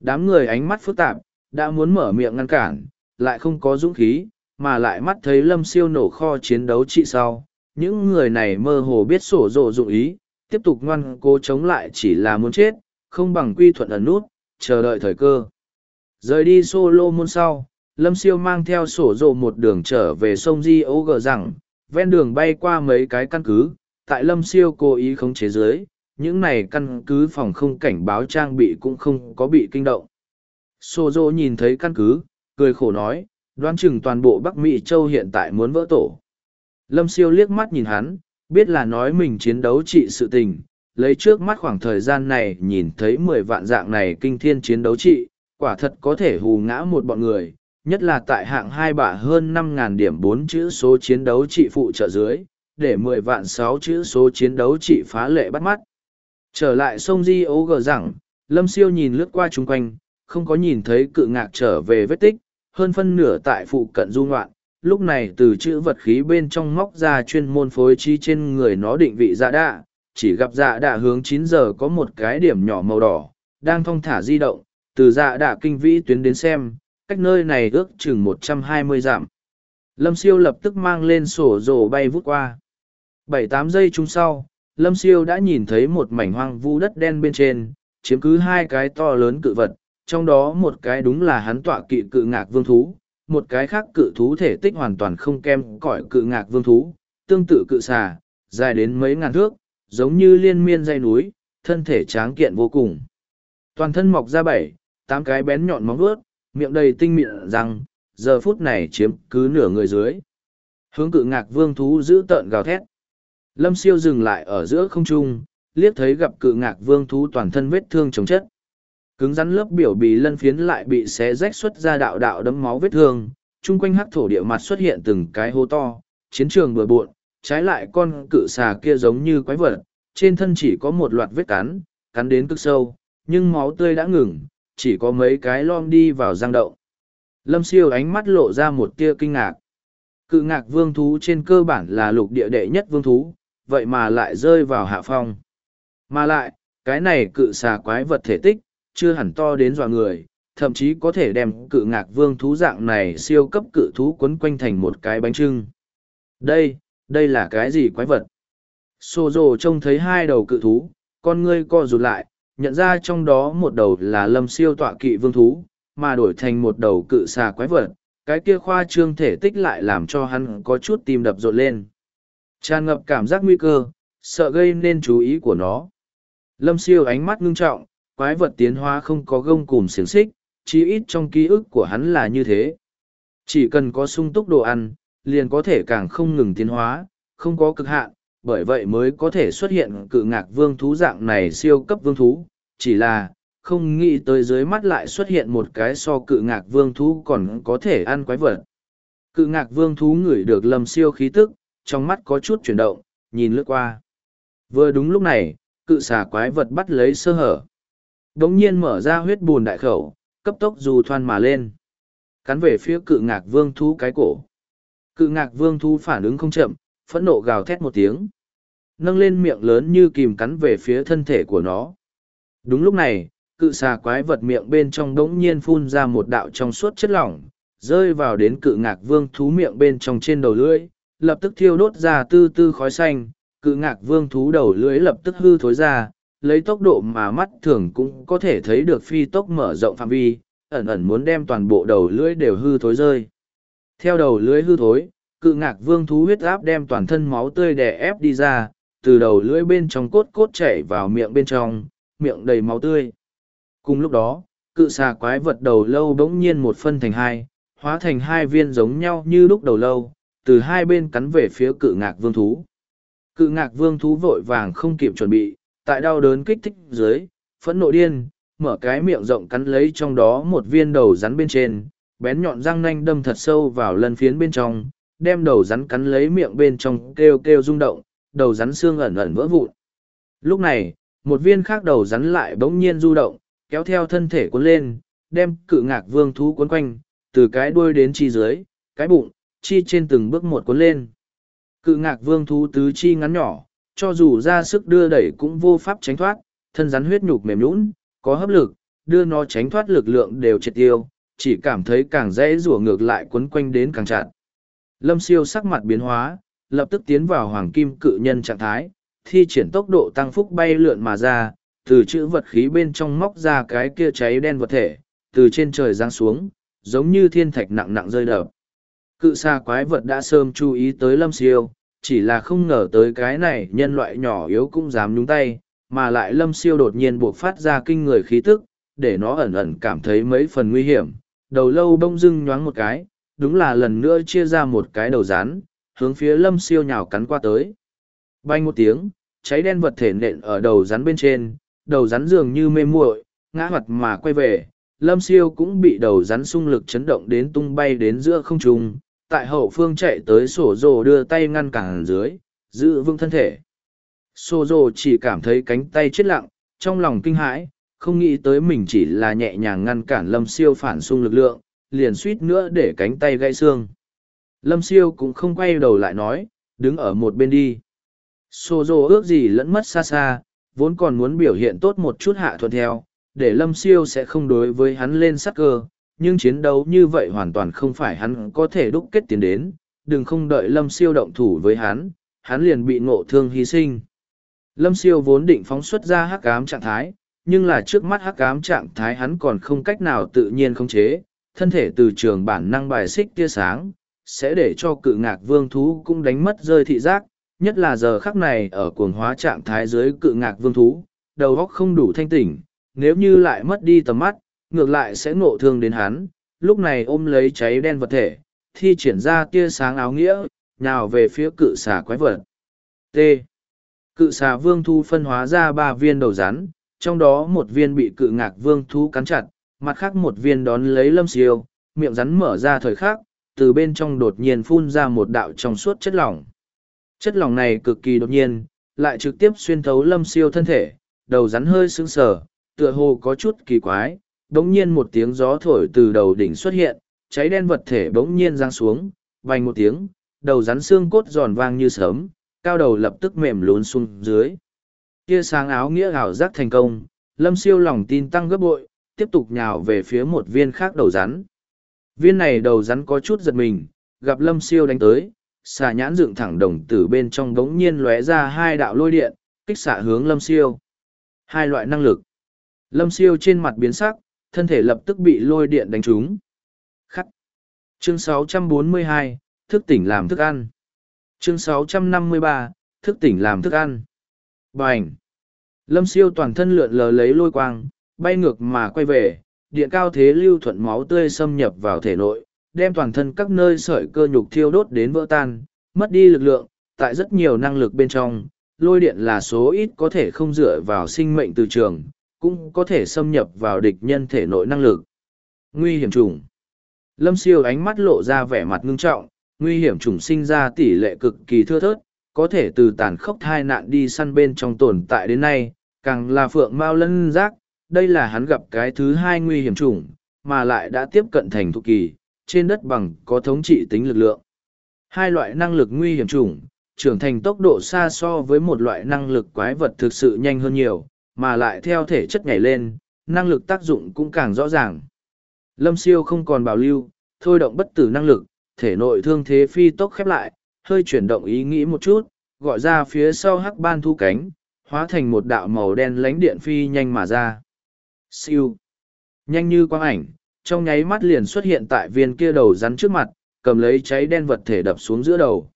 Đám người ánh mắt phức tạp, đã muốn mở miệng ngăn cản, lại không có dũng khí, mà lại mắt thấy lâm siêu nổ kho chiến đấu trị sau. Những người này mơ hồ biết sổ rộ dụng ý, tiếp tục ngoan cố chống lại chỉ là muốn chết, không bằng quy thuận ẩn nút, chờ đợi thời cơ. Rời đi solo môn sau, lâm siêu mang theo sổ rộ một đường trở về sông Di Âu gờ rằng, ven đường bay qua mấy cái căn cứ, tại lâm siêu cố ý khống chế dưới, những này căn cứ phòng không cảnh báo trang bị cũng không có bị kinh động. Sô dô nhìn thấy căn cứ, cười khổ nói, đoán chừng toàn bộ Bắc Mỹ Châu hiện tại muốn vỡ tổ. Lâm siêu liếc mắt nhìn hắn, biết là nói mình chiến đấu trị sự tình, lấy trước mắt khoảng thời gian này nhìn thấy mười vạn dạng này kinh thiên chiến đấu trị, quả thật có thể hù ngã một bọn người, nhất là tại hạng hai bạ hơn năm ngàn điểm bốn chữ số chiến đấu trị phụ trợ dưới, để mười vạn sáu chữ số chiến đấu trị phá lệ bắt mắt. Trở lại sông Di ố gờ rằng, Lâm Siêu nhìn lướt qua chung quanh, không có nhìn thấy cự ngạc trở về vết tích, hơn phân nửa tại phụ cận du ngoạn. Lúc này từ chữ vật khí bên trong móc ra chuyên môn phối trí trên người nó định vị dạ đạ, chỉ gặp dạ đạ hướng chín giờ có một cái điểm nhỏ màu đỏ, đang thong thả di động, từ dạ đạ kinh vĩ tuyến đến xem, cách nơi này ước chừng một trăm hai mươi dặm. Lâm siêu lập tức mang lên sổ rồ bay vút qua. Bảy tám giây chung sau, Lâm siêu đã nhìn thấy một mảnh hoang vu đất đen bên trên, chiếm cứ hai cái to lớn cự vật, trong đó một cái đúng là hắn tọa kỵ cự ngạc vương thú, một cái khác cự thú thể tích hoàn toàn không kem cõi cự ngạc vương thú, tương tự cự xà, dài đến mấy ngàn thước, giống như liên miên dây núi, thân thể tráng kiện vô cùng. Toàn thân mọc ra bảy, tám cái bén nhọn móng vuốt, miệng đầy tinh mịn răng, giờ phút này chiếm cứ nửa người dưới. Hướng cự ngạc vương thú giữ tợn gào thét. Lâm siêu dừng lại ở giữa không trung, liếc thấy gặp cự ngạc vương thú toàn thân vết thương chống chất. Cứng rắn lớp biểu bì lân phiến lại bị xé rách xuất ra đạo đạo đấm máu vết thương, chung quanh hắc thổ địa mặt xuất hiện từng cái hố to, chiến trường bừa bộn, trái lại con cự xà kia giống như quái vật, trên thân chỉ có một loạt vết cắn, cắn đến cực sâu, nhưng máu tươi đã ngừng, chỉ có mấy cái lom đi vào giang động. Lâm siêu ánh mắt lộ ra một tia kinh ngạc. Cự ngạc vương thú trên cơ bản là lục địa đệ nhất vương thú, vậy mà lại rơi vào hạ phong. Mà lại, cái này cự xà quái vật thể tích, chưa hẳn to đến dọa người, thậm chí có thể đem cự ngạc vương thú dạng này siêu cấp cự thú quấn quanh thành một cái bánh trưng. Đây, đây là cái gì quái vật? Sô dồ trông thấy hai đầu cự thú, con ngươi co rụt lại, nhận ra trong đó một đầu là lâm siêu tọa kỵ vương thú, mà đổi thành một đầu cự xà quái vật, cái kia khoa trương thể tích lại làm cho hắn có chút tim đập rộn lên. Tràn ngập cảm giác nguy cơ, sợ gây nên chú ý của nó. Lâm siêu ánh mắt ngưng trọng, quái vật tiến hóa không có gông cùm xiềng xích, chí ít trong ký ức của hắn là như thế. Chỉ cần có sung túc đồ ăn, liền có thể càng không ngừng tiến hóa, không có cực hạn, bởi vậy mới có thể xuất hiện cự ngạc vương thú dạng này siêu cấp vương thú, chỉ là, không nghĩ tới dưới mắt lại xuất hiện một cái so cự ngạc vương thú còn có thể ăn quái vật. Cự ngạc vương thú ngửi được lầm siêu khí tức, trong mắt có chút chuyển động, nhìn lướt qua. Vừa đúng lúc này, cự xà quái vật bắt lấy sơ hở. Đống nhiên mở ra huyết bùn đại khẩu, cấp tốc dù thoan mà lên. Cắn về phía cự ngạc vương thú cái cổ. Cự ngạc vương thú phản ứng không chậm, phẫn nộ gào thét một tiếng. Nâng lên miệng lớn như kìm cắn về phía thân thể của nó. Đúng lúc này, cự xà quái vật miệng bên trong đống nhiên phun ra một đạo trong suốt chất lỏng, rơi vào đến cự ngạc vương thú miệng bên trong trên đầu lưỡi, lập tức thiêu đốt ra tư tư khói xanh, cự ngạc vương thú đầu lưỡi lập tức hư thối ra, lấy tốc độ mà mắt thường cũng có thể thấy được phi tốc mở rộng phạm vi, ẩn ẩn muốn đem toàn bộ đầu lưỡi đều hư thối rơi. Theo đầu lưỡi hư thối, cự ngạc vương thú huyết áp đem toàn thân máu tươi đè ép đi ra, từ đầu lưỡi bên trong cốt cốt chảy vào miệng bên trong, miệng đầy máu tươi. Cùng lúc đó, cự xà quái vật đầu lâu bỗng nhiên một phân thành hai, hóa thành hai viên giống nhau như lúc đầu lâu, từ hai bên cắn về phía cự ngạc vương thú. Cự ngạc vương thú vội vàng không kịp chuẩn bị, tại đau đớn kích thích dưới, phẫn nộ điên, mở cái miệng rộng cắn lấy trong đó một viên đầu rắn bên trên, bén nhọn răng nanh đâm thật sâu vào lân phiến bên trong, đem đầu rắn cắn lấy miệng bên trong kêu kêu rung động, đầu rắn xương ẩn ẩn vỡ vụn. Lúc này, một viên khác đầu rắn lại bỗng nhiên du động, kéo theo thân thể cuốn lên, đem cự ngạc vương thú cuốn quanh, từ cái đuôi đến chi dưới, cái bụng, chi trên từng bước một cuốn lên. Cự ngạc vương thú tứ chi ngắn nhỏ, cho dù ra sức đưa đẩy cũng vô pháp tránh thoát, thân rắn huyết nhục mềm nhũn, có hấp lực, đưa nó tránh thoát lực lượng đều triệt tiêu, chỉ cảm thấy càng dễ rủa ngược lại quấn quanh đến càng chặt. Lâm siêu sắc mặt biến hóa, lập tức tiến vào hoàng kim cự nhân trạng thái, thi triển tốc độ tăng phúc bay lượn mà ra, từ chữ vật khí bên trong móc ra cái kia cháy đen vật thể, từ trên trời giáng xuống, giống như thiên thạch nặng nặng rơi đập. Cự xa quái vật đã sớm chú ý tới lâm siêu, chỉ là không ngờ tới cái này nhân loại nhỏ yếu cũng dám nhúng tay, mà lại lâm siêu đột nhiên buộc phát ra kinh người khí tức, để nó ẩn ẩn cảm thấy mấy phần nguy hiểm. Đầu lâu bông dưng nhoáng một cái, đúng là lần nữa chia ra một cái đầu rán, hướng phía lâm siêu nhào cắn qua tới. Bay một tiếng, cháy đen vật thể nện ở đầu rắn bên trên, đầu rắn dường như mê muội, ngã mặt mà quay về. Lâm siêu cũng bị đầu rắn xung lực chấn động đến tung bay đến giữa không trung, tại hậu phương chạy tới sổ rồ đưa tay ngăn cản dưới, giữ vững thân thể. Sổ rồ chỉ cảm thấy cánh tay chết lặng, trong lòng kinh hãi, không nghĩ tới mình chỉ là nhẹ nhàng ngăn cản lâm siêu phản xung lực lượng, liền suýt nữa để cánh tay gãy xương. Lâm siêu cũng không quay đầu lại nói, đứng ở một bên đi. sổ rồ ước gì lẫn mất xa xa, vốn còn muốn biểu hiện tốt một chút hạ thuận theo, để lâm siêu sẽ không đối với hắn lên sắc cơ, nhưng chiến đấu như vậy hoàn toàn không phải hắn có thể đúc kết tiền đến, đừng không đợi lâm siêu động thủ với hắn, hắn liền bị ngộ thương hy sinh. Lâm siêu vốn định phóng xuất ra hắc ám trạng thái, nhưng là trước mắt hắc ám trạng thái hắn còn không cách nào tự nhiên khống chế, thân thể từ trường bản năng bài xích tia sáng, sẽ để cho cự ngạc vương thú cũng đánh mất rơi thị giác, nhất là giờ khắc này ở cuồng hóa trạng thái dưới cự ngạc vương thú, đầu óc không đủ thanh tỉnh, nếu như lại mất đi tầm mắt, ngược lại sẽ ngộ thương đến hắn, lúc này ôm lấy cháy đen vật thể, thi triển ra tia sáng áo nghĩa, nhào về phía cự xà quái vật. T. Cự xà vương thu phân hóa ra ba viên đầu rắn, trong đó một viên bị cự ngạc vương thú cắn chặt, mặt khác một viên đón lấy lâm siêu, miệng rắn mở ra thời khắc, từ bên trong đột nhiên phun ra một đạo trong suốt chất lỏng. Chất lỏng này cực kỳ đột nhiên, lại trực tiếp xuyên thấu lâm siêu thân thể, đầu rắn hơi sững sờ, tựa hồ có chút kỳ quái, bỗng nhiên một tiếng gió thổi từ đầu đỉnh xuất hiện, cháy đen vật thể bỗng nhiên giáng xuống, vành một tiếng, đầu rắn xương cốt giòn vang như sớm, cao đầu lập tức mềm lún xuống dưới. Kia sáng áo nghĩa ảo giác thành công, lâm siêu lòng tin tăng gấp bội, tiếp tục nhào về phía một viên khác đầu rắn. Viên này đầu rắn có chút giật mình, gặp lâm siêu đánh tới, xà nhãn dựng thẳng đồng từ bên trong đống nhiên lóe ra hai đạo lôi điện, kích xạ hướng lâm siêu. Hai loại năng lực. Lâm siêu trên mặt biến sắc, thân thể lập tức bị lôi điện đánh trúng. Khắc. Chương 642, thức tỉnh làm thức ăn. Chương 653, thức tỉnh làm thức ăn. Bành. Lâm siêu toàn thân lượn lờ lấy lôi quang, bay ngược mà quay về, điện cao thế lưu thuận máu tươi xâm nhập vào thể nội, đem toàn thân các nơi sợi cơ nhục thiêu đốt đến vỡ tan, mất đi lực lượng, tại rất nhiều năng lực bên trong, lôi điện là số ít có thể không dựa vào sinh mệnh từ trường, cũng có thể xâm nhập vào địch nhân thể nội năng lực. Nguy hiểm trùng Lâm siêu ánh mắt lộ ra vẻ mặt ngưng trọng, nguy hiểm trùng sinh ra tỷ lệ cực kỳ thưa thớt, có thể từ tàn khốc thai nạn đi săn bên trong tồn tại đến nay, càng là phượng mao lân giác, đây là hắn gặp cái thứ hai nguy hiểm trùng, mà lại đã tiếp cận thành thục kỳ, trên đất bằng có thống trị tính lực lượng. Hai loại năng lực nguy hiểm trùng, trưởng thành tốc độ xa so với một loại năng lực quái vật thực sự nhanh hơn nhiều, mà lại theo thể chất nhảy lên, năng lực tác dụng cũng càng rõ ràng. Lâm siêu không còn bảo lưu, thôi động bất tử năng lực, thể nội thương thế phi tốc khép lại, hơi chuyển động ý nghĩ một chút, gọi ra phía sau hắc ban thu cánh, hóa thành một đạo màu đen lánh điện phi nhanh mà ra. Siêu. Nhanh như quang ảnh, trong nháy mắt liền xuất hiện tại viên kia đầu rắn trước mặt, cầm lấy cháy đen vật thể đập xuống giữa đầu.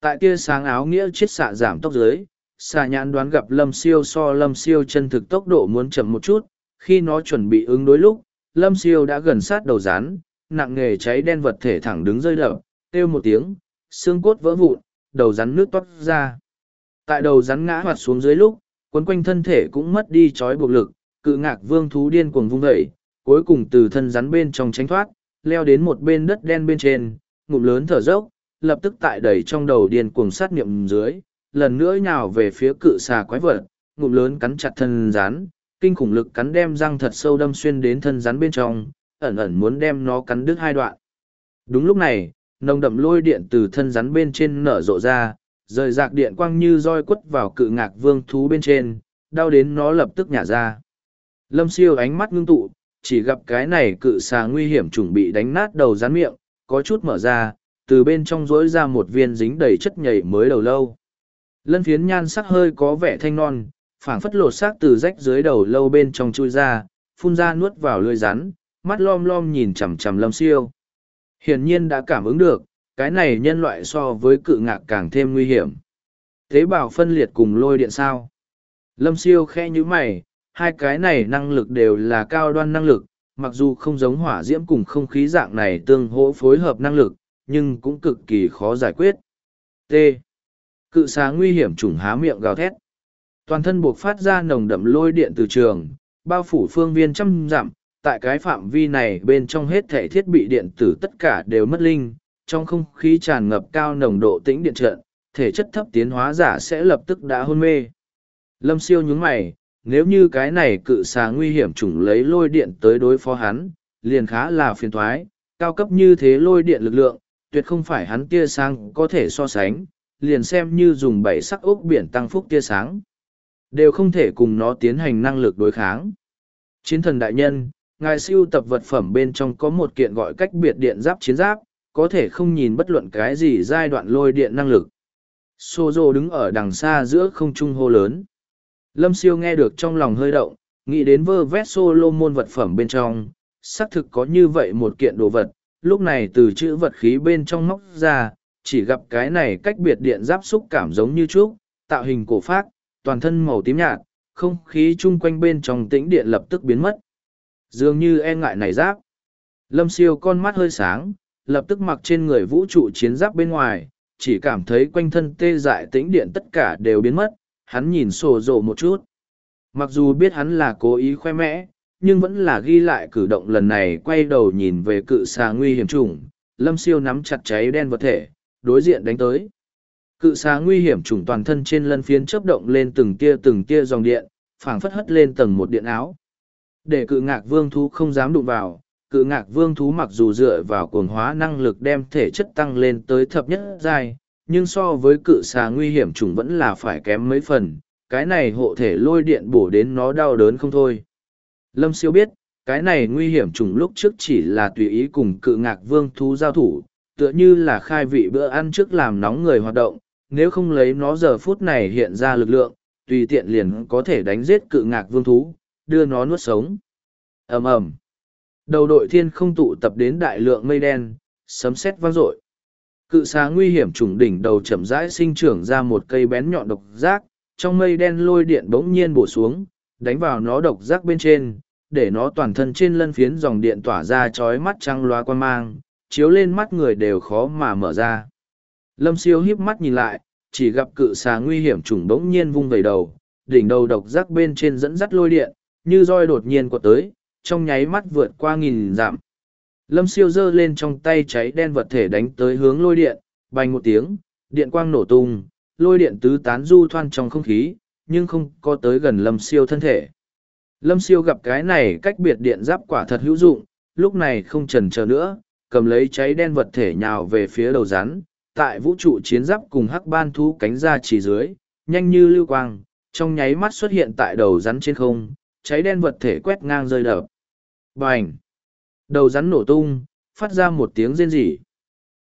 Tại kia sáng áo nghĩa chiết xạ giảm tốc dưới, xà nhãn đoán gặp lâm siêu so lâm siêu chân thực tốc độ muốn chậm một chút, khi nó chuẩn bị ứng đối lúc, lâm siêu đã gần sát đầu rán nặng nghề cháy đen vật thể thẳng đứng rơi đập kêu một tiếng, xương cốt vỡ vụn, đầu rắn nước toát ra. Tại đầu rắn ngã hoạt xuống dưới lúc, quấn quanh thân thể cũng mất đi trói buộc lực, cự ngạc vương thú điên cuồng vung vẩy cuối cùng từ thân rắn bên trong tránh thoát, leo đến một bên đất đen bên trên, ngụm lớn thở dốc, lập tức tại đầy trong đầu điên cuồng sát niệm dưới lần nữa nhào về phía cự xà quái vật, ngụm lớn cắn chặt thân rắn, kinh khủng lực cắn đem răng thật sâu đâm xuyên đến thân rắn bên trong, ẩn ẩn muốn đem nó cắn đứt hai đoạn. Đúng lúc này, nồng đậm lôi điện từ thân rắn bên trên nở rộ ra, rời rạc điện quang như roi quất vào cự ngạc vương thú bên trên, đau đến nó lập tức nhả ra. Lâm siêu ánh mắt ngưng tụ, chỉ gặp cái này cự xà nguy hiểm chuẩn bị đánh nát đầu rắn miệng, có chút mở ra, từ bên trong rỗi ra một viên dính đầy chất nhảy mới đầu lâu lân phiến nhan sắc hơi có vẻ thanh non, phảng phất lột xác từ rách dưới đầu lâu bên trong chui ra, phun ra nuốt vào lưới rắn, mắt lom lom nhìn chằm chằm lâm siêu. Hiển nhiên đã cảm ứng được, cái này nhân loại so với cự ngạc càng thêm nguy hiểm. Tế bào phân liệt cùng lôi điện sao? Lâm siêu khe nhữ mày, hai cái này năng lực đều là cao đoan năng lực, mặc dù không giống hỏa diễm cùng không khí dạng này tương hỗ phối hợp năng lực, nhưng cũng cực kỳ khó giải quyết. T cự xá nguy hiểm trùng há miệng gào thét. Toàn thân buộc phát ra nồng đậm lôi điện từ trường, bao phủ phương viên trăm dặm, tại cái phạm vi này bên trong hết thể thiết bị điện tử tất cả đều mất linh, trong không khí tràn ngập cao nồng độ tĩnh điện trận thể chất thấp tiến hóa giả sẽ lập tức đã hôn mê. Lâm siêu nhúng mày, nếu như cái này cự xà nguy hiểm chủng lấy lôi điện tới đối phó hắn, liền khá là phiền thoái, cao cấp như thế lôi điện lực lượng, tuyệt không phải hắn tia sang có thể so sánh liền xem như dùng bảy sắc ốc biển tăng phúc tia sáng. Đều không thể cùng nó tiến hành năng lực đối kháng. Chiến thần đại nhân, ngài siêu tập vật phẩm bên trong có một kiện gọi cách biệt điện giáp chiến giáp, có thể không nhìn bất luận cái gì giai đoạn lôi điện năng lực. Xô dô đứng ở đằng xa giữa không trung hô lớn. Lâm siêu nghe được trong lòng hơi động, nghĩ đến vơ vét solo môn vật phẩm bên trong, xác thực có như vậy một kiện đồ vật, lúc này từ chữ vật khí bên trong móc ra chỉ gặp cái này cách biệt điện giáp xúc cảm giống như trúc, tạo hình cổ phác, toàn thân màu tím nhạt, không khí chung quanh bên trong tĩnh điện lập tức biến mất. Dường như e ngại này giáp. Lâm siêu con mắt hơi sáng, lập tức mặc trên người vũ trụ chiến giáp bên ngoài, chỉ cảm thấy quanh thân tê dại tĩnh điện tất cả đều biến mất, hắn nhìn sổ rộ một chút. Mặc dù biết hắn là cố ý khoe mẽ, nhưng vẫn là ghi lại cử động lần này quay đầu nhìn về cự xà nguy hiểm trùng lâm siêu nắm chặt cháy đen vật thể đối diện đánh tới. Cự xà nguy hiểm trùng toàn thân trên lân phiến chớp động lên từng tia từng tia dòng điện, phảng phất hất lên tầng một điện áo. Để cự ngạc vương thú không dám đụng vào, cự ngạc vương thú mặc dù dựa vào cuồng hóa năng lực đem thể chất tăng lên tới thập nhất giai, nhưng so với cự xà nguy hiểm trùng vẫn là phải kém mấy phần, cái này hộ thể lôi điện bổ đến nó đau đớn không thôi. Lâm siêu biết, cái này nguy hiểm trùng lúc trước chỉ là tùy ý cùng cự ngạc vương thú giao thủ tựa như là khai vị bữa ăn trước làm nóng người hoạt động, nếu không lấy nó giờ phút này hiện ra lực lượng, tùy tiện liền có thể đánh giết cự ngạc vương thú, đưa nó nuốt sống. Ầm ầm. Đầu đội thiên không tụ tập đến đại lượng mây đen, sấm sét vang dội. Cự xá nguy hiểm trùng đỉnh đầu chậm rãi sinh trưởng ra một cây bén nhọn độc giác, trong mây đen lôi điện bỗng nhiên bổ xuống, đánh vào nó độc giác bên trên, để nó toàn thân trên lân phiến dòng điện tỏa ra chói mắt trăng loa quan mang chiếu lên mắt người đều khó mà mở ra. Lâm siêu híp mắt nhìn lại, chỉ gặp cự xà nguy hiểm trùng bỗng nhiên vung vẩy đầu, đỉnh đầu độc giác bên trên dẫn dắt lôi điện, như roi đột nhiên quật tới, trong nháy mắt vượt qua nghìn dặm. Lâm siêu giơ lên trong tay cháy đen vật thể đánh tới hướng lôi điện, bành một tiếng, điện quang nổ tung, lôi điện tứ tán du thoan trong không khí, nhưng không có tới gần lâm siêu thân thể. Lâm siêu gặp cái này cách biệt điện giáp quả thật hữu dụng, lúc này không trần chờ nữa cầm lấy cháy đen vật thể nhào về phía đầu rắn, tại vũ trụ chiến giáp cùng hắc ban thu cánh ra chỉ dưới, nhanh như lưu quang, trong nháy mắt xuất hiện tại đầu rắn trên không, cháy đen vật thể quét ngang rơi đập. Bành! Đầu rắn nổ tung, phát ra một tiếng rên rỉ.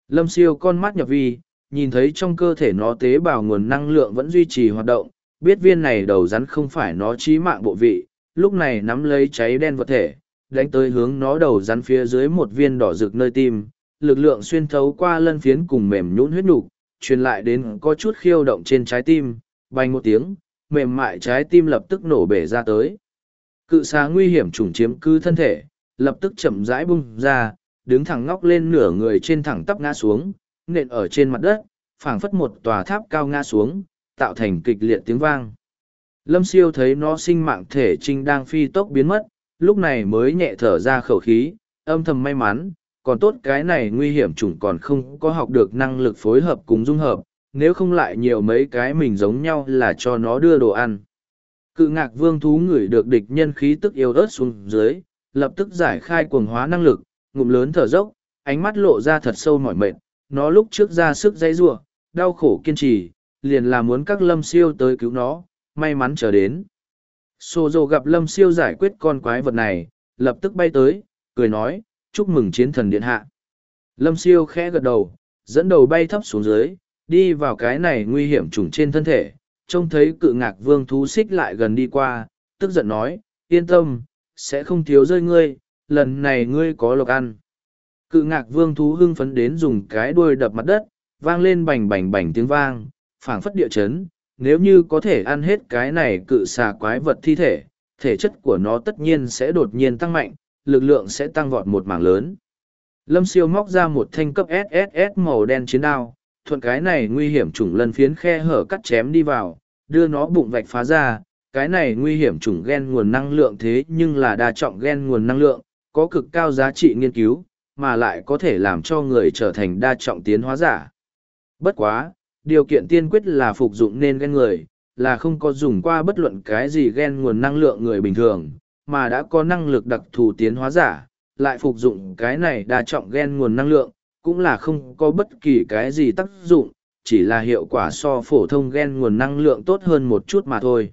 Lâm siêu con mắt nhập vi, nhìn thấy trong cơ thể nó tế bào nguồn năng lượng vẫn duy trì hoạt động, biết viên này đầu rắn không phải nó trí mạng bộ vị, lúc này nắm lấy cháy đen vật thể đánh tới hướng nó đầu rắn phía dưới một viên đỏ rực nơi tim lực lượng xuyên thấu qua lân phiến cùng mềm nhũn huyết nục truyền lại đến có chút khiêu động trên trái tim bành một tiếng, mềm mại trái tim lập tức nổ bể ra tới. Cự xà nguy hiểm trùng chiếm cư thân thể, lập tức chậm rãi bung ra, đứng thẳng ngóc lên nửa người trên thẳng tắp ngã xuống, nện ở trên mặt đất, phảng phất một tòa tháp cao ngã xuống, tạo thành kịch liệt tiếng vang. Lâm siêu thấy nó sinh mạng thể trinh đang phi tốc biến mất, lúc này mới nhẹ thở ra khẩu khí, âm thầm may mắn, còn tốt cái này nguy hiểm chủng còn không có học được năng lực phối hợp cùng dung hợp, nếu không lại nhiều mấy cái mình giống nhau là cho nó đưa đồ ăn. Cự ngạc vương thú ngửi được địch nhân khí tức yêu ớt xuống dưới, lập tức giải khai cuồng hóa năng lực, ngụm lớn thở dốc, ánh mắt lộ ra thật sâu mỏi mệt, nó lúc trước ra sức dây rua, đau khổ kiên trì, liền là muốn các lâm siêu tới cứu nó, may mắn chờ đến. Sô dồ gặp lâm siêu giải quyết con quái vật này, lập tức bay tới, cười nói, chúc mừng chiến thần điện hạ. Lâm siêu khẽ gật đầu, dẫn đầu bay thấp xuống dưới, đi vào cái này nguy hiểm trùng trên thân thể, trông thấy cự ngạc vương thú xích lại gần đi qua, tức giận nói, yên tâm, sẽ không thiếu rơi ngươi, lần này ngươi có lộc ăn. Cự ngạc vương thú hưng phấn đến dùng cái đuôi đập mặt đất, vang lên bành bành bành tiếng vang, phảng phất địa chấn, nếu như có thể ăn hết cái này cự xà quái vật thi thể, thể chất của nó tất nhiên sẽ đột nhiên tăng mạnh, lực lượng sẽ tăng vọt một mảng lớn. Lâm siêu móc ra một thanh cấp SSS màu đen chiến đao, thuận cái này nguy hiểm chủng lần phiến khe hở cắt chém đi vào, đưa nó bụng vạch phá ra, cái này nguy hiểm chủng gen nguồn năng lượng thế nhưng là đa trọng gen nguồn năng lượng, có cực cao giá trị nghiên cứu, mà lại có thể làm cho người trở thành đa trọng tiến hóa giả. Bất quá, điều kiện tiên quyết là phục dụng nên gen người, là không có dùng qua bất luận cái gì gen nguồn năng lượng người bình thường, mà đã có năng lực đặc thù tiến hóa giả, lại phục dụng cái này đa trọng gen nguồn năng lượng, cũng là không có bất kỳ cái gì tác dụng, chỉ là hiệu quả so phổ thông gen nguồn năng lượng tốt hơn một chút mà thôi.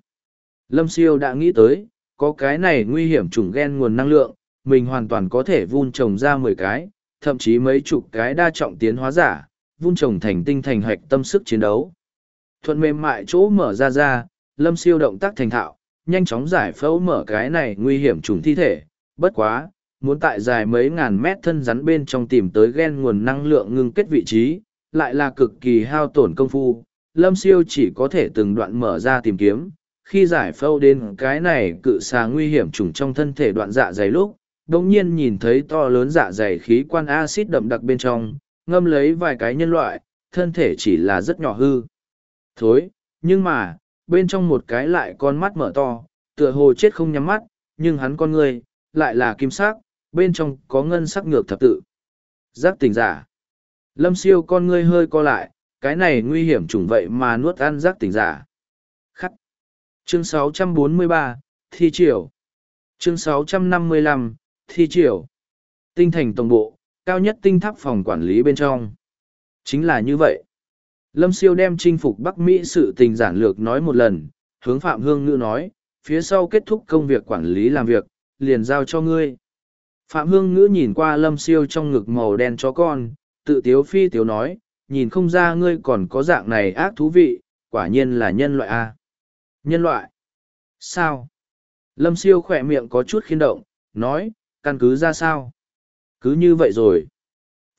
Lâm Siêu đã nghĩ tới, có cái này nguy hiểm chủng gen nguồn năng lượng, mình hoàn toàn có thể vun trồng ra mười cái, thậm chí mấy chục cái đa trọng tiến hóa giả, vun trồng thành tinh thành hoạch tâm sức chiến đấu. Thuận mềm mại chỗ mở ra ra, Lâm Siêu động tác thành thạo, nhanh chóng giải phẫu mở cái này nguy hiểm trùng thi thể, bất quá, muốn tại dài mấy ngàn mét thân rắn bên trong tìm tới gen nguồn năng lượng ngưng kết vị trí, lại là cực kỳ hao tổn công phu. Lâm siêu chỉ có thể từng đoạn mở ra tìm kiếm, khi giải phẫu đến cái này cự xà nguy hiểm trùng trong thân thể đoạn dạ dày lúc, đồng nhiên nhìn thấy to lớn dạ dày khí quan axit đậm đặc bên trong, ngâm lấy vài cái nhân loại, thân thể chỉ là rất nhỏ hư. Thối, nhưng mà, bên trong một cái lại con mắt mở to, tựa hồ chết không nhắm mắt, nhưng hắn con người, lại là kim sắc, bên trong có ngân sắc ngược thập tự. Giác tỉnh giả. Lâm siêu con ngươi hơi co lại, cái này nguy hiểm chủng vậy mà nuốt ăn giác tỉnh giả. Khắc. Chương 643, Thi Triều. Chương 655, Thi Triều. Tinh thành tổng bộ, cao nhất tinh tháp phòng quản lý bên trong. Chính là như vậy. Lâm siêu đem chinh phục Bắc Mỹ sự tình giản lược nói một lần, hướng Phạm Hương Ngữ nói, phía sau kết thúc công việc quản lý làm việc, liền giao cho ngươi. Phạm Hương Ngữ nhìn qua lâm siêu trong ngực màu đen chó con, tự tiếu phi tiếu nói, nhìn không ra ngươi còn có dạng này ác thú vị, quả nhiên là nhân loại A. Nhân loại? Sao? Lâm siêu khỏe miệng có chút khiên động, nói, căn cứ ra sao? Cứ như vậy rồi.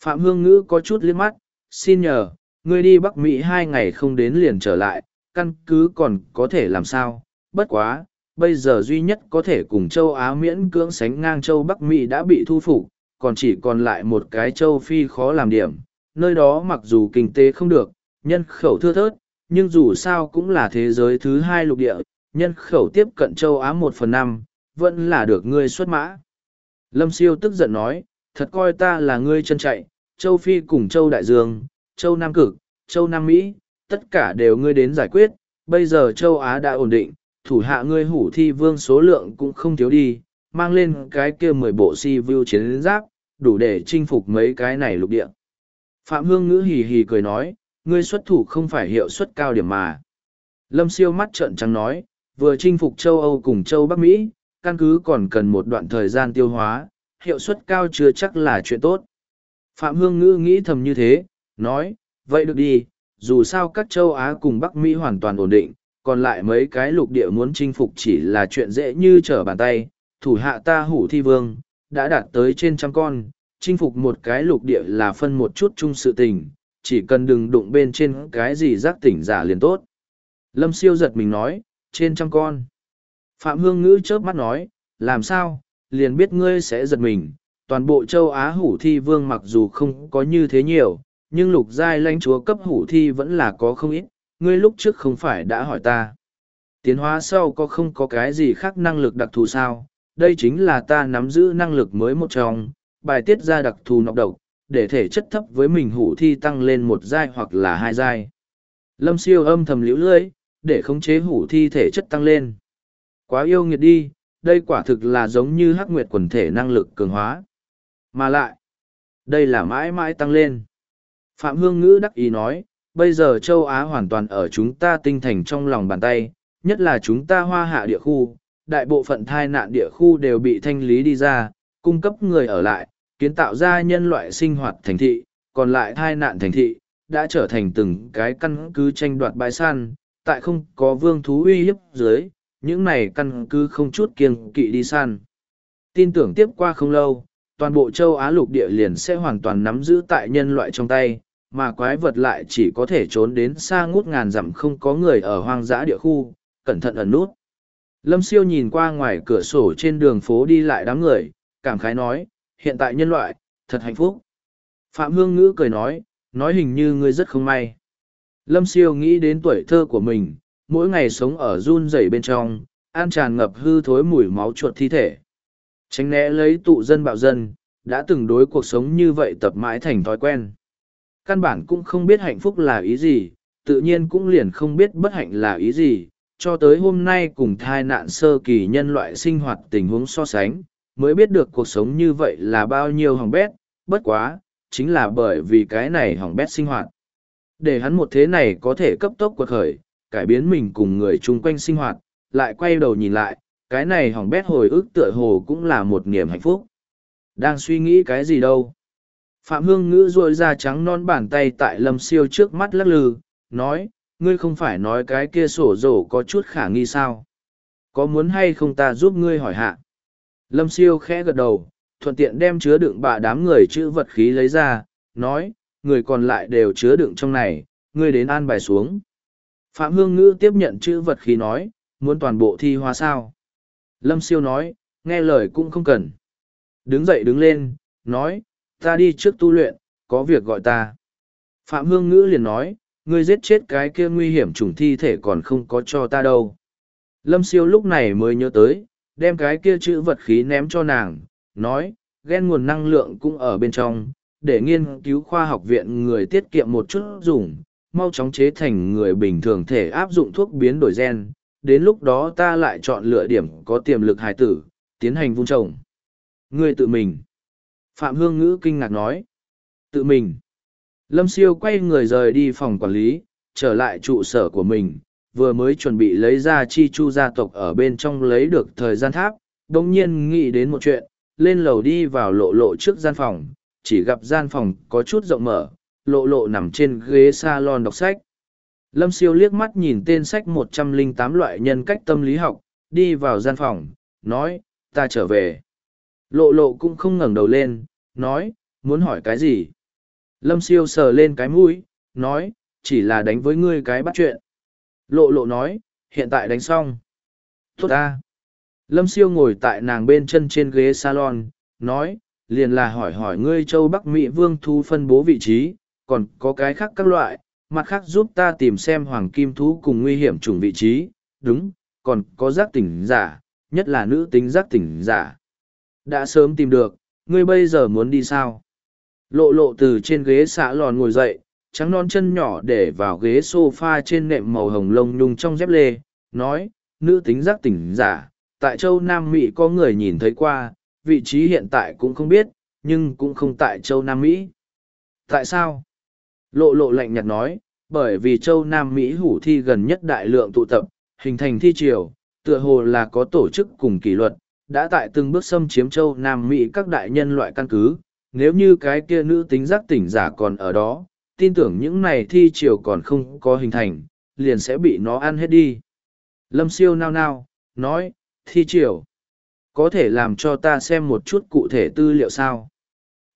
Phạm Hương Ngữ có chút liếc mắt, xin nhờ, ngươi đi Bắc Mỹ hai ngày không đến liền trở lại, căn cứ còn có thể làm sao? Bất quá, bây giờ duy nhất có thể cùng châu Á miễn cưỡng sánh ngang châu Bắc Mỹ đã bị thu phục, còn chỉ còn lại một cái châu Phi khó làm điểm. Nơi đó mặc dù kinh tế không được, nhân khẩu thưa thớt, nhưng dù sao cũng là thế giới thứ hai lục địa, nhân khẩu tiếp cận châu Á một phần năm, vẫn là được ngươi xuất mã. Lâm Siêu tức giận nói, thật coi ta là ngươi chân chạy, châu Phi cùng châu Đại Dương, châu Nam Cực, châu Nam Mỹ, tất cả đều ngươi đến giải quyết, bây giờ châu Á đã ổn định, thủ hạ ngươi hủ thi vương số lượng cũng không thiếu đi, mang lên cái kia mười bộ si view chiến giáp, đủ để chinh phục mấy cái này lục địa. Phạm Hương ngữ hì hì cười nói, ngươi xuất thủ không phải hiệu suất cao điểm mà. Lâm siêu mắt trợn trắng nói, vừa chinh phục châu Âu cùng châu Bắc Mỹ, căn cứ còn cần một đoạn thời gian tiêu hóa, hiệu suất cao chưa chắc là chuyện tốt. Phạm Hương ngữ nghĩ thầm như thế, nói, vậy được đi, dù sao các châu Á cùng Bắc Mỹ hoàn toàn ổn định, còn lại mấy cái lục địa muốn chinh phục chỉ là chuyện dễ như trở bàn tay, thủ hạ ta hủ thi vương, đã đạt tới trên trăm con, chinh phục một cái lục địa là phân một chút chung sự tình, chỉ cần đừng đụng bên trên cái gì giác tỉnh giả liền tốt. Lâm siêu giật mình nói, trên trăm con. Phạm Hương Ngữ chớp mắt nói, làm sao, liền biết ngươi sẽ giật mình. Toàn bộ châu Á hủ thi vương mặc dù không có như thế nhiều, nhưng lục giai lãnh chúa cấp hủ thi vẫn là có không ít. Ngươi lúc trước không phải đã hỏi ta. Tiến hóa sau có không có cái gì khác năng lực đặc thù sao? Đây chính là ta nắm giữ năng lực mới một trong, bài tiết ra đặc thù nọc độc, để thể chất thấp với mình hủ thi tăng lên một giai hoặc là hai giai. Lâm siêu âm thầm liễu lưỡi, để khống chế hủ thi thể chất tăng lên. Quá yêu nghiệt đi, đây quả thực là giống như hắc nguyệt quần thể năng lực cường hóa. Mà lại, đây là mãi mãi tăng lên. Phạm Hương Ngữ đắc ý nói, bây giờ châu Á hoàn toàn ở chúng ta tinh thành trong lòng bàn tay, nhất là chúng ta hoa hạ địa khu, đại bộ phận thai nạn địa khu đều bị thanh lý đi ra, cung cấp người ở lại, kiến tạo ra nhân loại sinh hoạt thành thị, còn lại thai nạn thành thị, đã trở thành từng cái căn cứ tranh đoạt bãi săn, tại không có vương thú uy hiếp dưới, những này căn cứ không chút kiêng kỵ đi săn. Tin tưởng tiếp qua không lâu, toàn bộ châu Á lục địa liền sẽ hoàn toàn nắm giữ tại nhân loại trong tay, mà quái vật lại chỉ có thể trốn đến xa ngút ngàn dặm không có người ở hoang dã địa khu, cẩn thận ẩn nút. Lâm siêu nhìn qua ngoài cửa sổ trên đường phố đi lại đám người, cảm khái nói, hiện tại nhân loại, thật hạnh phúc. Phạm Hương Ngữ cười nói, nói hình như ngươi rất không may. Lâm siêu nghĩ đến tuổi thơ của mình, mỗi ngày sống ở run rẩy bên trong, an tràn ngập hư thối mùi máu chuột thi thể. Tránh né lấy tụ dân bạo dân, đã từng đối cuộc sống như vậy tập mãi thành thói quen. Căn bản cũng không biết hạnh phúc là ý gì, tự nhiên cũng liền không biết bất hạnh là ý gì, cho tới hôm nay cùng thai nạn sơ kỳ nhân loại sinh hoạt tình huống so sánh, mới biết được cuộc sống như vậy là bao nhiêu hỏng bét, bất quá, chính là bởi vì cái này hỏng bét sinh hoạt. Để hắn một thế này có thể cấp tốc cuộc khởi, cải biến mình cùng người chung quanh sinh hoạt, lại quay đầu nhìn lại, cái này hỏng bét hồi ức tựa hồ cũng là một niềm hạnh phúc. Đang suy nghĩ cái gì đâu? Phạm Hương Ngữ rôi ra trắng non bàn tay tại lâm siêu trước mắt lắc lư, nói, ngươi không phải nói cái kia sổ rổ có chút khả nghi sao? Có muốn hay không ta giúp ngươi hỏi hạ? Lâm siêu khẽ gật đầu, thuận tiện đem chứa đựng bạ đám người chữ vật khí lấy ra, nói, người còn lại đều chứa đựng trong này, ngươi đến an bài xuống. Phạm Hương Ngữ tiếp nhận chữ vật khí nói, muốn toàn bộ thi hóa sao? Lâm siêu nói, nghe lời cũng không cần. Đứng dậy đứng lên, nói, ta đi trước tu luyện, có việc gọi ta. Phạm Hương Ngữ liền nói, ngươi giết chết cái kia nguy hiểm trùng thi thể còn không có cho ta đâu. Lâm siêu lúc này mới nhớ tới, đem cái kia chữ vật khí ném cho nàng, nói, ghen nguồn năng lượng cũng ở bên trong, để nghiên cứu khoa học viện người tiết kiệm một chút dùng, mau chóng chế thành người bình thường thể áp dụng thuốc biến đổi gen, đến lúc đó ta lại chọn lựa điểm có tiềm lực hài tử, tiến hành vun trồng. Người tự mình. Phạm Hương Ngữ kinh ngạc nói. Tự mình. Lâm Siêu quay người rời đi phòng quản lý, trở lại trụ sở của mình, vừa mới chuẩn bị lấy ra chi chu gia tộc ở bên trong lấy được thời gian tháp, đồng nhiên nghĩ đến một chuyện, lên lầu đi vào lộ lộ trước gian phòng, chỉ gặp gian phòng có chút rộng mở, lộ lộ nằm trên ghế salon đọc sách. Lâm siêu liếc mắt nhìn tên sách một trăm linh tám loại nhân cách tâm lý học, đi vào gian phòng, nói, ta trở về. Lộ lộ cũng không ngẩng đầu lên, nói, muốn hỏi cái gì? Lâm siêu sờ lên cái mũi, nói, chỉ là đánh với ngươi cái bắt chuyện. Lộ lộ nói, hiện tại đánh xong. Tốt ta. Lâm siêu ngồi tại nàng bên chân trên ghế salon, nói, liền là hỏi hỏi ngươi châu Bắc Mỹ vương thu phân bố vị trí, còn có cái khác các loại, mặt khác giúp ta tìm xem hoàng kim thú cùng nguy hiểm chủng vị trí, đúng, còn có giác tỉnh giả, nhất là nữ tính giác tỉnh giả. Đã sớm tìm được, ngươi bây giờ muốn đi sao? Lộ lộ từ trên ghế xạ lòn ngồi dậy, trắng non chân nhỏ để vào ghế sofa trên nệm màu hồng lông nhung trong dép lê, nói, nữ tính giác tỉnh giả, tại châu Nam Mỹ có người nhìn thấy qua, vị trí hiện tại cũng không biết, nhưng cũng không tại châu Nam Mỹ. Tại sao? Lộ lộ lạnh nhạt nói, bởi vì châu Nam Mỹ hủ thi gần nhất đại lượng tụ tập, hình thành thi triều, tựa hồ là có tổ chức cùng kỷ luật, đã tại từng bước xâm chiếm châu Nam Mỹ các đại nhân loại căn cứ. Nếu như cái kia nữ tính giác tỉnh giả còn ở đó, tin tưởng những này thi triều còn không có hình thành, liền sẽ bị nó ăn hết đi. Lâm siêu nao nao, nói, thi triều, có thể làm cho ta xem một chút cụ thể tư liệu sao?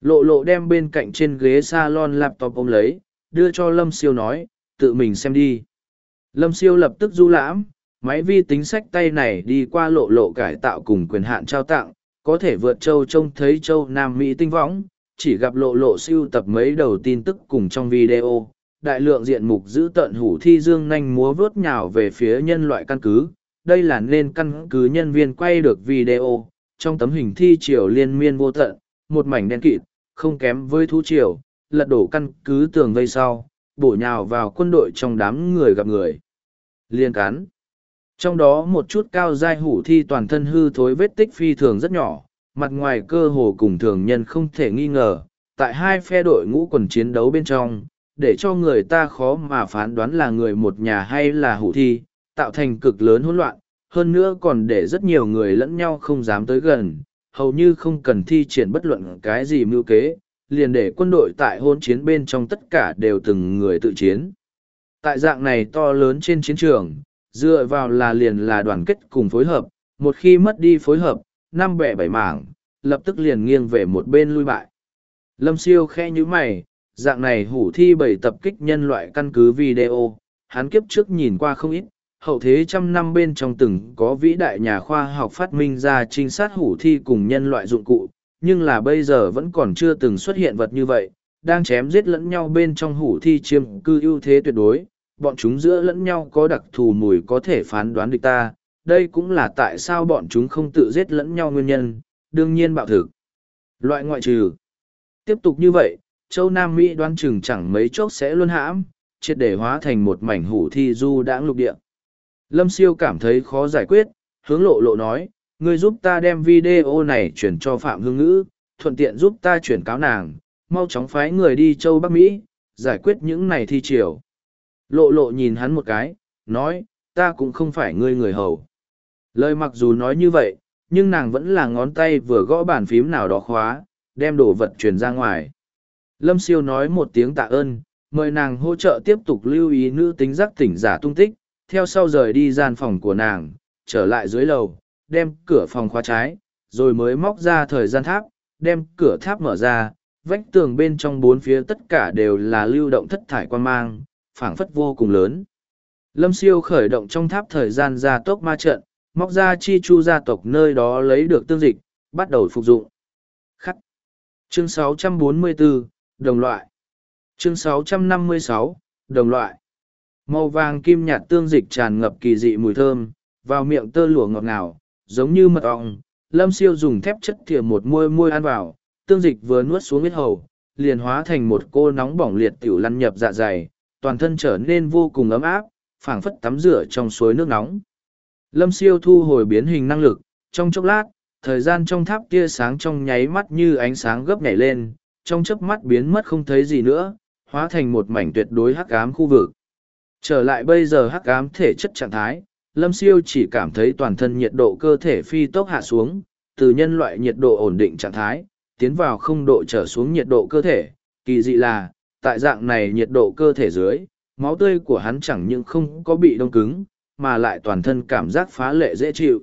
Lộ lộ đem bên cạnh trên ghế salon laptop ôm lấy, đưa cho Lâm siêu nói, tự mình xem đi. Lâm siêu lập tức du lãm, máy vi tính sách tay này đi qua lộ lộ cải tạo cùng quyền hạn trao tặng, có thể vượt châu trông thấy châu Nam Mỹ tinh võng, chỉ gặp lộ lộ siêu tập mấy đầu tin tức cùng trong video. Đại lượng diện mục giữ tận hủ thi dương nhanh múa vớt nhào về phía nhân loại căn cứ. Đây là nên căn cứ nhân viên quay được video. Trong tấm hình thi triều liên miên vô tận, một mảnh đen kịt, không kém với thú triều, lật đổ căn cứ tường vây sau, bổ nhào vào quân đội trong đám người gặp người. Liên cán. Trong đó một chút cao dai hủ thi toàn thân hư thối vết tích phi thường rất nhỏ, mặt ngoài cơ hồ cùng thường nhân không thể nghi ngờ, tại hai phe đội ngũ quần chiến đấu bên trong, để cho người ta khó mà phán đoán là người một nhà hay là hủ thi, tạo thành cực lớn hỗn loạn, hơn nữa còn để rất nhiều người lẫn nhau không dám tới gần, hầu như không cần thi triển bất luận cái gì mưu kế, liền để quân đội tại hôn chiến bên trong tất cả đều từng người tự chiến. Tại dạng này to lớn trên chiến trường, dựa vào là liền là đoàn kết cùng phối hợp, một khi mất đi phối hợp, năm bẻ bảy mảng, lập tức liền nghiêng về một bên lui bại. Lâm siêu khe như mày, dạng này hủ thi bảy tập kích nhân loại căn cứ video, hắn kiếp trước nhìn qua không ít, hậu thế trăm năm bên trong từng có vĩ đại nhà khoa học phát minh ra trinh sát hủ thi cùng nhân loại dụng cụ, nhưng là bây giờ vẫn còn chưa từng xuất hiện vật như vậy, đang chém giết lẫn nhau bên trong hủ thi chiêm cư ưu thế tuyệt đối, bọn chúng giữa lẫn nhau có đặc thù mùi có thể phán đoán địch ta, đây cũng là tại sao bọn chúng không tự giết lẫn nhau nguyên nhân, đương nhiên bạo thực. Loại ngoại trừ. Tiếp tục như vậy, châu Nam Mỹ đoán chừng chẳng mấy chốc sẽ luôn hãm, triệt để hóa thành một mảnh hủ thi du đãng lục địa. Lâm siêu cảm thấy khó giải quyết, hướng lộ lộ nói, ngươi giúp ta đem video này chuyển cho Phạm Hương Ngữ, thuận tiện giúp ta chuyển cáo nàng, mau chóng phái người đi châu Bắc Mỹ, giải quyết những này thi triều. Lộ lộ nhìn hắn một cái, nói, ta cũng không phải ngươi người hầu. Lời mặc dù nói như vậy, nhưng nàng vẫn là ngón tay vừa gõ bàn phím nào đó khóa, đem đồ vật truyền ra ngoài. Lâm siêu nói một tiếng tạ ơn, mời nàng hỗ trợ tiếp tục lưu ý nữ tính giác tỉnh giả tung tích, theo sau rời đi gian phòng của nàng, trở lại dưới lầu, đem cửa phòng khóa trái, rồi mới móc ra thời gian tháp, đem cửa tháp mở ra, vách tường bên trong bốn phía tất cả đều là lưu động thất thải quan mang, phảng phất vô cùng lớn. Lâm siêu khởi động trong tháp thời gian ra tốc ma trận, móc ra chi chu gia tộc nơi đó lấy được tương dịch, bắt đầu phục dụng. Khắc. Chương 644, đồng loại. Chương 656, đồng loại. Màu vàng kim nhạt tương dịch tràn ngập kỳ dị mùi thơm, vào miệng tơ lụa ngọt ngào, giống như mật ong. Lâm siêu dùng thép chất thìa một môi môi ăn vào, tương dịch vừa nuốt xuống huyết hầu, liền hóa thành một cô nóng bỏng liệt tiểu lăn nhập dạ dày, toàn thân trở nên vô cùng ấm áp, phảng phất tắm rửa trong suối nước nóng. Lâm siêu thu hồi biến hình năng lực, trong chốc lát, thời gian trong tháp tia sáng trong nháy mắt như ánh sáng gấp nhảy lên, trong chớp mắt biến mất không thấy gì nữa, hóa thành một mảnh tuyệt đối hắc ám khu vực. Trở lại bây giờ hắc ám thể chất trạng thái, Lâm siêu chỉ cảm thấy toàn thân nhiệt độ cơ thể phi tốc hạ xuống, từ nhân loại nhiệt độ ổn định trạng thái, tiến vào không độ trở xuống nhiệt độ cơ thể. Kỳ dị là, tại dạng này nhiệt độ cơ thể dưới, máu tươi của hắn chẳng những không có bị đông cứng, mà lại toàn thân cảm giác phá lệ dễ chịu.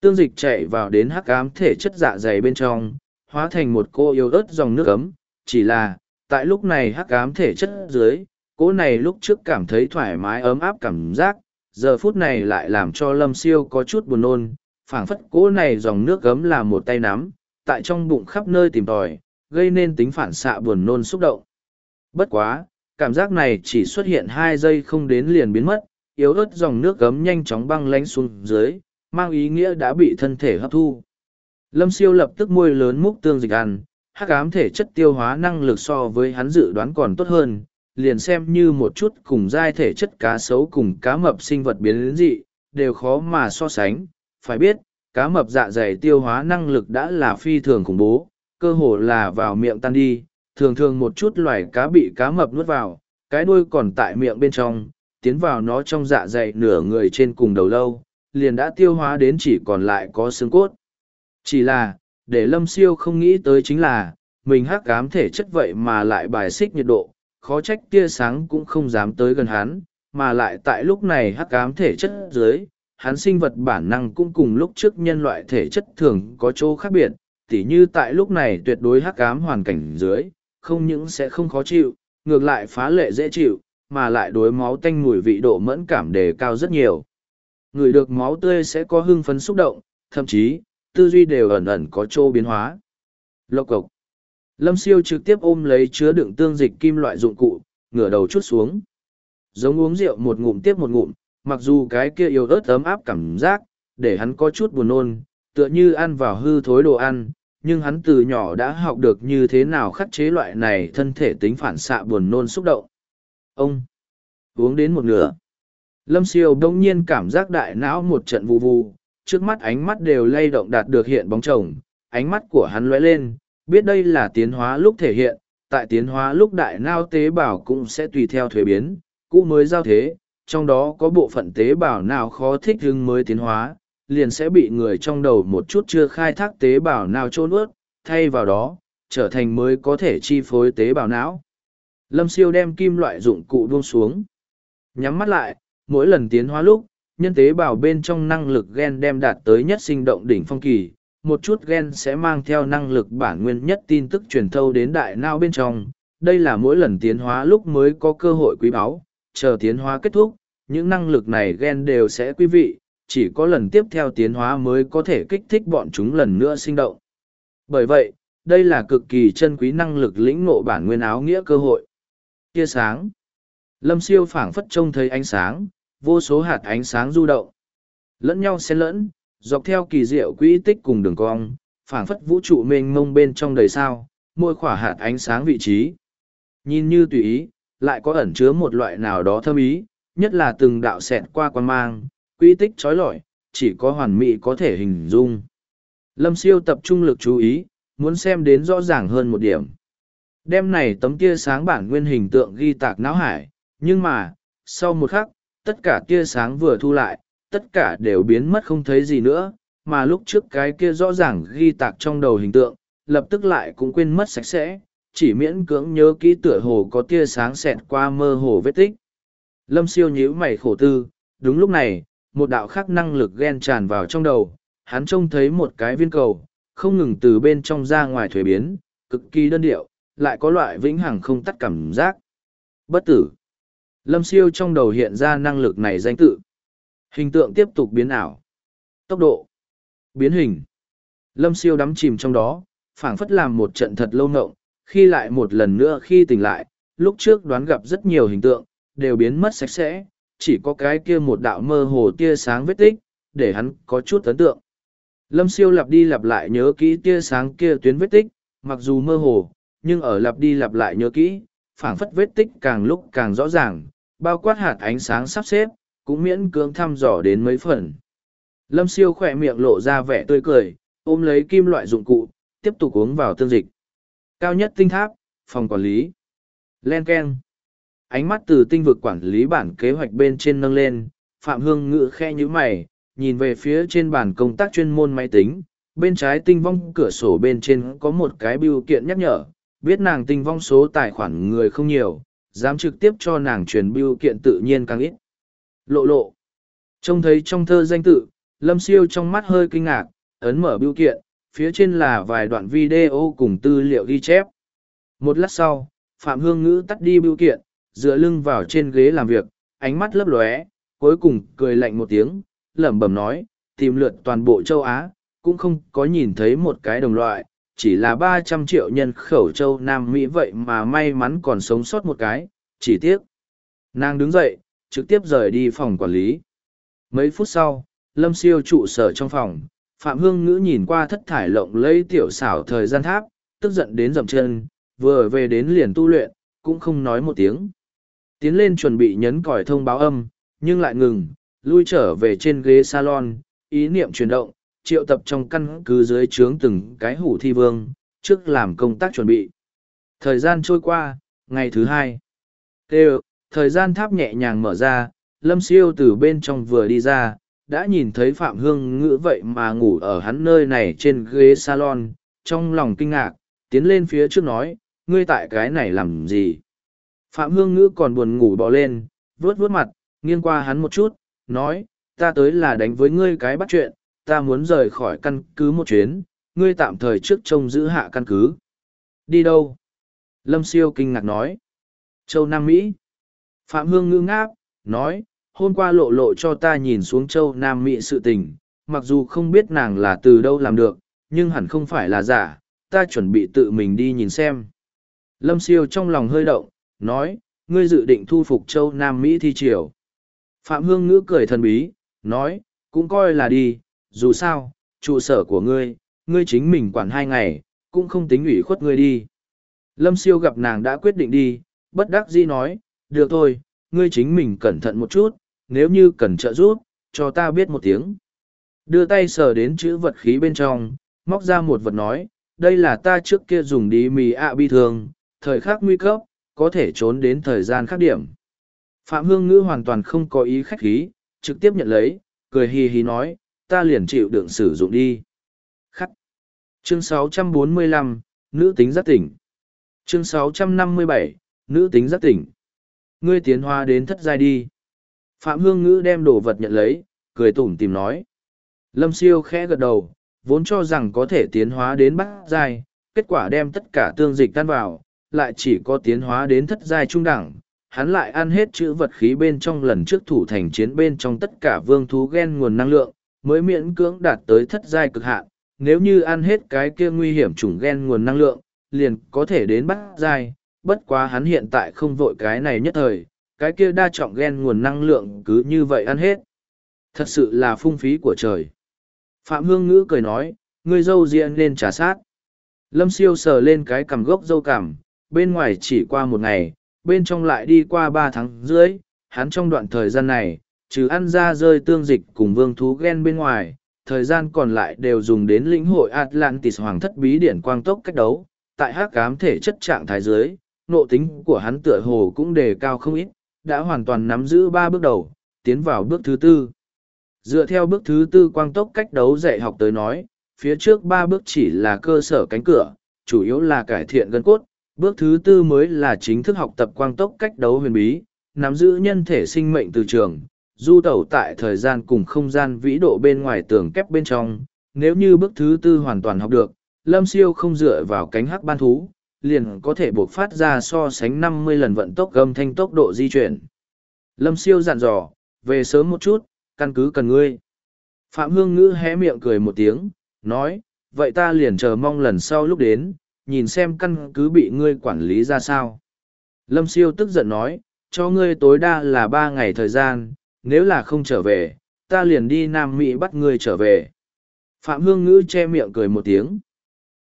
Tương dịch chạy vào đến hắc ám thể chất dạ dày bên trong, hóa thành một cô yêu ớt dòng nước ấm, chỉ là, tại lúc này hắc ám thể chất dưới, cô này lúc trước cảm thấy thoải mái ấm áp cảm giác, giờ phút này lại làm cho lâm siêu có chút buồn nôn, phảng phất cỗ này dòng nước gấm là một tay nắm, tại trong bụng khắp nơi tìm tòi, gây nên tính phản xạ buồn nôn xúc động. Bất quá, cảm giác này chỉ xuất hiện hai giây không đến liền biến mất, yếu ớt dòng nước gấm nhanh chóng băng lánh xuống dưới, mang ý nghĩa đã bị thân thể hấp thu. Lâm siêu lập tức môi lớn múc tương dịch ăn, hắc ám thể chất tiêu hóa năng lực so với hắn dự đoán còn tốt hơn, liền xem như một chút cùng giai thể chất cá sấu cùng cá mập sinh vật biến đến dị, đều khó mà so sánh. Phải biết, cá mập dạ dày tiêu hóa năng lực đã là phi thường khủng bố, cơ hồ là vào miệng tan đi, thường thường một chút loài cá bị cá mập nuốt vào, cái đuôi còn tại miệng bên trong, tiến vào nó trong dạ dày nửa người trên cùng đầu lâu, liền đã tiêu hóa đến chỉ còn lại có xương cốt. Chỉ là, để lâm siêu không nghĩ tới chính là, mình hắc cám thể chất vậy mà lại bài xích nhiệt độ, khó trách tia sáng cũng không dám tới gần hắn, mà lại tại lúc này hắc ám thể chất dưới, hắn sinh vật bản năng cũng cùng lúc trước nhân loại thể chất thường có chỗ khác biệt, tỉ như tại lúc này tuyệt đối hắc ám hoàn cảnh dưới, không những sẽ không khó chịu, ngược lại phá lệ dễ chịu, mà lại đối máu tanh mùi vị độ mẫn cảm đề cao rất nhiều. Người được máu tươi sẽ có hưng phấn xúc động, thậm chí, tư duy đều ẩn ẩn có chỗ biến hóa. Lộc cộc. Lâm siêu trực tiếp ôm lấy chứa đựng tương dịch kim loại dụng cụ, ngửa đầu chút xuống. Giống uống rượu một ngụm tiếp một ngụm, mặc dù cái kia yếu ớt ấm áp cảm giác, để hắn có chút buồn nôn, tựa như ăn vào hư thối đồ ăn, nhưng hắn từ nhỏ đã học được như thế nào khắc chế loại này thân thể tính phản xạ buồn nôn xúc động. Ông uống đến một nửa. Lâm siêu đông nhiên cảm giác đại não một trận vụ vụ, trước mắt ánh mắt đều lay động đạt được hiện bóng chồng, ánh mắt của hắn lóe lên, biết đây là tiến hóa lúc thể hiện, tại tiến hóa lúc đại não tế bào cũng sẽ tùy theo thuế biến, cũ mới giao thế, trong đó có bộ phận tế bào nào khó thích hứng mới tiến hóa, liền sẽ bị người trong đầu một chút chưa khai thác tế bào nào trôn ướt, thay vào đó, trở thành mới có thể chi phối tế bào não. Lâm siêu đem kim loại dụng cụ buông xuống. Nhắm mắt lại, mỗi lần tiến hóa lúc, nhân tế bào bên trong năng lực gen đem đạt tới nhất sinh động đỉnh phong kỳ, một chút gen sẽ mang theo năng lực bản nguyên nhất tin tức truyền thâu đến đại não bên trong. Đây là mỗi lần tiến hóa lúc mới có cơ hội quý báu, chờ tiến hóa kết thúc, những năng lực này gen đều sẽ quý vị, chỉ có lần tiếp theo tiến hóa mới có thể kích thích bọn chúng lần nữa sinh động. Bởi vậy, đây là cực kỳ chân quý năng lực lĩnh ngộ bản nguyên áo nghĩa cơ hội. Tia sáng. Lâm siêu phảng phất trông thấy ánh sáng, vô số hạt ánh sáng du động. Lẫn nhau xen lẫn, dọc theo kỳ diệu quỹ tích cùng đường cong, phảng phất vũ trụ mênh mông bên trong đầy sao, môi khỏa hạt ánh sáng vị trí. Nhìn như tùy ý, lại có ẩn chứa một loại nào đó thâm ý, nhất là từng đạo xẹt qua quan mang, quỹ tích trói lọi, chỉ có hoàn mỹ có thể hình dung. Lâm siêu tập trung lực chú ý, muốn xem đến rõ ràng hơn một điểm. Đêm này tấm tia sáng bản nguyên hình tượng ghi tạc não hải, nhưng mà, sau một khắc, tất cả tia sáng vừa thu lại, tất cả đều biến mất không thấy gì nữa, mà lúc trước cái kia rõ ràng ghi tạc trong đầu hình tượng, lập tức lại cũng quên mất sạch sẽ, chỉ miễn cưỡng nhớ kỹ tựa hồ có tia sáng xẹt qua mơ hồ vết tích. Lâm siêu nhíu mày khổ tư, đúng lúc này, một đạo khác năng lực ghen tràn vào trong đầu, hắn trông thấy một cái viên cầu, không ngừng từ bên trong ra ngoài thuế biến, cực kỳ đơn điệu, lại có loại vĩnh hằng không tắt cảm giác. Bất tử. Lâm siêu trong đầu hiện ra năng lực này danh tự. Hình tượng tiếp tục biến ảo. Tốc độ. Biến hình. Lâm siêu đắm chìm trong đó, phảng phất làm một trận thật lâu ngộng, khi lại một lần nữa khi tỉnh lại, lúc trước đoán gặp rất nhiều hình tượng, đều biến mất sạch sẽ, chỉ có cái kia một đạo mơ hồ tia sáng vết tích, để hắn có chút ấn tượng. Lâm siêu lặp đi lặp lại nhớ kỹ tia sáng kia tuyến vết tích, mặc dù mơ hồ, nhưng ở lặp đi lặp lại nhớ kỹ, phảng phất vết tích càng lúc càng rõ ràng, bao quát hạt ánh sáng sắp xếp, cũng miễn cưỡng thăm dò đến mấy phần. Lâm siêu khỏe miệng lộ ra vẻ tươi cười, ôm lấy kim loại dụng cụ, tiếp tục uống vào tương dịch. Cao nhất tinh tháp, phòng quản lý. Len Ken ánh mắt từ tinh vực quản lý bản kế hoạch bên trên nâng lên, Phạm Hương ngự khe như mày, nhìn về phía trên bàn công tác chuyên môn máy tính, bên trái tinh vong cửa sổ bên trên có một cái biểu kiện nhắc nhở, biết nàng tinh vong số tài khoản người không nhiều, dám trực tiếp cho nàng truyền biểu kiện tự nhiên càng ít. Lộ lộ. Trông thấy trong thơ danh tự, Lâm Siêu trong mắt hơi kinh ngạc, ấn mở biểu kiện, phía trên là vài đoạn video cùng tư liệu ghi chép. Một lát sau, Phạm Hương Ngữ tắt đi biểu kiện, dựa lưng vào trên ghế làm việc, ánh mắt lấp lóe, cuối cùng cười lạnh một tiếng, lẩm bẩm nói, tìm lượt toàn bộ châu Á, cũng không có nhìn thấy một cái đồng loại, chỉ là ba trăm triệu nhân khẩu châu Nam Mỹ vậy mà may mắn còn sống sót một cái, chỉ tiếc. Nàng đứng dậy, trực tiếp rời đi phòng quản lý. Mấy phút sau, Lâm Siêu trụ sở trong phòng, Phạm Hương Ngữ nhìn qua thất thải lộng lẫy tiểu xảo thời gian tháp, tức giận đến dầm chân, vừa về đến liền tu luyện, cũng không nói một tiếng. Tiến lên chuẩn bị nhấn còi thông báo âm, nhưng lại ngừng, lui trở về trên ghế salon, ý niệm chuyển động, triệu tập trong căn cứ dưới trướng từng cái hủ thi vương, trước làm công tác chuẩn bị. Thời gian trôi qua, ngày thứ hai. Tê thời gian tháp nhẹ nhàng mở ra, lâm siêu từ bên trong vừa đi ra, đã nhìn thấy Phạm Hương ngữ vậy mà ngủ ở hắn nơi này trên ghế salon, trong lòng kinh ngạc, tiến lên phía trước nói, ngươi tại cái này làm gì? Phạm Hương Ngữ còn buồn ngủ bỏ lên, vuốt vuốt mặt, nghiêng qua hắn một chút, nói, ta tới là đánh với ngươi cái bắt chuyện, ta muốn rời khỏi căn cứ một chuyến, ngươi tạm thời trước trông giữ hạ căn cứ. Đi đâu? Lâm Siêu kinh ngạc nói. Châu Nam Mỹ. Phạm Hương ngưng ngáp, nói, hôm qua lộ lộ cho ta nhìn xuống châu Nam Mỹ sự tình, mặc dù không biết nàng là từ đâu làm được, nhưng hẳn không phải là giả, ta chuẩn bị tự mình đi nhìn xem. Lâm siêu trong lòng hơi động, nói, ngươi dự định thu phục châu Nam Mỹ thi triều. Phạm Hương ngữ cười thần bí, nói, cũng coi là đi, dù sao, trụ sở của ngươi, ngươi chính mình quản hai ngày, cũng không tính ủy khuất ngươi đi. Lâm siêu gặp nàng đã quyết định đi, bất đắc dĩ nói, được thôi, ngươi chính mình cẩn thận một chút, nếu như cần trợ giúp, cho ta biết một tiếng. Đưa tay sờ đến chữ vật khí bên trong, móc ra một vật nói, đây là ta trước kia dùng đi mì ạ bi thường, thời khắc nguy cấp, có thể trốn đến thời gian khác điểm. Phạm Hương Ngữ hoàn toàn không có ý khách khí, trực tiếp nhận lấy, cười hì hì nói, ta liền chịu đựng sử dụng đi. Khắc. Chương 645, Nữ tính giác tỉnh. Chương 657, Nữ tính giác tỉnh. Ngươi tiến hóa đến thất giai đi. Phạm Hương Ngữ đem đồ vật nhận lấy, cười tủm tìm nói. Lâm siêu khẽ gật đầu, vốn cho rằng có thể tiến hóa đến bát giai, kết quả đem tất cả tương dịch tan vào, lại chỉ có tiến hóa đến thất giai trung đẳng. Hắn lại ăn hết chữ vật khí bên trong lần trước thủ thành chiến bên trong tất cả vương thú gen nguồn năng lượng, mới miễn cưỡng đạt tới thất giai cực hạn. Nếu như ăn hết cái kia nguy hiểm chủng gen nguồn năng lượng, liền có thể đến bát giai, bất quá hắn hiện tại không vội cái này nhất thời, cái kia đa trọng ghen nguồn năng lượng cứ như vậy ăn hết. Thật sự là phung phí của trời. Phạm Hương Ngữ cười nói, ngươi dâu riêng nên trả sát. Lâm siêu sờ lên cái cằm gốc dâu cằm, bên ngoài chỉ qua một ngày, bên trong lại đi qua ba tháng rưỡi, hắn trong đoạn thời gian này, trừ ăn ra rơi tương dịch cùng vương thú ghen bên ngoài, thời gian còn lại đều dùng đến lĩnh hội Atlantis hoàng thất bí điển quang tốc cách đấu, tại hắc cám thể chất trạng thái dưới, nộ tính của hắn tựa hồ cũng đề cao không ít, đã hoàn toàn nắm giữ ba bước đầu, tiến vào bước thứ tư. Dựa theo bước thứ tư quang tốc cách đấu dạy học tới nói, phía trước ba bước chỉ là cơ sở cánh cửa, chủ yếu là cải thiện gân cốt, bước thứ tư mới là chính thức học tập quang tốc cách đấu huyền bí, nắm giữ nhân thể sinh mệnh từ trường, du tẩu tại thời gian cùng không gian vĩ độ bên ngoài tường kép bên trong. Nếu như bước thứ tư hoàn toàn học được, Lâm Siêu không dựa vào cánh hắc ban thú, liền có thể buộc phát ra so sánh năm mươi lần vận tốc gâm thanh tốc độ di chuyển. Lâm Siêu dặn dò, về sớm một chút, căn cứ cần ngươi. Phạm Hương Ngữ hé miệng cười một tiếng, nói, vậy ta liền chờ mong lần sau lúc đến, nhìn xem căn cứ bị ngươi quản lý ra sao. Lâm Siêu tức giận nói, cho ngươi tối đa là ba ngày thời gian, nếu là không trở về, ta liền đi Nam Mỹ bắt ngươi trở về. Phạm Hương Ngữ che miệng cười một tiếng.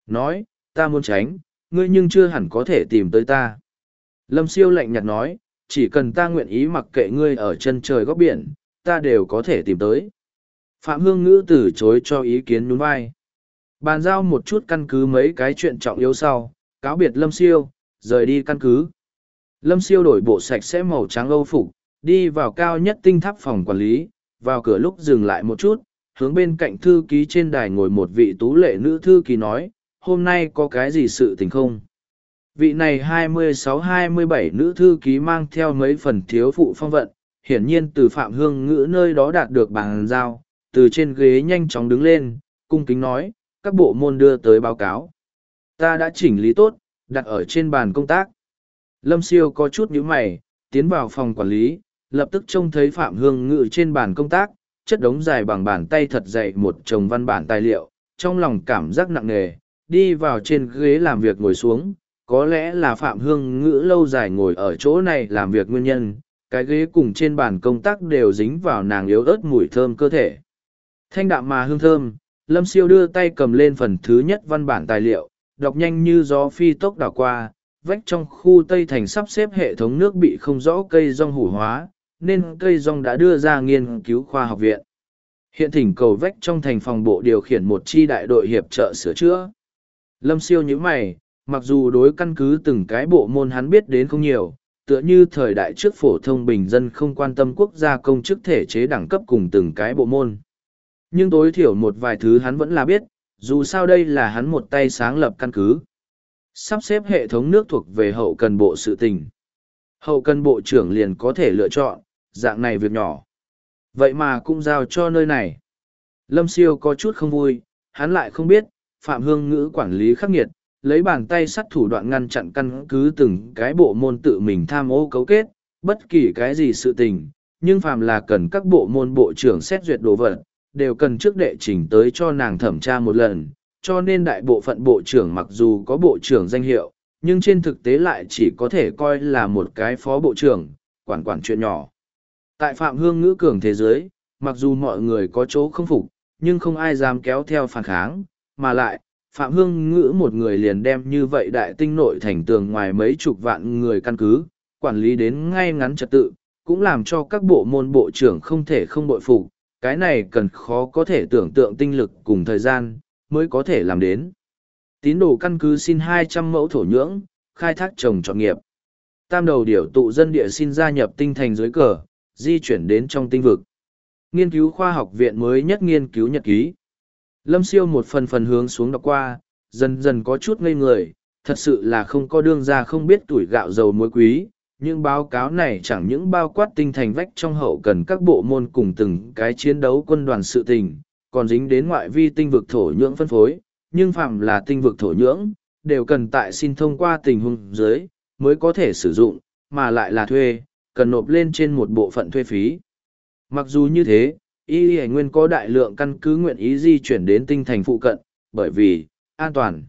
Nói, ta muốn tránh, ngươi nhưng chưa hẳn có thể tìm tới ta. Lâm Siêu lạnh nhạt nói, chỉ cần ta nguyện ý mặc kệ ngươi ở chân trời góc biển, ta đều có thể tìm tới. Phạm Hương Ngữ từ chối cho ý kiến nhún vai. Bàn giao một chút căn cứ mấy cái chuyện trọng yếu sau, cáo biệt Lâm Siêu, rời đi căn cứ. Lâm Siêu đổi bộ sạch sẽ màu trắng âu phục, đi vào cao nhất tinh tháp phòng quản lý, vào cửa lúc dừng lại một chút, hướng bên cạnh thư ký trên đài ngồi một vị tú lệ nữ thư ký nói, hôm nay có cái gì sự tình không? Vị này 26-27 nữ thư ký mang theo mấy phần thiếu phụ phong vận, hiển nhiên từ Phạm Hương Ngữ nơi đó đạt được bàn giao, từ trên ghế nhanh chóng đứng lên, cung kính nói, các bộ môn đưa tới báo cáo. Ta đã chỉnh lý tốt, đặt ở trên bàn công tác. Lâm Siêu có chút nhíu mày, tiến vào phòng quản lý, lập tức trông thấy Phạm Hương Ngữ trên bàn công tác, chất đống dài bằng bàn tay thật dày một chồng văn bản tài liệu, trong lòng cảm giác nặng nề, đi vào trên ghế làm việc ngồi xuống, có lẽ là Phạm Hương Ngữ lâu dài ngồi ở chỗ này làm việc nguyên nhân, cái ghế cùng trên bàn công tác đều dính vào nàng yếu ớt mùi thơm cơ thể. Thanh đạm mà hương thơm, Lâm Siêu đưa tay cầm lên phần thứ nhất văn bản tài liệu, đọc nhanh như gió phi tốc đảo qua, vách trong khu Tây Thành sắp xếp hệ thống nước bị không rõ cây rong hủ hóa, nên cây rong đã đưa ra nghiên cứu khoa học viện. Hiện thỉnh cầu vách trong thành phòng bộ điều khiển một chi đại đội hiệp trợ sửa chữa. Lâm siêu như mày, mặc dù đối căn cứ từng cái bộ môn hắn biết đến không nhiều, tựa như thời đại trước phổ thông bình dân không quan tâm quốc gia công chức thể chế đẳng cấp cùng từng cái bộ môn. Nhưng tối thiểu một vài thứ hắn vẫn là biết, dù sao đây là hắn một tay sáng lập căn cứ. Sắp xếp hệ thống nước thuộc về hậu cần bộ sự tình. Hậu cần bộ trưởng liền có thể lựa chọn, dạng này việc nhỏ. Vậy mà cũng giao cho nơi này. Lâm siêu có chút không vui, hắn lại không biết, Phạm Hương Ngữ quản lý khắc nghiệt, lấy bàn tay sắt thủ đoạn ngăn chặn căn cứ từng cái bộ môn tự mình tham ô cấu kết, Bất kỳ cái gì sự tình, nhưng phàm là cần các bộ môn bộ trưởng xét duyệt đồ vật, đều cần trước đệ trình tới cho nàng thẩm tra một lần, cho nên đại bộ phận bộ trưởng mặc dù có bộ trưởng danh hiệu, nhưng trên thực tế lại chỉ có thể coi là một cái phó bộ trưởng, quản quản chuyện nhỏ. Tại Phạm Hương ngữ cường thế giới, mặc dù mọi người có chỗ không phục, nhưng không ai dám kéo theo phản kháng, mà lại, Phạm Hương ngữ một người liền đem như vậy đại tinh nội thành tường ngoài mấy chục vạn người căn cứ, quản lý đến ngay ngắn trật tự, cũng làm cho các bộ môn bộ trưởng không thể không bội phục, cái này cần khó có thể tưởng tượng tinh lực cùng thời gian, mới có thể làm đến. Tín đồ căn cứ xin hai trăm mẫu thổ nhưỡng, khai thác trồng trọt nghiệp. Tam đầu điểu tụ dân địa xin gia nhập tinh thành dưới cờ, di chuyển đến trong tinh vực. Nghiên cứu khoa học viện mới nhất nghiên cứu nhật ký. Lâm siêu một phần phần hướng xuống đọc qua, dần dần có chút ngây người, thật sự là không có đương ra không biết tuổi gạo dầu muối quý. Những báo cáo này chẳng những bao quát tinh thành vách trong hậu cần các bộ môn cùng từng cái chiến đấu quân đoàn sự tình, còn dính đến ngoại vi tinh vực thổ nhưỡng phân phối, nhưng phạm là tinh vực thổ nhưỡng, đều cần tại xin thông qua tình huống dưới, mới có thể sử dụng, mà lại là thuê, cần nộp lên trên một bộ phận thuê phí. Mặc dù như thế, y y nguyên có đại lượng căn cứ nguyện ý di chuyển đến tinh thành phụ cận, bởi vì, an toàn.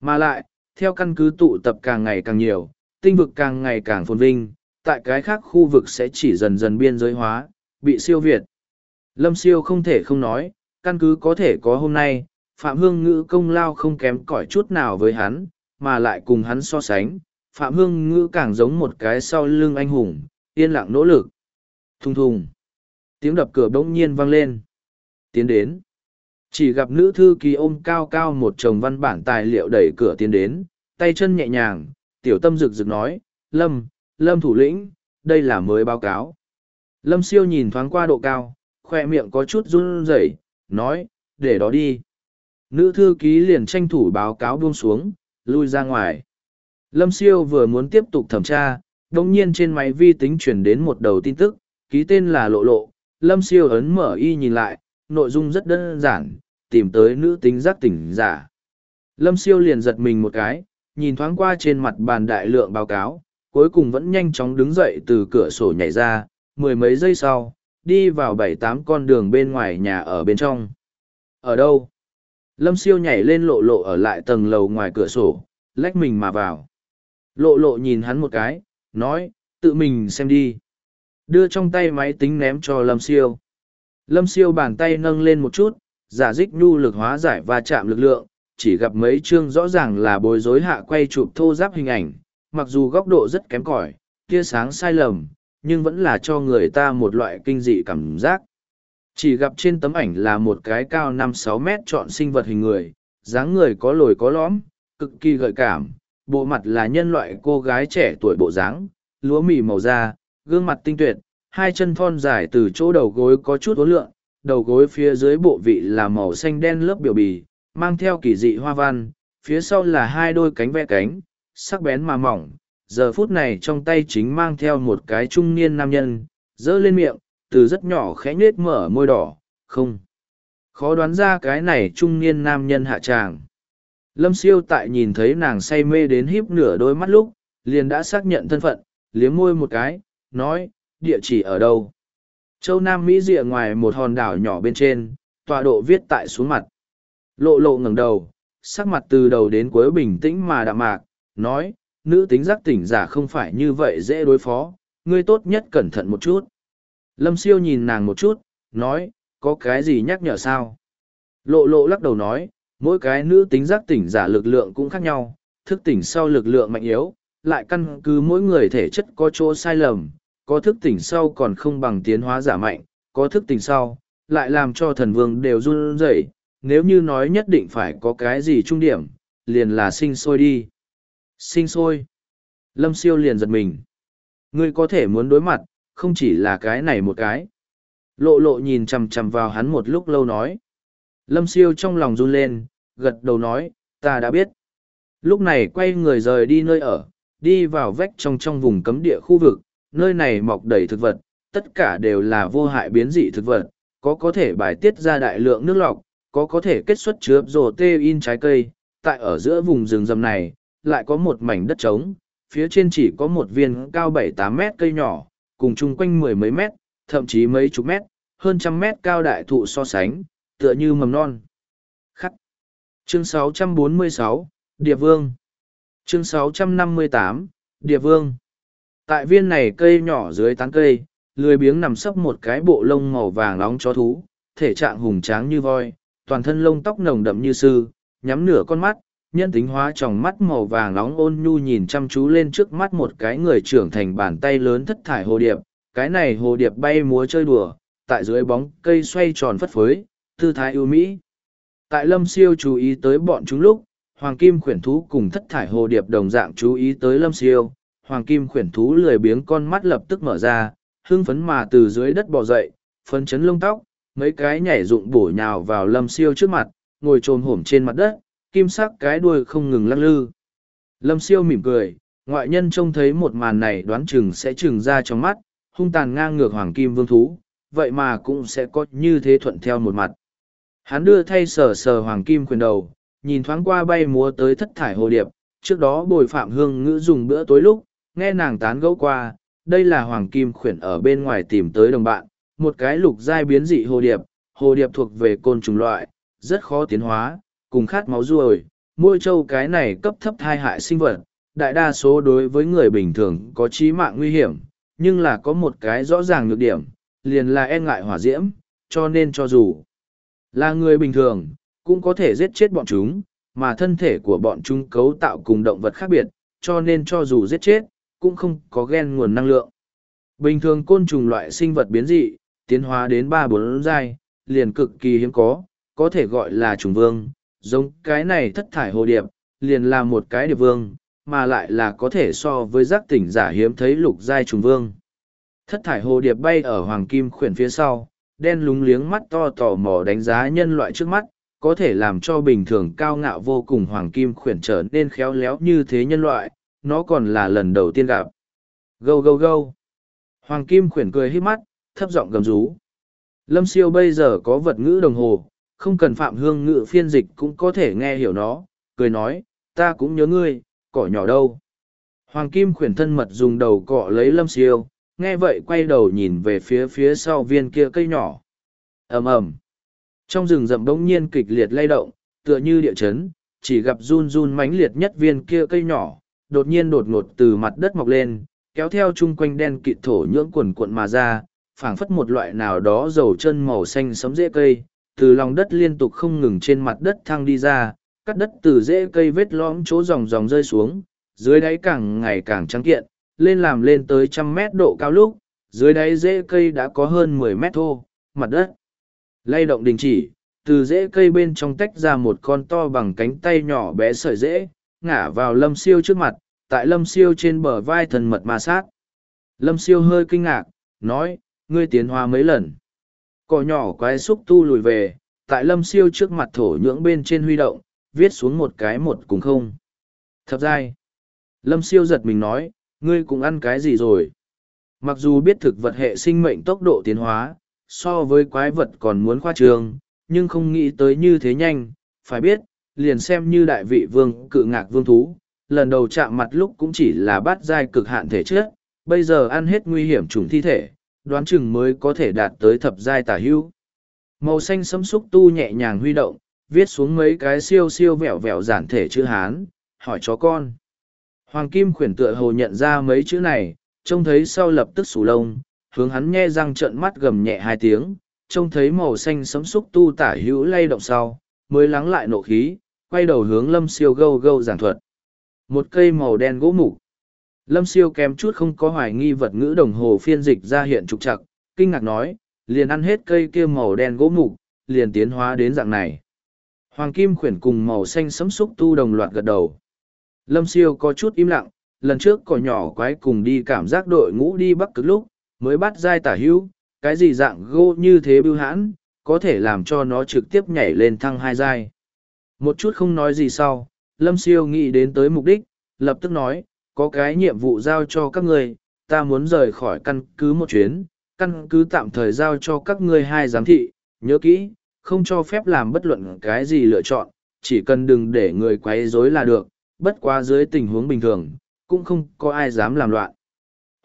Mà lại, theo căn cứ tụ tập càng ngày càng nhiều, tinh vực càng ngày càng phồn vinh, tại cái khác khu vực sẽ chỉ dần dần biên giới hóa, bị siêu việt. Lâm siêu không thể không nói, căn cứ có thể có hôm nay, Phạm Hương Ngữ công lao không kém cỏi chút nào với hắn, mà lại cùng hắn so sánh, Phạm Hương Ngữ càng giống một cái sau lưng anh hùng, yên lặng nỗ lực. Thùng thùng. Tiếng đập cửa bỗng nhiên vang lên. Tiến đến. Chỉ gặp nữ thư ký ôm cao cao một chồng văn bản tài liệu đẩy cửa tiến đến, tay chân nhẹ nhàng, tiểu tâm rực rực nói, Lâm, Lâm thủ lĩnh, đây là mới báo cáo. Lâm siêu nhìn thoáng qua độ cao, khoe miệng có chút run rẩy, nói, để đó đi. Nữ thư ký liền tranh thủ báo cáo buông xuống, lui ra ngoài. Lâm siêu vừa muốn tiếp tục thẩm tra, đồng nhiên trên máy vi tính chuyển đến một đầu tin tức, ký tên là lộ lộ. Lâm siêu ấn mở y nhìn lại, nội dung rất đơn giản, tìm tới nữ tính giác tỉnh giả. Lâm siêu liền giật mình một cái, nhìn thoáng qua trên mặt bàn đại lượng báo cáo, cuối cùng vẫn nhanh chóng đứng dậy từ cửa sổ nhảy ra, mười mấy giây sau, đi vào bảy tám con đường bên ngoài nhà ở bên trong. Ở đâu? Lâm siêu nhảy lên lộ lộ ở lại tầng lầu ngoài cửa sổ, lách mình mà vào. Lộ lộ nhìn hắn một cái, nói, tự mình xem đi. Đưa trong tay máy tính ném cho Lâm siêu. Lâm siêu bàn tay nâng lên một chút, giả dích nhu lực hóa giải và chạm lực lượng, chỉ gặp mấy chương rõ ràng là bối rối hạ quay chụp thô giáp hình ảnh, mặc dù góc độ rất kém cỏi, tia sáng sai lầm, nhưng vẫn là cho người ta một loại kinh dị cảm giác. Chỉ gặp trên tấm ảnh là một cái cao năm sáu mét chọn sinh vật hình người, dáng người có lồi có lõm, cực kỳ gợi cảm, bộ mặt là nhân loại cô gái trẻ tuổi bộ dáng, lúa mì màu da, gương mặt tinh tuyệt, hai chân thon dài từ chỗ đầu gối có chút ố lượng, đầu gối phía dưới bộ vị là màu xanh đen lớp biểu bì, mang theo kỳ dị hoa văn, phía sau là hai đôi cánh ve cánh, sắc bén mà mỏng, giờ phút này trong tay chính mang theo một cái trung niên nam nhân, dỡ lên miệng, từ rất nhỏ khẽ nhết mở môi đỏ, không. Khó đoán ra cái này trung niên nam nhân hạ tràng. Lâm siêu tại nhìn thấy nàng say mê đến híp nửa đôi mắt lúc, liền đã xác nhận thân phận, liếm môi một cái, nói, địa chỉ ở đâu. Châu Nam Mỹ rìa ngoài một hòn đảo nhỏ bên trên, tọa độ viết tại xuống mặt. Lộ lộ ngẩng đầu, sắc mặt từ đầu đến cuối bình tĩnh mà đạm mạc, nói, nữ tính giác tỉnh giả không phải như vậy dễ đối phó, ngươi tốt nhất cẩn thận một chút. Lâm siêu nhìn nàng một chút, nói, có cái gì nhắc nhở sao? Lộ lộ lắc đầu nói, mỗi cái nữ tính giác tỉnh giả lực lượng cũng khác nhau, thức tỉnh sau lực lượng mạnh yếu, lại căn cứ mỗi người thể chất có chỗ sai lầm, có thức tỉnh sau còn không bằng tiến hóa giả mạnh, có thức tỉnh sau, lại làm cho thần vương đều run rẩy. nếu như nói nhất định phải có cái gì trung điểm, liền là sinh sôi đi. Sinh sôi. Lâm siêu liền giật mình. Ngươi có thể muốn đối mặt, không chỉ là cái này một cái. Lộ lộ nhìn chằm chằm vào hắn một lúc lâu nói. Lâm siêu trong lòng run lên, gật đầu nói, ta đã biết. Lúc này quay người rời đi nơi ở, đi vào vách trong trong vùng cấm địa khu vực, nơi này mọc đầy thực vật, tất cả đều là vô hại biến dị thực vật, có có thể bài tiết ra đại lượng nước lọc, có có thể kết xuất chứa rồ tê in trái cây, tại ở giữa vùng rừng rầm này, lại có một mảnh đất trống, phía trên chỉ có một viên cao bảy tám mét cây nhỏ, cùng chung quanh mười mấy mét, thậm chí mấy chục mét, hơn trăm mét cao đại thụ so sánh, tựa như mầm non. Khắc. Chương 646, Địa Vương. Chương 658, Địa Vương. Tại viên này cây nhỏ dưới tán cây, lười biếng nằm sấp một cái bộ lông màu vàng nóng chó thú, thể trạng hùng tráng như voi, toàn thân lông tóc nồng đậm như sư, nhắm nửa con mắt, nhân tính hóa tròng mắt màu vàng nóng ôn nhu nhìn chăm chú lên trước mắt một cái người trưởng thành bàn tay lớn thất thải hồ điệp, cái này hồ điệp bay múa chơi đùa, tại dưới bóng cây xoay tròn phất phới, tư thái ưu mỹ. Tại lâm siêu chú ý tới bọn chúng lúc, hoàng kim khuyển thú cùng thất thải hồ điệp đồng dạng chú ý tới lâm siêu, hoàng kim khuyển thú lười biếng con mắt lập tức mở ra, hưng phấn mà từ dưới đất bò dậy, phấn chấn lông tóc, mấy cái nhảy rụng bổ nhào vào lâm siêu trước mặt, ngồi trồm hổm trên mặt đất, kim sắc cái đuôi không ngừng lắc lư. Lâm siêu mỉm cười, ngoại nhân trông thấy một màn này đoán chừng sẽ chừng ra trong mắt, hung tàn ngang ngược hoàng kim vương thú, vậy mà cũng sẽ có như thế thuận theo một mặt. Hắn đưa thay sờ sờ hoàng kim quyền đầu, nhìn thoáng qua bay múa tới thất thải hồ điệp, trước đó bồi phạm hương ngữ dùng bữa tối lúc, nghe nàng tán gẫu qua, đây là hoàng kim khuyển ở bên ngoài tìm tới đồng bạn, một cái lục giai biến dị hồ điệp, hồ điệp thuộc về côn trùng loại, rất khó tiến hóa, cùng khát máu ruồi, môi châu cái này cấp thấp thai hại sinh vật, đại đa số đối với người bình thường có chí mạng nguy hiểm, nhưng là có một cái rõ ràng nhược điểm, liền là e ngại hỏa diễm, cho nên cho dù là người bình thường, cũng có thể giết chết bọn chúng, mà thân thể của bọn chúng cấu tạo cùng động vật khác biệt, cho nên cho dù giết chết, cũng không có gen nguồn năng lượng. Bình thường côn trùng loại sinh vật biến dị, tiến hóa đến ba bốn giai, liền cực kỳ hiếm có, có thể gọi là trùng vương, giống cái này thất thải hồ điệp, liền là một cái điệp vương, mà lại là có thể so với giác tỉnh giả hiếm thấy lục giai trùng vương. Thất thải hồ điệp bay ở hoàng kim khuyển phía sau, đen lúng liếng mắt to tò mò đánh giá nhân loại trước mắt, có thể làm cho bình thường cao ngạo vô cùng hoàng kim khuyển trở nên khéo léo như thế nhân loại, nó còn là lần đầu tiên gặp. Gâu gâu gâu. Hoàng kim khuyển cười hít mắt, thấp giọng gầm rú. Lâm siêu bây giờ có vật ngữ đồng hồ, không cần phạm hương ngữ phiên dịch cũng có thể nghe hiểu nó, cười nói, ta cũng nhớ ngươi, cỏ nhỏ đâu. Hoàng kim khuyển thân mật dùng đầu cọ lấy lâm siêu, nghe vậy quay đầu nhìn về phía phía sau viên kia cây nhỏ. ầm ầm Trong rừng rậm bỗng nhiên kịch liệt lay động, tựa như địa chấn, chỉ gặp run run mãnh liệt nhất viên kia cây nhỏ, đột nhiên đột ngột từ mặt đất mọc lên, kéo theo chung quanh đen kịt thổ nhưỡng quần cuộn mà ra, phảng phất một loại nào đó dầu chân màu xanh sấm rễ cây, từ lòng đất liên tục không ngừng trên mặt đất thăng đi ra, cắt đất từ rễ cây vết lõm chỗ dòng dòng rơi xuống, dưới đáy càng ngày càng trắng kiện, lên làm lên tới trăm mét độ cao lúc, dưới đáy rễ cây đã có hơn mười mét thô, mặt đất. Lay động đình chỉ, từ rễ cây bên trong tách ra một con to bằng cánh tay nhỏ bé sợi rễ, ngả vào lâm siêu trước mặt, tại lâm siêu trên bờ vai thần mật ma sát. Lâm siêu hơi kinh ngạc, nói, ngươi tiến hóa mấy lần. Cỏ nhỏ quái xúc tu lùi về, tại lâm siêu trước mặt thổ nhưỡng bên trên huy động, viết xuống một cái một cùng không. Thập giai. Lâm siêu giật mình nói, ngươi cũng ăn cái gì rồi? Mặc dù biết thực vật hệ sinh mệnh tốc độ tiến hóa, so với quái vật còn muốn khoa trường, nhưng không nghĩ tới như thế nhanh, phải biết, liền xem như đại vị vương cự ngạc vương thú, lần đầu chạm mặt lúc cũng chỉ là bát giai cực hạn thể chất, bây giờ ăn hết nguy hiểm trùng thi thể, đoán chừng mới có thể đạt tới thập giai tả hữu. Màu xanh sấm xúc tu nhẹ nhàng huy động, viết xuống mấy cái siêu siêu vẹo vẹo giản thể chữ Hán, hỏi chó con. Hoàng Kim khuyển tựa hồ nhận ra mấy chữ này, trông thấy sau lập tức sủ lông, hướng hắn nghe răng trợn mắt gầm nhẹ hai tiếng, trông thấy màu xanh sấm xúc tu tả hữu lay động sau, mới lắng lại nộ khí, quay đầu hướng lâm siêu gâu gâu giảng thuật. Một cây màu đen gỗ mục. Lâm siêu kém chút không có hoài nghi vật ngữ đồng hồ phiên dịch ra hiện trục trặc, kinh ngạc nói, liền ăn hết cây kia màu đen gỗ mục, liền tiến hóa đến dạng này. Hoàng kim khuyển cùng màu xanh sấm xúc tu đồng loạt gật đầu. Lâm siêu có chút im lặng, lần trước cỏ nhỏ quái cùng đi cảm giác đội ngũ đi bắc cực lúc, mới bắt dai tả hữu, cái gì dạng gỗ như thế bưu hãn, có thể làm cho nó trực tiếp nhảy lên thăng hai giai. Một chút không nói gì sau, Lâm Siêu nghĩ đến tới mục đích, lập tức nói, có cái nhiệm vụ giao cho các người, ta muốn rời khỏi căn cứ một chuyến, căn cứ tạm thời giao cho các ngươi hai giám thị, nhớ kỹ, không cho phép làm bất luận cái gì lựa chọn, chỉ cần đừng để người quấy rối là được, bất quá dưới tình huống bình thường, cũng không có ai dám làm loạn.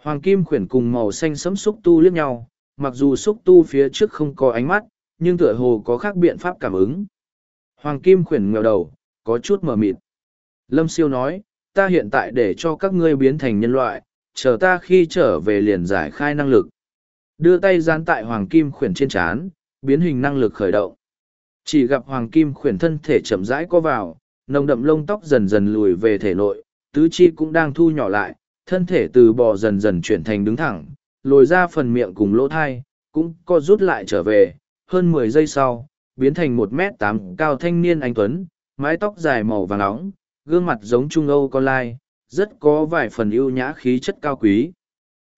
Hoàng kim khuyển cùng màu xanh sẫm xúc tu liếc nhau, mặc dù xúc tu phía trước không có ánh mắt, nhưng tựa hồ có khác biện pháp cảm ứng. Hoàng kim khuyển ngèo đầu, có chút mờ mịt. Lâm siêu nói, ta hiện tại để cho các ngươi biến thành nhân loại, chờ ta khi trở về liền giải khai năng lực. Đưa tay dán tại hoàng kim khuyển trên trán, biến hình năng lực khởi động. Chỉ gặp hoàng kim khuyển thân thể chậm rãi co vào, nồng đậm lông tóc dần dần lùi về thể nội, tứ chi cũng đang thu nhỏ lại, thân thể từ bò dần dần chuyển thành đứng thẳng, lồi ra phần miệng cùng lỗ thai, cũng co rút lại trở về, hơn mười giây sau, biến thành một m tám cao thanh niên anh Tuấn, mái tóc dài màu vàng nóng, gương mặt giống Trung Âu con lai, rất có vài phần ưu nhã khí chất cao quý.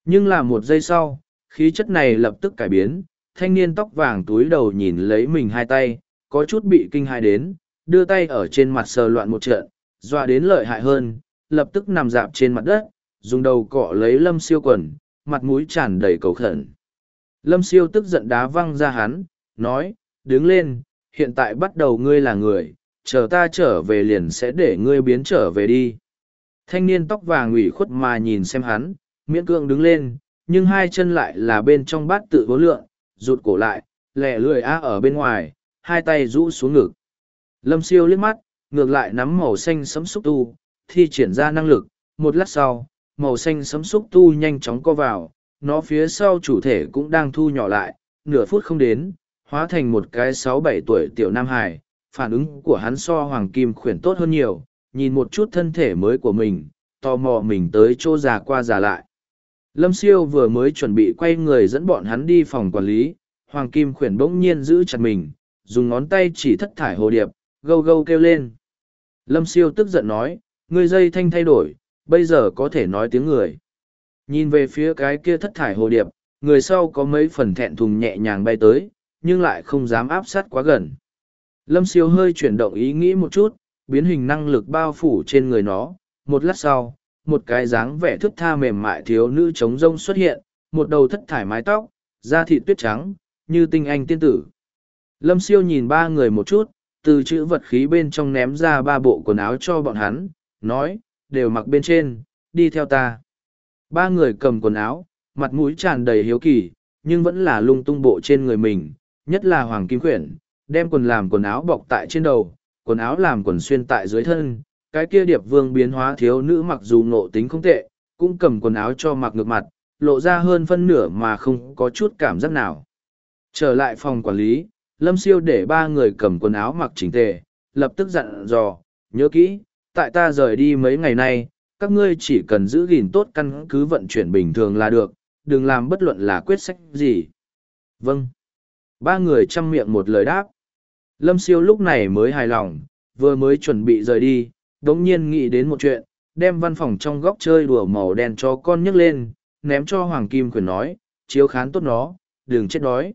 Nhưng là một giây sau, khí chất này lập tức cải biến, thanh niên tóc vàng túi đầu nhìn lấy mình hai tay, có chút bị kinh hai đến, đưa tay ở trên mặt sờ loạn một trận, dọa đến lợi hại hơn, lập tức nằm dạp trên mặt đất, dùng đầu cọ lấy lâm siêu quần, mặt mũi tràn đầy cầu khẩn. Lâm siêu tức giận đá văng ra hắn, nói, đứng lên, hiện tại bắt đầu ngươi là người, chờ ta trở về liền sẽ để ngươi biến trở về đi. Thanh niên tóc vàng ủy khuất mà nhìn xem hắn, miễn cưỡng đứng lên, nhưng hai chân lại là bên trong bát tự vô lượng, rụt cổ lại, lẻ lười á ở bên ngoài, hai tay rũ xuống ngực. Lâm siêu liếc mắt, ngược lại nắm màu xanh sấm xúc tu, thi triển ra năng lực, một lát sau, màu xanh sấm xúc tu nhanh chóng co vào, nó phía sau chủ thể cũng đang thu nhỏ lại, nửa phút không đến, hóa thành một cái sáu bảy tuổi tiểu nam hải, phản ứng của hắn so hoàng kim khuyển tốt hơn nhiều, nhìn một chút thân thể mới của mình, tò mò mình tới chỗ già qua già lại. Lâm siêu vừa mới chuẩn bị quay người dẫn bọn hắn đi phòng quản lý, hoàng kim khuyển bỗng nhiên giữ chặt mình, dùng ngón tay chỉ thất thải hồ điệp, gâu gâu kêu lên. Lâm siêu tức giận nói, ngươi dây thanh thay đổi, bây giờ có thể nói tiếng người. Nhìn về phía cái kia thất thải hồ điệp, người sau có mấy phần thẹn thùng nhẹ nhàng bay tới, nhưng lại không dám áp sát quá gần. Lâm siêu hơi chuyển động ý nghĩ một chút, biến hình năng lực bao phủ trên người nó. Một lát sau, một cái dáng vẻ thức tha mềm mại thiếu nữ trống rông xuất hiện, một đầu thất thải mái tóc, da thịt tuyết trắng, như tinh anh tiên tử. Lâm siêu nhìn ba người một chút, từ chữ vật khí bên trong ném ra ba bộ quần áo cho bọn hắn, nói, đều mặc bên trên, đi theo ta. Ba người cầm quần áo, mặt mũi tràn đầy hiếu kỳ, nhưng vẫn là lung tung bộ trên người mình, nhất là Hoàng Kim Quyển, đem quần làm quần áo bọc tại trên đầu, quần áo làm quần xuyên tại dưới thân. Cái kia điệp vương biến hóa thiếu nữ mặc dù nộ tính không tệ, cũng cầm quần áo cho mặc ngược mặt, lộ ra hơn phân nửa mà không có chút cảm giác nào. Trở lại phòng quản lý, Lâm Siêu để ba người cầm quần áo mặc chỉnh tề, lập tức dặn dò, nhớ kỹ, tại ta rời đi mấy ngày nay, các ngươi chỉ cần giữ gìn tốt căn cứ vận chuyển bình thường là được, đừng làm bất luận là quyết sách gì. Vâng. Ba người chăm miệng một lời đáp. Lâm siêu lúc này mới hài lòng, vừa mới chuẩn bị rời đi, đống nhiên nghĩ đến một chuyện, đem văn phòng trong góc chơi đùa màu đen cho con nhấc lên, ném cho Hoàng Kim Quyền nói, chiếu khán tốt nó, đừng chết đói.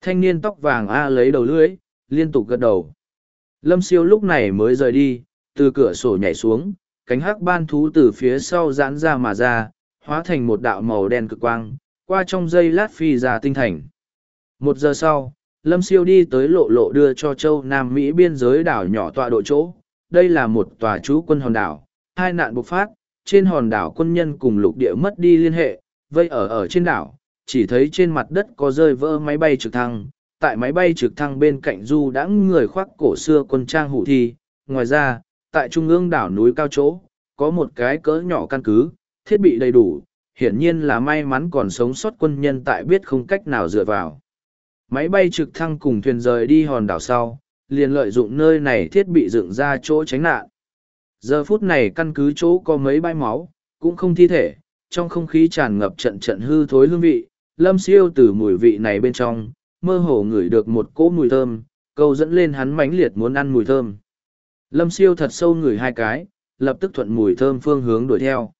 Thanh niên tóc vàng A lấy đầu lưỡi, liên tục gật đầu. Lâm siêu lúc này mới rời đi, từ cửa sổ nhảy xuống, cánh hắc ban thú từ phía sau giãn ra mà ra, hóa thành một đạo màu đen cực quang, qua trong dây lát phi ra tinh thành. Một giờ sau, Lâm Siêu đi tới lộ lộ đưa cho châu Nam Mỹ biên giới đảo nhỏ tọa độ chỗ. Đây là một tòa trú quân hòn đảo. Hai nạn bộc phát, trên hòn đảo quân nhân cùng lục địa mất đi liên hệ, vây ở ở trên đảo, chỉ thấy trên mặt đất có rơi vỡ máy bay trực thăng. Tại máy bay trực thăng bên cạnh du đã người khoác cổ xưa quân trang hủ thi. Ngoài ra, tại trung ương đảo núi cao chỗ, có một cái cỡ nhỏ căn cứ, thiết bị đầy đủ, hiển nhiên là may mắn còn sống sót quân nhân tại biết không cách nào dựa vào. Máy bay trực thăng cùng thuyền rời đi hòn đảo sau, liền lợi dụng nơi này thiết bị dựng ra chỗ tránh nạn. Giờ phút này căn cứ chỗ có mấy bãi máu, cũng không thi thể, trong không khí tràn ngập trận trận hư thối hương vị, lâm siêu từ mùi vị này bên trong, mơ hồ ngửi được một cỗ mùi thơm, câu dẫn lên hắn mãnh liệt muốn ăn mùi thơm. Lâm siêu thật sâu ngửi hai cái, lập tức thuận mùi thơm phương hướng đuổi theo.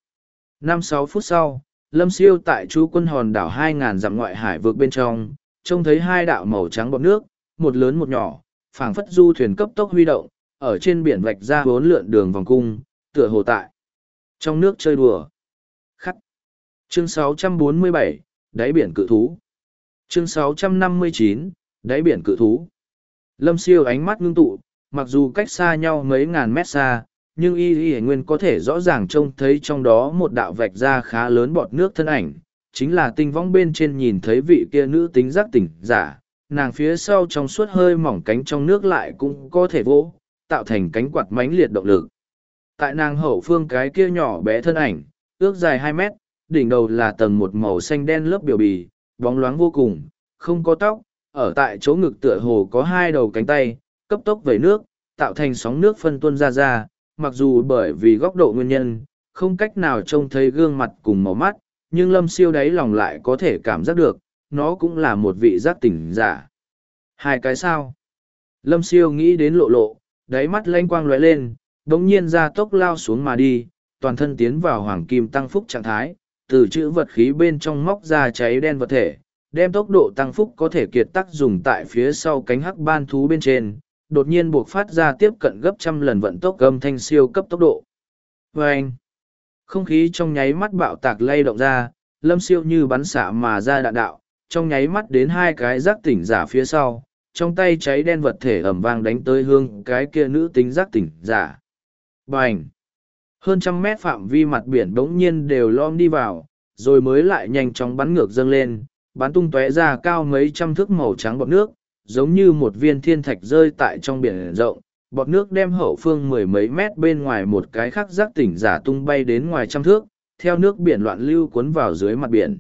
Năm sáu phút sau, Lâm siêu tại chú quân hòn đảo hai ngàn dặm ngoại hải vượt bên trong, trông thấy hai đạo màu trắng bọt nước, một lớn một nhỏ, phảng phất du thuyền cấp tốc huy động, ở trên biển vạch ra bốn lượn đường vòng cung, tựa hồ tại. Trong nước chơi đùa. Khắc. Chương 647, đáy biển cự thú. Chương 659, đáy biển cự thú. Lâm siêu ánh mắt ngưng tụ, mặc dù cách xa nhau mấy ngàn mét xa, nhưng y y nguyên có thể rõ ràng trông thấy trong đó một đạo vạch ra khá lớn bọt nước thân ảnh, chính là tinh võng bên trên nhìn thấy vị kia nữ tính giác tỉnh giả, nàng phía sau trong suốt hơi mỏng cánh trong nước lại cũng có thể vỗ, tạo thành cánh quạt mánh liệt động lực. Tại nàng hậu phương cái kia nhỏ bé thân ảnh, ước dài hai mét, đỉnh đầu là tầng một màu xanh đen lớp biểu bì, bóng loáng vô cùng, không có tóc, ở tại chỗ ngực tựa hồ có hai đầu cánh tay, cấp tốc vẩy nước, tạo thành sóng nước phân tuôn ra ra, mặc dù bởi vì góc độ nguyên nhân, không cách nào trông thấy gương mặt cùng màu mắt, nhưng lâm siêu đáy lòng lại có thể cảm giác được, nó cũng là một vị giác tỉnh giả. Hai cái sao? Lâm siêu nghĩ đến lộ lộ, đáy mắt lanh quang lóe lên, đống nhiên ra tốc lao xuống mà đi, toàn thân tiến vào hoàng kim tăng phúc trạng thái, từ chữ vật khí bên trong móc ra cháy đen vật thể, đem tốc độ tăng phúc có thể kiệt tác dùng tại phía sau cánh hắc ban thú bên trên, đột nhiên buộc phát ra tiếp cận gấp trăm lần vận tốc gầm thanh siêu cấp tốc độ. Và anh, không khí trong nháy mắt bạo tạc lay động ra, lâm siêu như bắn xạ mà ra đạn đạo, trong nháy mắt đến hai cái giác tỉnh giả phía sau, trong tay cháy đen vật thể ẩm vang đánh tới hương cái kia nữ tính giác tỉnh giả. Bành! Hơn trăm mét phạm vi mặt biển bỗng nhiên đều lom đi vào, rồi mới lại nhanh chóng bắn ngược dâng lên, bắn tung tóe ra cao mấy trăm thước màu trắng bọt nước, giống như một viên thiên thạch rơi tại trong biển rộng. Bọt nước đem hậu phương mười mấy mét bên ngoài một cái khác giác tỉnh giả tung bay đến ngoài trăm thước, theo nước biển loạn lưu cuốn vào dưới mặt biển.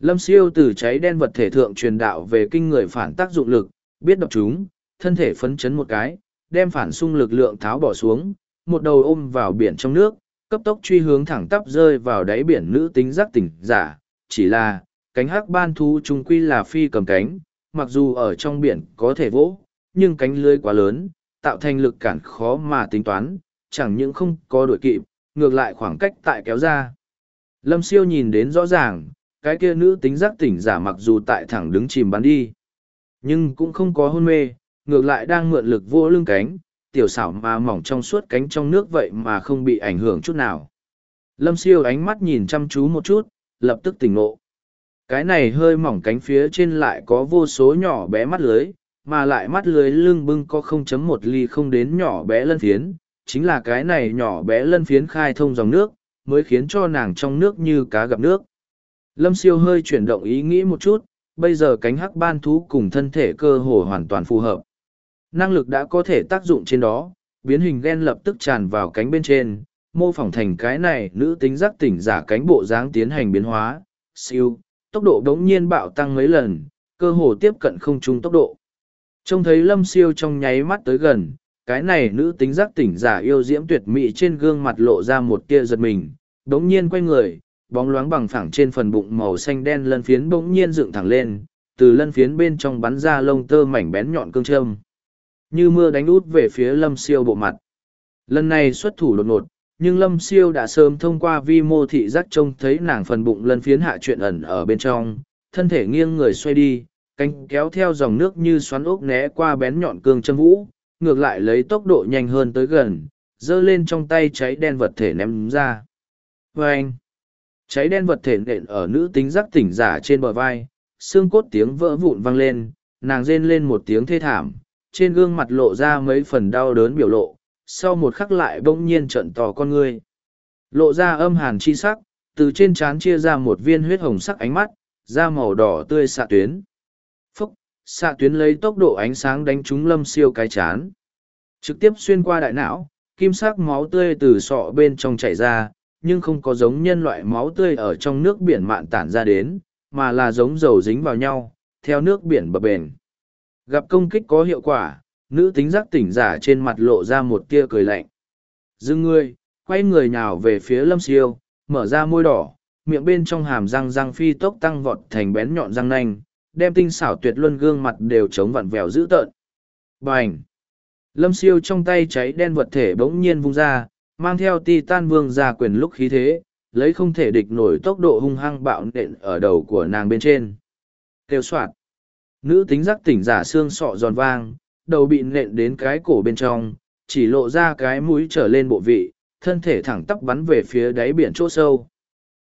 Lâm siêu từ cháy đen vật thể thượng truyền đạo về kinh người phản tác dụng lực, biết đọc chúng, thân thể phấn chấn một cái, đem phản xung lực lượng tháo bỏ xuống, một đầu ôm vào biển trong nước, cấp tốc truy hướng thẳng tắp rơi vào đáy biển nữ tính giác tỉnh giả, chỉ là, cánh hắc ban thú trung quy là phi cầm cánh, mặc dù ở trong biển có thể vỗ, nhưng cánh lưới quá lớn, tạo thành lực cản khó mà tính toán, chẳng những không có đuổi kịp, ngược lại khoảng cách tại kéo ra. Lâm siêu nhìn đến rõ ràng, cái kia nữ tính giác tỉnh giả mặc dù tại thẳng đứng chìm bắn đi, nhưng cũng không có hôn mê, ngược lại đang mượn lực vô lưng cánh, tiểu xảo mà mỏng trong suốt cánh trong nước vậy mà không bị ảnh hưởng chút nào. Lâm siêu ánh mắt nhìn chăm chú một chút, lập tức tỉnh ngộ. Cái này hơi mỏng cánh phía trên lại có vô số nhỏ bé mắt lưới, mà lại mắt lưới lưng bưng có 0.1 ly không đến nhỏ bé lân phiến, chính là cái này nhỏ bé lân phiến khai thông dòng nước, mới khiến cho nàng trong nước như cá gặp nước. Lâm siêu hơi chuyển động ý nghĩ một chút, bây giờ cánh hắc ban thú cùng thân thể cơ hồ hoàn toàn phù hợp. Năng lực đã có thể tác dụng trên đó, biến hình gen lập tức tràn vào cánh bên trên, mô phỏng thành cái này nữ tính giác tỉnh giả cánh bộ dáng tiến hành biến hóa, siêu, tốc độ đống nhiên bạo tăng mấy lần, cơ hồ tiếp cận không trung tốc độ. Trông thấy lâm siêu trong nháy mắt tới gần, cái này nữ tính giác tỉnh giả yêu diễm tuyệt mỹ trên gương mặt lộ ra một tia giật mình, đống nhiên quay người, bóng loáng bằng phẳng trên phần bụng màu xanh đen lân phiến bỗng nhiên dựng thẳng lên, từ lân phiến bên trong bắn ra lông tơ mảnh bén nhọn cương trơm Như mưa đánh út về phía lâm siêu bộ mặt. Lần này xuất thủ đột ngột, nhưng lâm siêu đã sớm thông qua vi mô thị giác trông thấy nàng phần bụng lân phiến hạ chuyện ẩn ở bên trong, thân thể nghiêng người xoay đi, cánh kéo theo dòng nước như xoắn ốc né qua bén nhọn cương châm vũ, ngược lại lấy tốc độ nhanh hơn tới gần, giơ lên trong tay cháy đen vật thể ném ra. Vâng! Cháy đen vật thể nện ở nữ tính giác tỉnh giả trên bờ vai, xương cốt tiếng vỡ vụn vang lên, nàng rên lên một tiếng thê thảm, trên gương mặt lộ ra mấy phần đau đớn biểu lộ, sau một khắc lại bỗng nhiên trận tò con ngươi. Lộ ra âm hàn chi sắc, từ trên trán chia ra một viên huyết hồng sắc ánh mắt, da màu đỏ tươi xạ tuyến. Xạ tuyến lấy tốc độ ánh sáng đánh trúng lâm siêu cái chán. Trực tiếp xuyên qua đại não, kim sắc máu tươi từ sọ bên trong chảy ra, nhưng không có giống nhân loại máu tươi ở trong nước biển mạn tản ra đến, mà là giống dầu dính vào nhau, theo nước biển bập bền. Gặp công kích có hiệu quả, nữ tính giác tỉnh giả trên mặt lộ ra một tia cười lạnh. Dừng người, quay người nào về phía lâm siêu, mở ra môi đỏ, miệng bên trong hàm răng răng phi tốc tăng vọt thành bén nhọn răng nanh, đem tinh xảo tuyệt luân gương mặt đều chống vặn vẹo dữ tợn. Bành! Lâm siêu trong tay cháy đen vật thể bỗng nhiên vung ra, mang theo ti tan vương ra quyền lúc khí thế, lấy không thể địch nổi tốc độ hung hăng bạo nện ở đầu của nàng bên trên. Kêu soạt! Nữ tính giác tỉnh giả xương sọ giòn vang, đầu bị nện đến cái cổ bên trong, chỉ lộ ra cái mũi trở lên bộ vị, thân thể thẳng tắp bắn về phía đáy biển chỗ sâu.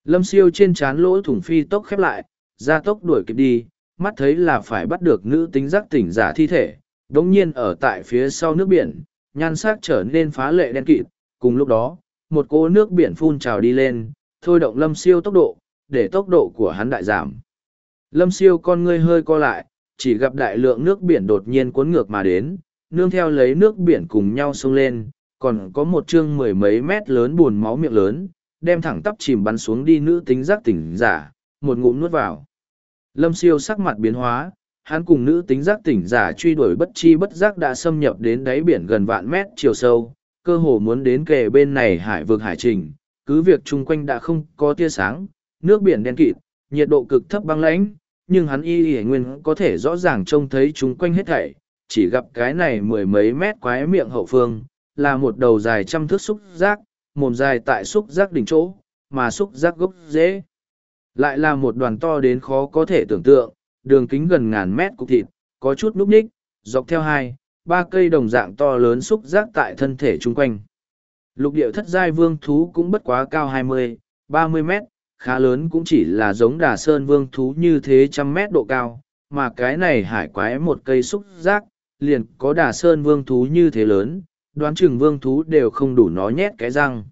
Lâm siêu trên trán lỗ thủng phi tốc khép lại, ra tốc đuổi kịp đi, mắt thấy là phải bắt được nữ tính giác tỉnh giả thi thể, đống nhiên ở tại phía sau nước biển, nhan sắc trở nên phá lệ đen kịt, cùng lúc đó, một cỗ nước biển phun trào đi lên, thôi động lâm siêu tốc độ, để tốc độ của hắn đại giảm. Lâm siêu con ngươi hơi co lại, chỉ gặp đại lượng nước biển đột nhiên cuốn ngược mà đến, nương theo lấy nước biển cùng nhau xông lên, còn có một chương mười mấy mét lớn buồn máu miệng lớn, đem thẳng tắp chìm bắn xuống đi nữ tính giác tỉnh giả, một ngụm nuốt vào. Lâm siêu sắc mặt biến hóa, hắn cùng nữ tính giác tỉnh giả truy đuổi bất chi bất giác đã xâm nhập đến đáy biển gần vạn mét chiều sâu, cơ hồ muốn đến kề bên này hải vực hải trình, cứ việc chung quanh đã không có tia sáng, nước biển đen kịt, nhiệt độ cực thấp băng lãnh, nhưng hắn y y nguyên có thể rõ ràng trông thấy chung quanh hết thảy, chỉ gặp cái này mười mấy mét quái miệng hậu phương, là một đầu dài trăm thước xúc giác, mồm dài tại xúc giác đỉnh chỗ, mà xúc giác gốc dễ. Lại là một đoàn to đến khó có thể tưởng tượng, đường kính gần ngàn mét cục thịt, có chút núp ních, dọc theo hai, ba cây đồng dạng to lớn xúc giác tại thân thể chung quanh. Lục điệu thất giai vương thú cũng bất quá cao 20, 30 mét, khá lớn cũng chỉ là giống đà sơn vương thú như thế trăm mét độ cao, mà cái này hải quái một cây xúc giác, liền có đà sơn vương thú như thế lớn, đoán chừng vương thú đều không đủ nó nhét cái răng.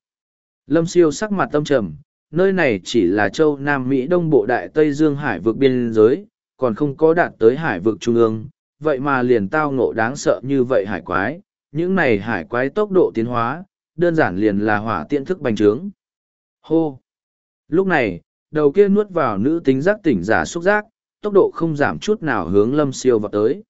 Lâm siêu sắc mặt tâm trầm, nơi này chỉ là châu Nam Mỹ Đông Bộ Đại Tây Dương Hải vực biên giới, còn không có đạt tới hải vực trung ương, vậy mà liền tao ngộ đáng sợ như vậy hải quái, những này hải quái tốc độ tiến hóa, đơn giản liền là hỏa tiện thức bành trướng. Hô! Lúc này, đầu kia nuốt vào nữ tính giác tỉnh giả xúc giác, tốc độ không giảm chút nào hướng lâm siêu vào tới.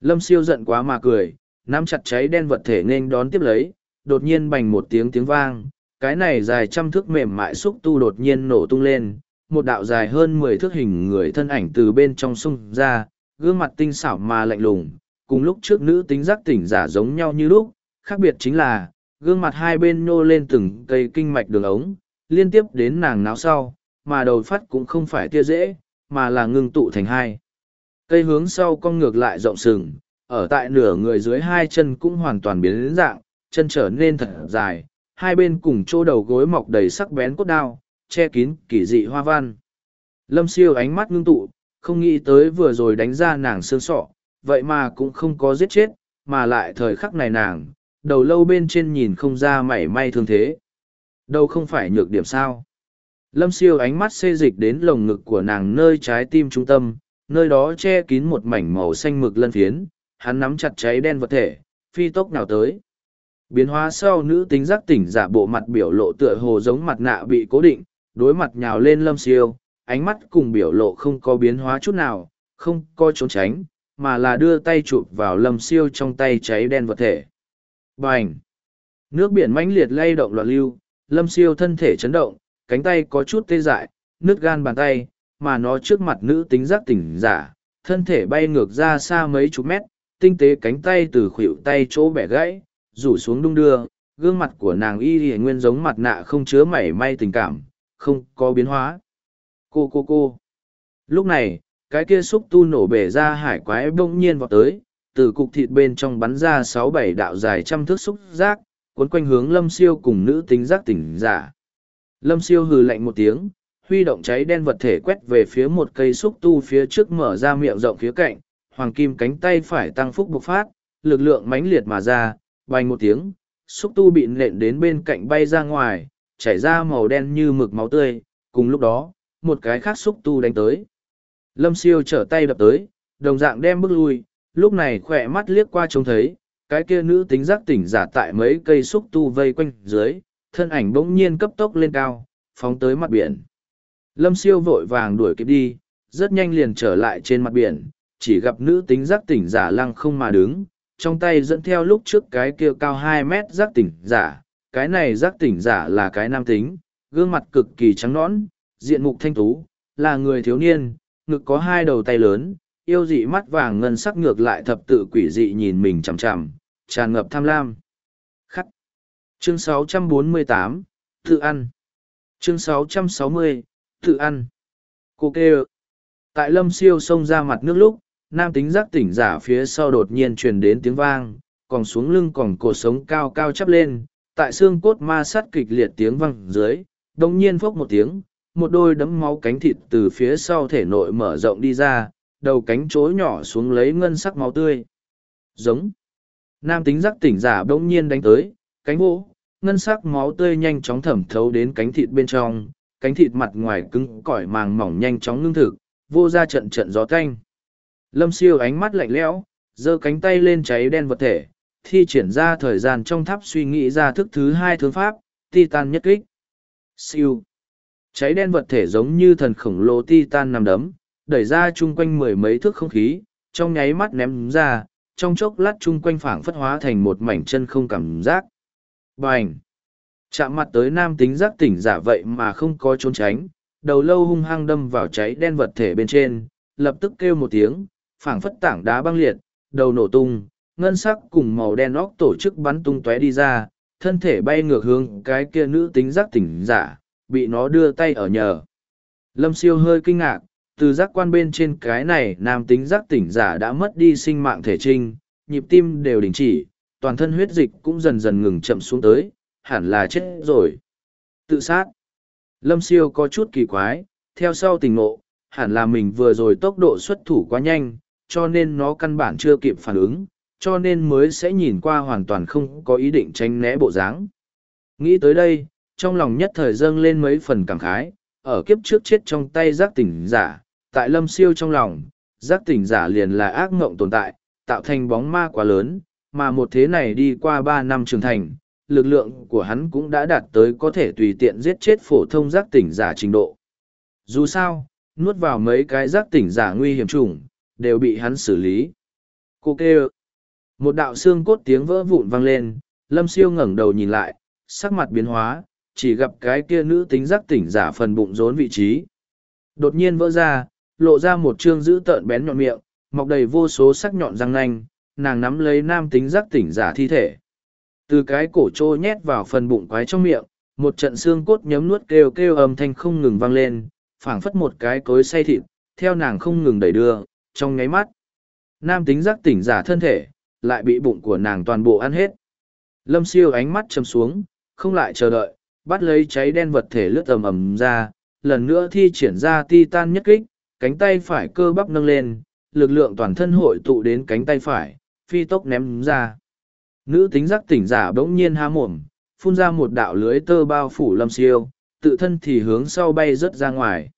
Lâm siêu giận quá mà cười, nắm chặt cháy đen vật thể nên đón tiếp lấy, đột nhiên bành một tiếng tiếng vang, cái này dài trăm thước mềm mại xúc tu đột nhiên nổ tung lên, một đạo dài hơn mười thước hình người thân ảnh từ bên trong sung ra, gương mặt tinh xảo mà lạnh lùng, cùng lúc trước nữ tính giác tỉnh giả giống nhau như lúc, khác biệt chính là, gương mặt hai bên nhô lên từng cây kinh mạch đường ống, liên tiếp đến nàng náo sau, mà đầu phát cũng không phải tia dễ, mà là ngưng tụ thành hai. Cây hướng sau cong ngược lại rộng sừng, ở tại nửa người dưới hai chân cũng hoàn toàn biến đến dạng, chân trở nên thật dài, hai bên cùng chỗ đầu gối mọc đầy sắc bén cốt đao, che kín kỳ dị hoa văn. Lâm siêu ánh mắt ngưng tụ, không nghĩ tới vừa rồi đánh ra nàng xương sọ, vậy mà cũng không có giết chết, mà lại thời khắc này nàng, đầu lâu bên trên nhìn không ra mảy may thương thế. Đâu không phải nhược điểm sao. Lâm siêu ánh mắt xê dịch đến lồng ngực của nàng nơi trái tim trung tâm, nơi đó che kín một mảnh màu xanh mực lân phiến, hắn nắm chặt cháy đen vật thể, phi tốc nào tới. Biến hóa sau nữ tính giác tỉnh giả bộ mặt biểu lộ tựa hồ giống mặt nạ bị cố định, đối mặt nhào lên lâm siêu, ánh mắt cùng biểu lộ không có biến hóa chút nào, không có trốn tránh, mà là đưa tay chụp vào lâm siêu trong tay cháy đen vật thể. Bành! Nước biển mãnh liệt lay động loạn lưu, lâm siêu thân thể chấn động, cánh tay có chút tê dại, nước gan bàn tay, mà nó trước mặt nữ tính giác tỉnh giả, thân thể bay ngược ra xa mấy chục mét, tinh tế cánh tay từ khuỷu tay chỗ bẻ gãy, rủ xuống đung đưa, gương mặt của nàng y y nguyên giống mặt nạ không chứa mảy may tình cảm, không có biến hóa. Cô cô cô. Lúc này, cái kia xúc tu nổ bể ra hải quái bỗng nhiên vọt tới, từ cục thịt bên trong bắn ra sáu bảy đạo dài trăm thước xúc giác, cuốn quanh hướng lâm siêu cùng nữ tính giác tỉnh giả. Lâm siêu hừ lạnh một tiếng, huy động cháy đen vật thể quét về phía một cây xúc tu phía trước mở ra miệng rộng phía cạnh, hoàng kim cánh tay phải tăng phúc bộc phát, lực lượng mãnh liệt mà ra, bành một tiếng, xúc tu bị nện đến bên cạnh bay ra ngoài, chảy ra màu đen như mực máu tươi, cùng lúc đó, một cái khác xúc tu đánh tới. Lâm siêu trở tay đập tới, đồng dạng đem bước lui, lúc này khỏe mắt liếc qua trông thấy, cái kia nữ tính giác tỉnh giả tại mấy cây xúc tu vây quanh dưới, thân ảnh bỗng nhiên cấp tốc lên cao, phóng tới mặt biển. Lâm siêu vội vàng đuổi kịp đi, rất nhanh liền trở lại trên mặt biển, chỉ gặp nữ tính giác tỉnh giả lăng không mà đứng, trong tay dẫn theo lúc trước cái kia cao hai mét giác tỉnh giả, cái này giác tỉnh giả là cái nam tính, gương mặt cực kỳ trắng nõn, diện mục thanh tú, là người thiếu niên, ngực có hai đầu tay lớn, yêu dị mắt vàng ngân sắc ngược lại thập tự quỷ dị nhìn mình chằm chằm, tràn ngập tham lam. Khắc. Chương 648, tự ăn. Chương 660, tự ăn. Cô kêu. Tại lâm siêu xông ra mặt nước lúc, nam tính giác tỉnh giả phía sau đột nhiên truyền đến tiếng vang, còn xuống lưng còn cột sống cao cao chắp lên, tại xương cốt ma sát kịch liệt tiếng vang dưới, đồng nhiên phốc một tiếng, một đôi đấm máu cánh thịt từ phía sau thể nội mở rộng đi ra, đầu cánh chối nhỏ xuống lấy ngân sắc máu tươi. Giống. Nam tính giác tỉnh giả bỗng nhiên đánh tới, cánh vỗ, ngân sắc máu tươi nhanh chóng thẩm thấu đến cánh thịt bên trong, cánh thịt mặt ngoài cứng cỏi màng mỏng nhanh chóng ngưng thực, vô ra trận trận gió canh. Lâm siêu ánh mắt lạnh lẽo, giơ cánh tay lên cháy đen vật thể, thi triển ra thời gian trong tháp suy nghĩ ra thức thứ hai thương pháp, titan nhất kích. Siêu. Cháy đen vật thể giống như thần khổng lồ titan nằm đấm, đẩy ra chung quanh mười mấy thước không khí, trong nháy mắt ném ra, trong chốc lát chung quanh phảng phất hóa thành một mảnh chân không cảm giác. Bành! Chạm mặt tới nam tính giác tỉnh giả vậy mà không có trốn tránh, đầu lâu hung hăng đâm vào cháy đen vật thể bên trên, lập tức kêu một tiếng, phảng phất tảng đá băng liệt, đầu nổ tung, ngân sắc cùng màu đen óc tổ chức bắn tung tóe đi ra, thân thể bay ngược hướng cái kia nữ tính giác tỉnh giả, bị nó đưa tay ở nhờ. Lâm siêu hơi kinh ngạc, từ giác quan bên trên cái này nam tính giác tỉnh giả đã mất đi sinh mạng thể trinh, nhịp tim đều đình chỉ, toàn thân huyết dịch cũng dần dần ngừng chậm xuống tới, hẳn là chết rồi. Tự sát. Lâm siêu có chút kỳ quái, theo sau tình ngộ, hẳn là mình vừa rồi tốc độ xuất thủ quá nhanh, cho nên nó căn bản chưa kịp phản ứng, cho nên mới sẽ nhìn qua hoàn toàn không có ý định tránh né bộ dáng. Nghĩ tới đây, trong lòng nhất thời dâng lên mấy phần cảm khái, ở kiếp trước chết trong tay giác tỉnh giả, tại lâm siêu trong lòng, giác tỉnh giả liền là ác ngộng tồn tại, tạo thành bóng ma quá lớn, mà một thế này đi qua ba năm trưởng thành, lực lượng của hắn cũng đã đạt tới có thể tùy tiện giết chết phổ thông giác tỉnh giả trình độ. Dù sao, nuốt vào mấy cái giác tỉnh giả nguy hiểm trùng, đều bị hắn xử lý. Cô kêu. Một đạo xương cốt tiếng vỡ vụn vang lên, lâm siêu ngẩng đầu nhìn lại, sắc mặt biến hóa, chỉ gặp cái kia nữ tính giác tỉnh giả phần bụng rốn vị trí. Đột nhiên vỡ ra, lộ ra một chương dữ tợn bén nhọn miệng, mọc đầy vô số sắc nhọn răng nanh, nàng nắm lấy nam tính giác tỉnh giả thi thể. Từ cái cổ trô nhét vào phần bụng quái trong miệng, một trận xương cốt nhấm nuốt kêu kêu âm thanh không ngừng vang lên, phảng phất một cái cối say thịt, theo nàng không ngừng đẩy đưa, trong nháy mắt. Nam tính giác tỉnh giả thân thể, lại bị bụng của nàng toàn bộ ăn hết. Lâm siêu ánh mắt chầm xuống, không lại chờ đợi, bắt lấy cháy đen vật thể lướt ầm ầm ra, lần nữa thi triển ra titan nhất kích, cánh tay phải cơ bắp nâng lên, lực lượng toàn thân hội tụ đến cánh tay phải, phi tốc ném ra. Nữ tính giác tỉnh giả bỗng nhiên há mồm, phun ra một đạo lưới tơ bao phủ lâm siêu, tự thân thì hướng sau bay rớt ra ngoài.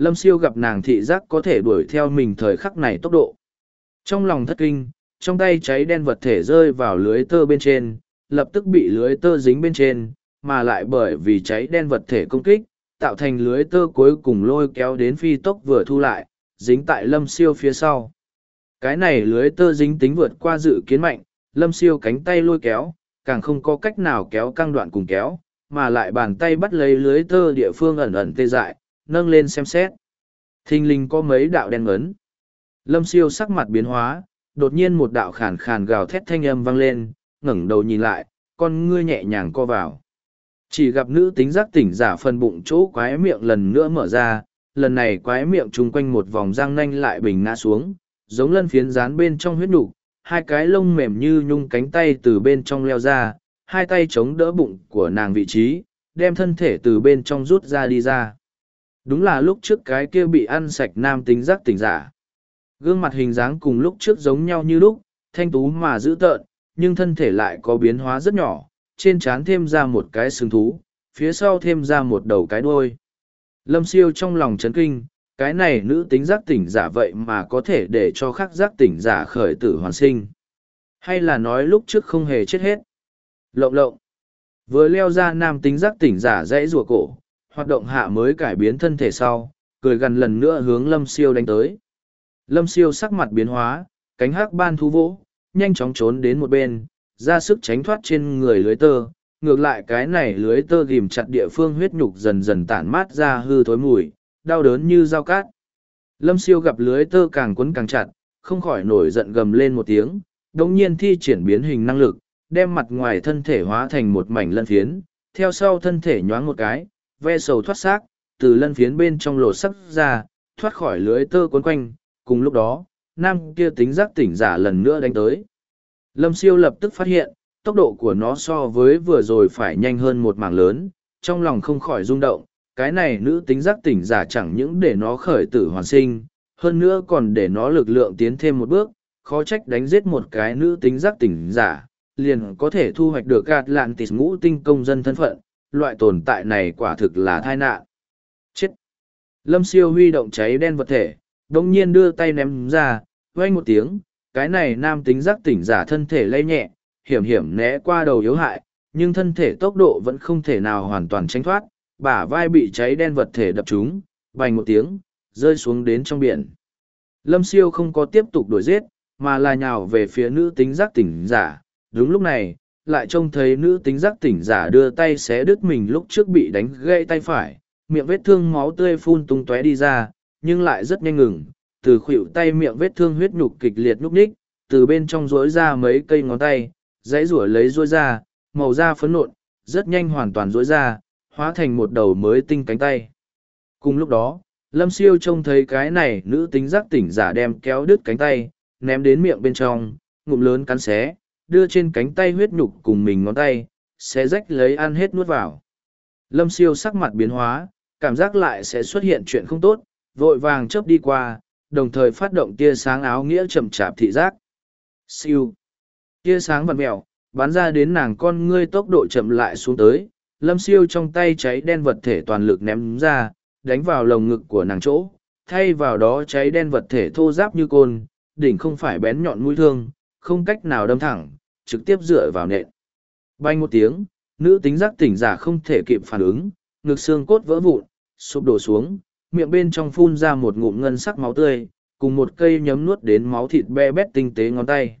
Lâm siêu gặp nàng thị giác có thể đuổi theo mình thời khắc này tốc độ. Trong lòng thất kinh, trong tay cháy đen vật thể rơi vào lưới tơ bên trên, lập tức bị lưới tơ dính bên trên, mà lại bởi vì cháy đen vật thể công kích, tạo thành lưới tơ cuối cùng lôi kéo đến phi tốc vừa thu lại, dính tại lâm siêu phía sau. Cái này lưới tơ dính tính vượt qua dự kiến mạnh, lâm siêu cánh tay lôi kéo, càng không có cách nào kéo căng đoạn cùng kéo, mà lại bàn tay bắt lấy lưới tơ địa phương ẩn ẩn tê dại, nâng lên xem xét. thình linh có mấy đạo đen ấn. Lâm siêu sắc mặt biến hóa, đột nhiên một đạo khàn khàn gào thét thanh âm vang lên, ngẩng đầu nhìn lại, con ngươi nhẹ nhàng co vào. Chỉ gặp nữ tính giác tỉnh giả phần bụng chỗ quái miệng lần nữa mở ra, lần này quái miệng chung quanh một vòng răng nanh lại bình ngã xuống, giống lân phiến dán bên trong huyết nục hai cái lông mềm như nhung cánh tay từ bên trong leo ra, hai tay chống đỡ bụng của nàng vị trí, đem thân thể từ bên trong rút ra đi ra. Đúng là lúc trước cái kia bị ăn sạch nam tính giác tỉnh giả. Gương mặt hình dáng cùng lúc trước giống nhau như lúc, thanh tú mà dữ tợn, nhưng thân thể lại có biến hóa rất nhỏ, trên trán thêm ra một cái sừng thú, phía sau thêm ra một đầu cái đuôi. Lâm siêu trong lòng chấn kinh, cái này nữ tính giác tỉnh giả vậy mà có thể để cho khác giác tỉnh giả khởi tử hoàn sinh. Hay là nói lúc trước không hề chết hết. Lộng lộng. Vừa leo ra nam tính giác tỉnh giả dãy rùa cổ, hoạt động hạ mới cải biến thân thể sau, cười gần lần nữa hướng lâm siêu đánh tới. Lâm siêu sắc mặt biến hóa, cánh hắc ban thú vỗ, nhanh chóng trốn đến một bên, ra sức tránh thoát trên người lưới tơ. Ngược lại cái này lưới tơ ghim chặt địa phương huyết nhục dần dần tản mát ra hư thối mùi, đau đớn như dao cát. Lâm siêu gặp lưới tơ càng quấn càng chặt, không khỏi nổi giận gầm lên một tiếng, đồng nhiên thi triển biến hình năng lực, đem mặt ngoài thân thể hóa thành một mảnh lân phiến, theo sau thân thể nhoáng một cái, ve sầu thoát xác, từ lân phiến bên trong lột sắc ra, thoát khỏi lưới tơ quấn quanh, cùng lúc đó, nam kia tính giác tỉnh giả lần nữa đánh tới. Lâm siêu lập tức phát hiện, tốc độ của nó so với vừa rồi phải nhanh hơn một mảng lớn, trong lòng không khỏi rung động, cái này nữ tính giác tỉnh giả chẳng những để nó khởi tử hoàn sinh, hơn nữa còn để nó lực lượng tiến thêm một bước, khó trách đánh giết một cái nữ tính giác tỉnh giả, liền có thể thu hoạch được gạt lạn tịt ngũ tinh công dân thân phận, loại tồn tại này quả thực là tai nạn. Chết! Lâm siêu huy động cháy đen vật thể, đồng nhiên đưa tay ném ra, vang một tiếng, cái này nam tính giác tỉnh giả thân thể lay nhẹ, hiểm hiểm né qua đầu yếu hại, nhưng thân thể tốc độ vẫn không thể nào hoàn toàn tránh thoát, bả vai bị cháy đen vật thể đập trúng, bành một tiếng, rơi xuống đến trong biển. Lâm siêu không có tiếp tục đuổi giết, mà là nhào về phía nữ tính giác tỉnh giả. Đúng lúc này, lại trông thấy nữ tính giác tỉnh giả đưa tay xé đứt mình lúc trước bị đánh gãy tay phải, miệng vết thương máu tươi phun tung tóe đi ra, nhưng lại rất nhanh ngừng, từ khuỷu tay miệng vết thương huyết nhục kịch liệt nhúc ních, từ bên trong rỗi ra mấy cây ngón tay, dãy rủa lấy rỗi ra, màu da phấn nộn, rất nhanh hoàn toàn rỗi ra, hóa thành một đầu mới tinh cánh tay. Cùng lúc đó, Lâm Siêu trông thấy cái này nữ tính giác tỉnh giả đem kéo đứt cánh tay, ném đến miệng bên trong, ngụm lớn cắn xé, đưa trên cánh tay huyết nhục cùng mình ngón tay, sẽ rách lấy ăn hết nuốt vào. Lâm Siêu sắc mặt biến hóa, cảm giác lại sẽ xuất hiện chuyện không tốt, vội vàng chớp đi qua, đồng thời phát động tia sáng áo nghĩa chậm chạp thị giác. Siêu. Tia sáng vật mèo, bắn ra đến nàng con ngươi tốc độ chậm lại xuống tới, lâm siêu trong tay cháy đen vật thể toàn lực ném ra, đánh vào lồng ngực của nàng chỗ, thay vào đó cháy đen vật thể thô giáp như côn, đỉnh không phải bén nhọn mũi thương, không cách nào đâm thẳng, trực tiếp dựa vào nện. Bay một tiếng, nữ tính giác tỉnh giả không thể kịp phản ứng, ngực xương cốt vỡ vụn, sụp đổ xuống, miệng bên trong phun ra một ngụm ngân sắc máu tươi, cùng một cây nhấm nuốt đến máu thịt be bét tinh tế ngón tay.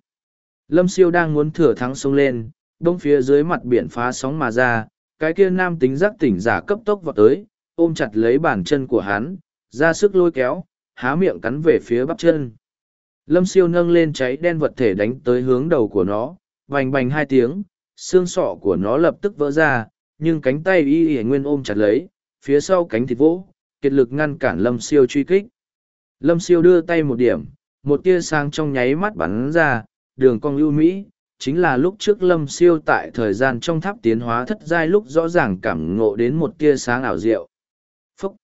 Lâm siêu đang muốn thừa thắng sông lên, đông phía dưới mặt biển phá sóng mà ra, cái kia nam tính giác tỉnh giả cấp tốc vào tới, ôm chặt lấy bàn chân của hắn, ra sức lôi kéo, há miệng cắn về phía bắp chân. Lâm siêu nâng lên cháy đen vật thể đánh tới hướng đầu của nó, vành bành hai tiếng, xương sọ của nó lập tức vỡ ra, nhưng cánh tay y y nguyên ôm chặt lấy, phía sau cánh thịt vỗ, kiệt lực ngăn cản lâm siêu truy kích. Lâm siêu đưa tay một điểm, một tia sáng trong nháy mắt bắn ra, đường cong ưu mỹ, chính là lúc trước lâm siêu tại thời gian trong tháp tiến hóa thất giai lúc rõ ràng cảm ngộ đến một tia sáng ảo diệu. Phúc!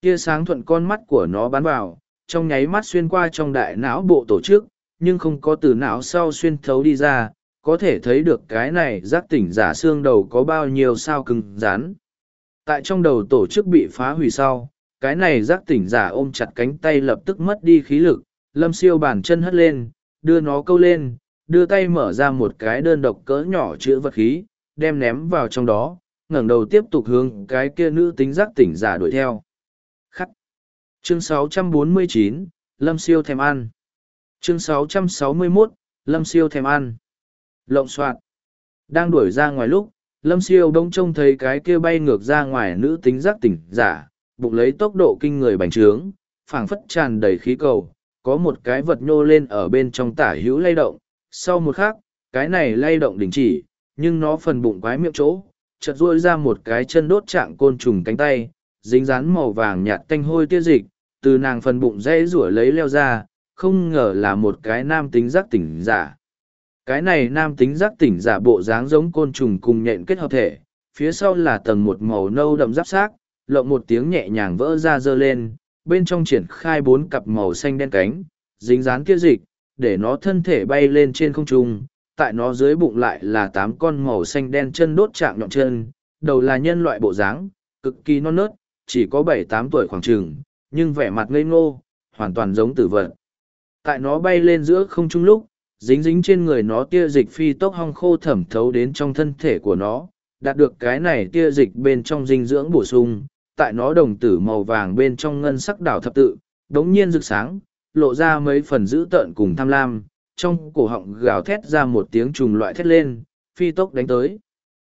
Tia sáng thuận con mắt của nó bắn vào, trong nháy mắt xuyên qua trong đại não bộ tổ chức, nhưng không có từ não sau xuyên thấu đi ra, có thể thấy được cái này giác tỉnh giả xương đầu có bao nhiêu sao cứng rắn. Tại trong đầu tổ chức bị phá hủy sau, cái này giác tỉnh giả ôm chặt cánh tay lập tức mất đi khí lực, lâm siêu bàn chân hất lên, đưa nó câu lên, đưa tay mở ra một cái đơn độc cỡ nhỏ chữa vật khí, đem ném vào trong đó, ngẩng đầu tiếp tục hướng cái kia nữ tính giác tỉnh giả đuổi theo. Khắc. Chương 649, Lâm Siêu thèm ăn. Chương 661, Lâm Siêu thèm ăn. Lộng soạn. Đang đuổi ra ngoài lúc, Lâm Siêu đông trông thấy cái kia bay ngược ra ngoài nữ tính giác tỉnh giả, bụng lấy tốc độ kinh người bành trướng, phảng phất tràn đầy khí cầu, có một cái vật nhô lên ở bên trong tả hữu lay động, sau một khắc, cái này lay động đình chỉ, nhưng nó phần bụng quái miệng chỗ, chợt ruôi ra một cái chân đốt trạng côn trùng cánh tay, dính dán màu vàng nhạt tanh hôi tia dịch, từ nàng phần bụng dây rủa lấy leo ra, không ngờ là một cái nam tính giác tỉnh giả. Cái này nam tính giác tỉnh giả bộ dáng giống côn trùng cùng nhện kết hợp thể, phía sau là tầng một màu nâu đậm giáp xác, lộng một tiếng nhẹ nhàng vỡ ra dơ lên, bên trong triển khai bốn cặp màu xanh đen cánh, dính dán kia dịch, để nó thân thể bay lên trên không trung, tại nó dưới bụng lại là tám con màu xanh đen chân đốt chạm nhọn chân, đầu là nhân loại bộ dáng, cực kỳ non nớt, chỉ có bảy tám tuổi khoảng trường, nhưng vẻ mặt ngây ngô, hoàn toàn giống tử vật. Tại nó bay lên giữa không trung lúc, dính dính trên người nó tia dịch phi tốc hong khô thẩm thấu đến trong thân thể của nó, đạt được cái này tia dịch bên trong dinh dưỡng bổ sung, tại nó đồng tử màu vàng bên trong ngân sắc đảo thập tự, đống nhiên rực sáng, lộ ra mấy phần dữ tợn cùng tham lam, trong cổ họng gào thét ra một tiếng trùng loại thét lên, phi tốc đánh tới.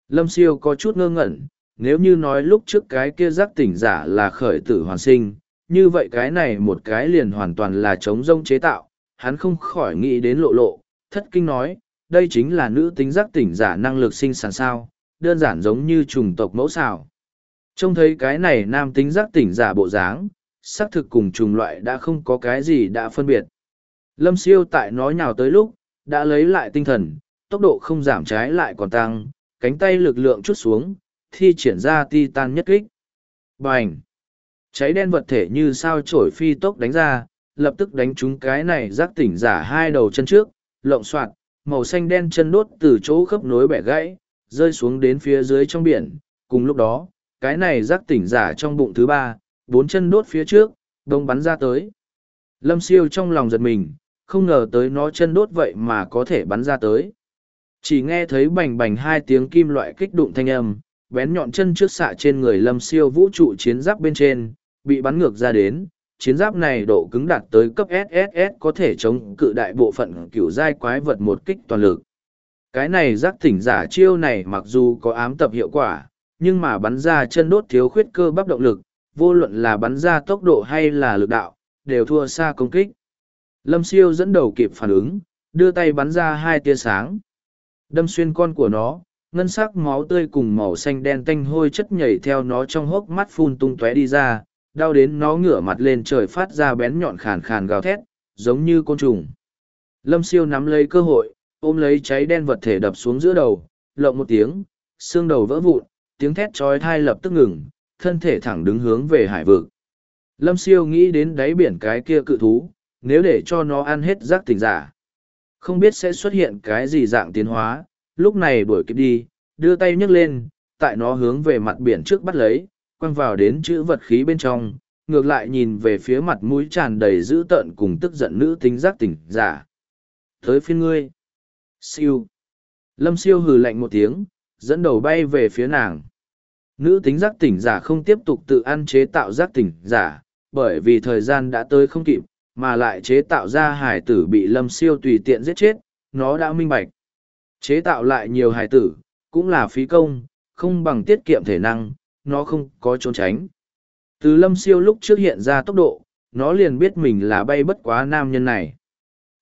Lâm siêu có chút ngơ ngẩn, nếu như nói lúc trước cái kia giác tỉnh giả là khởi tử hoàn sinh, như vậy cái này một cái liền hoàn toàn là chống rông chế tạo, hắn không khỏi nghĩ đến lộ lộ, thất kinh nói, đây chính là nữ tính giác tỉnh giả năng lực sinh sản sao, đơn giản giống như trùng tộc mẫu xào. Trông thấy cái này nam tính giác tỉnh giả bộ dáng, xác thực cùng trùng loại đã không có cái gì đã phân biệt. Lâm siêu tại nói nhào tới lúc, đã lấy lại tinh thần, tốc độ không giảm trái lại còn tăng, cánh tay lực lượng chút xuống, thi triển ra titan nhất kích. Bành! Cháy đen vật thể như sao trổi phi tốc đánh ra, lập tức đánh trúng cái này giác tỉnh giả hai đầu chân trước, lộng soạt, màu xanh đen chân đốt từ chỗ khớp nối bẻ gãy, rơi xuống đến phía dưới trong biển. Cùng lúc đó, cái này giác tỉnh giả trong bụng thứ ba, bốn chân đốt phía trước, đông bắn ra tới. Lâm siêu trong lòng giật mình, không ngờ tới nó chân đốt vậy mà có thể bắn ra tới. Chỉ nghe thấy bành bành hai tiếng kim loại kích đụng thanh âm, bén nhọn chân trước xạ trên người lâm siêu vũ trụ chiến giáp bên trên, bị bắn ngược ra đến. Chiến giáp này độ cứng đạt tới cấp SSS có thể chống cự đại bộ phận kiểu giai quái vật một kích toàn lực. Cái này giác tỉnh giả chiêu này mặc dù có ám tập hiệu quả, nhưng mà bắn ra chân đốt thiếu khuyết cơ bắp động lực, vô luận là bắn ra tốc độ hay là lực đạo, đều thua xa công kích. Lâm siêu dẫn đầu kịp phản ứng, đưa tay bắn ra hai tia sáng. Đâm xuyên con của nó, ngân sắc máu tươi cùng màu xanh đen tanh hôi chất nhảy theo nó trong hốc mắt phun tung tóe đi ra, đau đến nó ngửa mặt lên trời phát ra bén nhọn khàn khàn gào thét, giống như côn trùng. Lâm siêu nắm lấy cơ hội, ôm lấy cháy đen vật thể đập xuống giữa đầu, lộng một tiếng, xương đầu vỡ vụn, tiếng thét trói thai lập tức ngừng, thân thể thẳng đứng hướng về hải vực. Lâm siêu nghĩ đến đáy biển cái kia cự thú, nếu để cho nó ăn hết rác tỉnh giả. Không biết sẽ xuất hiện cái gì dạng tiến hóa, lúc này đuổi kịp đi, đưa tay nhấc lên, tại nó hướng về mặt biển trước bắt lấy, quăng vào đến chữ vật khí bên trong, ngược lại nhìn về phía mặt mũi tràn đầy dữ tợn cùng tức giận nữ tính giác tỉnh giả. Tới phiên ngươi. Siêu. Lâm siêu hừ lạnh một tiếng, dẫn đầu bay về phía nàng. Nữ tính giác tỉnh giả không tiếp tục tự ăn chế tạo giác tỉnh giả, bởi vì thời gian đã tới không kịp, mà lại chế tạo ra hải tử bị lâm siêu tùy tiện giết chết, nó đã minh bạch. Chế tạo lại nhiều hải tử, cũng là phí công, không bằng tiết kiệm thể năng, nó không có trốn tránh. Từ lâm siêu lúc trước hiện ra tốc độ, nó liền biết mình là bay bất quá nam nhân này.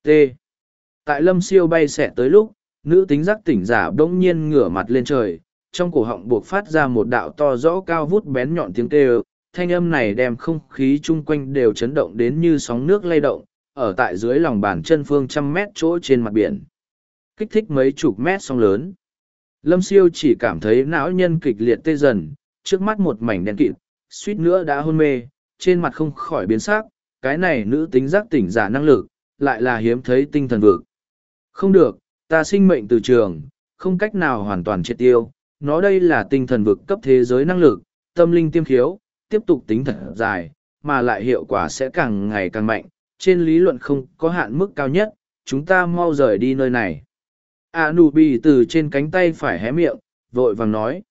T. Tại lâm siêu bay xẻ tới lúc, nữ tính giác tỉnh giả bỗng nhiên ngửa mặt lên trời, trong cổ họng buộc phát ra một đạo to rõ cao vút bén nhọn tiếng kêu, thanh âm này đem không khí chung quanh đều chấn động đến như sóng nước lay động, ở tại dưới lòng bàn chân phương trăm mét chỗ trên mặt biển. Kích thích mấy chục mét sóng lớn. Lâm siêu chỉ cảm thấy não nhân kịch liệt tê dần, trước mắt một mảnh đen kịt, suýt nữa đã hôn mê, trên mặt không khỏi biến sắc, cái này nữ tính giác tỉnh giả năng lực, lại là hiếm thấy tinh thần vực. Không được, ta sinh mệnh từ trường, không cách nào hoàn toàn triệt tiêu, nó đây là tinh thần vực cấp thế giới năng lực, tâm linh tiêm khiếu, tiếp tục tính thật dài, mà lại hiệu quả sẽ càng ngày càng mạnh, trên lý luận không có hạn mức cao nhất, chúng ta mau rời đi nơi này. A nụ bì từ trên cánh tay phải hé miệng, vội vàng nói.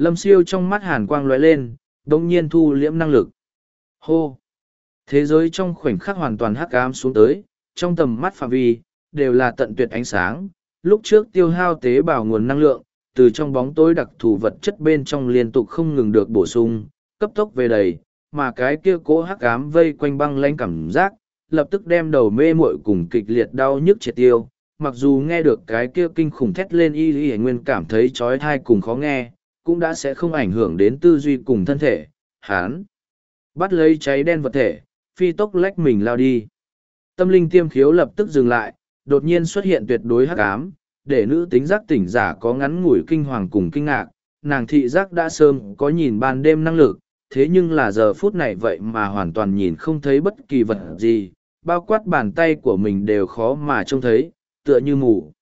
Lâm siêu trong mắt hàn quang lóe lên, đồng nhiên thu liễm năng lực. Hô! Thế giới trong khoảnh khắc hoàn toàn hắc ám xuống tới, trong tầm mắt phạm vi, đều là tận tuyệt ánh sáng. Lúc trước tiêu hao tế bào nguồn năng lượng, từ trong bóng tối đặc thù vật chất bên trong liên tục không ngừng được bổ sung, cấp tốc về đầy, mà cái kia cố hắc ám vây quanh băng lanh cảm giác, lập tức đem đầu mê muội cùng kịch liệt đau nhức triệt tiêu. Mặc dù nghe được cái kia kinh khủng thét lên y y nguyên cảm thấy trói thai cùng khó nghe, cũng đã sẽ không ảnh hưởng đến tư duy cùng thân thể. Hán! Bắt lấy cháy đen vật thể, phi tốc lách mình lao đi. Tâm linh tiêm khiếu lập tức dừng lại, đột nhiên xuất hiện tuyệt đối hắc ám, để nữ tính giác tỉnh giả có ngắn ngủi kinh hoàng cùng kinh ngạc, nàng thị giác đã sớm có nhìn ban đêm năng lực, thế nhưng là giờ phút này vậy mà hoàn toàn nhìn không thấy bất kỳ vật gì, bao quát bàn tay của mình đều khó mà trông thấy, tựa như mù.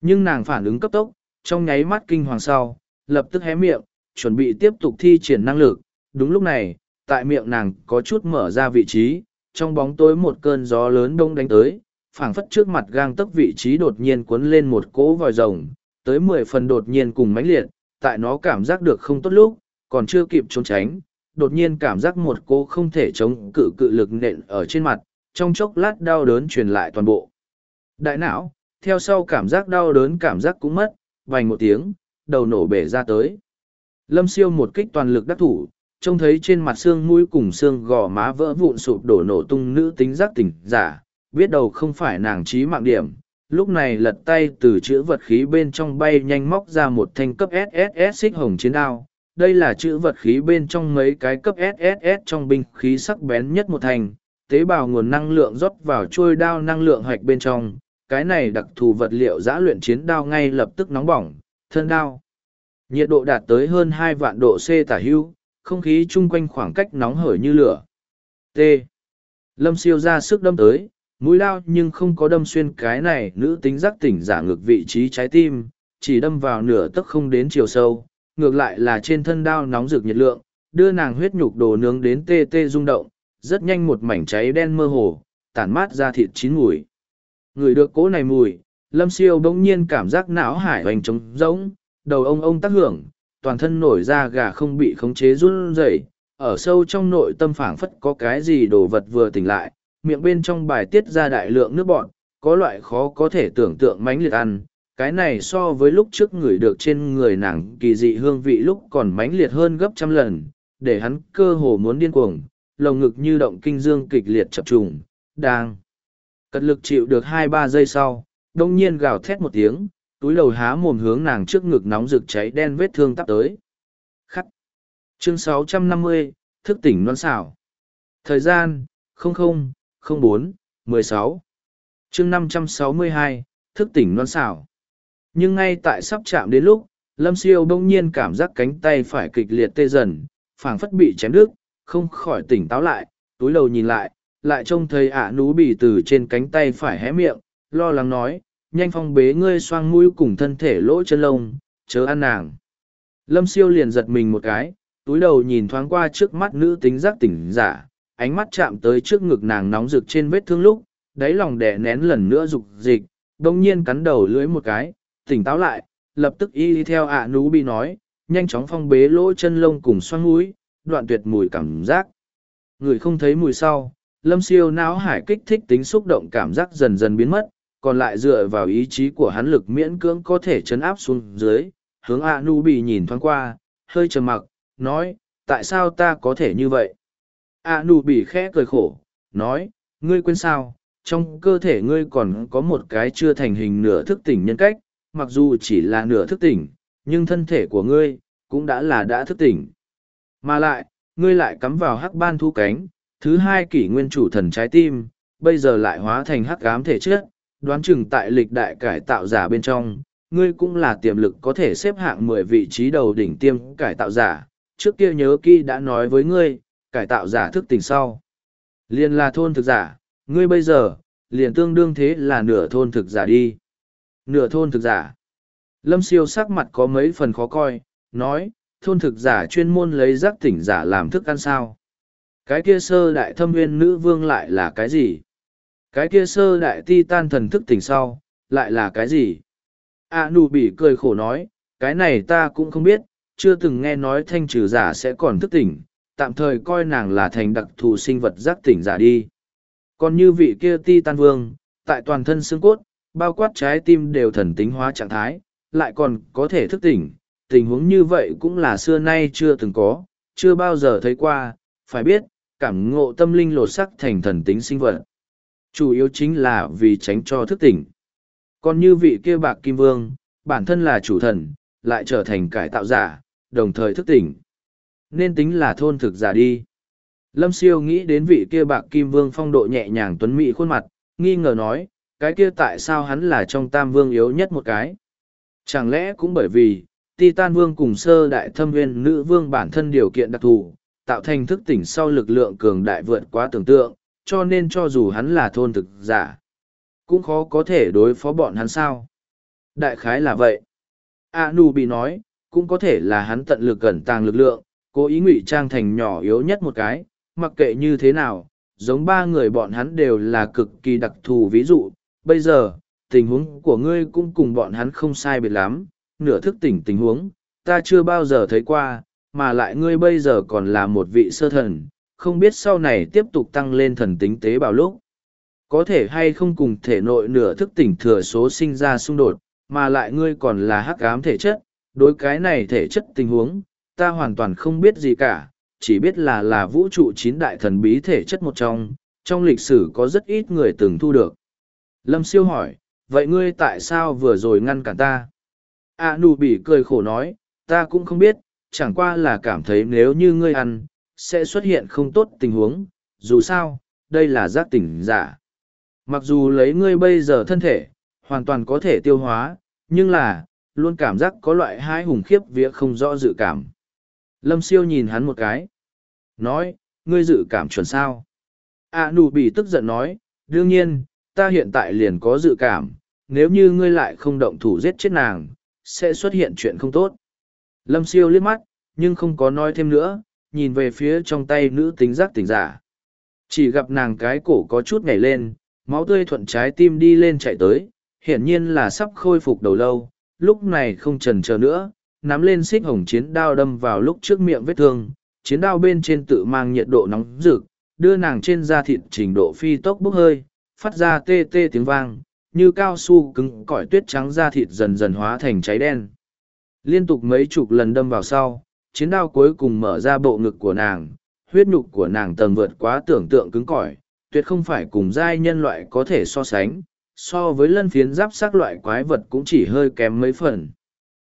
Nhưng nàng phản ứng cấp tốc, trong nháy mắt kinh hoàng sau, lập tức hé miệng, chuẩn bị tiếp tục thi triển năng lực. Đúng lúc này, tại miệng nàng có chút mở ra vị trí, trong bóng tối một cơn gió lớn đông đánh tới, phảng phất trước mặt gang tấc vị trí đột nhiên cuốn lên một cỗ vòi rồng, tới mười phần đột nhiên cùng mãnh liệt, tại nó cảm giác được không tốt lúc, còn chưa kịp trốn tránh, đột nhiên cảm giác một cỗ không thể chống cự cự lực nện ở trên mặt, trong chốc lát đau đớn truyền lại toàn bộ. Đại não, theo sau cảm giác đau đớn cảm giác cũng mất, vành một tiếng, đầu nổ bể ra tới. Lâm siêu một kích toàn lực đắc thủ, trông thấy trên mặt xương mũi cùng xương gò má vỡ vụn sụp đổ nổ tung nữ tính giác tỉnh giả, biết đầu không phải nàng trí mạng điểm. Lúc này lật tay từ chữ vật khí bên trong bay nhanh móc ra một thanh cấp SSS xích hồng chiến đao, đây là chữ vật khí bên trong mấy cái cấp SSS trong binh khí sắc bén nhất một thành, tế bào nguồn năng lượng rót vào trôi đao năng lượng hoạch bên trong, cái này đặc thù vật liệu giã luyện chiến đao ngay lập tức nóng bỏng, thân đao. Nhiệt độ đạt tới hơn hai vạn độ C tả hưu, không khí chung quanh khoảng cách nóng hởi như lửa. T. Lâm siêu ra sức đâm tới, mũi lao nhưng không có đâm xuyên cái này nữ tính giác tỉnh giả ngược vị trí trái tim chỉ đâm vào nửa tấc không đến chiều sâu ngược lại là trên thân đao nóng rực nhiệt lượng đưa nàng huyết nhục đồ nướng đến tê tê rung động rất nhanh một mảnh cháy đen mơ hồ tản mát ra thịt chín mùi người được cố này mùi lâm siêu bỗng nhiên cảm giác não hải hoành trống rỗng, đầu ông ông tác hưởng, toàn thân nổi ra gà không bị khống chế run rẩy, ở sâu trong nội tâm phảng phất có cái gì đồ vật vừa tỉnh lại, miệng bên trong bài tiết ra đại lượng nước bọn có loại khó có thể tưởng tượng mánh liệt ăn, cái này so với lúc trước người được trên người nàng kỳ dị hương vị lúc còn mãnh liệt hơn gấp trăm lần, để hắn cơ hồ muốn điên cuồng, lồng ngực như động kinh dương kịch liệt chập trùng, đang cật lực chịu được hai ba giây sau đông nhiên gào thét một tiếng túi đầu há mồm hướng nàng trước ngực nóng rực cháy đen vết thương tắp tới. Khắc. Chương 650, thức tỉnh non xảo. Thời gian 0004 16 chương 562, thức tỉnh non xảo. Nhưng ngay tại sắp chạm đến lúc lâm siêu đông nhiên cảm giác cánh tay phải kịch liệt tê dần phảng phất bị chém đứt không khỏi tỉnh táo lại túi đầu nhìn lại lại trông thấy ả nú bì từ trên cánh tay phải hé miệng lo lắng nói, nhanh phong bế ngươi xoang mũi cùng thân thể lỗ chân lông, chớ ăn nàng. Lâm siêu liền giật mình một cái, túi đầu nhìn thoáng qua trước mắt nữ tính giác tỉnh giả, ánh mắt chạm tới trước ngực nàng nóng rực trên vết thương lúc, đáy lòng đẻ nén lần nữa rục dịch đồng nhiên cắn đầu lưỡi một cái, tỉnh táo lại, lập tức y đi theo ạ à nú bị nói, nhanh chóng phong bế lỗ chân lông cùng xoang mũi, đoạn tuyệt mùi cảm giác. Người không thấy mùi sau, lâm siêu não hải kích thích tính xúc động cảm giác dần dần biến mất còn lại dựa vào ý chí của hắn lực miễn cưỡng có thể chấn áp xuống dưới hướng a nu bị nhìn thoáng qua hơi trầm mặc nói tại sao ta có thể như vậy a nu bị khẽ cười khổ nói ngươi quên sao trong cơ thể ngươi còn có một cái chưa thành hình nửa thức tỉnh nhân cách mặc dù chỉ là nửa thức tỉnh, nhưng thân thể của ngươi, cũng đã là đã thức tỉnh. Mà lại, ngươi lại cắm vào hắc ban thu cánh, thứ hai kỷ nguyên chủ thần trái tim, bây giờ lại hóa thành hắc ám thể chất, đoán chừng tại lịch đại cải tạo giả bên trong, ngươi cũng là tiềm lực có thể xếp hạng mười vị trí đầu đỉnh tiêm cải tạo giả, trước kia nhớ kỹ đã nói với ngươi, cải tạo giả thức tỉnh sau. Liên là thôn thực giả, ngươi bây giờ, liền tương đương thế là nửa thôn thực giả đi nửa thôn thực giả. Lâm siêu sắc mặt có mấy phần khó coi, nói, thôn thực giả chuyên môn lấy giác tỉnh giả làm thức ăn sao. Cái kia sơ đại thâm nguyên nữ vương lại là cái gì? Cái kia sơ đại ti tan thần thức tỉnh sau, lại là cái gì? A nụ bị cười khổ nói, cái này ta cũng không biết, chưa từng nghe nói thanh trừ giả sẽ còn thức tỉnh, tạm thời coi nàng là thành đặc thù sinh vật giác tỉnh giả đi. Còn như vị kia ti tan vương, tại toàn thân xương cốt, bao quát trái tim đều thần tính hóa trạng thái, lại còn có thể thức tỉnh, tình huống như vậy cũng là xưa nay chưa từng có, chưa bao giờ thấy qua, phải biết, cảm ngộ tâm linh lột sắc thành thần tính sinh vật. Chủ yếu chính là vì tránh cho thức tỉnh. Còn như vị kia bạc kim vương, bản thân là chủ thần, lại trở thành cải tạo giả, đồng thời thức tỉnh. Nên tính là thôn thực giả đi. Lâm siêu nghĩ đến vị kia bạc kim vương phong độ nhẹ nhàng tuấn mỹ khuôn mặt, nghi ngờ nói, cái kia tại sao hắn là trong tam vương yếu nhất một cái chẳng lẽ cũng bởi vì titan vương cùng sơ đại thâm viên nữ vương bản thân điều kiện đặc thù tạo thành thức tỉnh sau lực lượng cường đại vượt quá tưởng tượng cho nên cho dù hắn là thôn thực giả, cũng khó có thể đối phó bọn hắn sao? Đại khái là vậy. A nu bị nói, cũng có thể là hắn tận lực cẩn tàng lực lượng, cố ý ngụy trang thành nhỏ yếu nhất một cái, mặc kệ như thế nào, giống ba người bọn hắn đều là cực kỳ đặc thù ví dụ. Bây giờ, tình huống của ngươi cũng cùng bọn hắn không sai biệt lắm, nửa thức tỉnh tình huống, ta chưa bao giờ thấy qua, mà lại ngươi bây giờ còn là một vị sơ thần không biết sau này tiếp tục tăng lên thần tính tế bào lúc. Có thể hay không cùng thể nội nửa thức tỉnh thừa số sinh ra xung đột mà lại ngươi còn là hắc ám thể chất. Đối cái này thể chất tình huống ta hoàn toàn không biết gì cả chỉ biết là là vũ trụ chín đại thần bí thể chất một trong trong lịch sử có rất ít người từng thu được. Lâm siêu hỏi, vậy ngươi tại sao vừa rồi ngăn cản ta? A nụ bị cười khổ nói, ta cũng không biết, chẳng qua là cảm thấy nếu như ngươi ăn, sẽ xuất hiện không tốt tình huống, dù sao, đây là giác tỉnh giả. Mặc dù lấy ngươi bây giờ thân thể, hoàn toàn có thể tiêu hóa, nhưng là, luôn cảm giác có loại hai hùng khiếp vía không rõ dự cảm. Lâm siêu nhìn hắn một cái. Nói, ngươi dự cảm chuẩn sao? A nụ bị tức giận nói, đương nhiên, ta hiện tại liền có dự cảm, nếu như ngươi lại không động thủ giết chết nàng, sẽ xuất hiện chuyện không tốt. Lâm siêu liếc mắt, nhưng không có nói thêm nữa, nhìn về phía trong tay nữ tính giác tỉnh giả. Chỉ gặp nàng cái cổ có chút nhảy lên, máu tươi thuận trái tim đi lên chạy tới, hiển nhiên là sắp khôi phục đầu lâu, lúc này không trần chờ nữa, nắm lên xích hồng chiến đao đâm vào lúc trước miệng vết thương, chiến đao bên trên tự mang nhiệt độ nóng rực, đưa nàng trên da thịt trình độ phi tốc bốc hơi, phát ra tê tê tiếng vang, như cao su cứng cỏi tuyết trắng da thịt dần dần hóa thành cháy đen. Liên tục mấy chục lần đâm vào sau, chiến đao cuối cùng mở ra bộ ngực của nàng, huyết nhục của nàng tầng vượt quá tưởng tượng cứng cỏi, tuyệt không phải cùng giai nhân loại có thể so sánh, so với lân phiến giáp sắc loại quái vật cũng chỉ hơi kém mấy phần.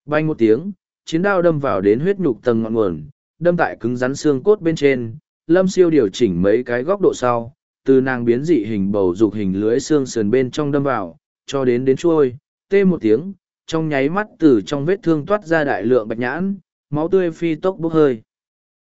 Bay một tiếng, chiến đao đâm vào đến huyết nhục tầng ngọn nguồn, đâm tại cứng rắn xương cốt bên trên, lâm siêu điều chỉnh mấy cái góc độ sau, từ nàng biến dị hình bầu dục hình lưới xương sườn bên trong đâm vào, cho đến đến chuôi, tê một tiếng, trong nháy mắt từ trong vết thương toát ra đại lượng bạch nhãn, máu tươi phi tốc bốc hơi.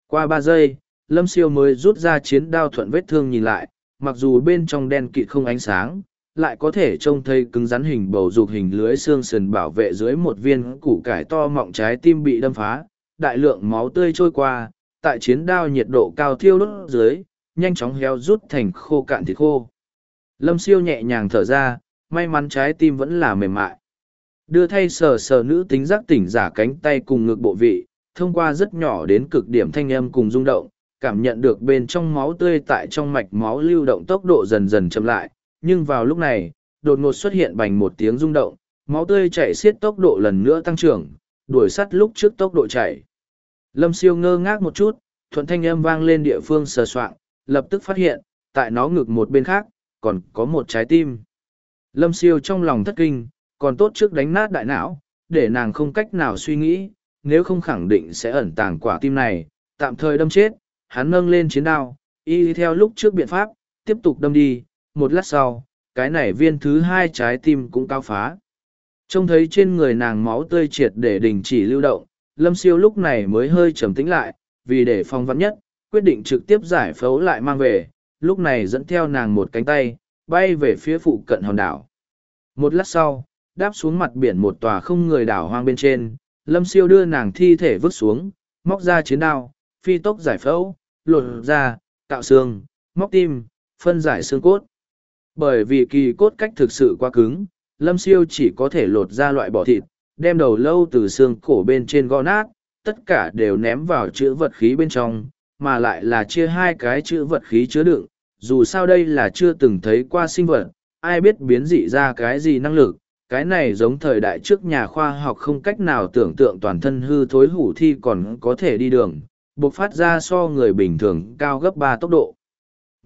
Qua ba giây, lâm siêu mới rút ra chiến đao thuận vết thương nhìn lại, mặc dù bên trong đen kịt không ánh sáng, lại có thể trông thấy cứng rắn hình bầu dục hình lưới xương sườn bảo vệ dưới một viên củ cải to mọng trái tim bị đâm phá, đại lượng máu tươi trôi qua, tại chiến đao nhiệt độ cao thiêu đốt dưới, nhanh chóng heo rút thành khô cạn thịt khô. Lâm siêu nhẹ nhàng thở ra, may mắn trái tim vẫn là mềm mại. Đưa thay sờ sờ nữ tính giác tỉnh giả cánh tay cùng ngực bộ vị, thông qua rất nhỏ đến cực điểm thanh âm cùng rung động, cảm nhận được bên trong máu tươi tại trong mạch máu lưu động tốc độ dần dần chậm lại, nhưng vào lúc này, đột ngột xuất hiện bành một tiếng rung động, máu tươi chảy xiết tốc độ lần nữa tăng trưởng, đuổi sắt lúc trước tốc độ chảy. Lâm siêu ngơ ngác một chút, thuận thanh âm vang lên địa phương sờ soạng, lập tức phát hiện, tại nó ngực một bên khác, còn có một trái tim. Lâm siêu trong lòng thất kinh, còn tốt trước đánh nát đại não, để nàng không cách nào suy nghĩ, nếu không khẳng định sẽ ẩn tàng quả tim này, tạm thời đâm chết, hắn nâng lên chiến đao, y theo lúc trước biện pháp, tiếp tục đâm đi, một lát sau, cái này viên thứ hai trái tim cũng cao phá. Trông thấy trên người nàng máu tươi triệt để đình chỉ lưu động, lâm siêu lúc này mới hơi trầm tĩnh lại, vì để phong vắn nhất, quyết định trực tiếp giải phẫu lại mang về, lúc này dẫn theo nàng một cánh tay, bay về phía phụ cận hòn đảo. Một lát sau, đáp xuống mặt biển một tòa không người đảo hoang bên trên, lâm siêu đưa nàng thi thể vứt xuống, móc ra chiến đao, phi tốc giải phẫu, lột ra, tạo xương, móc tim, phân giải xương cốt. Bởi vì kỳ cốt cách thực sự quá cứng, lâm siêu chỉ có thể lột ra loại bỏ thịt, đem đầu lâu từ xương cổ bên trên gò nát, tất cả đều ném vào chữ vật khí bên trong, mà lại là chia hai cái chữ vật khí chứa đựng. Dù sao đây là chưa từng thấy qua sinh vật, ai biết biến dị ra cái gì năng lực, cái này giống thời đại trước nhà khoa học không cách nào tưởng tượng toàn thân hư thối hủ thi còn có thể đi đường, buộc phát ra so người bình thường cao gấp ba tốc độ.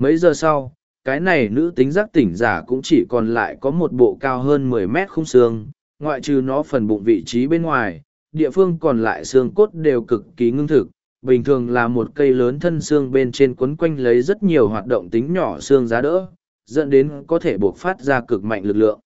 Mấy giờ sau, cái này nữ tính giác tỉnh giả cũng chỉ còn lại có một bộ cao hơn mười mét khung xương, ngoại trừ nó phần bụng vị trí bên ngoài, địa phương còn lại xương cốt đều cực kỳ ngưng thực, bình thường là một cây lớn thân xương bên trên quấn quanh lấy rất nhiều hoạt động tính nhỏ xương giá đỡ, dẫn đến có thể buộc phát ra cực mạnh lực lượng.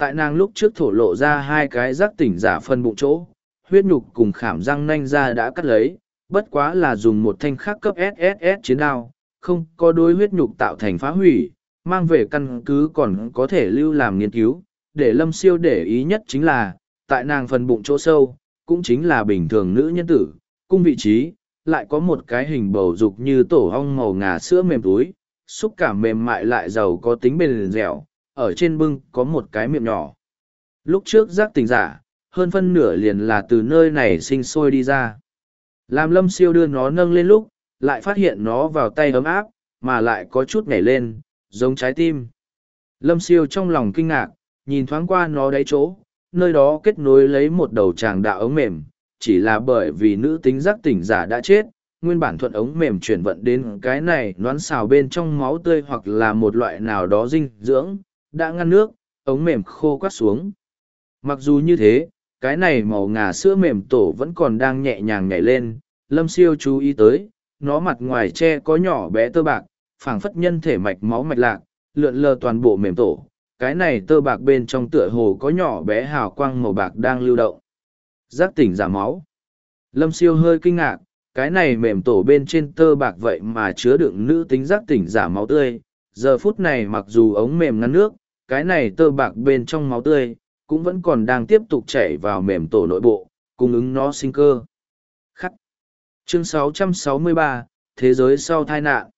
Tại nàng lúc trước thổ lộ ra hai cái giác tỉnh giả phân bụng chỗ, huyết nhục cùng khảm răng nanh ra đã cắt lấy, bất quá là dùng một thanh khắc cấp SSS chiến đao, không có đôi huyết nhục tạo thành phá hủy, mang về căn cứ còn có thể lưu làm nghiên cứu, để lâm siêu để ý nhất chính là, tại nàng phần bụng chỗ sâu, cũng chính là bình thường nữ nhân tử, cung vị trí, lại có một cái hình bầu dục như tổ hong màu ngà sữa mềm túi, xúc cảm mềm mại lại giàu có tính bền dẻo, ở trên bưng có một cái miệng nhỏ. Lúc trước giác tình giả, hơn phân nửa liền là từ nơi này sinh sôi đi ra. Làm lâm siêu đưa nó nâng lên lúc, lại phát hiện nó vào tay ấm áp, mà lại có chút nhảy lên, giống trái tim. Lâm siêu trong lòng kinh ngạc, nhìn thoáng qua nó đáy chỗ, nơi đó kết nối lấy một đầu tràng đạo ống mềm, chỉ là bởi vì nữ tính giác tỉnh giả đã chết, nguyên bản thuận ống mềm chuyển vận đến cái này noán xào bên trong máu tươi hoặc là một loại nào đó dinh dưỡng, đã ngăn nước, ống mềm khô quát xuống. Mặc dù như thế, cái này màu ngà sữa mềm tổ vẫn còn đang nhẹ nhàng nhảy lên, lâm siêu chú ý tới, nó mặt ngoài che có nhỏ bé tơ bạc, phảng phất nhân thể mạch máu mạch lạc, lượn lờ toàn bộ mềm tổ, cái này tơ bạc bên trong tựa hồ có nhỏ bé hào quang màu bạc đang lưu động. Giác tỉnh giả máu. Lâm siêu hơi kinh ngạc, cái này mềm tổ bên trên tơ bạc vậy mà chứa đựng nữ tính giác tỉnh giả máu tươi. Giờ phút này mặc dù ống mềm ngăn nước, cái này tơ bạc bên trong máu tươi, cũng vẫn còn đang tiếp tục chảy vào mềm tổ nội bộ, cung ứng nó sinh cơ. Khắc. Chương 663, Thế giới sau tai nạn.